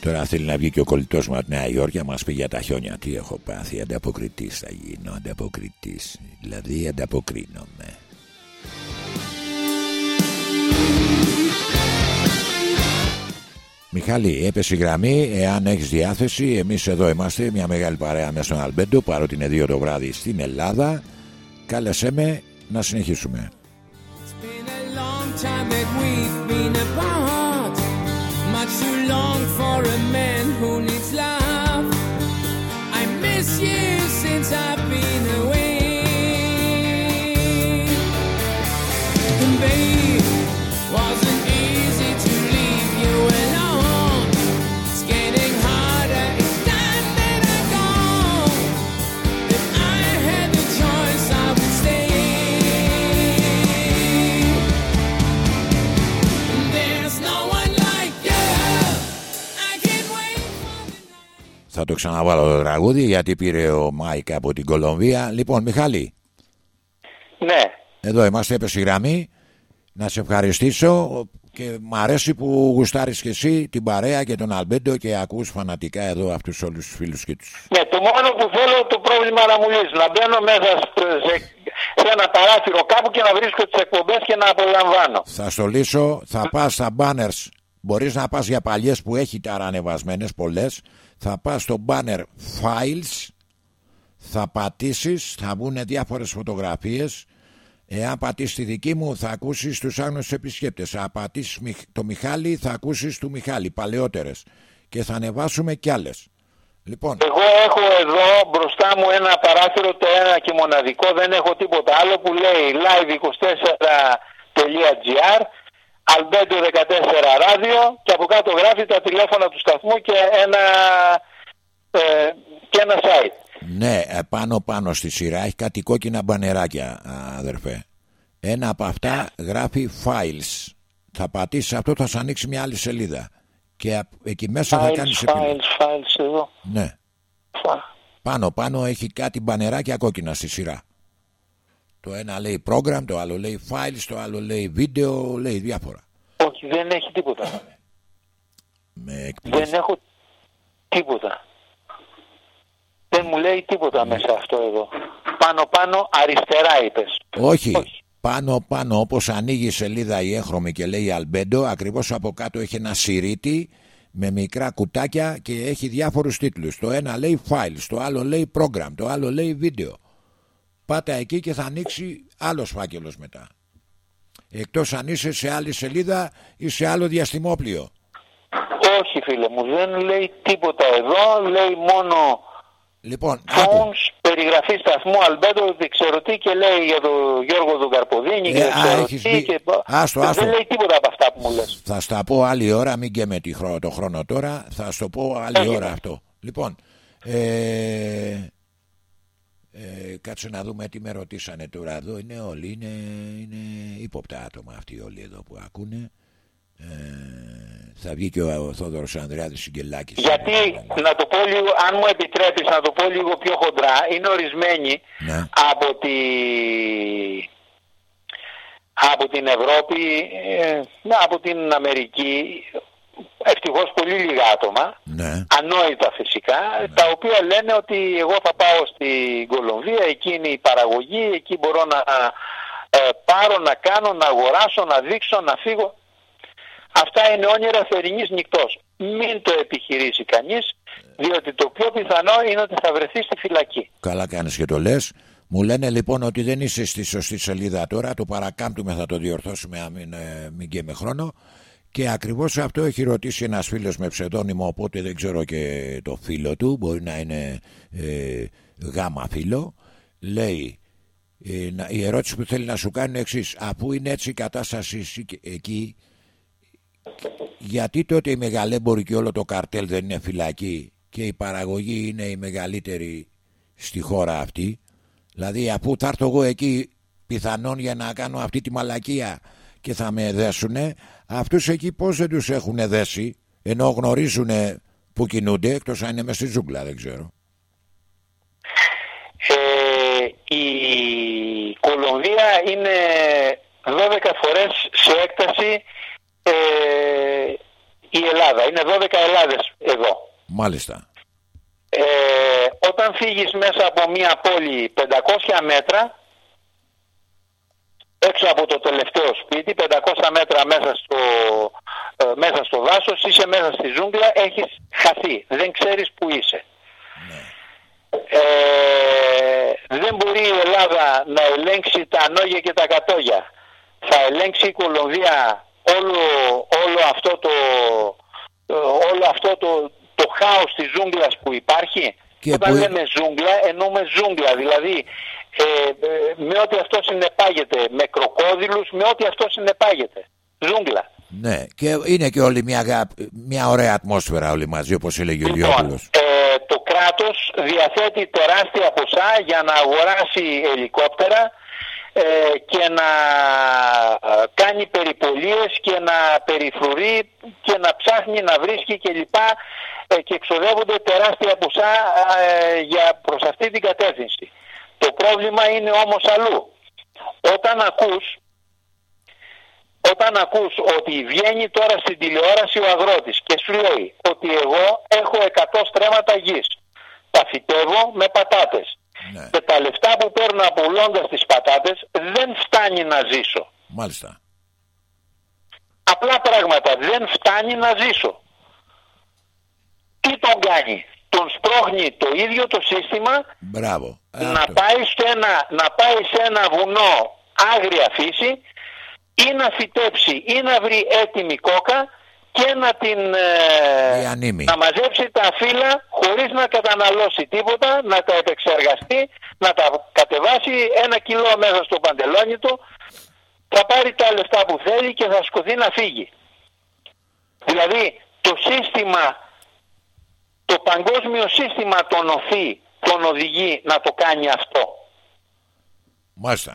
Τώρα θέλει να βγει και ο κολλητός μου από τη Νέα Υόρκη να μας πει για τα χιόνια. Τι έχω πάθει, ανταποκριτής θα γίνω, ανταποκριτής. Δηλαδή ανταποκρίνομαι. Μιχάλη, έπεσε η γραμμή. Εάν έχεις διάθεση, εμείς εδώ είμαστε μια μεγάλη παρέα μέσα στον Αλμπέντο, παρότι είναι δύο το βράδυ στην Ελλάδα. Κάλεσέ με να συνεχίσουμε. It's been a long time that we've been for a man who needs love. I miss you since I've been away. And babe, Θα το ξαναβάλω το τραγούδι γιατί πήρε ο Μάικ από την Κολομβία. Λοιπόν, Μιχάλη, Ναι, εδώ είμαστε, έπεσε η γραμμή. Να σε ευχαριστήσω και μ' αρέσει που γουστάρεις και εσύ την παρέα και τον Αλμπέντο και ακούς φανατικά εδώ αυτούς όλους τους φίλους και τους. Ναι, το μόνο που θέλω το πρόβλημα να μου λύσεις. Να μπαίνω μέσα σε, σε, σε ένα παράθυρο κάπου και να βρίσκω τις εκπομπές και να απολαμβάνω. Θα στολίσω, θα πας στα banners. Μπορείς να πας για παλιές που έχει τα ανεβασμένες πολλές. Θα πας στο banner files. Θα πατήσεις, θα βγουν διάφορες φωτογραφίες. Εάν πατήσεις τη δική μου θα ακούσεις τους άγνωστους επισκέπτες. Αν πατήσεις Μιχ- το Μιχάλη θα ακούσεις του Μιχάλη, παλαιότερες. Και θα ανεβάσουμε κι άλλες. Λοιπόν, Εγώ έχω εδώ μπροστά μου ένα παράθυρο το ένα και μοναδικό, δεν έχω τίποτα άλλο που λέει live24.gr Αλμπέντο 14 ράδιο και από κάτω γράφει τα τηλέφωνα του σταθμού και ένα, ε, και ένα site. Ναι, ε, πάνω πάνω στη σειρά έχει κάτι κόκκινα μπανεράκια, α, αδερφέ. Ένα από αυτά γράφει files. Θα πατήσεις αυτό, θα σου ανοίξει μια άλλη σελίδα. Και απ- εκεί μέσα θα Files, κάνεις επιλογή. files, files εδώ. Ναι. Φα- Πάνω πάνω έχει κάτι μπανεράκια κόκκινα στη σειρά. Το ένα λέει program, το άλλο λέει files, το άλλο λέει video, λέει διάφορα. Όχι, δεν έχει τίποτα. Με εκπλήσει. Δεν έχω τίποτα. Δεν μου λέει τίποτα μέσα αυτό εδώ. Πάνω πάνω αριστερά είπες. Όχι. Όχι. Πάνω πάνω όπως ανοίγει η σελίδα η έγχρωμη και λέει Αλμπέντο ακριβώς από κάτω έχει ένα σιρίτι με μικρά κουτάκια και έχει διάφορους τίτλους. Το ένα λέει files, το άλλο λέει program, το άλλο λέει video. Πάτε εκεί και θα ανοίξει άλλος φάκελος μετά. Εκτός αν είσαι σε άλλη σελίδα ή σε άλλο διαστημόπλιο. Όχι φίλε μου, δεν λέει τίποτα εδώ. Λέει μόνο Λοιπόν, άκου. phones, περιγραφή σταθμού Αλμπέντο, δεν ξέρω τι και λέει για τον Γιώργο τον Καρποδίνη και Ε, δεν α, ξέρω έχεις τι. μπει. Και... Άστο, δεν άστο. λέει τίποτα από αυτά που μου λες. Θα στα πω άλλη ώρα, μην και με τη χρόνο, το χρόνο τώρα. Θα στο πω άλλη Έγινε. ώρα αυτό. Λοιπόν, ε, ε, κάτσε να δούμε τι με ρωτήσανε τώρα εδώ. Είναι όλοι, είναι, είναι ύποπτα άτομα αυτοί όλοι εδώ που ακούνε. Ε, θα βγει και ο, ο Θόδωρος Ανδρεάδης Σιγκελάκης. Γιατί, να το πω λίγο, αν μου επιτρέπεις να το πω λίγο πιο χοντρά, είναι ορισμένοι Ναι. από, τη... από την Ευρώπη, ε, ναι, από την Αμερική, ευτυχώς πολύ λίγα άτομα, Ναι. ανόητα φυσικά, τα οποία λένε ότι εγώ θα πάω στην Κολομβία, εκεί είναι η παραγωγή, εκεί μπορώ να ε, πάρω, να κάνω, να αγοράσω, να δείξω, να φύγω. Αυτά είναι όνειρα θερινής νυχτός. Μην το επιχειρήσει κανείς, διότι το πιο πιθανό είναι ότι θα βρεθεί στη φυλακή. Καλά κάνεις και το λες. Μου λένε λοιπόν ότι δεν είσαι στη σωστή σελίδα τώρα. Το παρακάμπτουμε, θα το διορθώσουμε αν μην, ε, μην και με χρόνο. Και ακριβώς αυτό έχει ρωτήσει ένας φίλος με ψευδόνυμο, οπότε δεν ξέρω και το φίλο του. Μπορεί να είναι ε, γάμα φίλο. Λέει, ε, να- η ερώτηση που θέλει να σου κάνει είναι εξής. Αφού είναι έτσι η κατάσταση εσύ και- εκεί, γιατί τότε οι μεγαλέμποροι και όλο το καρτέλ δεν είναι φυλακή και η παραγωγή είναι η μεγαλύτερη στη χώρα αυτή; Δηλαδή αφού θα έρθω εγώ εκεί πιθανόν για να κάνω αυτή τη μαλακία και θα με δέσουνε αυτούς εκεί πως δεν τους έχουν δέσει ενώ γνωρίζουν που κινούνται εκτός αν είναι μες στη ζούγκλα δεν ξέρω Ε, η Κολομβία είναι 12 φορές σε έκταση ε, η Ελλάδα. Είναι 12 Ελλάδες εδώ. μάλιστα Ε, όταν φύγεις μέσα από μια πόλη 500 μέτρα έξω από το τελευταίο σπίτι 500 μέτρα μέσα στο, ε, μέσα στο δάσος είσαι μέσα στη ζούγκλα έχεις χαθεί. Δεν ξέρεις που είσαι. Ε, δεν μπορεί η Ελλάδα να ελέγξει τα ανώγια και τα κατόγια. Θα ελέγξει η Κολομβία όλο, όλο αυτό το ε, όλο αυτό το, το χάος της ζούγκλας που υπάρχει; Και όταν που- λέμε ζούγκλα εννοούμε ζούγκλα. Δηλαδή ε, ε, με ό,τι αυτό συνεπάγεται με κροκόδιλους με ό,τι αυτό συνεπάγεται. Ζούγκλα. Ναι και είναι και όλη μια, αγάπη- μια ωραία ατμόσφαιρα όλοι μαζί όπως έλεγε ο Λοιπόν, Λιόπουλος ε, το κράτος διαθέτει τεράστια ποσά για να αγοράσει ελικόπτερα ε, και να ε, κάνει περιπολίες και να περιφρουρεί και να ψάχνει να βρίσκει κλπ. Ε, και εξοδεύονται τεράστια ποσά ε, για προς αυτή την κατεύθυνση. Το πρόβλημα είναι όμως αλλού. Όταν ακούς όταν ακούς ότι βγαίνει τώρα στην τηλεόραση ο αγρότης και σου λέει ότι εγώ έχω 100 στρέμματα γης, τα φυτεύω με πατάτες Ναι. και τα λεφτά που παίρνω απολώντας τις πατάτες δεν φτάνει να ζήσω. μάλιστα Απλά πράγματα δεν φτάνει να ζήσω. Τι τον κάνει. Τον σπρώχνει το ίδιο το σύστημα μπράβο να Αυτό. πάει, σε ένα, να πάει σε ένα βουνό άγρια φύση ή να φυτέψει ή να βρει έτοιμη κόκα και να την ε, Διανύμει. να μαζέψει τα φύλλα χωρίς να καταναλώσει τίποτα, να τα επεξεργαστεί, να τα κατεβάσει ένα κιλό μέσα στο παντελόνι του θα πάρει τα λεφτά που θέλει και θα σκοθεί να φύγει. Δηλαδή το σύστημα, το παγκόσμιο σύστημα τον οθεί, τον οδηγεί να το κάνει αυτό. Μάλιστα.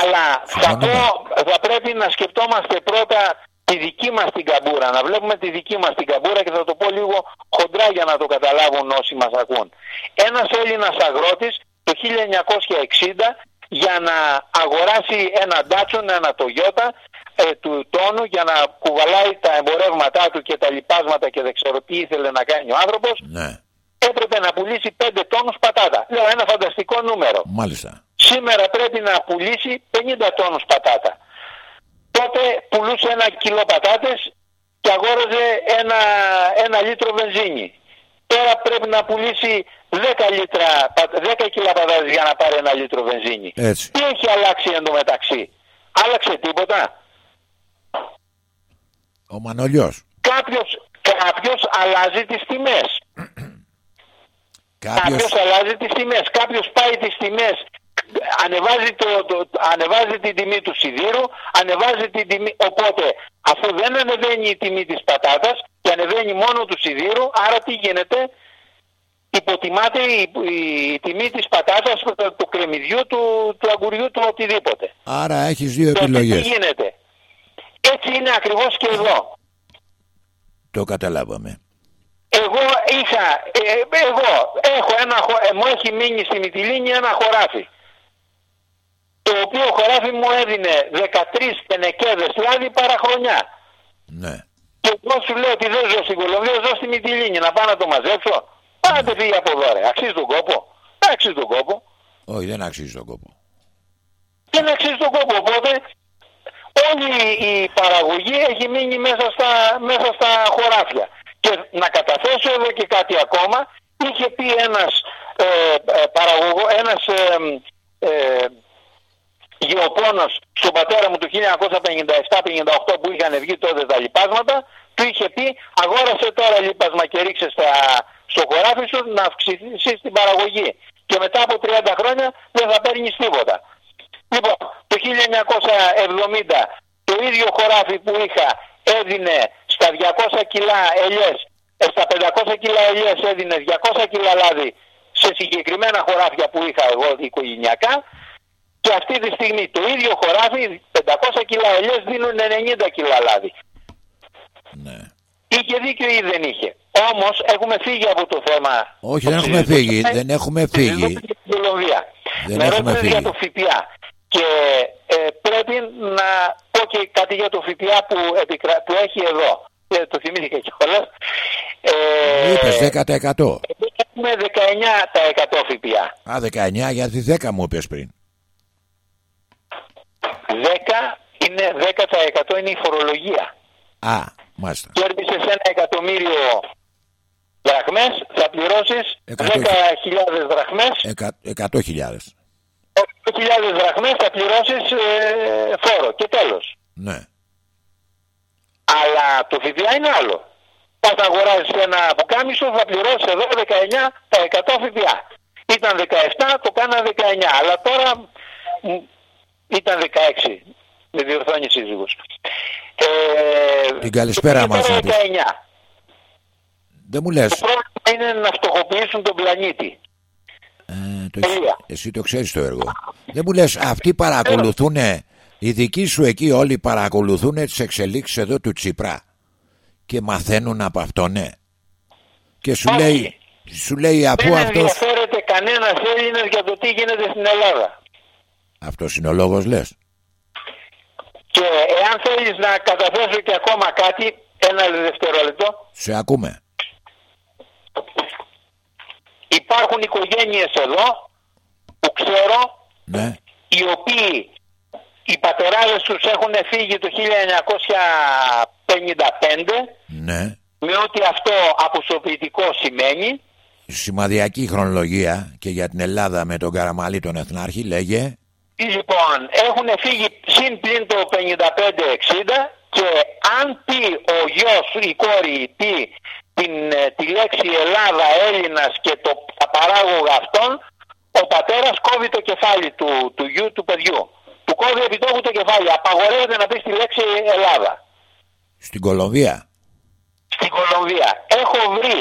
Αλλά θα, Συμφωνούμε. πω, θα πρέπει να σκεφτόμαστε πρώτα τη δική μας την καμπούρα, να βλέπουμε τη δική μας την καμπούρα και θα το πω λίγο χοντρά για να το καταλάβουν όσοι μας ακούν. Ένας Έλληνας αγρότης το 1960 για να αγοράσει ένα Datsun, ένα Toyota ε, του τόνου για να κουβαλάει τα εμπορεύματά του και τα λοιπάσματα και δεν ξέρω τι ήθελε να κάνει ο άνθρωπος Ναι. έπρεπε να πουλήσει 5 τόνους πατάτα. Λέω ένα φανταστικό νούμερο. Μάλιστα. Σήμερα πρέπει να πουλήσει 50 τόνους πατάτα. Τότε πουλούσε ένα κιλό πατάτες και αγόραζε ένα, ένα λίτρο βενζίνη. Τώρα πρέπει να πουλήσει 10, λίτρα, πα- 10 κιλά πατάτες για να πάρει ένα λίτρο βενζίνη. Έτσι. Τι έχει αλλάξει εντωμεταξύ. Άλλαξε τίποτα. Ο Μανολιός. Κάποιος, κάποιος αλλάζει τις τιμές. <clears throat> Κάποιος... Κάποιος αλλάζει τις τιμές. Κάποιος πάει τις τιμές, ανεβάζει, το, το- ανεβάζει την τιμή του σιδήρου, ανεβάζει την τιμή... Οπότε, αφού δεν ανεβαίνει η τιμή της πατάτας και ανεβαίνει μόνο του σιδήρου, άρα τι γίνεται, υποτιμάται η, η τιμή της πατάτας, του, του κρεμμυδιού, του, του αγκουριού, του οτιδήποτε. Άρα έχεις δύο Και τι επιλογές. γίνεται; Έτσι είναι ακριβώς και εδώ. Το καταλάβαμε. Εγώ είχα, ε, εγώ έχω ένα, χω- ε, μου έχει μείνει στη Μυτιλίνη ένα χωράφι. Το οποίο χωράφι μου έδινε 13 τενεκέδες λάδι παρά χρονιά. Ναι. Και εγώ σου λέω ότι δεν ζω στην Κολομβία, ζω στη Μυτιλίνη. Να πάω να το μαζέψω. Πάτε φύγει από εδώ ρε. Αξίζει τον κόπο. Δεν αξίζει τον κόπο. Όχι, δεν αξίζει τον κόπο. Δεν αξίζει τον κόπο. Οπότε όλη η παραγωγή έχει μείνει μέσα στα, μέσα στα χωράφια. Και να καταθέσω εδώ και κάτι ακόμα, είχε πει ένας, ε, ε, παραγωγό, ένας ε, ε, γεωπόνος στον πατέρα μου του 1957-58 που είχαν βγει τότε τα λοιπάσματα, του είχε πει αγόρασε τώρα λίπασμα και ρίξε στα, στο χωράφι σου να αυξηθείς την παραγωγή. Και μετά από 30 χρόνια δεν θα παίρνεις τίποτα. Λοιπόν, το 1970 το ίδιο χωράφι που είχα έδινε στα 200 κιλά ελιές, ε, στα 500 κιλά ελιές έδινε 200 κιλά λάδι σε συγκεκριμένα χωράφια που είχα εγώ οικογενειακά και αυτή τη στιγμή το ίδιο χωράφι 500 κιλά ελιές δίνουν 90 κιλά λάδι. Ναι. Είχε δίκιο ή δεν είχε. Όμως έχουμε φύγει από το θέμα. Όχι, Το δεν έχουμε συζητούμε φύγει, δεν έχουμε στη φύγει. συζήτηση για την Κολομβία. Δεν Με έχουμε ρώτησες για φύγει. το ΦΠΑ. Και ε, πρέπει να πω και κάτι για το ΦΠΑ που, επικρα... που έχει εδώ. Ε, το θυμήθηκα κιόλας. Ε, Μου είπες 10%. Έχουμε 19% ΦΠΑ. Α, 19 γιατί 10 μου είπες πριν. 10 είναι 10% είναι η φορολογία. Α, μάλιστα. Κέρδισες ένα εκατομμύριο δραχμές, θα πληρώσεις Εκατό 10.000 δραχμές Εκα, 100.000. 8.000 δραχμές θα πληρώσεις ε, φόρο και τέλος. Ναι. Αλλά το ΦΠΑ είναι άλλο. Πας να αγοράζεις ένα πουκάμισο θα πληρώσεις εδώ 19% ΦΠΑ. Ήταν 17, το κάνα 19. Αλλά τώρα μ, ήταν 16. Με διορθώνει η σύζυγος. Ε, Την καλησπέρα και μας τώρα να πεις. 19. Δεν μου Το λες. πρόβλημα είναι να φτωχοποιήσουν τον πλανήτη. Ε, το, Τελεία. εσύ το ξέρεις το έργο. Δεν μου λες αυτοί παρακολουθούν, οι δικοί σου εκεί όλοι παρακολουθούν τις εξελίξεις εδώ του Τσίπρα και μαθαίνουν από αυτό ναι. Και σου Όχι. λέει, σου λέει αφού Δεν αυτός, ενδιαφέρεται κανένας Έλληνας για το τι γίνεται στην Ελλάδα. αυτός είναι ο λόγος λες. Και εάν θέλεις να καταθέσω και ακόμα κάτι, ένα δευτερόλεπτο, Σε ακούμε. Υπάρχουν οικογένειες εδώ που ξέρω Ναι. οι οποίοι οι πατεράδες τους έχουν φύγει το 1955 Ναι. με ό,τι αυτό αποσωπητικό σημαίνει Σημαδιακή χρονολογία και για την Ελλάδα με τον Καραμαλή τον Εθνάρχη λέγε Λοιπόν, έχουν φύγει συν πλην το 55-60 και αν πει ο γιος, η κόρη πει την, ε, τη λέξη Ελλάδα, Έλληνας και το, τα παράγωγα αυτών, ο πατέρας κόβει το κεφάλι του, του γιου του παιδιού, του Του κόβει επί τόπου το κεφάλι. Απαγορεύεται να πει τη λέξη Ελλάδα. Στην Κολομβία; Στην Κολομβία. Έχω βρει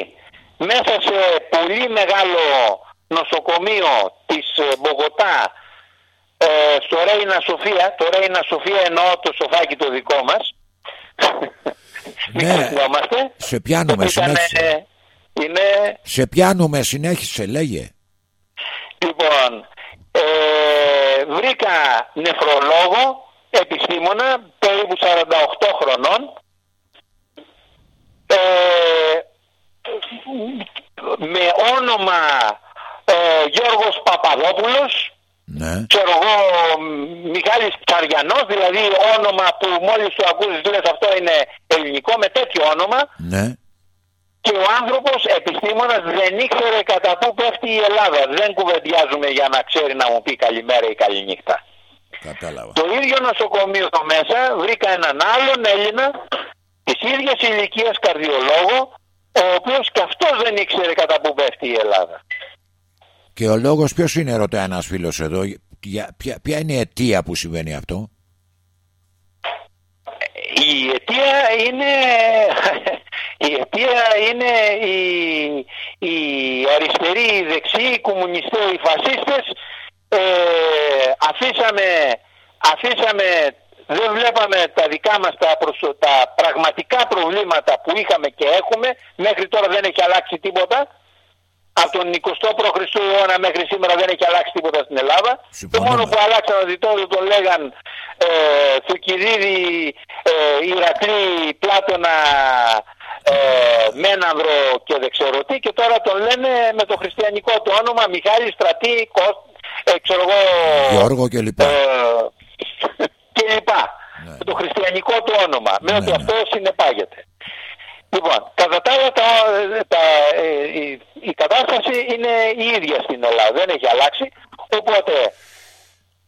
μέσα σε πολύ μεγάλο νοσοκομείο της ε, Μπογοτά ε, στο Ρέινα Σοφία, το Ρέινα Σοφία εννοώ το σοφάκι το δικό μας. Μην Ναι. ξεχνιόμαστε. Σε πιάνουμε, Ήταν, συνέχισε. ε, Είναι Σε πιάνουμε, συνέχισε, λέγε. Λοιπόν, ε, βρήκα νεφρολόγο, επιστήμονα, περίπου 48 χρονών, ε, με όνομα ε, Γιώργος Παπαδόπουλος, Ναι. ξέρω εγώ Μιχάλης Ψαριανός, δηλαδή όνομα που μόλις το ακούσεις λες αυτό είναι ελληνικό, με τέτοιο όνομα, Ναι. και ο άνθρωπος επιστήμονας δεν ήξερε κατά πού πέφτει η Ελλάδα. Δεν κουβεντιάζουμε για να ξέρει να μου πει καλημέρα ή καληνύχτα. Κατάλαβα. Το ίδιο νοσοκομείο εδώ μέσα βρήκα έναν άλλον Έλληνα της ίδιας ηλικίας καρδιολόγο ο οποίος και αυτός δεν ήξερε κατά πού πέφτει η Ελλάδα. Και ο λόγος ποιος είναι, ρωτάει ένας φίλος εδώ. Για- Ποια, ποια είναι η αιτία που συμβαίνει αυτό; Η αιτία είναι, <laughs> η αιτία είναι οι, οι αριστεροί, οι δεξιοί, οι κομμουνιστές, οι φασίστες ε, αφήσαμε, αφήσαμε, δεν βλέπαμε τα δικά μας τα, προσω- τα πραγματικά προβλήματα που είχαμε και έχουμε, μέχρι τώρα δεν έχει αλλάξει τίποτα. Από τον 20ο π.Χ. αιώνα μέχρι σήμερα δεν έχει αλλάξει τίποτα στην Ελλάδα. Το Συμφωνούμε. μόνο που αλλάξαν ο διτόδο τον λέγαν ε, Θουκυδίδη, ε, Ηρακλή, Πλάτωνα, ε, Μένανδρο και δεν ξέρω τι και τώρα τον λένε με το χριστιανικό του όνομα Μιχάλη Στρατή, Κώσ, ε, ξέρω εγώ, Γιώργο και λοιπά. ε, και λοιπά. Ναι. Με το χριστιανικό του όνομα, με Ναι, ότι ναι. αυτό συνεπάγεται. Λοιπόν, κατά τα άλλα τα, τα- ε, η, η κατάσταση είναι η ίδια στην Ελλάδα, δεν έχει αλλάξει. Οπότε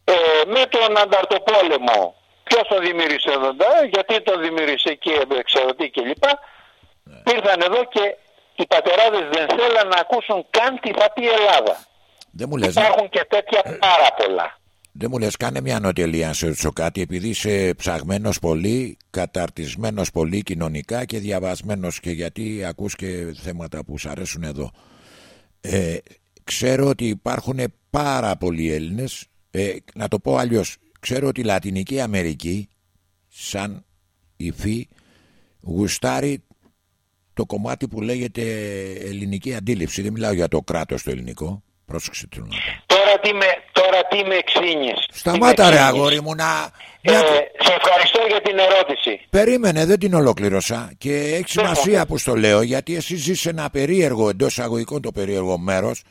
ε, με τον ανταρτοπόλεμο ποιος τον δημιούργησε εδώ, ε, γιατί τον δημιούργησε και ε, ξέρω τι και λοιπά, Ναι. ήρθαν εδώ και οι πατεράδες δεν θέλαν να ακούσουν καν τι θα πει η Ελλάδα. Δεν μου λες, Υπάρχουν και τέτοια πάρα πολλά. Δεν μου λες κάνε μια νοτελεία να σε ρωτήσω κάτι επειδή είσαι ψαγμένος πολύ, καταρτισμένος πολύ κοινωνικά και διαβασμένος και γιατί ακούς και θέματα που σου αρέσουν εδώ. Ε, ξέρω ότι υπάρχουν πάρα πολλοί Έλληνες, ε, να το πω αλλιώς, ξέρω ότι η Λατινική Αμερική σαν υφή γουστάρει το κομμάτι που λέγεται ελληνική αντίληψη. Δεν μιλάω για το κράτος το ελληνικό. Πρόσεξε τι θέλω να πω. Τώρα τι με, τώρα τι με εξήνεις. Σταμάτα ρε αγόρι μου να... Ε, μια- σε ευχαριστώ για την ερώτηση. Περίμενε, δεν την ολοκλήρωσα και έχει σημασία Τέλεια. που στο λέω γιατί εσύ ζεις σε ένα περίεργο εντός αγωγικών το περίεργο μέρος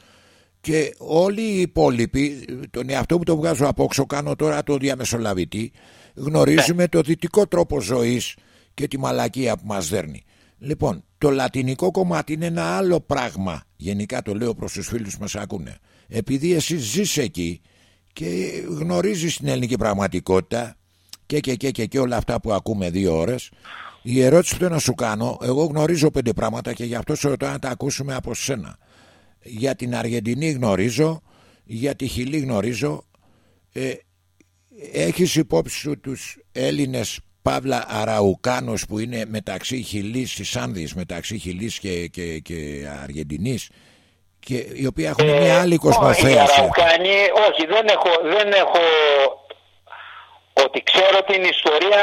και όλοι οι υπόλοιποι, τον εαυτό που το βγάζω απόξω, κάνω τώρα το διαμεσολαβητή, γνωρίζουμε το δυτικό τρόπο ζωής και τη μαλακία που μας δέρνει. Λοιπόν, το λατινικό κομμάτι είναι ένα άλλο πράγμα. Γενικά το λέω προς τους φίλους που μας ακούνε. Επειδή εσύ ζεις εκεί και γνωρίζεις την ελληνική πραγματικότητα και και και και, και όλα αυτά που ακούμε δύο ώρες η ερώτηση που θέλω να σου κάνω εγώ γνωρίζω πέντε πράγματα και γι' αυτό σε ρωτάω να τα ακούσουμε από σένα. Για την Αργεντινή γνωρίζω για τη Χιλή γνωρίζω. Ε, έχεις υπόψη σου τους Έλληνες Παύλα Αραουκάνους που είναι μεταξύ Χιλής της Άνδης μεταξύ Χιλής και, και, και Αργεντινής; Και οι οποίοι έχουν μια άλλη Ε, Όχι, κοσμοθέαση Αραουκάνη, όχι, δεν έχω, δεν έχω ότι ξέρω την ιστορία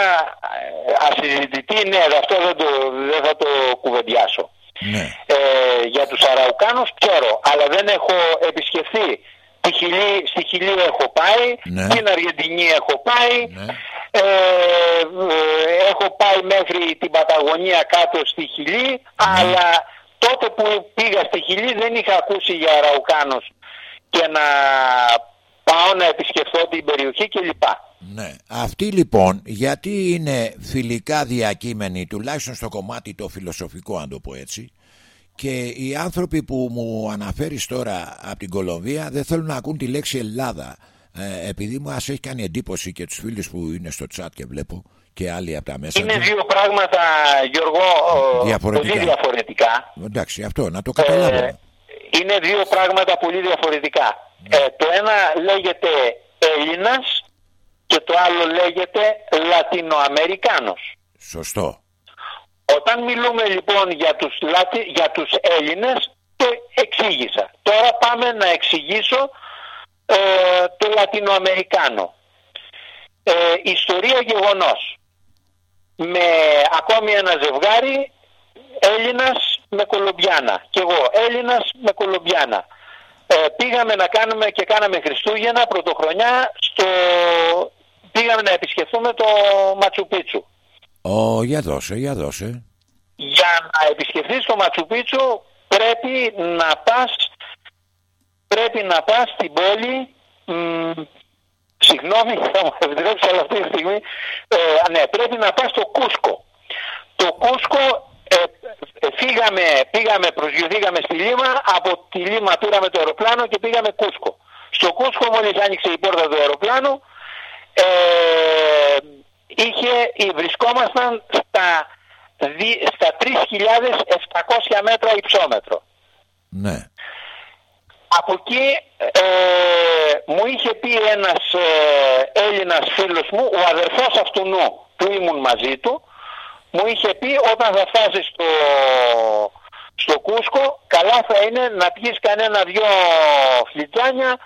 ε, ασυζητητή, ναι, αυτό δεν, το, δεν θα το κουβεντιάσω. ναι. Ε, για τους Αραουκάνους ξέρω, αλλά δεν έχω επισκεφθεί. Τη Χιλή, στη Χιλή έχω πάει, Ναι. την Αργεντινή έχω πάει, Ναι. ε, ε, έχω πάει μέχρι την Παταγωνία κάτω στη Χιλή, Ναι. αλλά τότε που πήγα στη Χιλή δεν είχα ακούσει για Αραουκάνους και να πάω να επισκεφθώ την περιοχή κλπ. Ναι. Αυτοί λοιπόν γιατί είναι φιλικά διακείμενοι τουλάχιστον στο κομμάτι το φιλοσοφικό αν το πω έτσι και οι άνθρωποι που μου αναφέρεις τώρα από την Κολομβία δεν θέλουν να ακούν τη λέξη Ελλάδα ε, επειδή μας έχει κάνει εντύπωση και τους φίλους που είναι στο chat και βλέπω και άλλοι από τα μέσα Είναι δύο πράγματα, Γιώργο, ε, Διαφορετικά. πολύ διαφορετικά. εντάξει αυτό να το καταλάβω Ε, είναι δύο πράγματα πολύ διαφορετικά. Ε, το ένα λέγεται Έλληνας και το άλλο λέγεται Λατινοαμερικάνος. Σωστό. Όταν μιλούμε λοιπόν για τους, Λατι... για τους Έλληνες το εξήγησα. Τώρα πάμε να εξηγήσω ε, το Λατινοαμερικάνο. Ε, ιστορία γεγονός. Με ακόμη ένα ζευγάρι Έλληνας με Κολομπιάνα και εγώ Έλληνας με Κολομπιάνα. Ε, πήγαμε να κάνουμε και κάναμε Χριστούγεννα πρωτοχρονιά στο... πήγαμε να επισκεφθούμε το Ματσουπίτσου. Ω, για δώσε, για δώσε. Για να επισκεφθείς το Ματσουπίτσου πρέπει να πας πρέπει να πας στην πόλη μ, συγγνώμη θα μου επιτρέψεις αλλά αυτή τη στιγμή ε, ναι, πρέπει να πας στο Κούσκο. Το Κούσκο ε, ε, φύγαμε, πήγαμε, προσγειωθήκαμε στη Λίμα από τη Λίμα πήραμε το αεροπλάνο και πήγαμε Κούσκο. Στο Κούσκο μόλις άνοιξε η πόρτα του αεροπλάνου ε, είχε, βρισκόμασταν στα, δι- στα 3.700 μέτρα υψόμετρο. Ναι. Από εκεί ε, μου είχε πει ένας ε, Έλληνας φίλος μου, ο αδερφός αυτού νου που ήμουν μαζί του, μου είχε πει όταν θα φτάσεις στο, στο Κούσκο, καλά θα είναι να πιεις κανένα δυο φλιτζάνια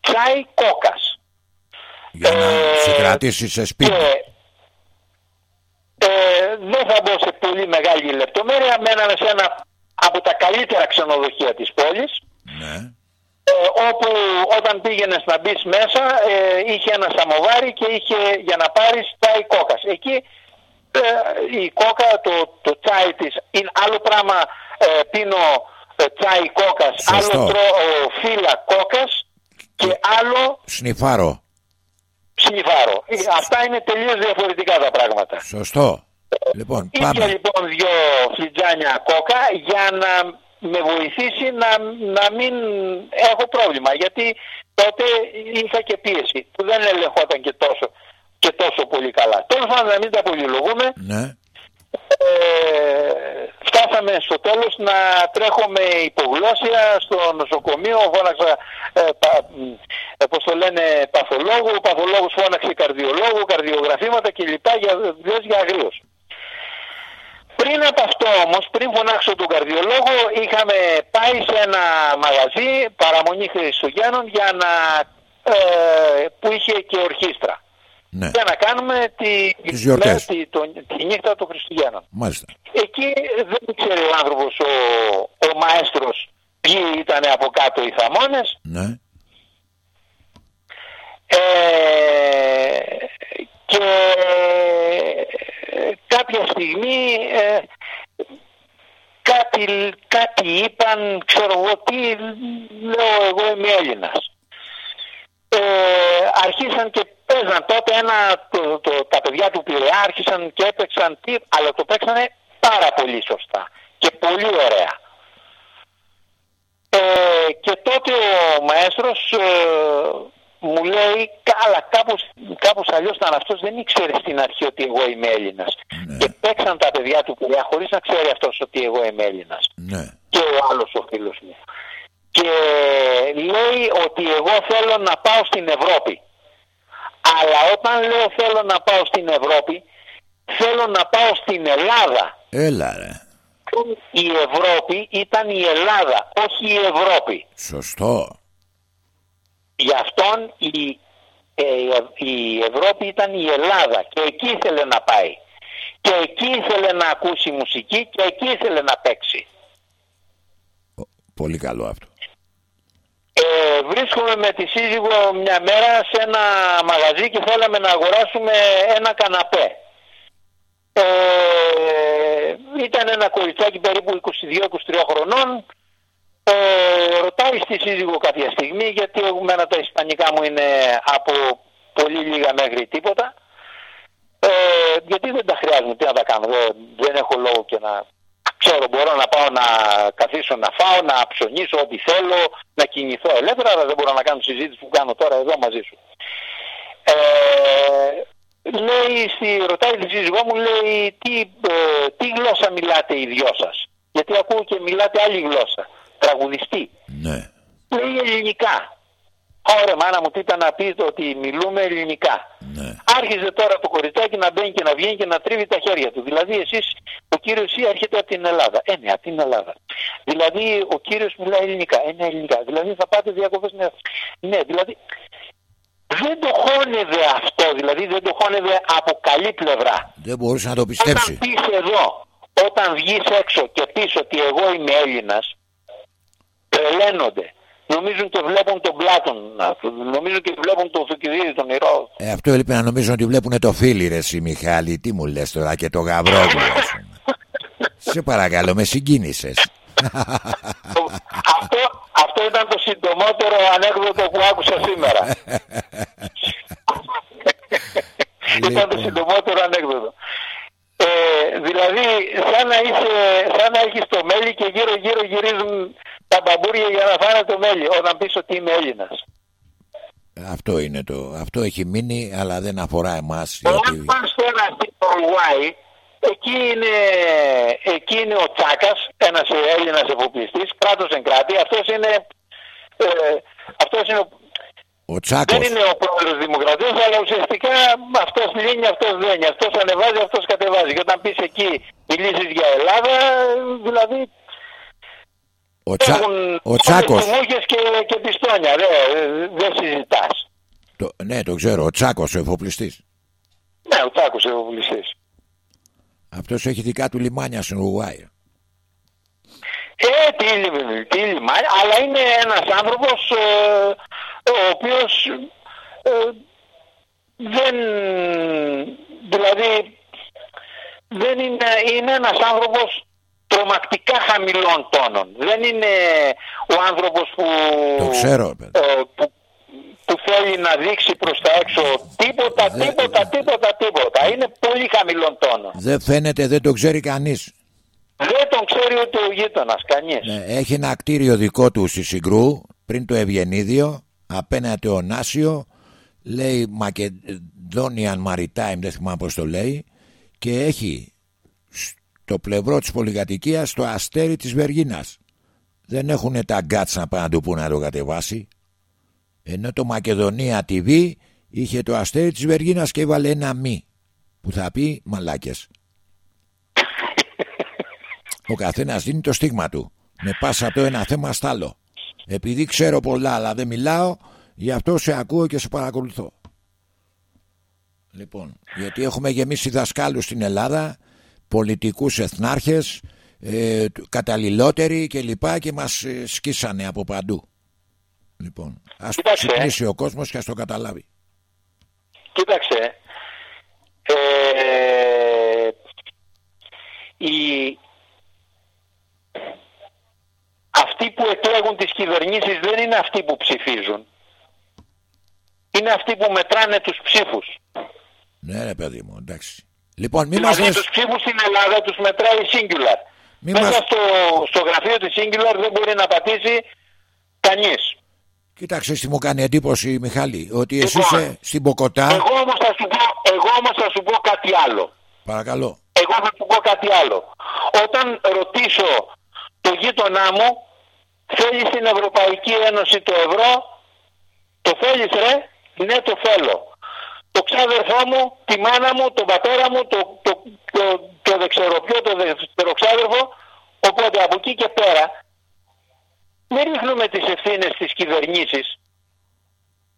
τσάι κόκας. Για να Ε, σε κρατήσει σε σπίτι. Και, ε, δεν θα μπω σε πολύ μεγάλη λεπτομέρεια, μέναμε σε ένα από τα καλύτερα ξενοδοχεία της πόλης, Ναι. Ε, όπου όταν πήγαινες να μπεις μέσα ε, είχε ένα σαμοβάρι και είχε για να πάρεις τσάι κόκας. Εκεί ε, η κόκα, το, το τσάι της είναι άλλο πράγμα ε, πίνω ε, τσάι κόκας, Σωστό. άλλο τρώω φύλλα κόκας και άλλο Σνιφάρο. ψηφάρο. Ε, Αυτά είναι τελείως διαφορετικά τα πράγματα. Σωστό. Λοιπόν, Ήπια πάμε. λοιπόν δυο φλιτζάνια κόκα για να με βοηθήσει να, να μην έχω πρόβλημα γιατί τότε είχα και πίεση που δεν ελεγχόταν και τόσο, και τόσο πολύ καλά. Τέλος πάντων να μην τα πολυλογούμε Ναι. ε, φτάσαμε στο τέλος να τρέχω με υπογλώσια στο νοσοκομείο, φώναξα, ε, πα, μ, ε, πώς το λένε, παθολόγο, ο παθολόγος φώναξε καρδιολόγο, καρδιογραφήματα κλπ. για, διότι για αγρίως. Πριν από αυτό όμως, πριν φωνάξω τον καρδιολόγο, είχαμε πάει σε ένα μαγαζί παραμονή Χριστουγέννων για να, ε, που είχε και ορχήστρα. Ναι. Για να κάνουμε τη, Τις γιορτές. τη, το- τη νύχτα των Χριστουγέννων. Μάλιστα. Εκεί δεν ήξερε ο άνθρωπος, ο, ο μαέστρος, ποιοι ήταν από κάτω οι θαμώνες. Ναι. Ε, και κάποια στιγμή ε, κάτι, κάτι είπαν, ξέρω εγώ τι, λέω εγώ είμαι Έλληνας. Ε, αρχίσαν και παίζαν τότε ένα, το, το- τα παιδιά του Πειραιά άρχισαν και έπαιξαν τι, αλλά το παίξανε πάρα πολύ σωστά και πολύ ωραία. Ε, και τότε ο μαέστρος ε, μου λέει καλά κάπως, κάπως αλλιώς ήταν αυτός δεν ήξερε στην αρχή ότι εγώ είμαι Έλληνας Ναι. και παίξαν τα παιδιά του Πειραιά χωρίς να ξέρει αυτός ότι εγώ είμαι Έλληνας Ναι. και ο άλλος ο φίλος μου και λέει ότι εγώ θέλω να πάω στην Ευρώπη αλλά όταν λέω θέλω να πάω στην Ευρώπη θέλω να πάω στην Ελλάδα Έλα ρε. η Ευρώπη ήταν η Ελλάδα όχι η Ευρώπη Σωστό. Γι' αυτόν η, ε, η Ευρώπη ήταν η Ελλάδα και εκεί ήθελε να πάει. Και εκεί ήθελε να ακούσει μουσική και εκεί ήθελε να παίξει. Πολύ καλό αυτό. Ε, βρίσκομαι με τη σύζυγο μια μέρα σε ένα μαγαζί και θέλαμε να αγοράσουμε ένα καναπέ. Ε, ήταν ένα κοριτσάκι περίπου 22-23 χρονών. Ε, ρωτάει στη σύζυγο κάποια στιγμή γιατί εμένα τα ισπανικά μου είναι από πολύ λίγα μέχρι τίποτα. Ε, γιατί δεν τα χρειάζομαι, τι να τα κάνω, δεν, δεν έχω λόγο και να ξέρω μπορώ να πάω να καθίσω να φάω, να ψωνίσω ό,τι θέλω, να κινηθώ ελεύθερα, αλλά δεν μπορώ να κάνω συζήτηση που κάνω τώρα εδώ μαζί σου. Ε, λέει, στη, ρωτάει τη σύζυγό μου, λέει, τι, ε, τι γλώσσα μιλάτε οι δυο σας; Γιατί ακούω και μιλάτε άλλη γλώσσα, τραγουδιστή. Ναι. Λέει ελληνικά. Ωραία μάνα μου τι ήταν να πείτε ότι μιλούμε ελληνικά. Ναι. Άρχιζε τώρα το κοριτσάκι να μπαίνει και να βγαίνει και να τρίβει τα χέρια του. Δηλαδή εσείς, ο κύριος ή έρχεται από την Ελλάδα. Ε, ναι, από την Ελλάδα. Δηλαδή ο κύριος μιλάει ελληνικά. Ε, ναι, ελληνικά. Δηλαδή θα πάτε διακοπές. Ναι, ναι δηλαδή δεν το χώνευε αυτό. Δηλαδή δεν το χώνευε από καλή πλευρά. Δεν μπορούσε να το πιστέψει. Όταν πεις εδώ, όταν βγεις έξω και πεις ότι εγώ είμαι Έλληνας, τρελαίνονται. Νομίζουν και βλέπουν τον Πλάτων, νομίζουν και βλέπουν τον Θουκυδίδη, τον Ηρώ. Ε, αυτό έλειπε να νομίζουν ότι βλέπουν το φίλι ρε εσύ Μιχάλη. Τι μου λες τώρα και το γαβρόγλου ας πούμε. <laughs> Σε παρακαλώ με συγκίνησες. αυτό, αυτό ήταν το συντομότερο ανέκδοτο που άκουσα σήμερα. <laughs> ήταν το Λοιπόν. συντομότερο ανέκδοτο. Ε, δηλαδή, σαν να, είσαι, σαν να έχεις το μέλι και γύρω γύρω γυρίζουν τα μπαμπούρια για να φάνε το μέλι όταν πεις ότι είμαι Έλληνας. αυτό είναι το. Αυτό έχει μείνει αλλά δεν αφορά εμάς. Όταν Γιατί... πας τώρα στην Ουρουάη, εκεί είναι, εκεί είναι ο Τσάκας, ένας Έλληνας εφοπλιστής, κράτος εν κράτη. Αυτός είναι, ε, αυτός είναι ο Ο Τσάκος. Δεν είναι ο πρόεδρος της Δημοκρατίας, αλλά ουσιαστικά αυτός λύνει, αυτός δένει, αυτός ανεβάζει, αυτός κατεβάζει. Και όταν πεις εκεί μιλήσεις για Ελλάδα, δηλαδή Ο, Τσα... έχουν ο Τσάκος. μούχες και, και πιστόνια, δεν δεν συζητάς. Το... Ναι, το ξέρω. Ο Τσάκος ο εφοπλιστής. Ναι, ο Τσάκος ο βουλιστής. Αυτός έχει δικά του λιμάνια στην Ουρουγουάη. Ε, τι, λι- τι λιμάνι, αλλά είναι ένας άνθρωπος ε, ο οποίος ε, δεν, δηλαδή δεν είναι, είναι ένας άνθρωπος τρομακτικά χαμηλών τόνων. Δεν είναι ο άνθρωπος που, Το ξέρω, παιδί. ε, που, που θέλει να δείξει προς τα έξω τίποτα, Δεν- τίποτα, τίποτα, τίποτα. Είναι πολύ χαμηλών τόνων. Δεν φαίνεται, δεν το ξέρει κανείς. Δεν τον ξέρει ούτε ο γείτονας, κανείς. Ναι, έχει ένα κτίριο δικό του στη Συγκρού πριν το Ευγενίδιο απέναντι ο Νάσιο λέει Macedonian Maritime δεν θυμάμαι πως το λέει και έχει στο πλευρό της πολυκατοικίας το αστέρι της Βεργίνας δεν έχουν τα γκάτς να πάνε να του πούνε να το κατεβάσει ενώ το Μακεδονία TV είχε το αστέρι της Βεργίνας και έβαλε ένα μη που θα πει μαλάκες <laughs> ο καθένας δίνει το στίγμα του. Με πάσα από το ένα θέμα στο άλλο. Επειδή ξέρω πολλά αλλά δεν μιλάω, γι' αυτό σε ακούω και σε παρακολουθώ. Λοιπόν, γιατί έχουμε γεμίσει δασκάλους στην Ελλάδα, πολιτικούς εθνάρχες, ε, του- καταλληλότεροι και λοιπά και μας ε, σκίσανε από παντού. Λοιπόν, ας Κοίταξε. ξυπνήσει ο κόσμος και ας το καταλάβει. Κοίταξε, ε, οι, αυτοί που εκλέγουν τις κυβερνήσεις δεν είναι αυτοί που ψηφίζουν. Είναι αυτοί που μετράνε τους ψήφους. Ναι ρε παιδί μου, εντάξει. Λοιπόν, μη Δηλαδή μας τους λες... ψήφους στην Ελλάδα τους μετράει η Singular. Μη Μέσα μας- στο, στο γραφείο της Singular δεν μπορεί να πατήσει κανείς. Κοίταξε τι μου κάνει εντύπωση Μιχάλη, ότι εσύ Λοιπόν, είσαι στην Ποκοτά. Εγώ όμως θα σου πω, εγώ όμως θα σου πω κάτι άλλο. Παρακαλώ. Εγώ θα σου πω κάτι άλλο. Όταν ρωτήσω το γείτονά μου, θέλει στην Ευρωπαϊκή Ένωση το ευρώ, το θέλεις ρε, ναι το θέλω. Το ξάδερφό μου, τη μάνα μου, τον πατέρα μου, το, το, το, το δεν ξέρω ποιο, το δευτεροξάδερφο, οπότε από εκεί και πέρα, μην ρίχνουμε τις ευθύνες στις κυβερνήσεις.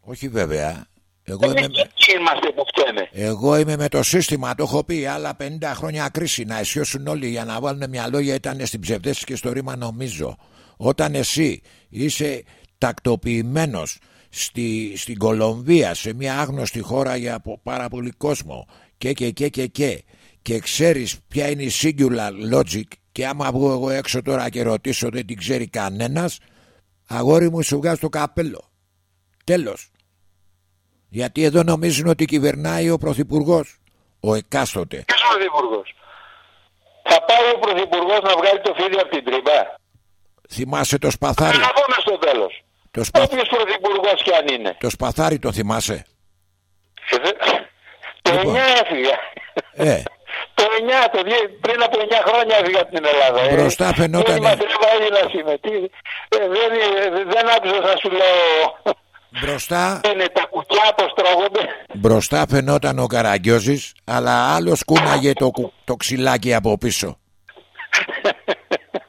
Όχι βέβαια. Εγώ είμαι, Εμείς εκεί είμαστε που φταίμε. εγώ είμαι με το σύστημα, το έχω πει άλλα 50 χρόνια κρίση να αισιώσουν όλοι για να βάλουν μυαλό γιατί ήταν στην ψευδέστηση και στο ρήμα νομίζω. Όταν εσύ είσαι τακτοποιημένος στη, στην Κολομβία σε μια άγνωστη χώρα για πο- πάρα πολύ κόσμο και και και και και και ξέρεις ποια είναι η singular logic; Και άμα βγω εγώ έξω τώρα και ρωτήσω δεν την ξέρει κανένας αγόρι μου σου βγάζει το καπέλο τέλος γιατί εδώ νομίζουν ότι κυβερνάει ο Πρωθυπουργός. Ο εκάστοτε. Ποιος ο Πρωθυπουργός; Θα πάει ο Πρωθυπουργός να βγάλει το φίδι από την τρύπα. Θυμάσαι το σπαθάρι. Να πούμε στο τέλος. Το, σπα... Όποιος Πρωθυπουργός κι αν είναι. το σπαθάρι το θυμάσαι; Ε, δε- Το Λοιπόν. 9 έφυγε. Ε, Το 9, το δυο- πριν από 9 χρόνια έφυγα από την Ελλάδα. ε. Μπροστά φαινότανε. Δεν είμαι Έλληνας είμαι. Τι, ε, δεν, δεν άκουσα να σου λέω μπροστά, είναι τα κουκιά αυτιά πως τρώγονται. Μπροστά φαινόταν ο Καραγκιόζης, αλλά άλλος κούναγε το, κου- το ξυλάκι από πίσω.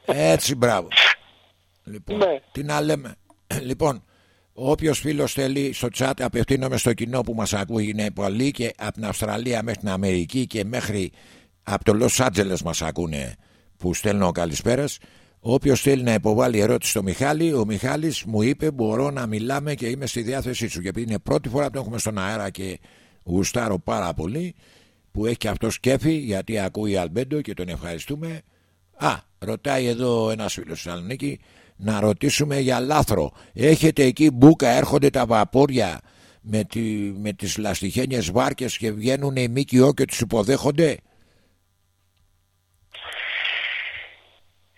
<laughs> Έτσι, μπράβο. Λοιπόν, Ναι. τι να λέμε. Λοιπόν, όποιος φίλος θέλει στο chat, απευθύνομαι στο κοινό που μας ακούει, είναι πολύ και από την Αυστραλία μέχρι την Αμερική και μέχρι από το Λος Άντζελες μας ακούνε που στέλνω καλησπέρας. Όποιος θέλει να υποβάλει ερώτηση στο Μιχάλη, ο Μιχάλης μου είπε: Μπορώ να μιλάμε και είμαι στη διάθεσή σου. Και επειδή είναι πρώτη φορά που τον έχουμε στον αέρα και γουστάρω πάρα πολύ, που έχει και αυτό κέφι γιατί ακούει Αλμπέντο και τον ευχαριστούμε. Α, ρωτάει εδώ ένας φίλος στη Θεσσαλονίκη να ρωτήσουμε για λάθρο. Έχετε εκεί μπουκα, έρχονται τα βαπόρια με, τη, με τις λαστιχένιες βάρκες και βγαίνουν οι ΜΚΟ και τους υποδέχονται;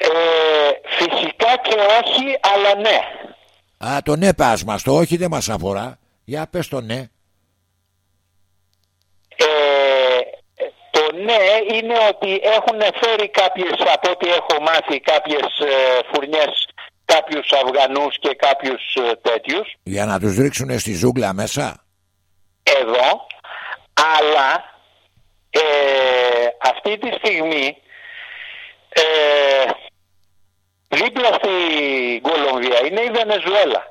Ε, φυσικά και όχι, αλλά ναι. Α, το ναι πας μας, το όχι δεν μας αφορά. Για πες το ναι. Ε, το ναι είναι ότι έχουν φέρει κάποιες, από ό,τι έχω μάθει, κάποιες ε, φουρνιές, κάποιους Αφγανούς και κάποιους ε, τέτοιους Για να τους ρίξουν στη ζούγκλα μέσα. εδώ, αλλά ε, αυτή τη στιγμή ε, δίπλα στην Κολομβία είναι η Βενεζουέλα.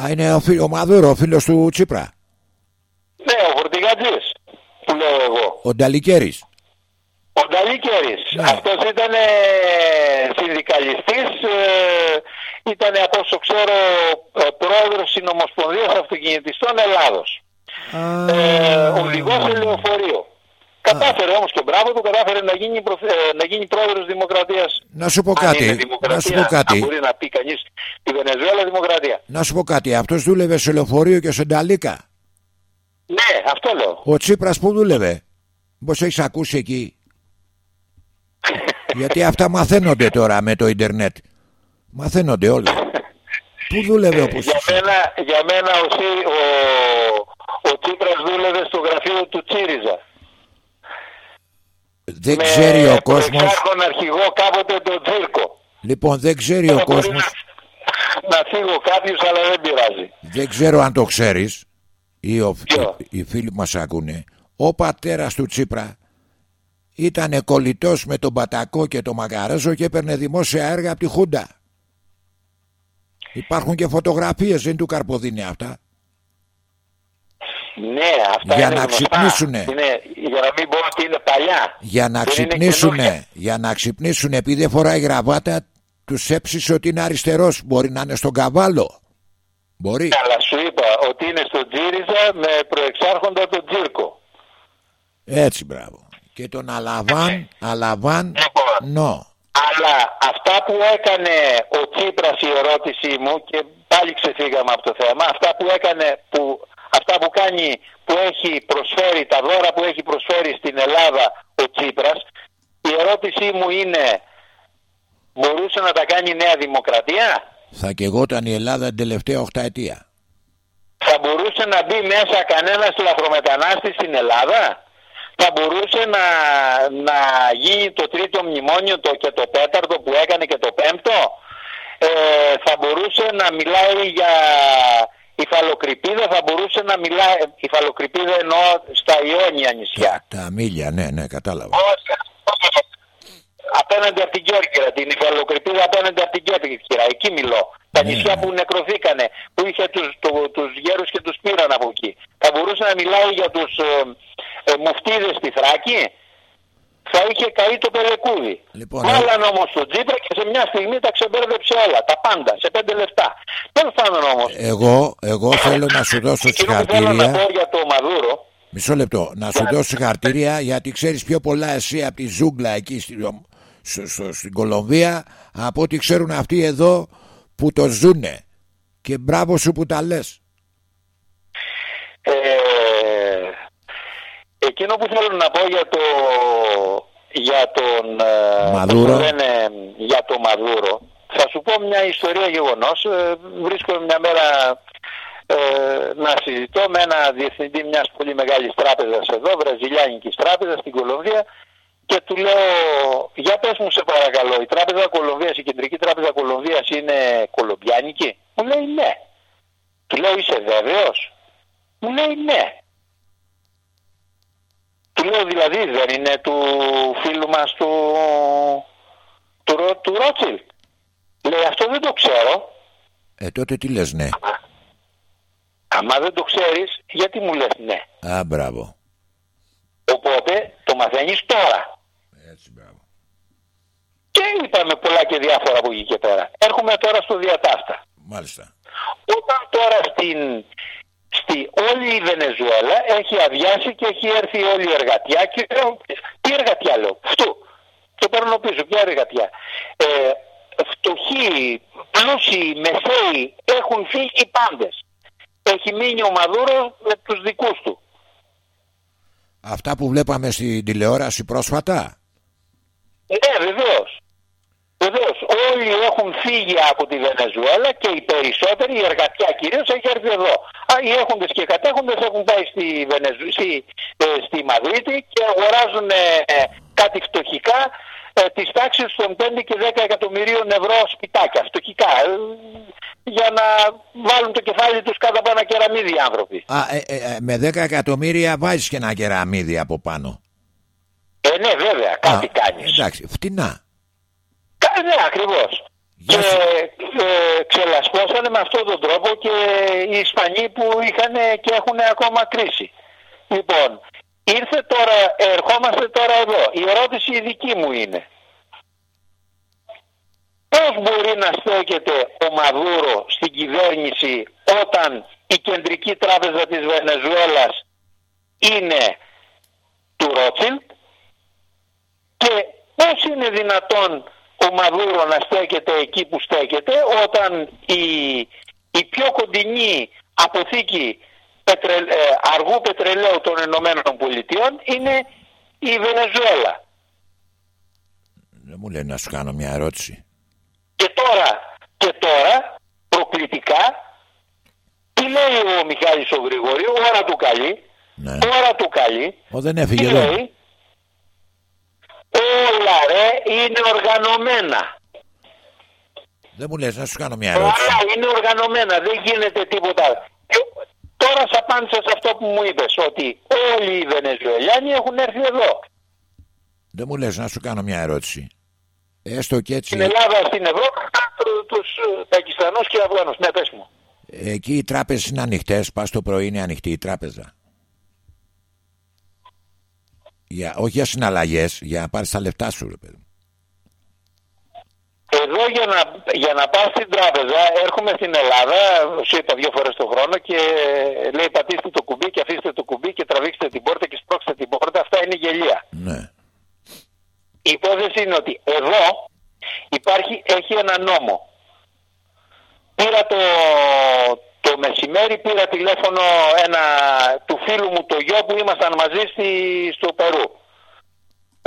Α, είναι ο, φίλ, ο Μαδούρο, ο φίλος του Τσίπρα. Ναι, ο Φορτηγατζής που λέω εγώ. Ο Νταλικέρης. Ο Νταλίκερης. Ναι. Αυτός ήταν ε, συνδικαλιστής, ε, ήταν από όσο ξέρω ε, πρόεδρος συνομοσπονδίας αυτοκινητιστών Ελλάδος. Ε, οδηγός σε λεωφορείο. Κατάφερε όμως και μπράβο του, κατάφερε να γίνει, προθε- ε, να γίνει πρόεδρος δημοκρατίας. Να σου πω Αν κάτι, είναι να δημοκρατία, σου πω κάτι. αν μπορεί να πει κανείς τη Βενεζουέλα δημοκρατία. Να σου πω κάτι, αυτός δούλευε σε λεωφορείο και σε Νταλίκα; Ναι, αυτό λέω. Ο Τσίπρας που δούλευε; Πώς έχεις ακούσει εκεί; Γιατί αυτά μαθαίνονται τώρα με το ίντερνετ. Μαθαίνονται όλα. Πού δούλευε όπως Για μένα, για μένα ο, Σι- ο, ο Τσίπρας δούλευε στο γραφείο του Τσίριζα. Δεν με ξέρει ο κόσμος. προεξάρχον αρχηγό κάποτε το Τζίρκο. Λοιπόν δεν ξέρει ο Τώρα μπορεί κόσμος. Να, να φύγω κάποιος αλλά δεν πειράζει. Δεν ξέρω αν το ξέρεις ή ο, Ποιο; οι φίλοι που μας ακούνε. Ο πατέρας του Τσίπρα ήταν κολλητός με τον Πατακό και τον Μαγκαρέζο και έπαιρνε δημόσια έργα από τη Χούντα. Υπάρχουν και φωτογραφίες, δεν του καρποδίνει αυτά. Ναι, αυτά Για είναι να γνωστά. ξυπνήσουνε. Είναι, για να μην πω ότι είναι παλιά. Για να Δεν είναι ξυπνήσουνε, καινούργια. για να ξυπνήσουνε επειδή δεν φοράει γραβάτα, τους έψησε ότι είναι αριστερός. Μπορεί να είναι στον καβάλο. Μπορεί. Αλλά σου είπα ότι είναι στο Τζίριζα με προεξάρχοντα τον Τζίρκο. Έτσι μπράβο. Και τον Αλαβάν, Αλαβάν, Λοιπόν, νο. Αλλά αυτά που έκανε ο Τσίπρας η ερώτησή μου και πάλι ξεφύγαμε από το θέμα, αυτά που έκανε, που, αυτά που κάνει, που έχει προσφέρει, τα δώρα που έχει προσφέρει στην Ελλάδα ο Τσίπρας, η ερώτησή μου είναι μπορούσε να τα κάνει η Νέα Δημοκρατία, Θα κεγόταν η Ελλάδα την τελευταία οχταετία. θα μπορούσε να μπει μέσα κανένας λαθρομετανάστης στην Ελλάδα, θα μπορούσε να, να γίνει το τρίτο μνημόνιο το, και το τέταρτο που έκανε και το πέμπτο, ε, θα μπορούσε να μιλάει για υφαλοκρηπίδα, θα μπορούσε να μιλάει, υφαλοκρηπίδα εννοώ στα Ιόνια νησιά. Τα μίλια, ναι, ναι, κατάλαβα. Όχι, απέναντι από την Κέρκυρα, την υφαλοκρηπίδα απέναντι από την Κέρκυρα, εκεί μιλώ. Τα Ναι. νησιά που νεκρωθήκανε, που είχε τους, το, τους γέρους και τους πήραν από εκεί. Θα μπορούσε να μιλάει για τους ε, ε, μουφτίδες στη Θράκη, θα είχε καεί το πελεκούδι. Λοιπόν, Βάλαν όμως τον Τζίπρα και σε μια στιγμή τα ξεμπέρδεψε όλα, τα πάντα, σε πέντε λεφτά. Τέλος πάντων όμως, Εγώ, εγώ θέλω να σου δώσω εκείνο που θέλω να συγχαρητήρια. πω για το Μαδούρο, Μισό λεπτό. Να σου δώσω συγχαρητήρια γιατί ξέρεις πιο πολλά εσύ από τη ζούγκλα εκεί στη, στο, στο- στην Κολομβία από ό,τι ξέρουν αυτοί εδώ που το ζουνε. Και μπράβο σου που τα λες. Ε, εκείνο που θέλω να πω για το για τον ε, Μαδούρο. πώς το λένε, για το Μαδούρο θα σου πω μια ιστορία γεγονός ε, βρίσκομαι μια μέρα ε, να συζητώ με ένα διευθυντή μιας πολύ μεγάλης τράπεζας εδώ βραζιλιάνικης τράπεζας στην Κολομβία και του λέω για πες μου σε παρακαλώ η τράπεζα Κολομβίας η κεντρική τράπεζα Κολομβίας είναι κολομπιάνικη; Μου λέει ναι του λέω είσαι βέβαιος; Μου λέει ναι. Του λέω δηλαδή δεν είναι του φίλου μας του, του, Ρο- του Ρότσιλ. Λέει αυτό δεν το ξέρω. Ε, τότε τι λες ναι. Άμα δεν το ξέρεις γιατί μου λες ναι. Α, μπράβο. Οπότε το μαθαίνεις τώρα. Έτσι, μπράβο. Και είπαμε πολλά και διάφορα από εκεί και πέρα. Έρχομαι τώρα στο διατάστα. Μάλιστα. Όταν τώρα στην, στη όλη η Βενεζουέλα έχει αδειάσει και έχει έρθει όλη η εργατιά και λέω, τι εργατιά λέω, αυτού. Το παίρνω πίσω, ποια εργατιά. Ε, φτωχοί, πλούσιοι, μεσαίοι έχουν φύγει οι πάντες. Έχει μείνει ο Μαδούρο με τους δικούς του. Αυτά που βλέπαμε στην τηλεόραση πρόσφατα; Ναι, βεβαίως. Βεβαίως. Όλοι έχουν φύγει από τη Βενεζουέλα και οι περισσότεροι, η εργατιά κυρίως, έχει έρθει εδώ. Α, οι έχοντες και οι κατέχοντες έχουν πάει στη, Βενεζου... στη, ε, στη Μαδρίτη και αγοράζουν ε, ε, κάτι φτωχικά ε, της τάξης των 5 και 10 εκατομμυρίων ευρώ σπιτάκια. Φτωχικά. ε, για να βάλουν το κεφάλι τους κάτω από ένα κεραμίδι οι άνθρωποι. Α, ε, ε, ε, με 10 εκατομμύρια βάζεις και ένα κεραμίδι από πάνω. Ε, ναι, βέβαια, κάτι Α, κάνεις. Εντάξει, φτηνά. Κα- Ναι, ακριβώς. Γεια Και σου. ε, ξελασπώσανε με αυτόν τον τρόπο και οι Ισπανοί που είχαν και έχουν ακόμα κρίση. Λοιπόν, ήρθε τώρα, ερχόμαστε τώρα εδώ. Η ερώτηση η δική μου είναι. Πώς μπορεί να στέκεται ο Μαδούρο στην κυβέρνηση όταν η κεντρική τράπεζα της Βενεζουέλας είναι του Ρότσιλ και πώς είναι δυνατόν ο Μαδούρο να στέκεται εκεί που στέκεται όταν η, η πιο κοντινή αποθήκη πετρε, ε, αργού πετρελαίου των Ηνωμένων Πολιτειών είναι η Βενεζουέλα. Δεν μου λέει να σου κάνω μια ερώτηση. Και τώρα, και τώρα προκλητικά τι λέει ο Μιχάλης ο Γρηγορίου, ώρα του καλή, Ναι. ώρα του καλή, Ο δεν τι έφυγε εδώ. λέει, όλα ρε είναι οργανωμένα. Δεν μου λες να σου κάνω μια ερώτηση. Όλα είναι οργανωμένα, δεν γίνεται τίποτα. Και τώρα σε απάντησα σε αυτό που μου είπες, ότι όλοι οι Βενεζουελιάνοι έχουν έρθει εδώ. Δεν μου λες να σου κάνω μια ερώτηση. Έστω και Στην έτσι. Ελλάδα, στην Ευρώπη, του- τους ε, Πακιστανούς και Αφγανούς. Ναι, πες μου. Εκεί οι τράπεζες είναι ανοιχτές. Πας το πρωί είναι ανοιχτή η τράπεζα. Για, όχι για συναλλαγές, για να πάρεις τα λεφτά σου, ρε παιδί. Εδώ για να, για να πας στην τράπεζα έρχομαι στην Ελλάδα, σου είπα δύο φορές το χρόνο και λέει πατήστε το κουμπί και αφήστε το κουμπί και τραβήξτε την πόρτα και σπρώξτε την πόρτα. Αυτά είναι γελία. Ναι. Η υπόθεση είναι ότι εδώ υπάρχει, έχει ένα νόμο. Πήρα το, το μεσημέρι, πήρα τηλέφωνο ένα, του φίλου μου το γιο που ήμασταν μαζί στη, στο Περού.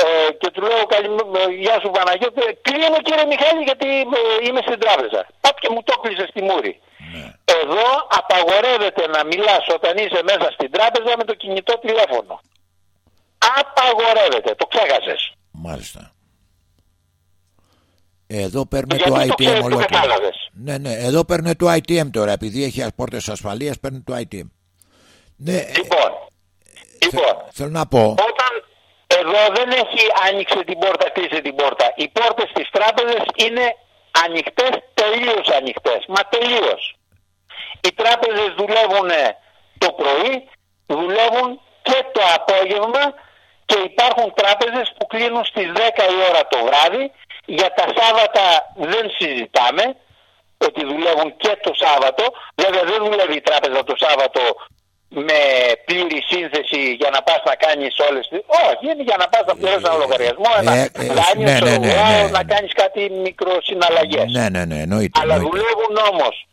Ε, και του λέω «Καλημέ- ε, γεια σου Παναγιώτη, κλείνω κύριε Μιχάλη γιατί ε, είμαι στην τράπεζα. Πάπ και μου το κλείσε στη μούρη. ναι. Εδώ απαγορεύεται να μιλάς όταν είσαι μέσα στην τράπεζα με το κινητό τηλέφωνο. Απαγορεύεται, το ξέχασες. Μάλιστα. Εδώ παίρνει Γιατί το το ITM ξέρεις, το ολόκληρο. κατάλαβες. Ναι, ναι, εδώ παίρνει το ITM τώρα. Επειδή έχει πόρτες ασφαλείας, παίρνει το ITM. Ναι, ε, Λοιπόν, λοιπόν, θέλω να πω. όταν εδώ δεν έχει άνοιξε την πόρτα, κλείσε την πόρτα. Οι πόρτες της τράπεζας είναι ανοιχτές, τελείως ανοιχτές. Μα τελείως. Οι τράπεζες δουλεύουν το πρωί, δουλεύουν και το απόγευμα και υπάρχουν τράπεζες που κλείνουν στις 10 η ώρα το βράδυ. Για τα Σάββατα δεν συζητάμε ότι δουλεύουν και το Σάββατο. Βέβαια δεν δουλεύει η τράπεζα το Σάββατο με πλήρη σύνθεση για να πας να κάνεις όλες τις... Όχι, είναι για να πας να πληρώσεις ένα λογαριασμό, ένα ε, ε, δάνειο, ναι, ναι, ξέρω ναι, εγώ, ναι, να ναι. κάνεις κάτι μικροσυναλλαγές. Ναι, ναι, ναι, εννοείται. Αλλά εννοείται. δουλεύουν όμως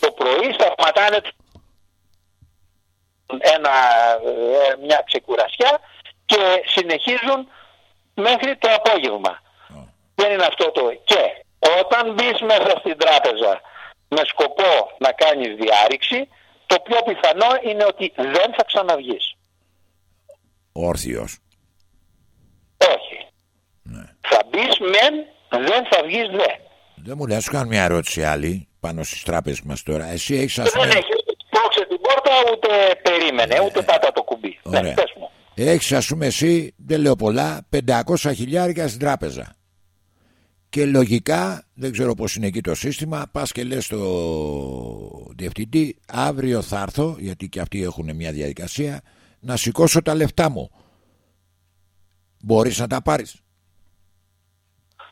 το πρωί, σταματάνε ένα, ε, μια ξεκουρασιά και συνεχίζουν μέχρι το απόγευμα. Δεν είναι αυτό το... Και; Όταν μπεις μέσα στην τράπεζα με σκοπό να κάνεις διάρρηξη, το πιο πιθανό είναι ότι δεν θα ξαναβγείς. Όρθιος. Όχι. Ναι. Θα μπεις μεν, δεν θα βγεις δε. Δεν μου λες, σου κάνω μια ερώτηση άλλη πάνω στις τράπεζες μας τώρα. Εσύ έχεις ας Δεν πούμε... έχεις. Πρόξε την πόρτα, ούτε περίμενε, ούτε πάτα το κουμπί. Ναι, Ωραία. πες μου. Έχεις ας πούμε εσύ, δεν λέω πολλά, 500 χιλιάρικα στην τράπεζα. Και λογικά, δεν ξέρω πώς είναι εκεί το σύστημα, πας και λες στο διευθυντή, αύριο θα έρθω, γιατί και αυτοί έχουν μια διαδικασία, να σηκώσω τα λεφτά μου. Μπορείς να τα πάρεις.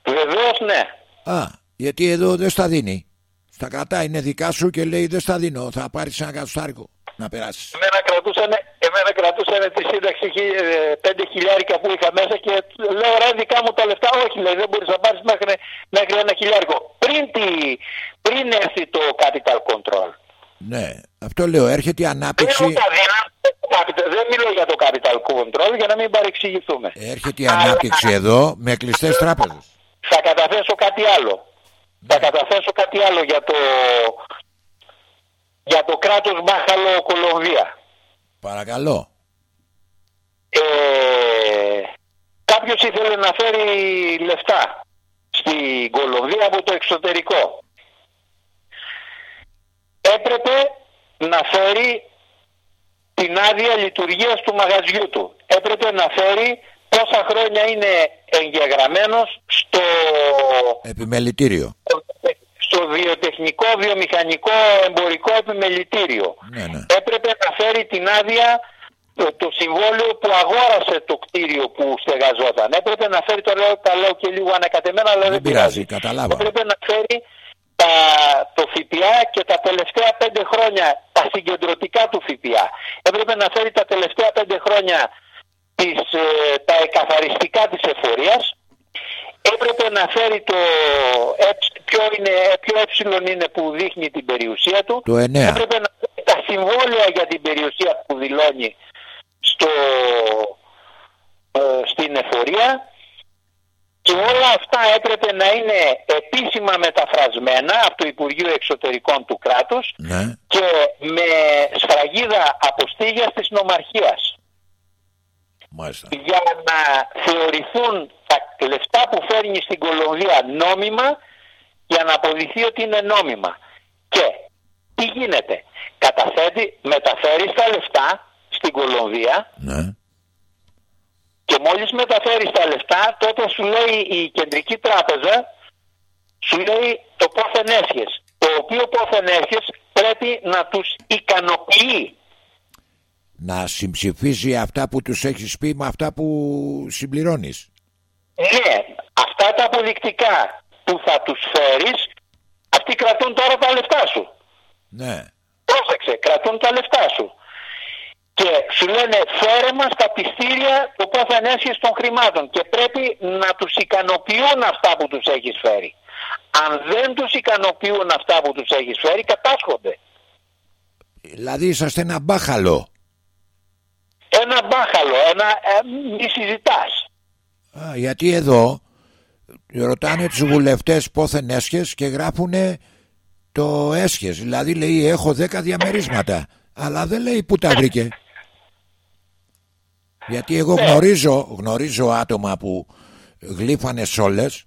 Βεβαίως ναι. Α, γιατί εδώ δεν στα δίνει. Στα κρατάει, είναι δικά σου και λέει δεν στα δίνω, θα πάρεις ένα κατοστάρικο να περάσεις. Εμένα κρατούσαν, εμένα κρατούσαν τη σύνταξη χι- ε, πέντε χιλιάρικα που είχα μέσα και λέω ρε δικά μου τα λεφτά. Όχι λέει δεν μπορείς να πάρεις μέχρι, μέχρι ένα χιλιάρικο. Πριν, τη, πριν έρθει το capital control. Ναι, αυτό λέω, έρχεται η Δεν ανάπτυξη, μου τα δίναν. Capital- Δεν μιλώ για το capital control για να μην παρεξηγηθούμε. έρχεται η ανάπτυξη εδώ με κλειστές τράπεζες. Θα καταθέσω κάτι άλλο. Θα καταθέσω κάτι άλλο για το, για το κράτος Μπάχαλο Κολομβία. Παρακαλώ. Ε, κάποιος ήθελε να φέρει λεφτά στην Κολομβία από το εξωτερικό. Έπρεπε να φέρει την άδεια λειτουργίας του μαγαζιού του. Έπρεπε να φέρει πόσα χρόνια είναι εγγεγραμμένος στο, Επιμελητήριο. Στο βιοτεχνικό, βιομηχανικό, εμπορικό επιμελητήριο. Ναι, ναι. Έπρεπε να φέρει την άδεια το, το συμβόλαιο που αγόρασε το κτίριο που στεγαζόταν. Έπρεπε να φέρει, το λέω, τα λέω και λίγο ανακατεμένα, αλλά δεν, Δεν πειράζει, καταλάβα. Έπρεπε να φέρει τα, το ΦΠΑ και τα τελευταία πέντε χρόνια τα συγκεντρωτικά του ΦΠΑ. Έπρεπε να φέρει τα τελευταία πέντε χρόνια τις, ε, τα εκαθαριστικά της εφορίας. Έπρεπε να φέρει το ε, ποιο, είναι, ποιο ε είναι που δείχνει την περιουσία του. Το 9. Έπρεπε να φέρει τα συμβόλαια για την περιουσία που δηλώνει στο, ε, στην εφορία και όλα αυτά έπρεπε να είναι επίσημα μεταφρασμένα από το Υπουργείο Εξωτερικών του κράτους Ναι. και με σφραγίδα αποστήγια της νομαρχίας Μάλιστα. για να θεωρηθούν τα λεφτά που φέρνει στην Κολομβία νόμιμα για να αποδειχθεί ότι είναι νόμιμα. Και τι γίνεται; Καταθέτει, μεταφέρεις τα λεφτά στην Κολομβία Ναι. και μόλις μεταφέρεις τα λεφτά τότε σου λέει η κεντρική τράπεζα σου λέει το πόθεν έσχες το οποίο πόθεν έσχες πρέπει να τους ικανοποιεί Να συμψηφίζει αυτά που τους έχεις πει με αυτά που συμπληρώνεις. Ναι, αυτά τα αποδεικτικά που θα τους φέρεις, αυτοί κρατούν τώρα τα λεφτά σου. Ναι. Πρόσεξε, κρατούν τα λεφτά σου. Και σου λένε φέρε μας τα πιστήρια το πόθεν έσχες των χρημάτων και πρέπει να τους ικανοποιούν αυτά που τους έχεις φέρει. Αν δεν τους ικανοποιούν αυτά που τους έχεις φέρει, κατάσχονται. Δηλαδή είσαστε ένα μπάχαλο. Ένα μπάχαλο, ένα ε, μη συζητάς. Α, γιατί εδώ ρωτάνε τους βουλευτές πόθεν έσχες και γράφουνε το έσχες. Δηλαδή λέει έχω 10 διαμερίσματα. Αλλά δεν λέει που τα βρήκε. Γιατί εγώ γνωρίζω, γνωρίζω άτομα που γλύφανε σόλες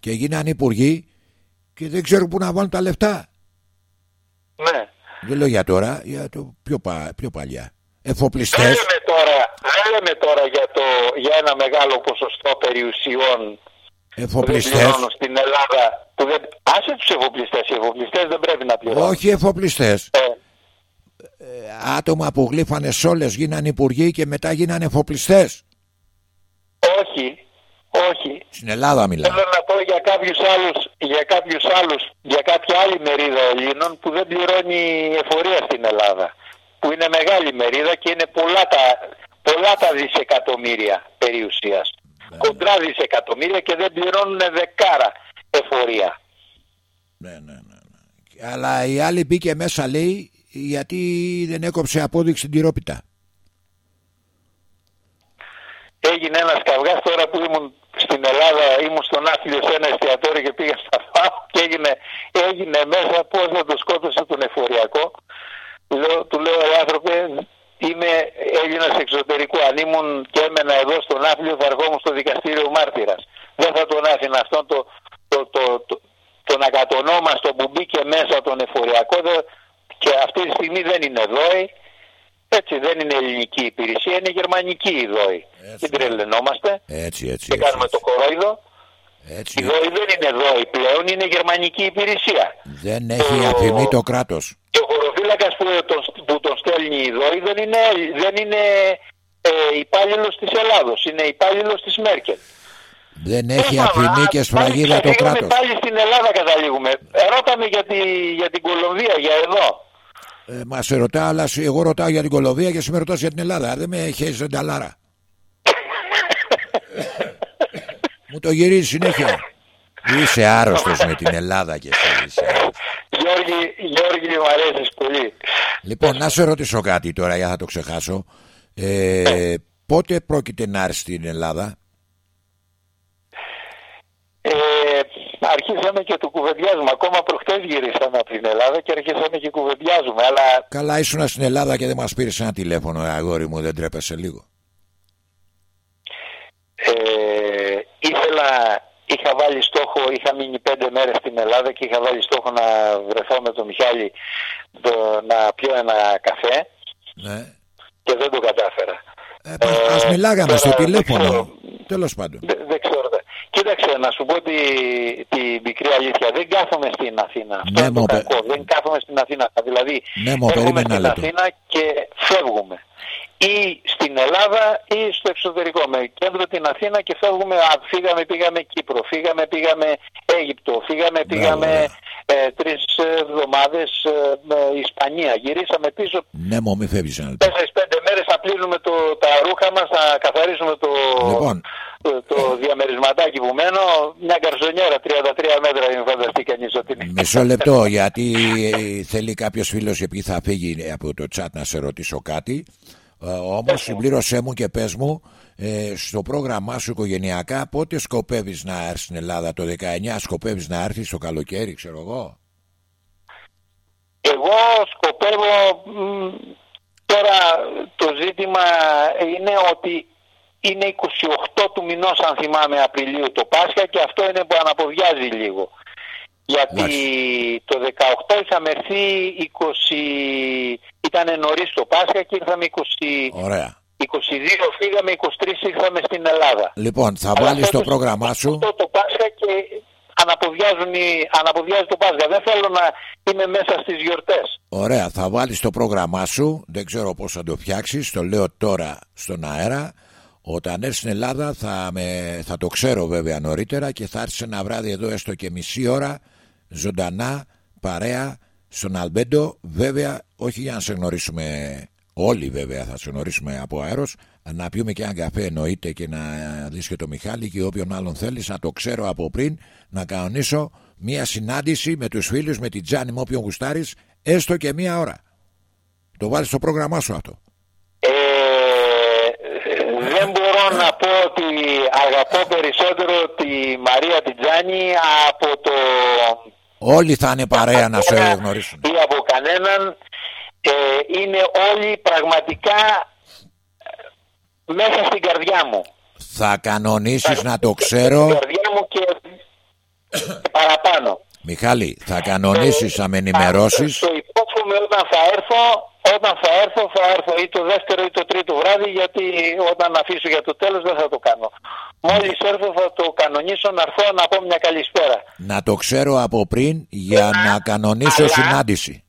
και γίνανε υπουργοί και δεν ξέρουν πού να βάλουν τα λεφτά. Ναι. Δεν λέω για τώρα, για το πιο, πα, πιο παλιά. Δεν Εφοπλιστές. Λέμε τώρα, δεν λέμε τώρα για, το, για ένα μεγάλο ποσοστό περιουσιών που δεν Εφοπλιστές. πληρώνουν στην Ελλάδα. Που δεν... Άσε τους εφοπλιστές, οι εφοπλιστές δεν πρέπει να πληρώνουν. Όχι εφοπλιστές. Ε, Άτομα που γλύφανε σόλες γίνανε υπουργοί και μετά γίνανε εφοπλιστές. όχι, όχι. Στην Ελλάδα μιλάω. Θέλω να πω για κάποιους άλλους, για κάποιους άλλους, για κάποια άλλη μερίδα Ελλήνων που δεν πληρώνει εφορία στην Ελλάδα. Που είναι μεγάλη μερίδα και είναι πολλά τα, πολλά τα δισεκατομμύρια περιουσίας. Κοντρά δισεκατομμύρια και δεν πληρώνουν δεκάρα εφορία. Ναι, ναι, ναι, ναι. Αλλά η άλλη μπήκε μέσα λέει γιατί δεν έκοψε απόδειξη την τυρόπιτα. Έγινε ένας καυγάς τώρα που ήμουν στην Ελλάδα, ήμουν στον Άθλιο σε ένα εστιατόριο και πήγα στα ΦΑΟ και έγινε, έγινε μέσα πώς να το σκότωσε τον εφοριακό; Λέω, του λέω, «Ρε άνθρωπε, είμαι Έλληνας εξωτερικού. Αν ήμουν και έμενα εδώ στον Άθλιο θα ερχόμουν στο δικαστήριο μάρτυρας. Δεν θα τον άφηνα αυτόν το, το, το, το, τον ακατονόμαστο που μπήκε μέσα τον εφοριακό δε- και αυτή τη στιγμή δεν είναι εδώ. ε. Έτσι, δεν είναι ελληνική υπηρεσία, είναι γερμανική η ΔΟΗ. Έτσι. Δεν τρελαινόμαστε Έτσι, έτσι. και έτσι, κάνουμε το κορόιδο. έτσι. Η ΔΟΗ δεν είναι ΔΟΗ πλέον, είναι γερμανική υπηρεσία. Δεν έχει αφημεί το κράτος. Και ο χωροφύλακας που τον, που τον στέλνει η ΔΟΗ δεν είναι, δεν είναι ε, υπάλληλος της Ελλάδος, είναι υπάλληλος της Μέρκελ. Δεν έχει Τέλος πάντων, αφημεί α, και πάλι σφραγίδα το ξεφύγαμε, κράτος. Πάλι στην Ελλάδα καταλήγουμε. Ρώταμε για, τη, για την Κολομβία, για εδώ. Ε, μας σε ρωτά, αλλά σε- εγώ ρωτάω για την Κολομβία και εσύ με ρωτάς για την Ελλάδα. Δεν με έχει ρενταλάρα. <laughs> Μου το γυρίζει συνέχεια. Είσαι άρρωστος με την Ελλάδα και εσύ είσαι άρρωστος. Γιώργη, Γιώργη, μου αρέσεις πολύ. Λοιπόν, να σε ρωτήσω κάτι τώρα για να το ξεχάσω. Ε, πότε πρόκειται να έρθει στην Ελλάδα, Ε, αρχίσαμε και το κουβεντιάζουμε. Ακόμα προχτές γυρίσαμε από την Ελλάδα και αρχίσαμε και κουβεντιάζουμε. Αλλά Καλά, ήσουν στην Ελλάδα και δεν μας πήρες ένα τηλέφωνο, ε, αγόρι μου, δεν τρέπεσαι λίγο. ε, ήθελα, είχα βάλει στόχο, είχα μείνει πέντε μέρες στην Ελλάδα και είχα βάλει στόχο να βρεθώ με τον Μιχάλη το- να πιω ένα καφέ Ναι. και δεν το κατάφερα. Ε, πας- ας μιλάγαμε τώρα στο δεν τηλέφωνο. ξέρω. Τέλος πάντων. Δεν, δεν ξέρω. δε- Κοίταξε, να σου πω τη, τη μικρή αλήθεια. Δεν κάθομαι στην Αθήνα. Αυτό Ναι, είναι το μου, παι- κακό. Δεν κάθομαι στην Αθήνα. Δηλαδή, Ναι, μου, έρχομαι περίμενα στην λεπτό. Αθήνα και φεύγουμε. Ή στην Ελλάδα ή στο εξωτερικό. Με κέντρο την Αθήνα και φεύγουμε. Α, φύγαμε, πήγαμε Κύπρο. Φύγαμε, πήγαμε Αίγυπτο. Φύγαμε, πήγαμε ε, τρεις εβδομάδες με Ισπανία. Γυρίσαμε πίσω Ναι, μου, μη φεύγεις ένα λεπτό. Τέσσερις-πέντε μέρες θα πλύνουμε το, τα ρούχα μας, θα καθαρίσουμε το, Λοιπόν. το, το διαμερισματάκι που μένω. Μια καρσονιέρα, 33 μέτρα, μην φανταστεί κανείς ότι είναι. Μισό λεπτό, γιατί ε, θέλει κάποιος φίλος επειδή θα φύγει από το chat να σε ρωτήσω κάτι. Ε, Όμως συμπλήρωσέ μου και πες μου ε, στο πρόγραμμά σου οικογενειακά πότε σκοπεύεις να έρθεις στην Ελλάδα το 19 σκοπεύεις να έρθεις το καλοκαίρι ξέρω εγώ; Εγώ σκοπεύω, μ, τώρα το ζήτημα είναι ότι είναι 28 του μηνός αν θυμάμαι Απριλίου το Πάσχα και αυτό είναι που αναποδιάζει λίγο. Γιατί το 18 είχαμε έρθει 20, ήταν νωρίς το Πάσχα και ήρθαμε 20, ωραία 22 φύγαμε, 23 ήρθαμε στην Ελλάδα. λοιπόν θα Αλλά βάλεις το φέτος πρόγραμμά σου Αυτό το Πάσχα και αναποδιάζουν οι, αναποδιάζει το Πάσχα. Δεν θέλω να είμαι μέσα στις γιορτές. Ωραία, θα βάλεις το πρόγραμμά σου. Δεν ξέρω πώς θα το φτιάξεις. Το λέω τώρα στον αέρα. Όταν έρθεις στην Ελλάδα θα, με, θα το ξέρω βέβαια νωρίτερα και θα έρθεις ένα βράδυ εδώ έστω και μισή ώρα ζωντανά, παρέα, στον Αλμπέντο. Βέβαια, όχι για να σε γνωρίσουμε όλοι βέβαια θα σε γνωρίσουμε από αέρος. Να πιούμε και ένα καφέ εννοείται και να δεις και το Μιχάλη και όποιον άλλον θέλεις. Να το ξέρω από πριν να κανονίσω μια συνάντηση με τους φίλους με την Τζάνι με όποιον γουστάρεις έστω και μια ώρα. Το βάλεις στο πρόγραμμά σου αυτό. Ε, δεν μπορώ να πω ότι αγαπώ περισσότερο τη Μαρία Τιτζάνη από το όλοι θα είναι παρέα να σε γνωρίσουν. ή από κανέναν ε, είναι όλοι πραγματικά ε, μέσα στην καρδιά μου. Θα κανονίσεις να το στην ξέρω. καρδιά μου και παραπάνω Μιχάλη θα κανονίσεις να με ενημερώσεις; Το υπόσχομαι όταν θα έρθω όταν θα έρθω θα έρθω. Ή το δεύτερο ή το τρίτο βράδυ γιατί όταν αφήσω για το τέλος δεν θα το κάνω. Μόλις έρθω θα το κανονίσω να έρθω να πω μια καλησπέρα. Να το ξέρω από πριν για να κανονίσω Αλλά- συνάντηση.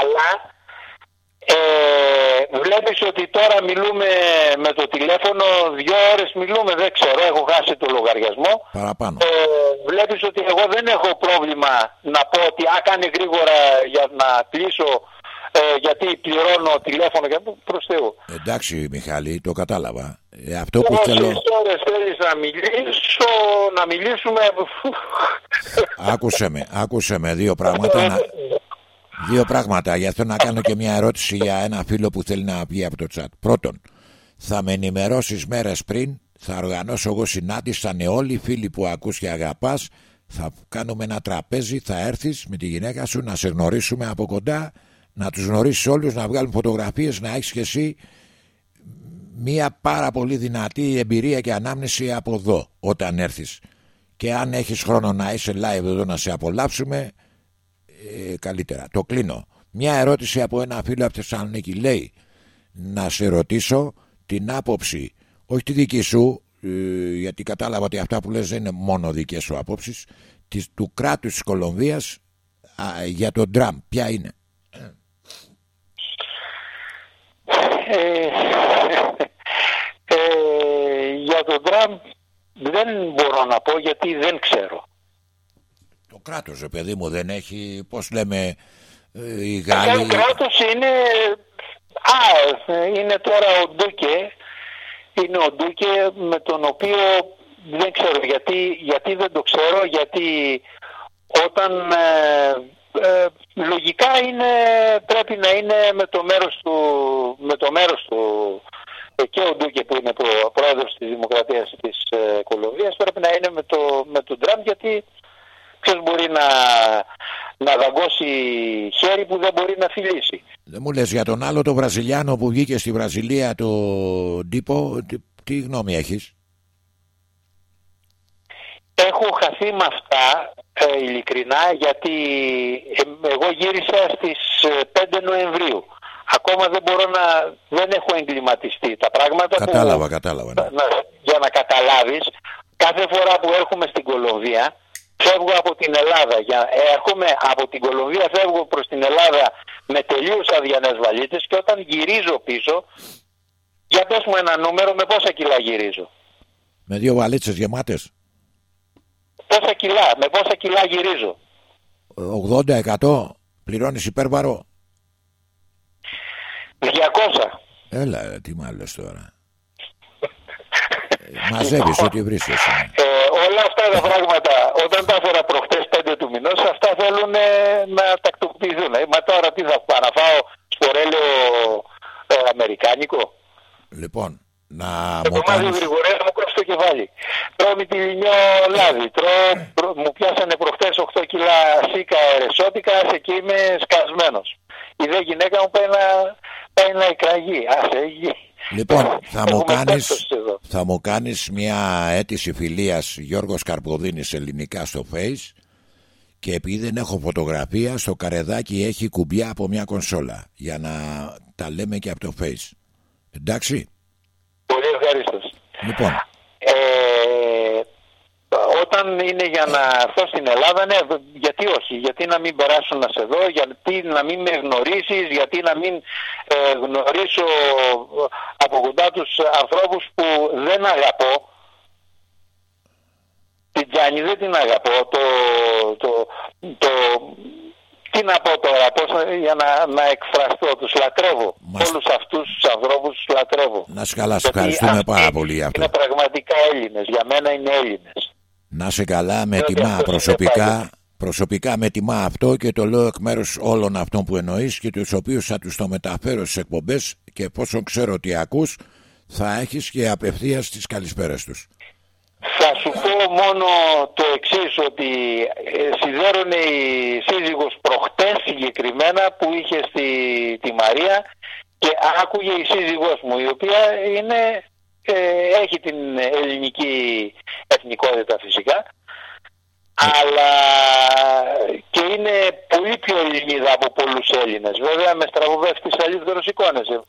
αλλά ε, βλέπεις ότι τώρα μιλούμε με το τηλέφωνο δύο ώρες μιλούμε δεν ξέρω έχω χάσει το λογαριασμό παραπάνω ε, βλέπεις ότι εγώ δεν έχω πρόβλημα να πω ότι α, κάνε γρήγορα για να κλείσω ε, γιατί πληρώνω τηλέφωνο για προς Θεού. εντάξει Μιχάλη το κατάλαβα Ε, αυτό που Όσες θέλω ώρες θέλεις να μιλήσω, να μιλήσουμε... Άκουσε με, άκουσε με δύο πράγματα. Να... Δύο πράγματα. Γι' αυτό να κάνω και μια ερώτηση για ένα φίλο που θέλει να βγει από το chat. Πρώτον, θα με ενημερώσεις μέρες πριν. Θα οργανώσω εγώ συνάντηση. Θα είναι όλοι οι φίλοι που ακούς και αγαπάς. Θα κάνουμε ένα τραπέζι. Θα έρθεις με τη γυναίκα σου να σε γνωρίσουμε από κοντά. Να τους γνωρίσεις όλους. Να βγάλουμε φωτογραφίες. Να έχεις και εσύ μια πάρα πολύ δυνατή εμπειρία και ανάμνηση από εδώ όταν έρθεις και αν έχεις χρόνο να είσαι live εδώ να σε απολαύσουμε ε, καλύτερα το κλείνω μια ερώτηση από ένα φίλο από τη Θεσσαλονίκη λέει να σε ρωτήσω την άποψη, όχι τη δική σου, ε, γιατί κατάλαβα ότι αυτά που λες δεν είναι μόνο δικές σου άποψεις, της, του κράτους της Κολομβίας α, για τον Τραμπ. Ποια είναι; Ε, ε, για τον Τραμπ δεν μπορώ να πω γιατί δεν ξέρω. Το κράτος, ρε παιδί μου, δεν έχει, πώς λέμε, ε, οι Το Γάλλοι... κράτος είναι... Α, είναι τώρα ο Ντούκε. Είναι ο Ντούκε με τον οποίο δεν ξέρω γιατί, γιατί δεν το ξέρω, γιατί όταν ε, ε, λογικά είναι, πρέπει να είναι με το μέρος του, με το μέρος του ε, και ο Ντούκε που είναι προ- πρόεδρος της Δημοκρατίας της ε, Κολομβίας πρέπει να είναι με, το, με τον Τραμπ γιατί ποιος μπορεί να, να δαγκώσει χέρι που δεν μπορεί να φιλήσει; Δεν μου λες για τον άλλο το Βραζιλιάνο που βγήκε στη Βραζιλία το τύπο, τι, τι γνώμη έχεις; Έχω χαθεί με αυτά ε, ειλικρινά γιατί ε, εγώ γύρισα στις ε, 5 Νοεμβρίου. Ακόμα δεν μπορώ να... δεν έχω εγκληματιστεί τα πράγματα που- Κατάλαβα, κατάλαβα. ναι. να, για να καταλάβεις κάθε φορά που έρχομαι στην Κολομβία φεύγω από την Ελλάδα για, έρχομαι από την Κολομβία φεύγω προς την Ελλάδα με τελείως αδιανές βαλίτσες και όταν γυρίζω πίσω για πες μου ένα νούμερο με πόσα κιλά γυρίζω; Με δύο βαλίτσες γεμάτες. πόσα κιλά, με πόσα κιλά γυρίζω; 80% πληρώνεις υπέρβαρο. 200 Έλα, ρε, τι μ' λες τώρα. Ε, Μαζεύεις ό,τι βρίσκεσαι. Ε, όλα αυτά τα πράγματα, όταν τα έφερα προχτές 5 του μηνός, αυτά θέλουν ε, να τακτοποιηθούν. Ε, μα τώρα τι θα πάω, να φάω σπορέλαιο ε, αμερικάνικο; Λοιπόν, να Το μου μάθει κάνεις... γρηγορέα μου κόψει το κεφάλι. Τρώω με τη λινιό λάδι. Τρώω, πρω- μου πιάσανε προχτές 8 κιλά σίκα ερεσότικα, σε και είμαι σκασμένος. Η δε γυναίκα μου πάει να, πάει να εκραγεί. Άσε, γη. Λοιπόν, θα μου, Έχουμε κάνεις, πέφτωση εδώ. θα μου κάνεις μια αίτηση φιλίας Γιώργος Καρποδίνης ελληνικά στο Face και επειδή δεν έχω φωτογραφία στο καρεδάκι έχει κουμπιά από μια κονσόλα για να τα λέμε και από το Face. Εντάξει; Πολύ ευχαριστώ. Λοιπόν, Ε, όταν είναι για να έρθω στην Ελλάδα, ναι, γιατί όχι, γιατί να μην περάσω να σε δω, γιατί να μην με γνωρίσεις, γιατί να μην ε, γνωρίσω από κοντά τους ανθρώπους που δεν αγαπώ. Την Τζάνι δεν την αγαπώ, το, το, το, τι να πω τώρα, πώς, να- για να, να εκφραστώ, τους λατρεύω. Μας- Όλους αυτούς τους ανθρώπους τους λατρεύω. να σε καλά, σε Γιατί ευχαριστούμε αυτοί πάρα πολύ για αυτό. Είναι πραγματικά Έλληνες, για μένα είναι Έλληνες. Να σε καλά, με Διότι τιμά αυτός είναι προσωπικά. πάλι. Προσωπικά με τιμά αυτό και το λέω εκ μέρους όλων αυτών που εννοείς και τους οποίους θα τους το μεταφέρω στις εκπομπές και εφόσον ξέρω ότι ακούς θα έχεις και απευθείας τις καλησπέρες τους. Θα σου πω μόνο το εξής ότι ε, σιδέρωνε η σύζυγος προχτές συγκεκριμένα που είχε στη, τη Μαρία και άκουγε η σύζυγός μου η οποία είναι, ε, έχει την ελληνική εθνικότητα φυσικά αλλά και είναι πολύ πιο Ελληνίδα από πολλούς Έλληνες. Βέβαια με στραβοβεύτης καλύτερος εικόνες. ε,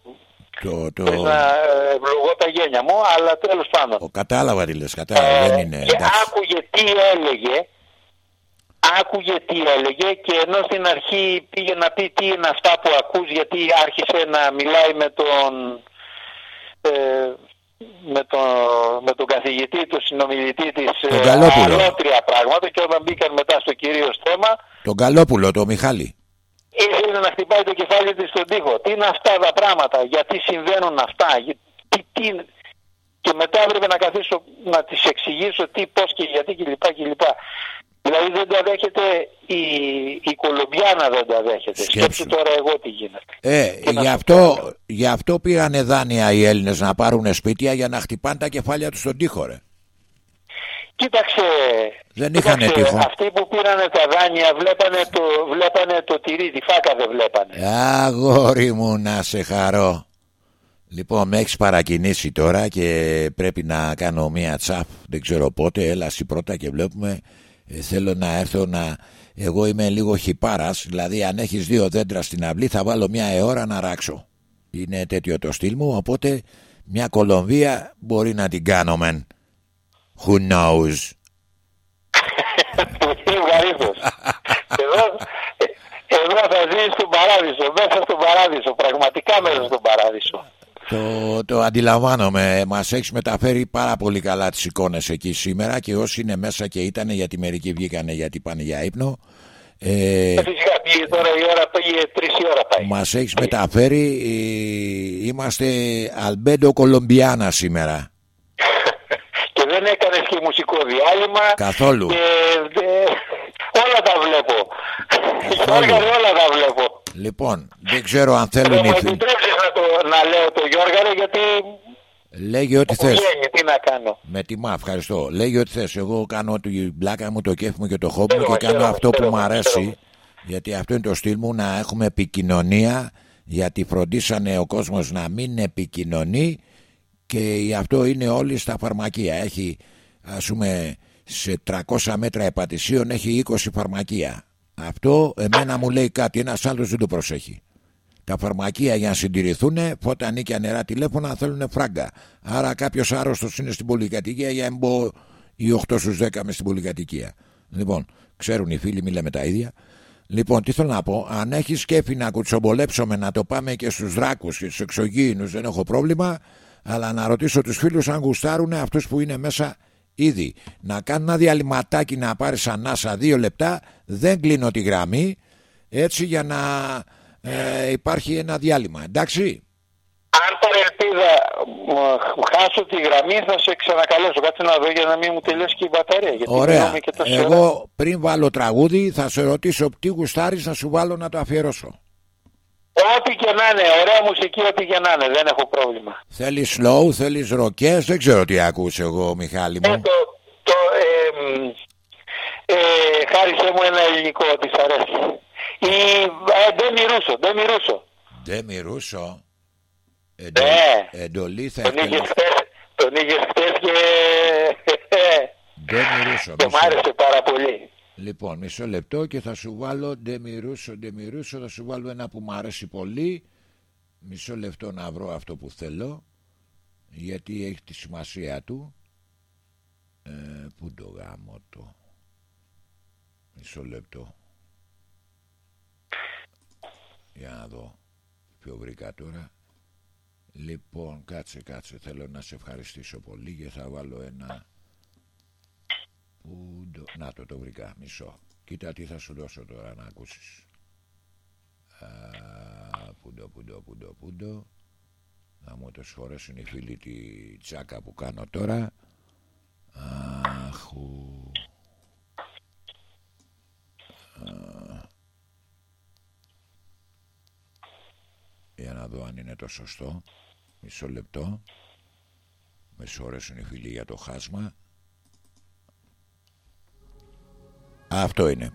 Το, το, Χωρίς να ε, ευλογώ τα γένια μου, αλλά τέλος πάντων. ο, κατάλαβα τι λες, κατάλαβα, δεν είναι Ε, και εντάξει. άκουγε τι έλεγε άκουγε τι έλεγε και ενώ στην αρχή πήγε να πει τι είναι αυτά που ακούς γιατί άρχισε να μιλάει με τον ε, με τον, με τον καθηγητή, τον συνομιλητή της Τον Καλόπουλο. αλότρια πράγματα και όταν μπήκαν μετά στο κυρίως θέμα Τον Καλόπουλο, το Μιχάλη. ήθελε να χτυπάει το κεφάλι της στον τοίχο. Τι είναι αυτά τα πράγματα, γιατί συμβαίνουν αυτά, για- τι, τι... είναι; και μετά έπρεπε να καθίσω να της εξηγήσω τι, πώς και γιατί κλπ. κλπ. Δηλαδή δεν τα δέχεται η, η Κολομπιάνα δεν τα δέχεται. Σκέψου. Σκέψου τώρα εγώ τι γίνεται. Ε, Τι να γι' σου αυτό, πω. γι' αυτό πήρανε δάνεια οι Έλληνες να πάρουν σπίτια για να χτυπάνε τα κεφάλια τους στον τοίχο, ρε. Κοίταξε, Δεν είχανε κοίταξε, τείχο. αυτοί που πήρανε τα δάνεια βλέπανε το, βλέπανε το τυρί, τη φάκα δεν βλέπανε. Αγόρι μου να σε χαρώ Λοιπόν με έχεις παρακινήσει τώρα και πρέπει να κάνω μία τσαφ Δεν ξέρω πότε έλα εσύ πρώτα και βλέπουμε Ε, Θέλω να έρθω να Εγώ είμαι λίγο χιπάρας Δηλαδή αν έχεις δύο δέντρα στην αυλή θα βάλω μία ώρα να ράξω Είναι τέτοιο το στυλ μου, οπότε μια Κολομβία μπορεί να την κάνω μεν. Who knows; Πολύ ευχαρίστως. εδώ, εδώ θα ζεις στον παράδεισο, μέσα στον παράδεισο, πραγματικά μέσα στον παράδεισο. Το, το αντιλαμβάνομαι. Μας έχεις μεταφέρει πάρα πολύ καλά τις εικόνες εκεί σήμερα και όσοι είναι μέσα και ήταν γιατί μερικοί βγήκανε γιατί πάνε για ύπνο. Ε, Φυσικά πήγε τώρα η ώρα, πήγε τρεις η ώρα πάει. μας έχεις μεταφέρει. ε, είμαστε Αλμπέντο Κολομπιάνα σήμερα. <laughs> και δεν έκανες και μουσικό διάλειμμα. Καθόλου. Και δε- όλα τα βλέπω. Καθόλου. Γιώργαρε όλα τα βλέπω. Λοιπόν, δεν ξέρω αν Δεν θέλουν μου οι φίλοι. επιτρέψεις να, το, να λέω το Γιώργαρε γιατί Λέγε ό,τι θες. βγαίνει, τι να κάνω. Με τιμά, ευχαριστώ. Λέγε ό,τι θες. Εγώ κάνω τη μπλάκα μου, το κέφι μου και το χόμπι μου Χαίρομαι, και κάνω χαίρομαι, αυτό που μου χαίρομαι, αρέσει. χαίρομαι. Γιατί αυτό είναι το στυλ μου να έχουμε επικοινωνία. Γιατί φροντίσανε ο κόσμος να μην επικοινωνεί και γι' αυτό είναι όλοι στα φαρμακεία. Έχει, ας πούμε, σε 300 μέτρα επατησίων έχει 20 φαρμακεία. Αυτό εμένα μου λέει κάτι, ένας άλλος δεν το προσέχει. Τα φαρμακεία για να συντηρηθούν, φώτα νίκια νερά τηλέφωνα θέλουν φράγκα. Άρα κάποιος άρρωστος είναι στην πολυκατοικία για να μπω οι 8 στους 10 μες στην πολυκατοικία. Λοιπόν, ξέρουν οι φίλοι, μιλάμε τα ίδια. Λοιπόν, τι θέλω να πω, αν έχεις σκέφη να κουτσομπολέψουμε να το πάμε και στους δράκους και στους εξωγήινους, δεν έχω πρόβλημα. Αλλά να ρωτήσω τους φίλους αν γουστάρουν αυτούς που είναι μέσα ήδη. Να κάνω ένα διαλυματάκι να πάρει ανάσα δύο λεπτά, δεν κλείνω τη γραμμή, έτσι για να ε, υπάρχει ένα διάλειμμα. Εντάξει; Αν παρελπίδα μου χάσω τη γραμμή θα σε ξανακαλέσω. Κάτσε να δω για να μην μου τελειώσει και η μπαταρία. Γιατί Ωραία. μιλάμε Και τόση ώρα. Εγώ πριν βάλω τραγούδι θα σε ρωτήσω τι γουστάρεις να σου βάλω να το αφιερώσω. Ό,τι και να είναι, ωραία μουσική, ό,τι και να είναι, δεν έχω πρόβλημα. Θέλεις slow, θέλεις ροκές, δεν ξέρω τι ακούς εγώ Μιχάλη Ε, μου. το, το, ε, μ, ε, χάρισε μου ένα ελληνικό ότι σ' αρέσει. Η, ε, δεν μυρούσω, δεν μυρούσω. Δεν μυρούσω. Εντο... Ναι. Εντολή θα Τον είχες ήθελες. χτες, τον είχες χτες και, Δεν μυρούσω. και μ' μισό. άρεσε πάρα πολύ. Λοιπόν, μισό λεπτό και θα σου βάλω ντε μυρούσω, ντε μυρούσω, θα σου βάλω ένα που μου αρέσει πολύ. Μισό λεπτό να βρω αυτό που θέλω, γιατί έχει τη σημασία του. Ε, πού το γάμο το; Μισό λεπτό. Για να δω ποιο βρήκα τώρα. Λοιπόν, κάτσε, κάτσε, θέλω να σε ευχαριστήσω πολύ και θα βάλω ένα... Πού το... Να το, το βρήκα, μισό. Κοίτα τι θα σου δώσω τώρα να ακούσεις. Α, Πού το, πού το, πού το, πού το. Να μου το συγχωρέσουν οι φίλοι τη τσάκα που κάνω τώρα. Αχου. Α. Για να δω αν είναι το σωστό. Μισό λεπτό. Με συγχωρέσουν οι φίλοι για το χάσμα. Αυτό είναι.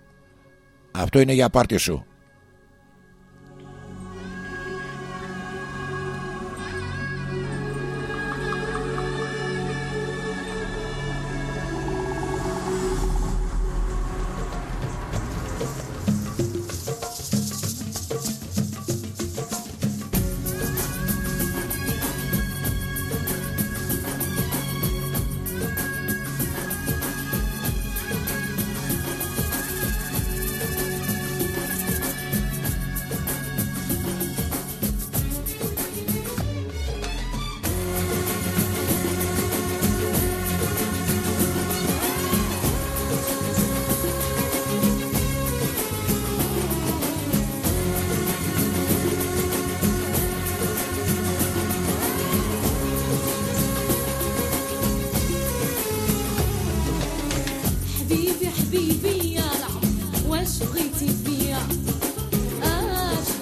Αυτό είναι για πάρτι σου.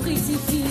crucifix.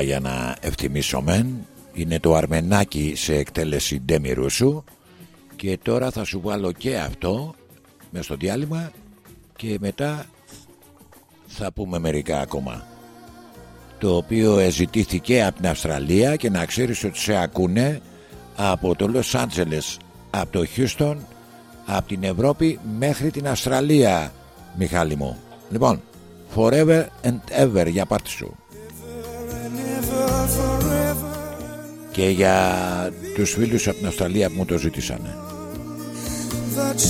Έβαλα για να ευθυμίσω μεν είναι το αρμενάκι σε εκτέλεση Ντέμι Ρούσου. Και τώρα θα σου βάλω και αυτό μες στο διάλειμμα και μετά θα πούμε μερικά ακόμα. Το οποίο ζητήθηκε από την Αυστραλία και να ξέρεις ότι σε ακούνε από το Λος Άντζελες από το Χιούστον από την Ευρώπη μέχρι την Αυστραλία Μιχάλη μου. Λοιπόν Forever and ever για πάρτι σου και για τους φίλους από την Αυστραλία που μου το ζήτησανε. That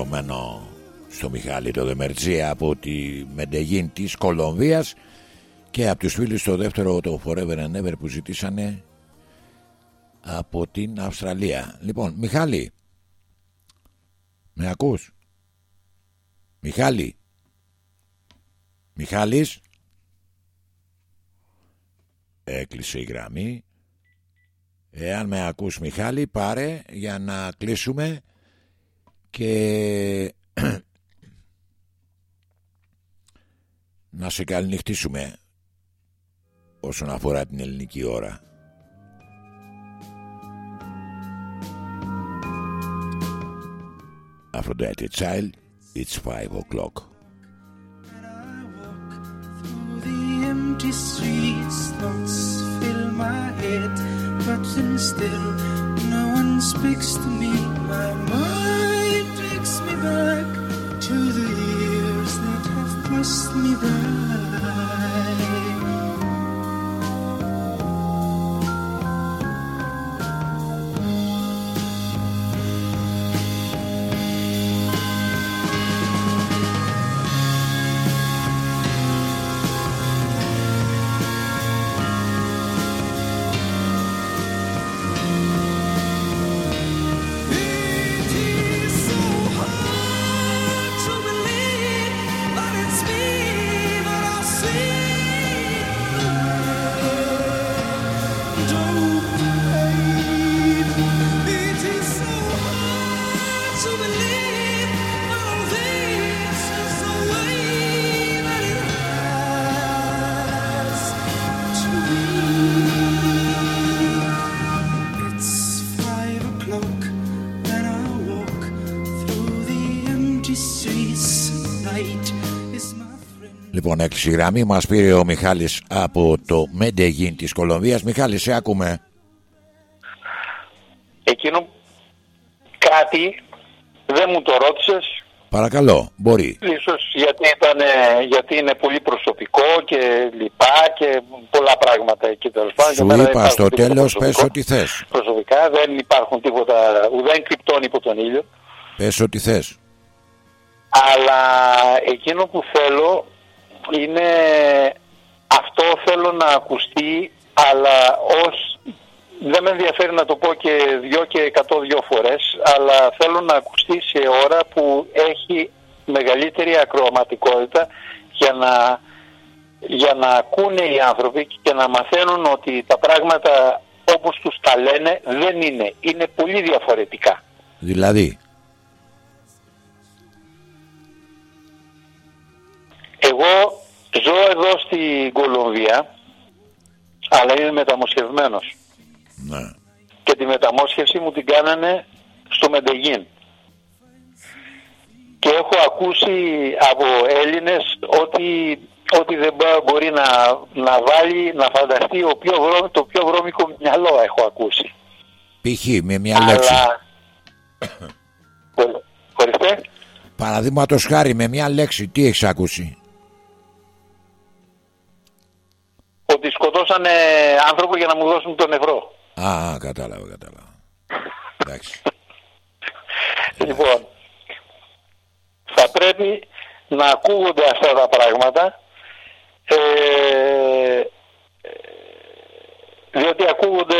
αφιερωμένο στο Μιχάλη το Δεμερτζία από τη Μεντεγίν της Κολομβίας και από τους φίλους το δεύτερο το Forever and Ever που ζητήσανε από την Αυστραλία. Λοιπόν, Μιχάλη, με ακούς; Μιχάλη, Μιχάλης, έκλεισε η γραμμή. Εάν με ακούς Μιχάλη πάρε για να κλείσουμε και να σε καληνυχτήσουμε όσον αφορά την ελληνική ώρα. Aphrodite Child, it's five o'clock. Through the empty streets, thoughts fill my head, but then still no one speaks to me. My mind takes me back to the years that have passed me by. Λοιπόν, έκλεισε η γραμμή. Μας πήρε ο Μιχάλης από το Μεντεγίν της Κολομβίας. Μιχάλη, σε ακούμε. Εκείνο κάτι δεν μου το ρώτησες Παρακαλώ, μπορεί. Ίσως γιατί, ήταν, γιατί είναι πολύ προσωπικό και λοιπά και πολλά πράγματα εκεί τέλος πάντων. Για Σου μένα δεν είπα υπάρχουν στο τίποτα τέλος, πες προσωπικό. ό,τι θες. Προσωπικά δεν υπάρχουν τίποτα, ουδέν κρυπτών υπό τον ήλιο. Πες ό,τι θες. Αλλά εκείνο που θέλω είναι αυτό θέλω να ακουστεί αλλά ως δεν με ενδιαφέρει να το πω και δυο και εκατό δυο φορές αλλά θέλω να ακουστεί σε ώρα που έχει μεγαλύτερη ακροαματικότητα για να, για να ακούνε οι άνθρωποι και να μαθαίνουν ότι τα πράγματα όπως τους τα λένε δεν είναι, είναι πολύ διαφορετικά. Δηλαδή, Εγώ ζω εδώ στην Κολομβία, αλλά είμαι μεταμοσχευμένος. ναι. Και τη μεταμόσχευση μου την κάνανε στο Μεντεγίν. Και έχω ακούσει από Έλληνες ότι, ότι δεν μπο- μπορεί να, να βάλει, να φανταστεί ο πιο βρώμη, το πιο βρώμικο μυαλό έχω ακούσει. π.χ. με μια λέξη. Αλλά... Χω- Χωριστέ. Παραδείγματος χάρη, με μια λέξη, τι έχεις ακούσει; Ότι σκοτώσανε άνθρωπο για να μου δώσουν τον ευρώ. Α, α, κατάλαβα, κατάλαβα. Εντάξει. <laughs> Λοιπόν, θα πρέπει να ακούγονται αυτά τα πράγματα ε, ε, διότι ακούγονται,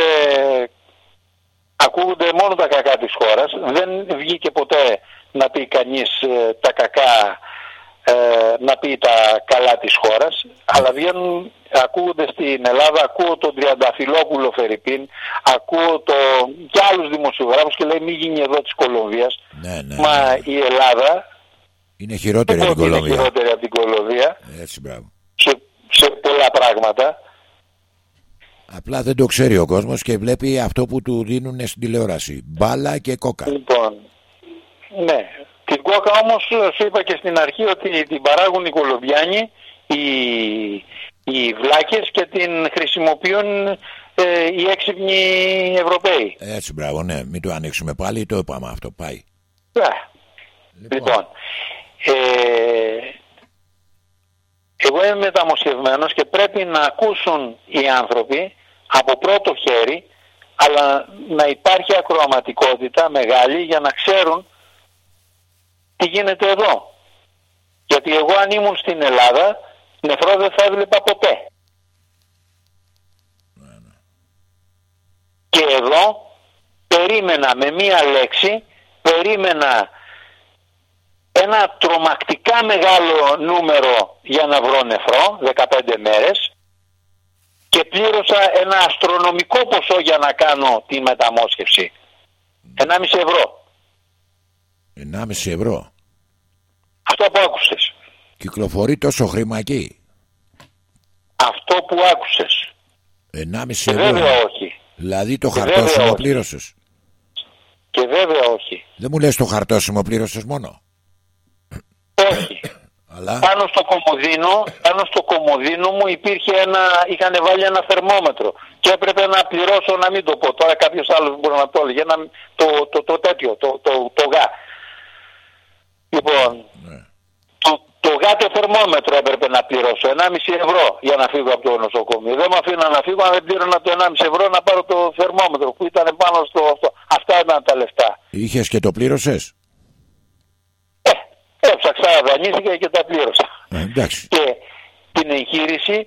ακούγονται μόνο τα κακά της χώρας. Δεν βγήκε ποτέ να πει κανείς ε, τα κακά, ε, να πει τα καλά της χώρας, αλλά βγαίνουν, ακούγονται στην Ελλάδα, ακούω τον Τριανταφυλόπουλο Φερρυπίν, ακούω το, και άλλους δημοσιογράφους και λέει μη γίνει εδώ της Κολομβίας. Ναι, ναι. Μα ναι. η Ελλάδα Είναι χειρότερη από την δεν είναι Κολομβία. χειρότερη από την Κολομβία Έτσι, μπράβο. σε, σε πολλά πράγματα. Απλά δεν το ξέρει ο κόσμος και βλέπει αυτό που του δίνουν στην τηλεόραση. Μπάλα και κόκα. Λοιπόν, ναι. Την κόκα όμως σου είπα και στην αρχή ότι την παράγουν οι Κολομβιάνοι, οι, οι βλάκες και την χρησιμοποιούν ε, οι έξυπνοι Ευρωπαίοι. Έτσι, μπράβο, ναι. Μην το ανοίξουμε πάλι, το είπαμε αυτό. Πάει. Ναι. Λοιπόν, ε, εγώ είμαι μεταμοσχευμένος και πρέπει να ακούσουν οι άνθρωποι από πρώτο χέρι αλλά να υπάρχει ακροαματικότητα μεγάλη για να ξέρουν τι γίνεται εδώ; Γιατί εγώ αν ήμουν στην Ελλάδα νεφρό δεν θα έβλεπα ποτέ. Και εδώ περίμενα με μία λέξη, περίμενα ένα τρομακτικά μεγάλο νούμερο για να βρω νεφρό, 15 μέρες, και πλήρωσα ένα αστρονομικό ποσό για να κάνω τη μεταμόσχευση. 1,5 ευρώ. 1,5 ευρώ. Αυτό που άκουσες. Κυκλοφορεί τόσο χρήμα εκεί. Αυτό που άκουσες. 1,5 Βέβαια ευρώ. όχι. Δηλαδή το Βέβαια χαρτόσημο όχι. πλήρωσες. Και βέβαια όχι. Δεν μου λες το χαρτόσημο πλήρωσες μόνο. Όχι. <coughs> Αλλά πάνω στο κομμωδίνο, πάνω στο κομμωδίνο μου υπήρχε ένα, είχαν βάλει ένα θερμόμετρο και έπρεπε να πληρώσω, να μην το πω τώρα κάποιος άλλος μπορεί να το έλεγε, ένα, το, το, το, τέτοιο, το, το, το γά. Λοιπόν, Ναι. το, το γά το θερμόμετρο έπρεπε να πληρώσω, 1,5 ευρώ για να φύγω από το νοσοκομείο. Δεν με αφήνα να φύγω αν δεν πλήρωνα το 1,5 ευρώ να πάρω το θερμόμετρο που ήταν πάνω στο αυτό. Αυτά ήταν τα λεφτά. είχες και το πλήρωσες; Ε, έψαξα, δανείστηκα και τα πλήρωσα. Ε, εντάξει. και την εγχείρηση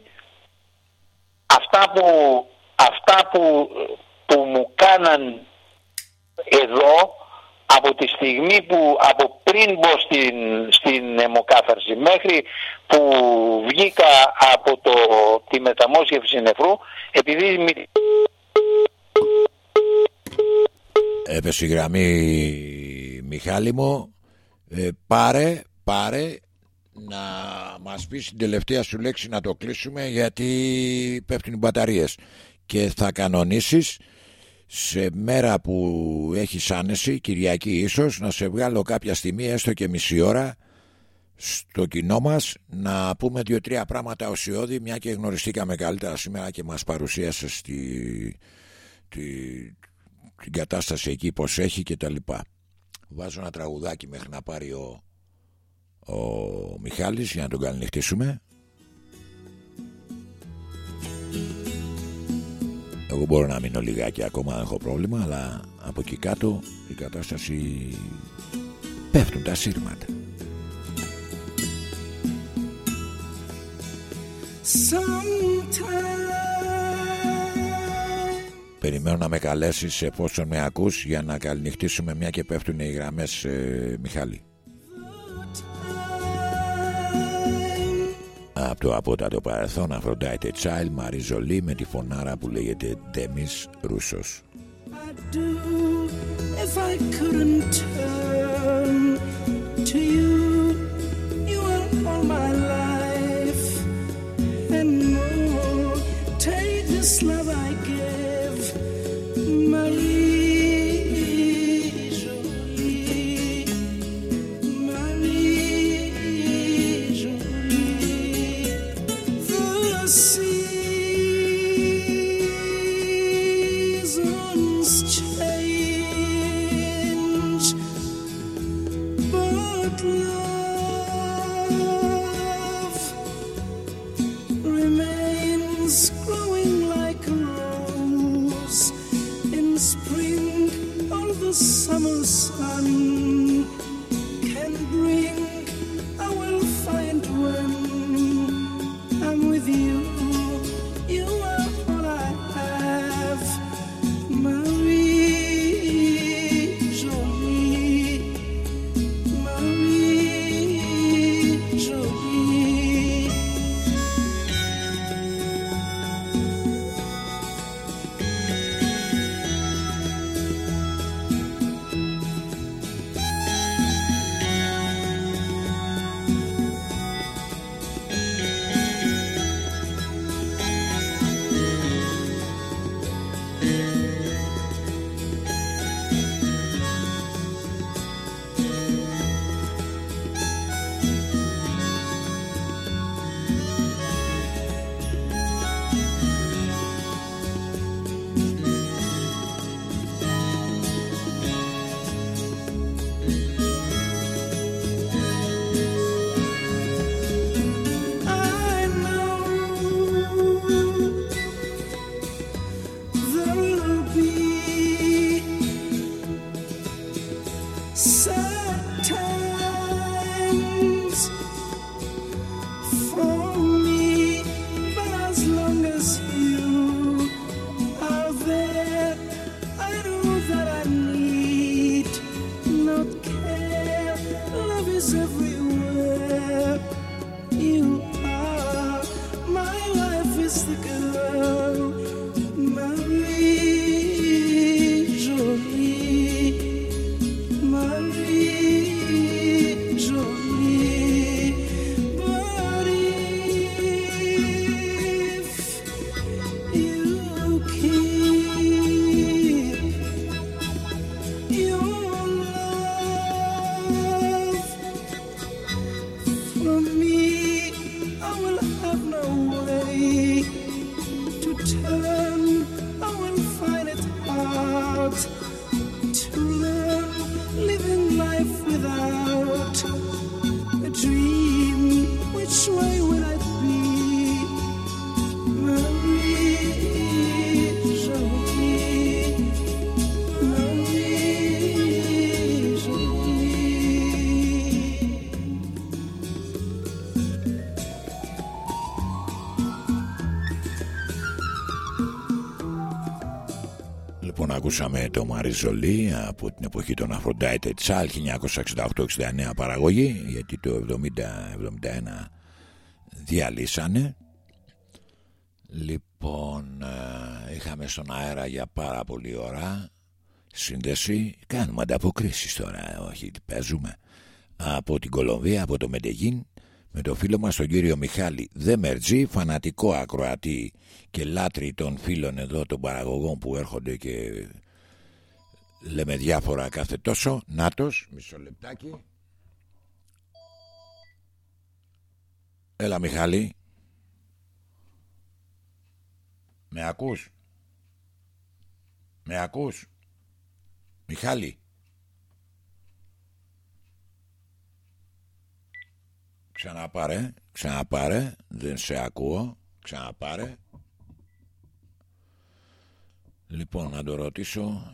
αυτά που, αυτά που, που μου κάναν εδώ από τη στιγμή που από πριν μπω στην, στην αιμοκάθαρση μέχρι που βγήκα από το, τη μεταμόσχευση νεφρού επειδή μη- Έπεσε η γραμμή Μιχάλη μου. Ε, Πάρε Πάρε Να μας πεις την τελευταία σου λέξη Να το κλείσουμε γιατί Πέφτουν οι μπαταρίες. Και θα κανονίσεις Σε μέρα που έχεις άνεση Κυριακή ίσως Να σε βγάλω κάποια στιγμή Έστω και μισή ώρα στο κοινό μας να πούμε δύο-τρία πράγματα οσιώδη μια και γνωριστήκαμε καλύτερα σήμερα και μας παρουσίασε στη, τη, την κατάσταση εκεί πως έχει και τα λοιπά. Βάζω ένα τραγουδάκι μέχρι να πάρει ο, ο Μιχάλης για να τον καληνυχτήσουμε. Εγώ μπορώ να μείνω λιγάκι ακόμα, δεν έχω πρόβλημα, αλλά από εκεί κάτω η κατάσταση πέφτουν τα σύρματα. Περιμένω να με καλέσεις εφόσον με ακούς για να καληνυχτήσουμε μια και πέφτουν οι γραμμές ε, Μιχάλη. Από το απότατο παρελθόν Αφροντάιτε Child Μαρή Ζολή με τη φωνάρα που λέγεται Ντέμις Ρούσος. I'd do if ακούσαμε το Μαριζολί από την εποχή των Αφροντάιτε Τσάλ 1968-69 παραγωγή, γιατί το 70-71 διαλύσανε. Λοιπόν, ε, είχαμε στον αέρα για πάρα πολλή ώρα σύνδεση. Κάνουμε ανταποκρίσεις τώρα, όχι παίζουμε. Από την Κολομβία, από το Μεντεγίν, με το φίλο μας τον κύριο Μιχάλη Δεμερτζή, φανατικό ακροατή και λάτρη των φίλων εδώ των παραγωγών που έρχονται και λέμε διάφορα κάθε τόσο. Νάτος, μισό λεπτάκι. Έλα Μιχάλη. Με ακούς; Με ακούς; Μιχάλη. Ξαναπάρε, ξαναπάρε, δεν σε ακούω, ξαναπάρε. Λοιπόν, να το ρωτήσω.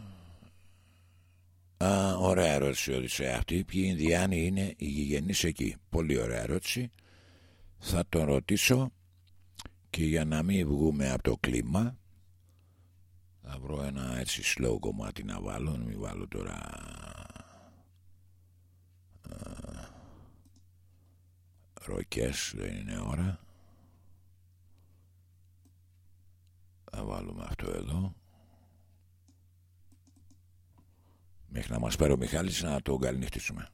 Α, ωραία ερώτηση Οδυσσέα αυτή. Ποιοι Ινδιάνοι είναι οι γηγενείς εκεί; Πολύ ωραία ερώτηση. Θα τον ρωτήσω και για να μην βγούμε από το κλίμα θα βρω ένα έτσι slow κομμάτι να βάλω. Να μην βάλω τώρα... α, Ροκές δεν είναι ώρα. Θα βάλουμε αυτό εδώ. Μέχρι να μας πάρει ο Μιχάλης να το καληνυχτήσουμε.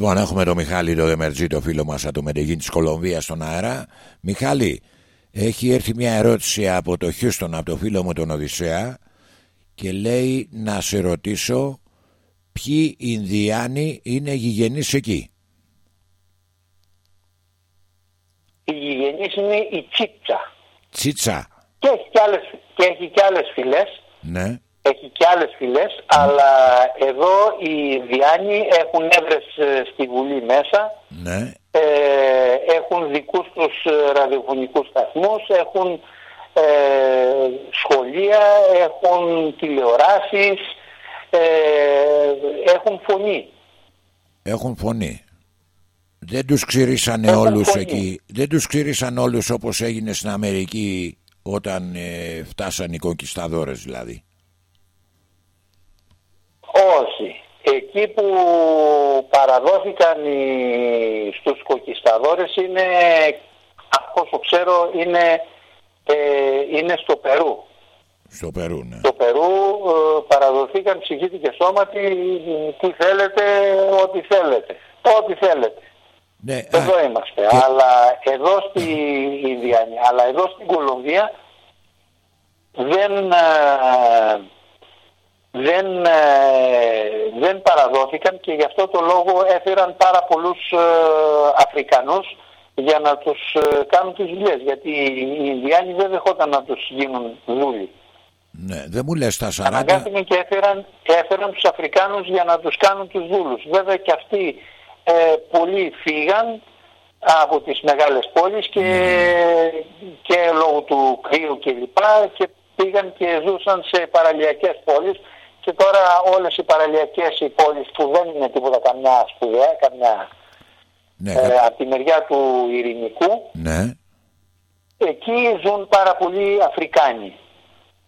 Λοιπόν, έχουμε τον Μιχάλη το Δεμερτζή, το φίλο μας από το Μεντεγίν της Κολομβίας στον αέρα. Μιχάλη, έχει έρθει μια ερώτηση από το Χιούστον, από το φίλο μου τον Οδυσσέα και λέει να σε ρωτήσω ποιοι Ινδιάνοι είναι γηγενείς εκεί. Η γηγενής είναι η Τσίτσα. Τσίτσα, Και έχει και άλλες, και έχει και άλλες φυλές. ναι, Έχει και άλλες φυλές, αλλά εδώ οι Ινδιάνοι έχουν έδρες ε, στη Βουλή μέσα, ναι, ε, έχουν δικούς τους ε, ραδιοφωνικούς σταθμούς, έχουν ε, σχολεία, έχουν τηλεοράσεις, ε, έχουν φωνή. έχουν φωνή. Δεν τους ξυρίσανε Έχουν όλους φωνή. εκεί, δεν τους ξυρίσαν όλους όπως έγινε στην Αμερική όταν ε, φτάσαν οι κονκισταδόρες δηλαδή. Όχι. Εκεί που παραδόθηκαν οι, στους κοκκισταδόρες είναι, από όσο ξέρω, είναι, ε, είναι στο Περού. Στο Περού, ναι. Στο Περού ε, παραδοθήκαν ψυχήτη και σώματι τι θέλετε, ό,τι θέλετε. Ό,τι θέλετε. ναι Εδώ α, είμαστε. και- Αλλά εδώ στη Ινδιάνη, αλλά εδώ στην Κολομβία δεν, ε, δεν, ε, δεν παραδόθηκαν και γι' αυτό το λόγο έφεραν πάρα πολλούς ε, Αφρικανούς για να τους ε, κάνουν τις δουλειές. Γιατί οι Ινδιάνοι δεν δεχόταν να τους γίνουν δούλοι. ναι, δεν μου λες τα 40 Αναγκάστηκαν και έφεραν, έφεραν τους Αφρικάνους για να τους κάνουν τους δούλους. Βέβαια και αυτοί ε, πολλοί φύγαν από τις μεγάλες πόλεις και, και λόγω του κρύου και λοιπά και πήγαν και ζούσαν σε παραλιακές πόλεις και τώρα όλες οι παραλιακές οι πόλεις που δεν είναι τίποτα καμιά σπουδαία, καμιά ναι, ε, από τη μεριά του Ειρηνικού, ναι, εκεί ζουν πάρα πολλοί Αφρικάνοι.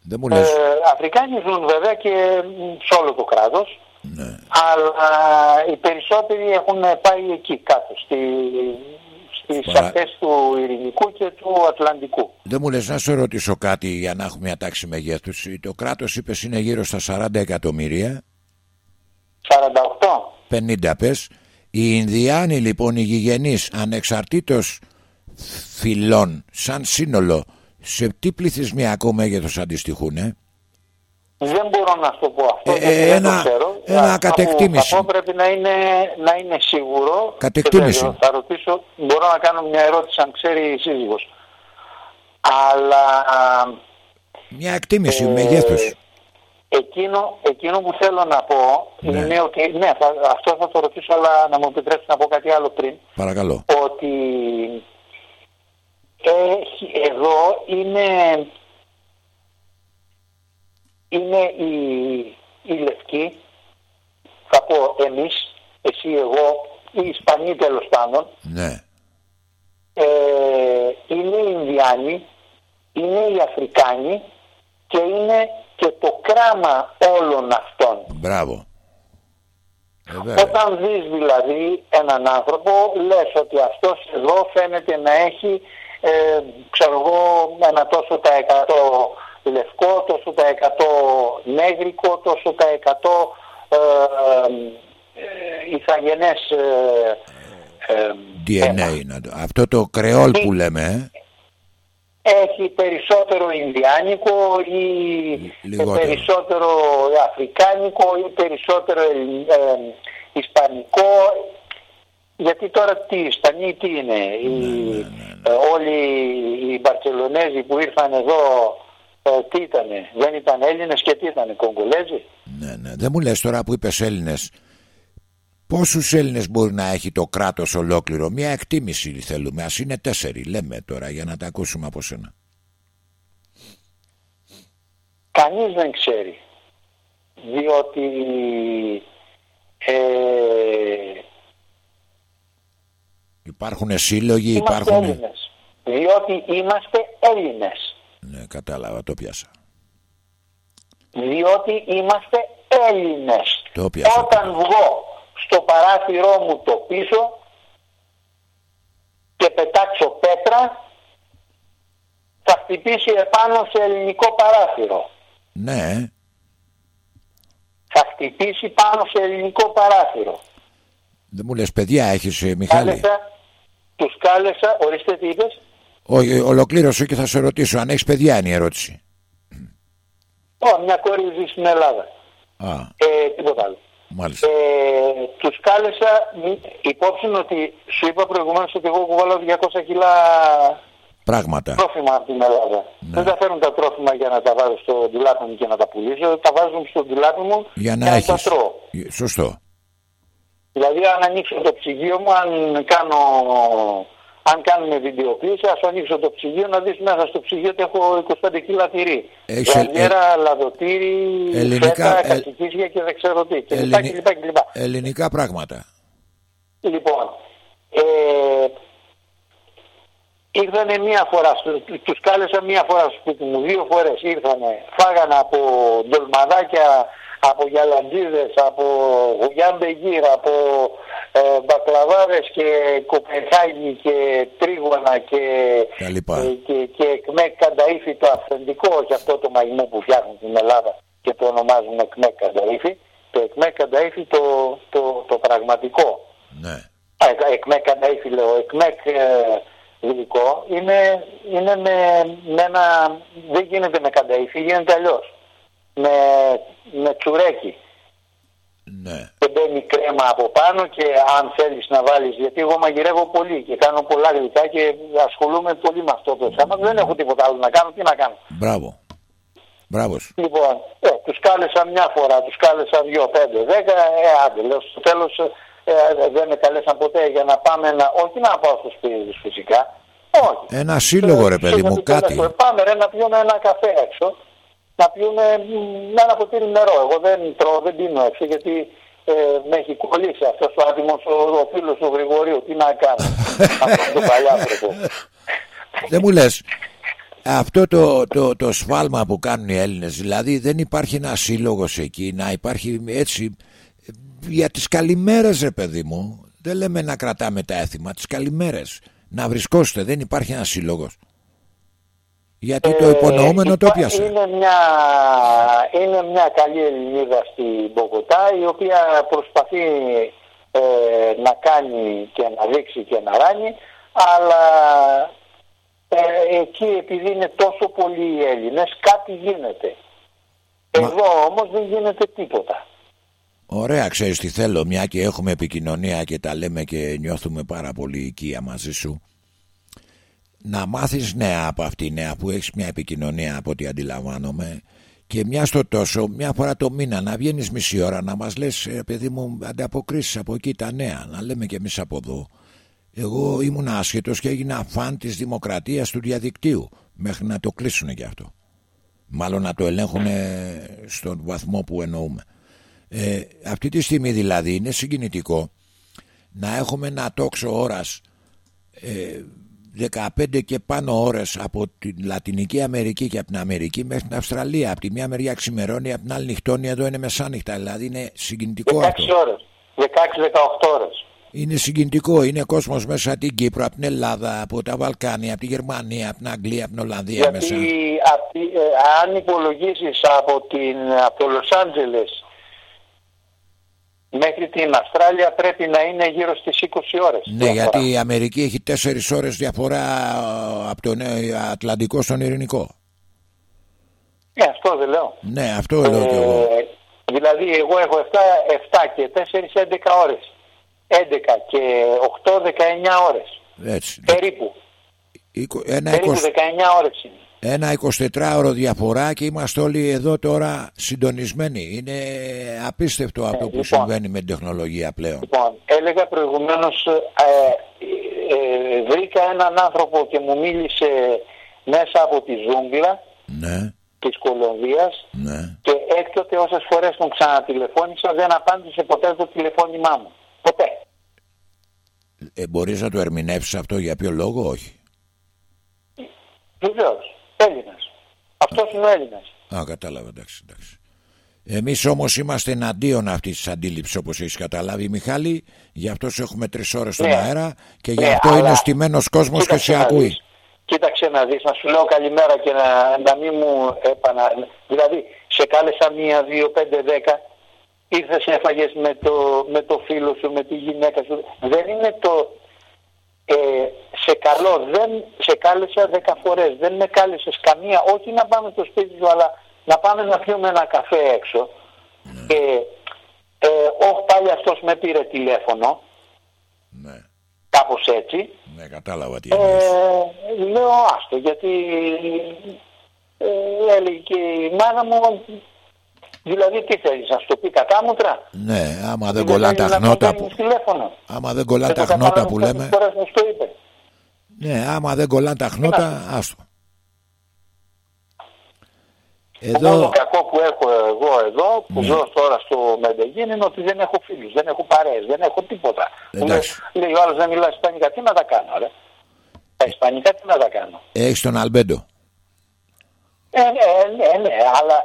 δεν μου Ε, λες Αφρικάνοι ζουν βέβαια και μ, σε όλο το κράτος, ναι. αλλά οι περισσότεροι έχουν πάει εκεί κάτω, στη, στις Παρά- ακτές του Ειρηνικού και του Ατλαντικού. Δεν μου λες να σε ρωτήσω κάτι για να έχουμε μια τάξη μεγέθους Το κράτος είπες είναι γύρω στα 40 εκατομμύρια 48. 50 πες Οι Ινδιάνοι λοιπόν οι γηγενείς ανεξαρτήτως φυλών σαν σύνολο σε τι πληθυσμιακό μέγεθος αντιστοιχούν ε; Δεν μπορώ να σου το πω αυτό, Ε, γιατί ε, δεν ένα- το ξέρω. ένα Α, θα κατεκτήμηση. μου- Αυτό πρέπει να είναι, να είναι σίγουρο. Κατεκτήμηση. Και βέβαια, Θα ρωτήσω, μπορώ να κάνω μια ερώτηση αν ξέρει η σύζυγος. Αλλά Μια εκτίμηση Ε, μεγέθους. εκείνο, εκείνο που θέλω να πω Ναι. είναι ότι, ναι, θα- αυτό θα το ρωτήσω, αλλά να μου επιτρέψεις να πω κάτι άλλο πριν. Παρακαλώ. Ότι έχει, εδώ είναι, είναι η, η Λευκή, θα πω εμείς, εσύ, εγώ, οι Ισπανοί τέλος πάντων, Ναι. ε, είναι οι Ινδιάνοι, είναι οι Αφρικάνοι και είναι και το κράμα όλων αυτών. Μπράβο. Ε, βέβαια. Όταν δεις δηλαδή έναν άνθρωπο, λες ότι αυτός εδώ φαίνεται να έχει, ε, ξέρω εγώ, ένα τόσο τα εκατό λευκό, τόσο τα εκατό νέγρικο, τόσο τα εκατό ε, ε, ηθαγενές ε, ε, θέμα. DNA. να το- Αυτό; Το κρεόλ που λέμε, ε; έχει περισσότερο Ινδιάνικο ή Λιγότερο. περισσότερο Αφρικάνικο ή περισσότερο Ελλη- ε, Ισπανικό; Γιατί τώρα τι οι Ισπανοί τι είναι; Οι, ε, όλοι οι Μπαρτσελονέζοι που ήρθαν εδώ ε, τι ήτανε δεν ήταν Έλληνες και τι ήτανε Κογκολέζοι; Ναι, ναι. Δεν μου λες τώρα που είπες Έλληνες. Πόσους Έλληνες μπορεί να έχει το κράτος ολόκληρο; Μια εκτίμηση θέλουμε Ας είναι τέσσερι λέμε τώρα για να τα ακούσουμε από σένα. Κανείς δεν ξέρει διότι ε, Υπάρχουν σύλλογοι είμαστε υπάρχουν Έλληνες. Διότι είμαστε Έλληνες Ναι κατάλαβα το πιάσα διότι είμαστε Έλληνες. Το πιάσα. Όταν βγω στο παράθυρό μου το πίσω και πετάξω πέτρα θα χτυπήσει επάνω σε ελληνικό παράθυρο. Ναι Θα χτυπήσει πάνω σε ελληνικό παράθυρο. Δεν μου λες παιδιά έχεις ε, Μιχάλη Κάλεσα, τους κάλεσα, ορίστε τι είπες, Όχι ολοκλήρωσω και θα σε ρωτήσω Αν έχεις παιδιά είναι η ερώτηση Ω, μια κόρη ζει στην Ελλάδα. Α Ε, τίποτα άλλο. μάλιστα Ε, τους κάλεσα μη- υπόψη ότι σου είπα προηγουμένως ότι εγώ κουβαλάω 200 κιλά Πράγματα τρόφιμα από την Ελλάδα. Δεν τα φέρνουν τα τρόφιμα για να τα βάζω στο ντουλάπι μου και να τα πουλήσω. Τα βάζουν στο ντουλάπι μου Για να τα έχεις τρώω. Σωστό Δηλαδή αν ανοίξω το ψυγείο μου, αν κάνω... Αν κάνουμε βιντεοκλήση, ας ανοίξω το ψυγείο να δεις μέσα στο ψυγείο ότι έχω 25 κιλά τυρί. Έχεις ελ- Γαλιέρα, λαδοτήρι, Ελληνικά, φέτα, ε- κατσικίσια και δεν ξέρω τι. Και λοιπά, Ελληνι- και λοιπά, και λοιπά. Ελληνικά πράγματα Λοιπόν, ε, ήρθανε μία φορά, στο- τους κάλεσα μία φορά στο σπίτι μου, δύο φορές ήρθανε, φάγανε από ντολμαδάκια, από γυαλαντζίδες, από γουγιάμπε γύρ, από ε, μπακλαβάρες και κοπενχάγη και τρίγωνα και, Τα λοιπά. ε, και, και εκμέκ κανταΐφι το αυθεντικό, όχι αυτό το μαγιμό που φτιάχνουν στην Ελλάδα και το ονομάζουν εκμέκ κανταΐφι, το εκμέκ κανταΐφι το, το, το πραγματικό. Ναι Α, εκ- εκμέκ κανταΐφι λέω, εκμέκ ε, γλυκό είναι, είναι με, με ένα, δεν γίνεται με κανταΐφι, γίνεται αλλιώς. Με, με τσουρέκι. Ναι. Και μπαίνει κρέμα από πάνω και αν θέλεις να βάλεις, γιατί εγώ μαγειρεύω πολύ και κάνω πολλά γλυκά και ασχολούμαι πολύ με αυτό το θέμα, δεν έχω τίποτα άλλο να κάνω, τι να κάνω; Μπράβο. Μπράβος. Σου Λοιπόν, ε, τους κάλεσα μια φορά, τους κάλεσα δύο, πέντε, δέκα, ε, άντε, λέω, στο τέλος ε, ε, δεν με καλέσαν ποτέ για να πάμε να, όχι να πάω στο σπίτι τους φυσικά, όχι. Ένα σύλλογο ρε Ε, παιδί τους μου είχα κάτι. πει, Πάμε ρε να πιούμε ένα καφέ έξω, να πιούμε μ, ένα ποτήρι νερό. Εγώ δεν τρώω, δεν πίνω έξω γιατί ε, με έχει κολλήσει αυτός ο άτιμος ο, ο φίλος του Γρηγορίου. Τι να κάνω, <laughs> αυτό το παλιάτροπο. Δεν μου λες αυτό το, το, το σφάλμα που κάνουν οι Έλληνες δηλαδή δεν υπάρχει ένας σύλλογος εκεί να υπάρχει έτσι για τις καλημέρες ρε παιδί μου δεν λέμε να κρατάμε τα έθιμα τις καλημέρες να βρισκόστε δεν υπάρχει ένας σύλλογος γιατί το Ε, υπονοούμενο το υπά- πιάσε Είναι μια, είναι μια καλή Ελληνίδα στην Μπογοτά η οποία προσπαθεί ε, να κάνει και να δείξει και να ράνει αλλά ε, εκεί επειδή είναι τόσο πολλοί οι Έλληνες κάτι γίνεται. Μα- Εδώ όμως δεν γίνεται τίποτα. Ωραία ξέρεις τι θέλω μια και έχουμε επικοινωνία και τα λέμε και νιώθουμε πάρα πολύ οικία μαζί σου να μάθεις νέα από αυτή νέα που έχεις μια επικοινωνία από ό,τι αντιλαμβάνομαι. Και μια στο τόσο, μια φορά το μήνα να βγαίνεις μισή ώρα να μας λες ε, παιδί μου ανταποκρίσεις από εκεί τα νέα να λέμε και εμείς από εδώ εγώ ήμουν άσχετος και έγινα φαν της δημοκρατίας του διαδικτύου μέχρι να το κλείσουν και αυτό. Μάλλον να το ελέγχουν στον βαθμό που εννοούμε. Ε, αυτή τη στιγμή δηλαδή είναι συγκινητικό να έχουμε ένα τόξο ώρας ε, 15 και πάνω ώρες από τη Λατινική Αμερική και από την Αμερική μέχρι την Αυστραλία. Από τη μια μεριά ξημερώνει, από την άλλη νυχτώνει, εδώ είναι μεσάνυχτα. Δηλαδή είναι συγκινητικό 16 αυτό. ώρες, 16-18 ώρες. Είναι συγκινητικό. Είναι κόσμος μέσα από την Κύπρο, από την Ελλάδα, από τα Βαλκάνια, από τη Γερμανία, από την Αγγλία, από την Ολλανδία Γιατί μέσα. απ' τη- ε, αν υπολογίσεις από, την, από το Λος Άντζελες μέχρι την Αυστράλια πρέπει να είναι γύρω στις 20 ώρες. Ναι, γιατί η Αμερική έχει 4 ώρες διαφορά ε, από τον ε, Ατλαντικό στον Ειρηνικό. Ναι, αυτό δεν λέω. Ναι, αυτό λέω κι εγώ. Ε, δηλαδή εγώ έχω 7, 7 και 4, 11 ώρες. 11 και 8, 19 ώρες. Έτσι. Περίπου. Είκο- Ένα, Περίπου 20 19 ώρες είναι. Ένα 24ωρο διαφορά και είμαστε όλοι εδώ τώρα συντονισμένοι. Είναι απίστευτο αυτό που λοιπόν. συμβαίνει με την τεχνολογία πλέον. Λοιπόν, έλεγα προηγουμένως, ε, ε, βρήκα έναν άνθρωπο και μου μίλησε μέσα από τη ζούγκλα Ναι, της Κολομβίας ναι. και έκτοτε όσες φορές τον ξανατηλεφώνησα δεν απάντησε ποτέ το τηλεφώνημά μου. Ποτέ. Ε, μπορείς να το ερμηνεύσεις αυτό για ποιο λόγο, όχι; Βεβαίως. Έλληνας. Αυτός είναι ο Έλληνας. Α, κατάλαβα, εντάξει, εντάξει. Εμείς όμως είμαστε εναντίον αυτής της αντίληψης όπως έχεις καταλάβει Μιχάλη Γι' αυτό σε έχουμε τρεις ώρες στον Ναι. αέρα Και γι' Ναι, αυτό αλλά- είναι ο στημένος κόσμος και Κοίταξε σε να ακούει δεις. Κοίταξε να δεις, να σου λέω καλημέρα και να, να μην μου επανα... Δηλαδή, σε κάλεσα μία, δύο, πέντε, δέκα, ήρθες έφαγες με το, με το φίλο σου, με τη γυναίκα σου. Δεν είναι το... Ε, σε καλό, δεν σε κάλεσα δέκα φορές, δεν με κάλεσες καμία, όχι να πάμε στο σπίτι σου, αλλά να πάμε να πιούμε ένα καφέ έξω. Και, ε, όχι πάλι αυτός με πήρε τηλέφωνο, Ναι, κάπως έτσι, ναι κατάλαβα τι εννοείς. ε, λέω άστο γιατί ε, έλεγε και η μάνα μου δηλαδή τι θέλεις να σου το πει κατάμουτρα; Ναι, άμα δεν Δεν κολλάνε τα θέλει να χνότα τον που, παίρνεις τηλέφωνο άμα δεν κολλάνε Δεν τα το χνότα κατάλαβα που πόσες λέμε φορές μου το είπε Ναι, άμα δεν κολλάνε τα χνότα, άστο. Το μόνο Εδώ, κακό που έχω εγώ εδώ, που Ναι. ζω τώρα στο Μεντεγίν, είναι ότι δεν έχω φίλους, δεν έχω παρέες, δεν έχω τίποτα. Μου Εντάξει. Λέει, λέει ο άλλος δεν μιλάς ισπανικά, τι να τα κάνω ρε; Τα ισπανικά τι να τα κάνω; έχεις τον Αλμπέντο. Ε, ναι, ναι, ναι, αλλά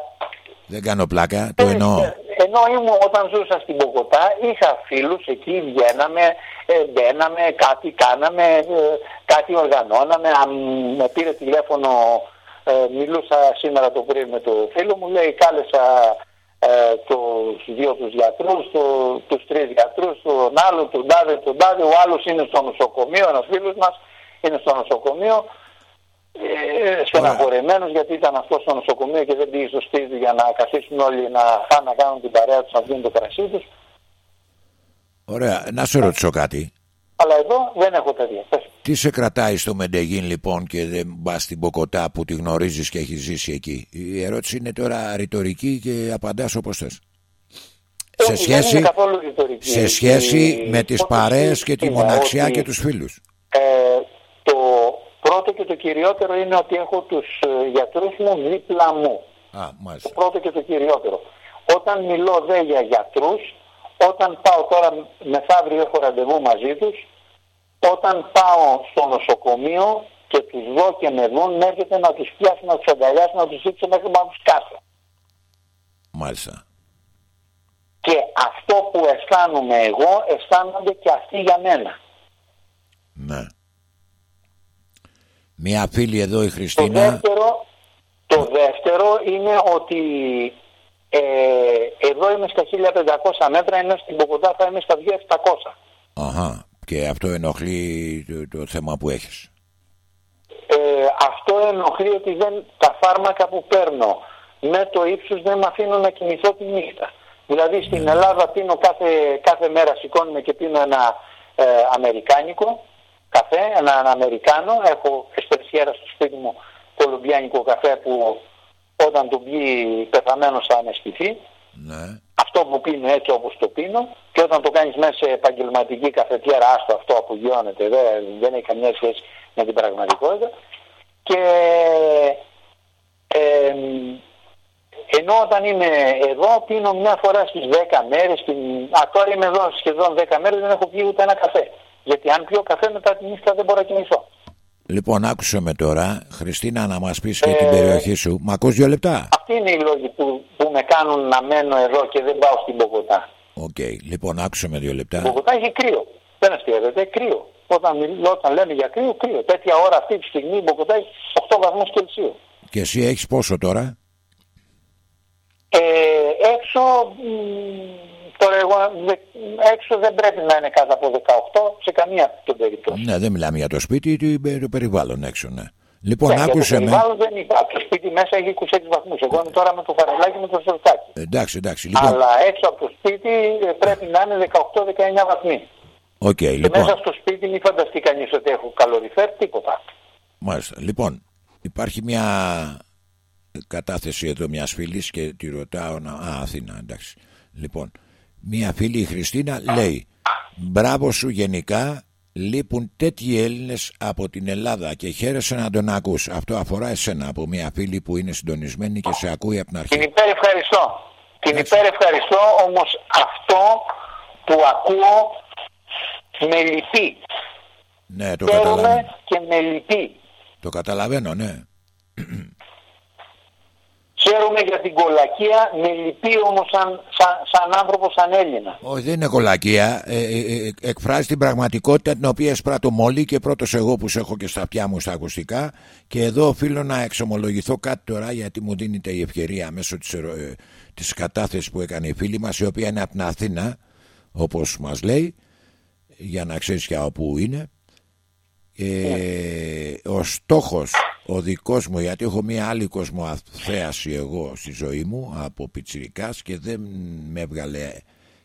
Δεν κάνω πλάκα, το Ε, εννοώ. ε, Ενώ ήμουν όταν ζούσα στην Ποκοτά, είχα φίλους εκεί, βγαίναμε, ε, μπαίναμε, κάτι κάναμε, ε, κάτι οργανώναμε. Αν με πήρε τηλέφωνο, ε, μιλούσα σήμερα το πρωί με το φίλο μου, λέει κάλεσα ε, τους δύο τους γιατρούς, το, τους τρεις γιατρούς, τον άλλο, τον τάδε, τον τάδε, ο άλλος είναι στο νοσοκομείο, ένας φίλος μας είναι στο νοσοκομείο ε, στεναχωρεμένος γιατί ήταν αυτός στο νοσοκομείο και δεν πήγε στο σπίτι του για να καθίσουν όλοι να φάνε να κάνουν την παρέα τους να βγουν το κρασί τους. Ωραία, να σε ρωτήσω κάτι. Αλλά εδώ δεν έχω τέτοια. Πες. Τι σε κρατάει στο Μεντεγίν λοιπόν και δεν πα στην Ποκοτά που τη γνωρίζεις και έχεις ζήσει εκεί; Η ερώτηση είναι τώρα ρητορική και απαντάς όπως θες. Σε Όχι, δεν σχέση, είναι καθόλου ρητορική. σε σχέση Η- με τις πώς το παρέες και τη σύστημα, μοναξιά ότι, και τους φίλους. Ε, το πρώτο και το κυριότερο είναι ότι έχω τους ε, γιατρούς μου δίπλα μου. Α, Το μάλιστα. πρώτο και το κυριότερο. Όταν μιλώ δε για γιατρούς, όταν πάω τώρα μεθαύριο έχω ραντεβού μαζί τους, όταν πάω στο νοσοκομείο και τους δω και με δουν, έρχεται να τους πιάσω, να τους αγκαλιάσω, να τους δείξω μέχρι να τους κάσω. Μάλιστα. Και αυτό που αισθάνομαι εγώ, αισθάνονται και αυτοί για μένα. Ναι. Μια φίλη εδώ η Το Χριστίνα. δεύτερο, το δεύτερο είναι ότι ε, εδώ είμαι στα 1500 μέτρα, ενώ στην Ποκοτά θα είμαι στα 2700. Αχα. Και αυτό ενοχλεί το, το θέμα που έχεις. Ε, αυτό ενοχλεί ότι δεν, τα φάρμακα που παίρνω με το ύψος δεν με αφήνουν να κοιμηθώ τη νύχτα. Δηλαδή στην Ελλάδα πίνω κάθε, κάθε μέρα σηκώνουμε και πίνω ένα ε, αμερικάνικο καφέ, έναν Αμερικάνο. Έχω εσπερσιέρα στο σπίτι μου κολομπιάνικο καφέ που όταν του μπει πεθαμένος θα αναισθηθεί. Ναι. Αυτό που πίνω έτσι όπως το πίνω και όταν το κάνεις μέσα σε επαγγελματική καφετιέρα άστο αυτό απογειώνεται, δεν, δεν έχει καμιά σχέση με την πραγματικότητα. Και ε, ενώ όταν είμαι εδώ πίνω μια φορά στις 10 μέρες, την- α, τώρα είμαι εδώ σχεδόν 10 μέρες δεν έχω πιει ούτε ένα καφέ. Γιατί αν πιω καφέ μετά τη νύχτα δεν μπορώ να κοιμηθώ. Λοιπόν, άκουσε με τώρα, Χριστίνα, να μας πεις και Ε, την περιοχή σου. Μ' ακούς δύο λεπτά; Αυτοί είναι οι λόγοι που, που με κάνουν να μένω εδώ και δεν πάω στην Μπογκοτά. Οκ, λοιπόν, άκουσε με δύο Η λεπτά. Μπογκοτά έχει κρύο. Δεν αστειεύεται, κρύο. Όταν, μιλ- όταν λέμε για κρύο, κρύο. Τέτοια ώρα αυτή τη στιγμή η Μπογκοτά έχει 8 βαθμούς Κελσίου. Και εσύ έχεις πόσο τώρα; Ε, έξω, μ, τώρα εγώ, δε- έξω δεν πρέπει να είναι κάτω από 18 σε καμία από την περίπτωση. Ναι, δεν μιλάμε για το σπίτι, το το περιβάλλον έξω, ναι. Λοιπόν, Ναι, για το άκουσε με. περιβάλλον δεν είπα. Το σπίτι μέσα έχει 26 βαθμούς. Εγώ είμαι τώρα με το φανελάκι με το σορτάκι. Εντάξει, εντάξει, λοιπόν. Αλλά έξω από το σπίτι ε, πρέπει να είναι 18-19 βαθμοί. Οκ, Και λοιπόν. μέσα στο σπίτι μην φανταστεί κανείς ότι έχω καλοριφέρ, τίποτα. Μάλιστα. Λοιπόν, υπάρχει μια κατάθεση εδώ μιας φίλης και τη ρωτάω να... Α, Αθήνα, εντάξει. Λοιπόν, μια φίλη η Χριστίνα λέει «Μπράβο σου γενικά, λείπουν τέτοιοι Έλληνες από την Ελλάδα και χαίρεσαι να τον ακούς». Αυτό αφορά εσένα από μια φίλη που είναι συντονισμένη και σε ακούει από την Την αρχή. υπέρ ευχαριστώ. Την υπέρ ευχαριστώ, όμως αυτό που ακούω με λυπεί. Ναι, το καταλαβαίνω. Χαίρομαι και με λυπεί. Το καταλαβαίνω, ναι. Χαίρομαι για την κολακία, με λυπεί όμως σαν, σαν, σαν άνθρωπο, σαν Έλληνα. Όχι, δεν είναι κολακία. Ε, ε, ε, εκφράζει την πραγματικότητα την οποία εισπράττω μόλι και πρώτος εγώ που σε έχω και στα αυτιά μου στα ακουστικά. Και εδώ οφείλω να εξομολογηθώ κάτι τώρα γιατί μου δίνεται η ευκαιρία μέσω της, ερω- ε, της κατάθεσης που έκανε η φίλη μας η οποία είναι από την Αθήνα όπως μας λέει για να ξέρεις για όπου είναι. Ε, ο στόχος ο δικός μου γιατί έχω μια άλλη κοσμοαθέαση εγώ στη ζωή μου από πιτσιρικάς και δεν με έβγαλε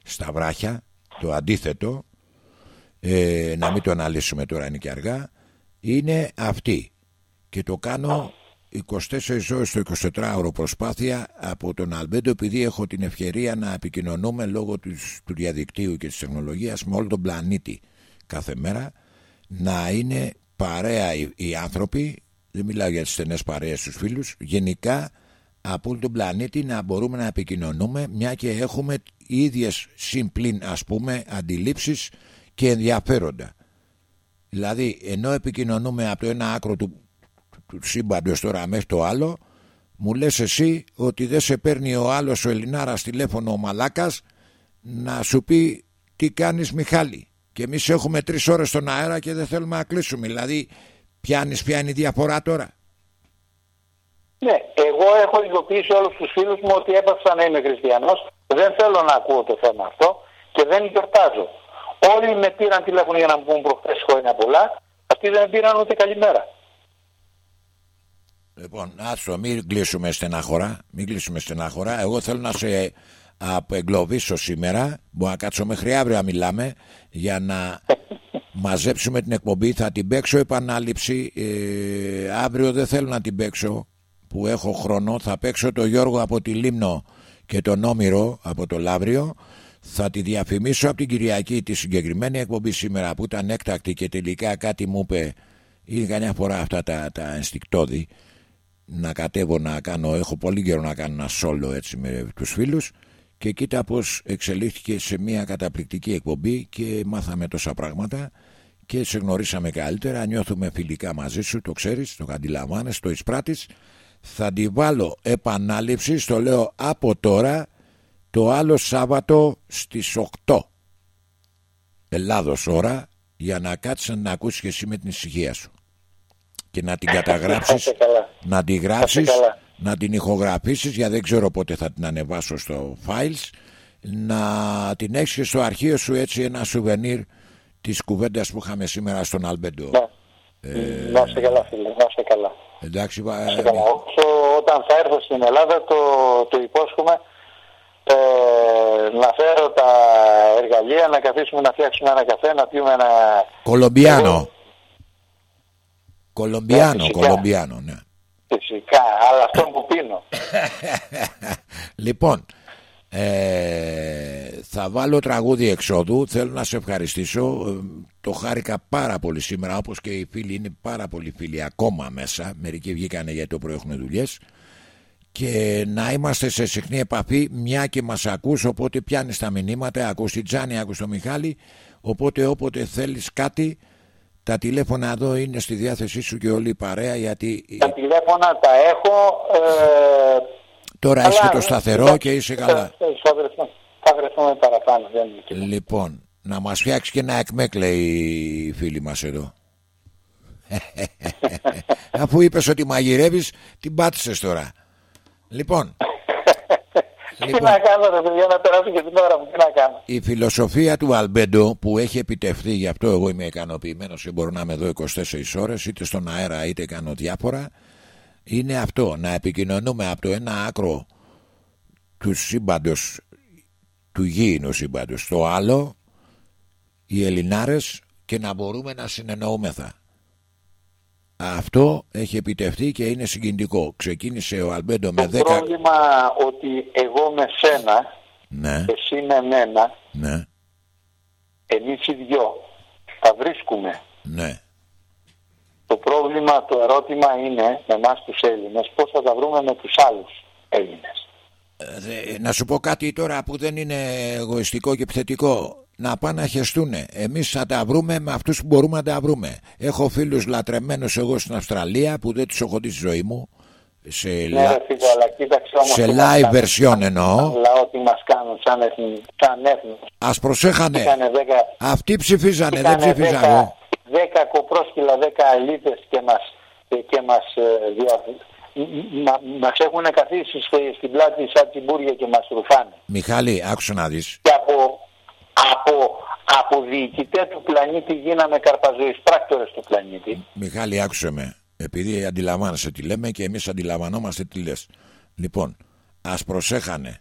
στα βράχια το αντίθετο ε, να μην το αναλύσουμε τώρα είναι και αργά είναι αυτή. Και το κάνω 24 ώρες στο 24ωρο προσπάθεια από τον Αλμπέντο επειδή έχω την ευκαιρία να επικοινωνούμε λόγω τους, του διαδικτύου και της τεχνολογίας με όλο τον πλανήτη κάθε μέρα να είναι παρέα οι, οι άνθρωποι δεν μιλάω για τις στενές παρέες στους φίλους γενικά από όλο τον πλανήτη να μπορούμε να επικοινωνούμε μια και έχουμε ίδιες συμπλήν ας πούμε αντιλήψεις και ενδιαφέροντα. Δηλαδή ενώ επικοινωνούμε από το ένα άκρο του, του σύμπαντος τώρα μέχρι το άλλο μου λες εσύ ότι δεν σε παίρνει ο άλλος ο Ελληνάρας τηλέφωνο ο Μαλάκας να σου πει τι κάνεις Μιχάλη και εμείς έχουμε τρεις ώρες στον αέρα και δεν θέλουμε να κλείσουμε δηλαδή πιάνεις ποια είναι η διαφορά τώρα Ναι, εγώ έχω ειδοποιήσει όλους τους φίλους μου ότι έπαψα να είμαι χριστιανός. Δεν θέλω να ακούω το θέμα αυτό και δεν γιορτάζω. Όλοι με πήραν τηλέφωνο για να μου πούν προχθές χρόνια πολλά. Αυτοί δεν με πήραν ούτε καλημέρα. Λοιπόν, άσο, μην κλείσουμε στενάχωρα. Μην κλείσουμε στενάχωρα. Εγώ θέλω να σε απεγκλωβίσω σήμερα. Μπορώ να κάτσω μέχρι αύριο να μιλάμε για να μαζέψουμε την εκπομπή. Θα την παίξω επανάληψη. Ε, αύριο δεν θέλω να την παίξω που έχω χρόνο. Θα παίξω το Γιώργο από τη Λίμνο και τον Όμηρο από το Λαύριο. Θα τη διαφημίσω από την Κυριακή τη συγκεκριμένη εκπομπή σήμερα που ήταν έκτακτη και τελικά κάτι μου είπε. Είναι καμιά φορά αυτά τα, τα ενστικτόδη να κατέβω να κάνω, έχω πολύ καιρό να κάνω ένα σόλο έτσι με τους φίλους και κοίτα πως εξελίχθηκε σε μια καταπληκτική εκπομπή και μάθαμε τόσα πράγματα και σε γνωρίσαμε καλύτερα, νιώθουμε φιλικά μαζί σου, το ξέρεις, το αντιλαμβάνεσαι, το εισπράττεις. Θα τη βάλω επανάληψη, στο λέω από τώρα, το άλλο Σάββατο στις 8 Ελλάδος ώρα για να κάτσεις να ακούσεις και εσύ με την ησυχία σου και να την <laughs> καταγράψεις Είστε καλά. να την γράψεις καλά. Να την ηχογραφήσεις γιατί δεν ξέρω πότε θα την ανεβάσω στο files να την έχεις και στο αρχείο σου έτσι ένα σουβενίρ της κουβέντας που είχαμε σήμερα στον Αλμπέντο Ναι. Να είστε καλά φίλε, να είστε καλά. εντάξει βα- Να είστε καλά. Όσο όταν θα έρθω στην Ελλάδα το, το υπόσχομαι ε, να φέρω τα εργαλεία, να καθίσουμε να φτιάξουμε ένα καφέ, να πιούμε ένα... Κολομπιάνο Κολομπιάνο, φυσικά. Κολομπιάνο, ναι. Φυσικά, αλλά αυτό που πίνω. <laughs> Λοιπόν, ε, θα βάλω τραγούδι εξόδου. Θέλω να σε ευχαριστήσω. Ε, Το χάρηκα πάρα πολύ σήμερα, όπως και οι φίλοι είναι πάρα πολλοί φίλοι ακόμα μέσα. Μερικοί βγήκανε γιατί το πρωί έχουν δουλειές. Και να είμαστε σε συχνή επαφή, μια και μας ακούς, οπότε πιάνεις τα μηνύματα, ακούς την Τζάνη, ακούς τον Μιχάλη, οπότε όποτε θέλεις κάτι, τα τηλέφωνα εδώ είναι στη διάθεσή σου και όλη η παρέα, γιατί Τα τηλέφωνα τα έχω. Ε, τώρα αλλά, είσαι το σταθερό εντάξει, και είσαι καλά. Θα, θα, βρεθούμε, θα βρεθούμε παραπάνω. Δεν είναι τίποτα. Λοιπόν, να μας φτιάξει και ένα εκμέκ λέει η φίλη μας εδώ. <laughs> Αφού είπες ότι μαγειρεύεις, την πάτησες τώρα. Λοιπόν, Τι λοιπόν να κάνω, ρε παιδιά, να περάσω και την ώρα μου. Τι να κάνω. η φιλοσοφία του Αλμπέντο που έχει επιτευχθεί, γι' αυτό εγώ είμαι ικανοποιημένος και μπορώ να είμαι εδώ 24 ώρες, είτε στον αέρα είτε κάνω διάφορα, είναι αυτό, να επικοινωνούμε από το ένα άκρο του σύμπαντος, του γήινου σύμπαντος, στο άλλο, οι Ελληνάρες και να μπορούμε να συνεννοούμεθα. Αυτό έχει επιτευχθεί και είναι συγκινητικό. Ξεκίνησε ο Αλμπέντο με Το 10... πρόβλημα ότι εγώ με σένα, Ναι, εσύ με μένα, ναι, εμείς οι δυο, τα βρίσκουμε. ναι. Το πρόβλημα, το ερώτημα είναι με εμάς τους Έλληνες πώς θα τα βρούμε με τους άλλους Έλληνες. Ε, να σου πω κάτι τώρα που δεν είναι εγωιστικό και επιθετικό. Να πάνε να χεστούνε. Εμείς θα τα βρούμε με αυτούς που μπορούμε να τα βρούμε. Έχω φίλους λατρεμένους εγώ στην Αυστραλία που δεν τους έχω δει στη ζωή μου. Σε, Ναι λα- ρε φίλε, αλλά κοίταξε όμως σε τι μας live κάνουν. version εννοώ. Αλλά ό,τι μας κάνουν σαν, εθνι, σαν έθνος. Ας προσέχανε. Είχανε δέκα, Αυτοί ψηφίζανε, δεν είχανε ψήφιζα δέκα, εγώ. δέκα κοπρόσκυλα, δέκα αλήτες και μας, και μας, ε, δια, μα, μας έχουν καθίσει στη- στην πλάτη σαν τσιμπούρια και μας ρουφάνε. Μιχάλη, άκουσα να δεις. Και από, από, από διοικητέ του πλανήτη γίναμε καρπαζοείς πράκτορες του πλανήτη. Μιχάλη, άκουσε με. Επειδή αντιλαμβάνεσαι τι λέμε και εμείς αντιλαμβανόμαστε τι λες. Λοιπόν, ας προσέχανε.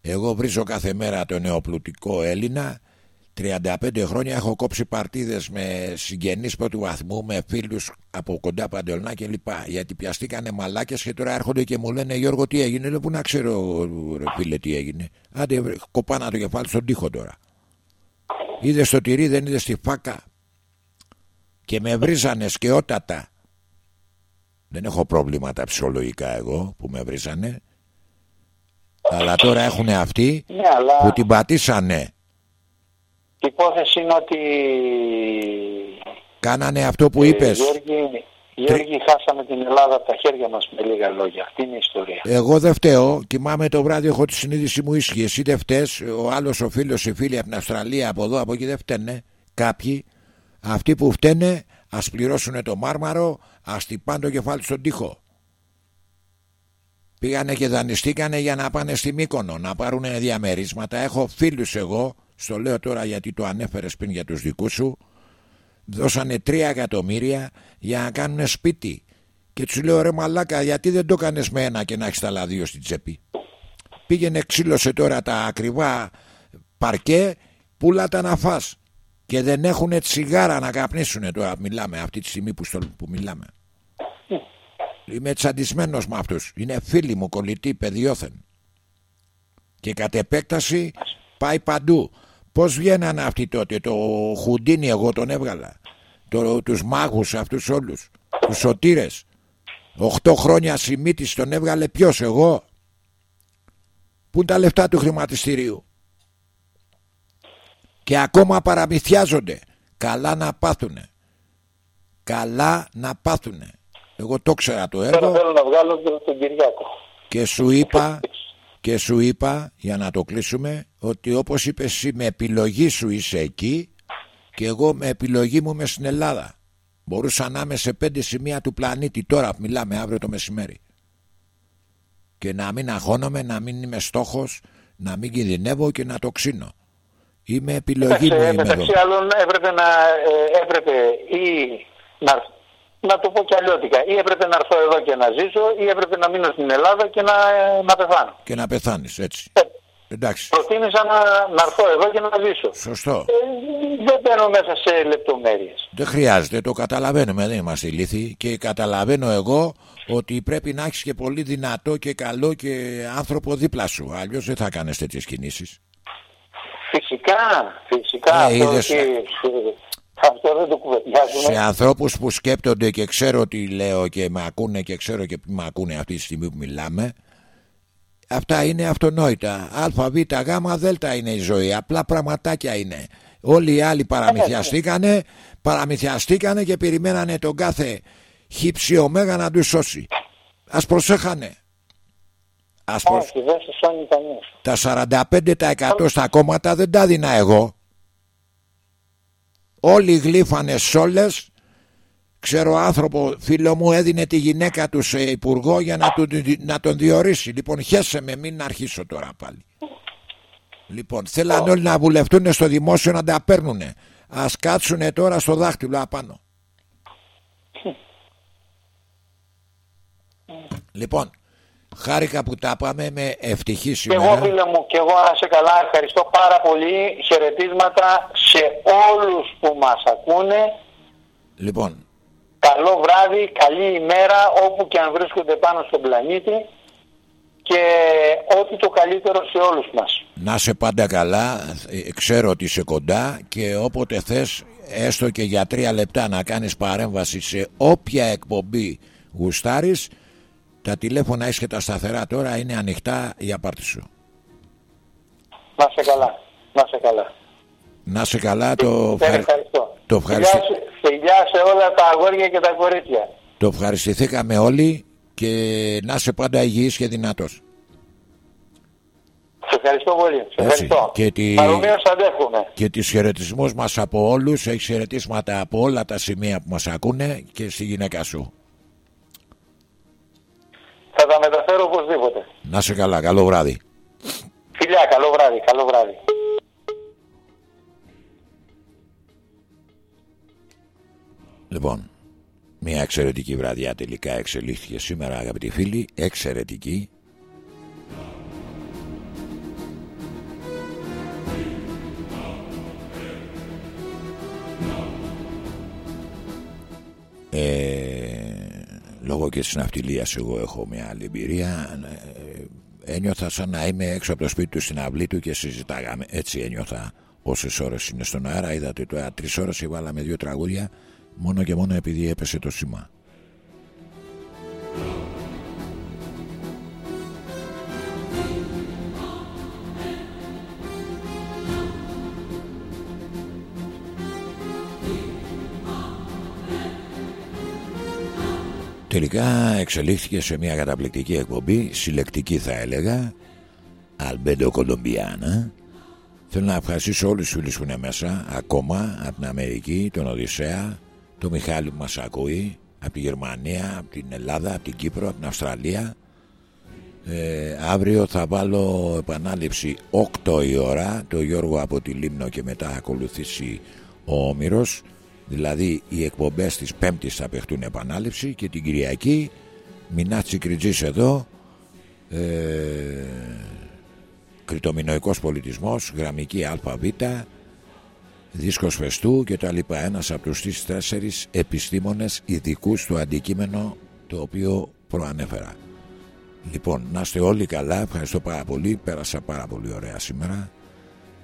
Εγώ βρίζω κάθε μέρα το νεοπλουτικό Έλληνα. 35 χρόνια έχω κόψει παρτίδες με συγγενείς πρώτου βαθμού, με φίλους από κοντά παντελνά κλπ. Γιατί πιαστήκανε μαλάκες και τώρα έρχονται και μου λένε Γιώργο τι έγινε. Λέω που να ξέρω ρε φίλε τι έγινε. Άντε βρε, κοπάνα το κεφάλι στον τοίχο τώρα. Είδες το τυρί δεν είδες τη φάκα και με βρίζανες σκαιότατα. Δεν έχω προβλήματα ψυχολογικά εγώ που με βρίζανε. Αλλά τώρα έχουν αυτοί Ναι, αλλά που την πατήσανε. Η υπόθεση είναι ότι Κάνανε αυτό που Ε, είπες. Γιώργη, Γιώργη, χάσαμε την Ελλάδα από τα χέρια μας με λίγα λόγια. Αυτή είναι η ιστορία. Εγώ δεν φταίω. Κοιμάμαι το βράδυ, έχω τη συνείδηση μου ίσχυε. Εσύ δεν φταίς. Ο άλλος ο φίλος, η φίλη από την Αυστραλία, από εδώ, από εκεί δεν φταίνε. Κάποιοι. Αυτοί που φταίνε, ας πληρώσουν το μάρμαρο, ας τυπάνε το κεφάλι στον τοίχο. Πήγανε και δανειστήκανε για να πάνε στη Μύκονο, να πάρουν διαμερίσματα. Έχω φίλους εγώ, στο λέω τώρα γιατί το ανέφερες πριν για τους δικούς σου, δώσανε 3 εκατομμύρια για να κάνουν σπίτι. Και τους λέω ρε μαλάκα, γιατί δεν το έκανες με ένα και να έχεις τα άλλα δύο στην τσέπη; Πήγαινε, ξύλωσε τώρα τα ακριβά παρκέ, πουλά τα να φας. Και δεν έχουν τσιγάρα να καπνίσουν τώρα. Μιλάμε αυτή τη στιγμή που, στο, που μιλάμε. Είμαι τσαντισμένος με αυτούς. Είναι φίλοι μου κολλητοί παιδιόθεν. Και κατ' επέκταση πάει παντού. Πώς βγαίνανε αυτοί τότε. Το Χουντίνι εγώ τον έβγαλα. Το, τους μάγους αυτούς όλους. Τους σωτήρες. Οχτώ χρόνια σημίτης τον έβγαλε ποιος εγώ. Πού είναι τα λεφτά του χρηματιστηρίου; Και ακόμα παραμυθιάζονται. Καλά να πάθουνε. Καλά να πάθουνε. Εγώ το ξέρα το Τώρα έργο θέλω να βγάλω τον, τον Κυριάκο. και σου είπα και σου είπα για να το κλείσουμε ότι όπως είπες εσύ με επιλογή σου είσαι εκεί και εγώ με επιλογή μου είμαι στην Ελλάδα. Μπορούσα να είμαι σε πέντε σημεία του πλανήτη τώρα που μιλάμε αύριο το μεσημέρι. Και να μην αγχώνομαι, να μην είμαι στόχος, να μην κινδυνεύω και να το ξύνω. Είμαι επιλογή μου Εντάξει, είμαι εδώ. μεταξύ άλλων έπρεπε να, ε, έπρεπε ή να, να το πω κι αλλιώτικα, ή έπρεπε να έρθω εδώ και να ζήσω ή έπρεπε να μείνω στην Ελλάδα και να, ε, να πεθάνω. Και να πεθάνεις έτσι. Ε, Εντάξει. προτίμησα να, να έρθω εδώ και να ζήσω. Σωστό. Ε, δεν μπαίνω μέσα σε λεπτομέρειες. Δεν χρειάζεται, το καταλαβαίνουμε, δεν είμαστε ηλίθιοι και καταλαβαίνω εγώ ότι πρέπει να έχεις και πολύ δυνατό και καλό και άνθρωπο δίπλα σου. Αλλιώς δεν θα κάνεις τέτοιες κινήσεις. Φυσικά, φυσικά. Ε, αυτό, είδες. εκεί, αυτό δεν το κουβεντιάζουμε. Σε ανθρώπους που σκέπτονται και ξέρω τι λέω και με ακούνε και ξέρω και με ακούνε αυτή τη στιγμή που μιλάμε Αυτά είναι αυτονόητα. Α, Β, Γ, Δ είναι η ζωή. Απλά πραγματάκια είναι. Όλοι οι άλλοι παραμυθιαστήκανε Παραμυθιαστήκανε και περιμένανε τον κάθε χύψη ωμέγα να τους σώσει. Ας προσέχανε. Ας προσ... Όχι, δεν σε σώνει κανείς. Τα 45% στα κόμματα δεν τα δίνα εγώ. Όλοι γλύφανε σόλες Ξέρω άνθρωπο φίλο μου έδινε τη γυναίκα του σε υπουργό για να, του, να τον διορίσει. Λοιπόν χέσε με μην αρχίσω τώρα πάλι. Λοιπόν θέλαν όλοι να βουλευτούν στο δημόσιο να τα παίρνουν Ας κάτσουνε τώρα στο δάχτυλο απάνω. Λοιπόν χάρηκα που τα πάμε με ευτυχής Και εγώ σήμερα. φίλε μου, και εγώ να σε καλά, ευχαριστώ πάρα πολύ. Χαιρετίσματα σε όλους που μας ακούνε. Λοιπόν Καλό βράδυ, καλή ημέρα όπου και αν βρίσκονται πάνω στον πλανήτη και ό,τι το καλύτερο σε όλους μας. Να είσαι πάντα καλά, ε, ξέρω ότι είσαι κοντά και όποτε θες έστω και για τρία λεπτά να κάνεις παρέμβαση σε όποια εκπομπή γουστάρεις τα τηλέφωνα έχεις και τα σταθερά τώρα είναι ανοιχτά για πάρτι σου. Να σε καλά, να σε καλά. Να είσαι καλά, το, Σε ευχαρι- ευχαριστώ. το, Φιλιά, ευχαριστη- σε- φιλιά σε όλα τα αγόρια και τα κορίτσια. το ευχαριστηθήκαμε όλοι και να είσαι πάντα υγιής και δυνατός. Σε ευχαριστώ πολύ. Σε Έτσι. ευχαριστώ. Και τη- Παρομοίως αντέχουμε. Και τις χαιρετισμούς μας από όλους, έχεις χαιρετίσματα από όλα τα σημεία που μας ακούνε και στη γυναίκα σου. Θα τα μεταφέρω οπωσδήποτε. Να είσαι καλά, καλό βράδυ. Φιλιά, καλό βράδυ, καλό βράδυ. Λοιπόν, μια εξαιρετική βραδιά τελικά εξελίχθηκε σήμερα αγαπητοί φίλοι, εξαιρετική. Ε, λόγω και της ναυτιλίας εγώ έχω μια άλλη εμπειρία. Ε, ένιωθα σαν να είμαι έξω από το σπίτι του στην αυλή του και συζητάγαμε. Έτσι ένιωθα όσες ώρες είναι στον αέρα. Είδατε τώρα τρεις ώρες βάλαμε δύο τραγούδια μόνο και μόνο επειδή έπεσε το σήμα Τελικά εξελίχθηκε σε μια καταπληκτική εκπομπή, συλλεκτική θα έλεγα, Αλμπέντο Κολομπιάνα. Θέλω να ευχαριστήσω όλους τους φίλους που είναι μέσα, ακόμα από την Αμερική, τον Οδυσσέα, τον Μιχάλη που μας ακούει, από τη Γερμανία, από την Ελλάδα, από την Κύπρο, από την Αυστραλία. Ε, αύριο θα βάλω επανάληψη 8 η ώρα, το Γιώργο από τη Λίμνο και μετά θα ακολουθήσει ο Όμηρος. Δηλαδή οι εκπομπές της Πέμπτης θα παιχτούν επανάληψη και την Κυριακή Μινάτσι Κριτζής εδώ ε, Κρητομινοϊκός πολιτισμός Γραμμική ΑΒ Δίσκος φεστού και τα λοιπά. Ένας από τους τρεις τέσσερις επιστήμονες ειδικούς στο αντικείμενο το οποίο προανέφερα. Λοιπόν, να είστε όλοι καλά, ευχαριστώ πάρα πολύ. Πέρασα πάρα πολύ ωραία σήμερα.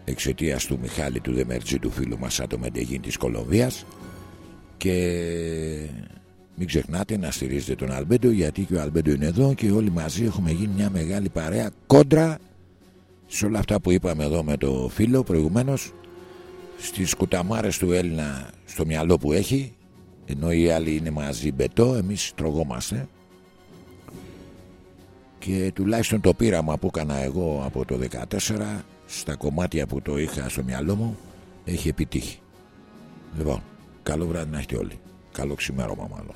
Εξαιτίας του Μιχάλη του Δεμερτζή του φίλου μας από το Μεντεγίν της Κολομβίας. Και μην ξεχνάτε να στηρίζετε τον Αλμπέντο γιατί και ο Αλμπέντο είναι εδώ και όλοι μαζί έχουμε γίνει μια μεγάλη παρέα κόντρα σε όλα αυτά που είπαμε εδώ με το φίλο προηγουμένως στις κουταμάρες του Έλληνα στο μυαλό που έχει ενώ οι άλλοι είναι μαζί μπετό εμείς τρογόμαστε και τουλάχιστον το πείραμα που έκανα εγώ από το 14 στα κομμάτια που το είχα στο μυαλό μου έχει επιτύχει. Λοιπόν, καλό βράδυ να έχετε όλοι. Καλό ξημέρωμα μάλλον.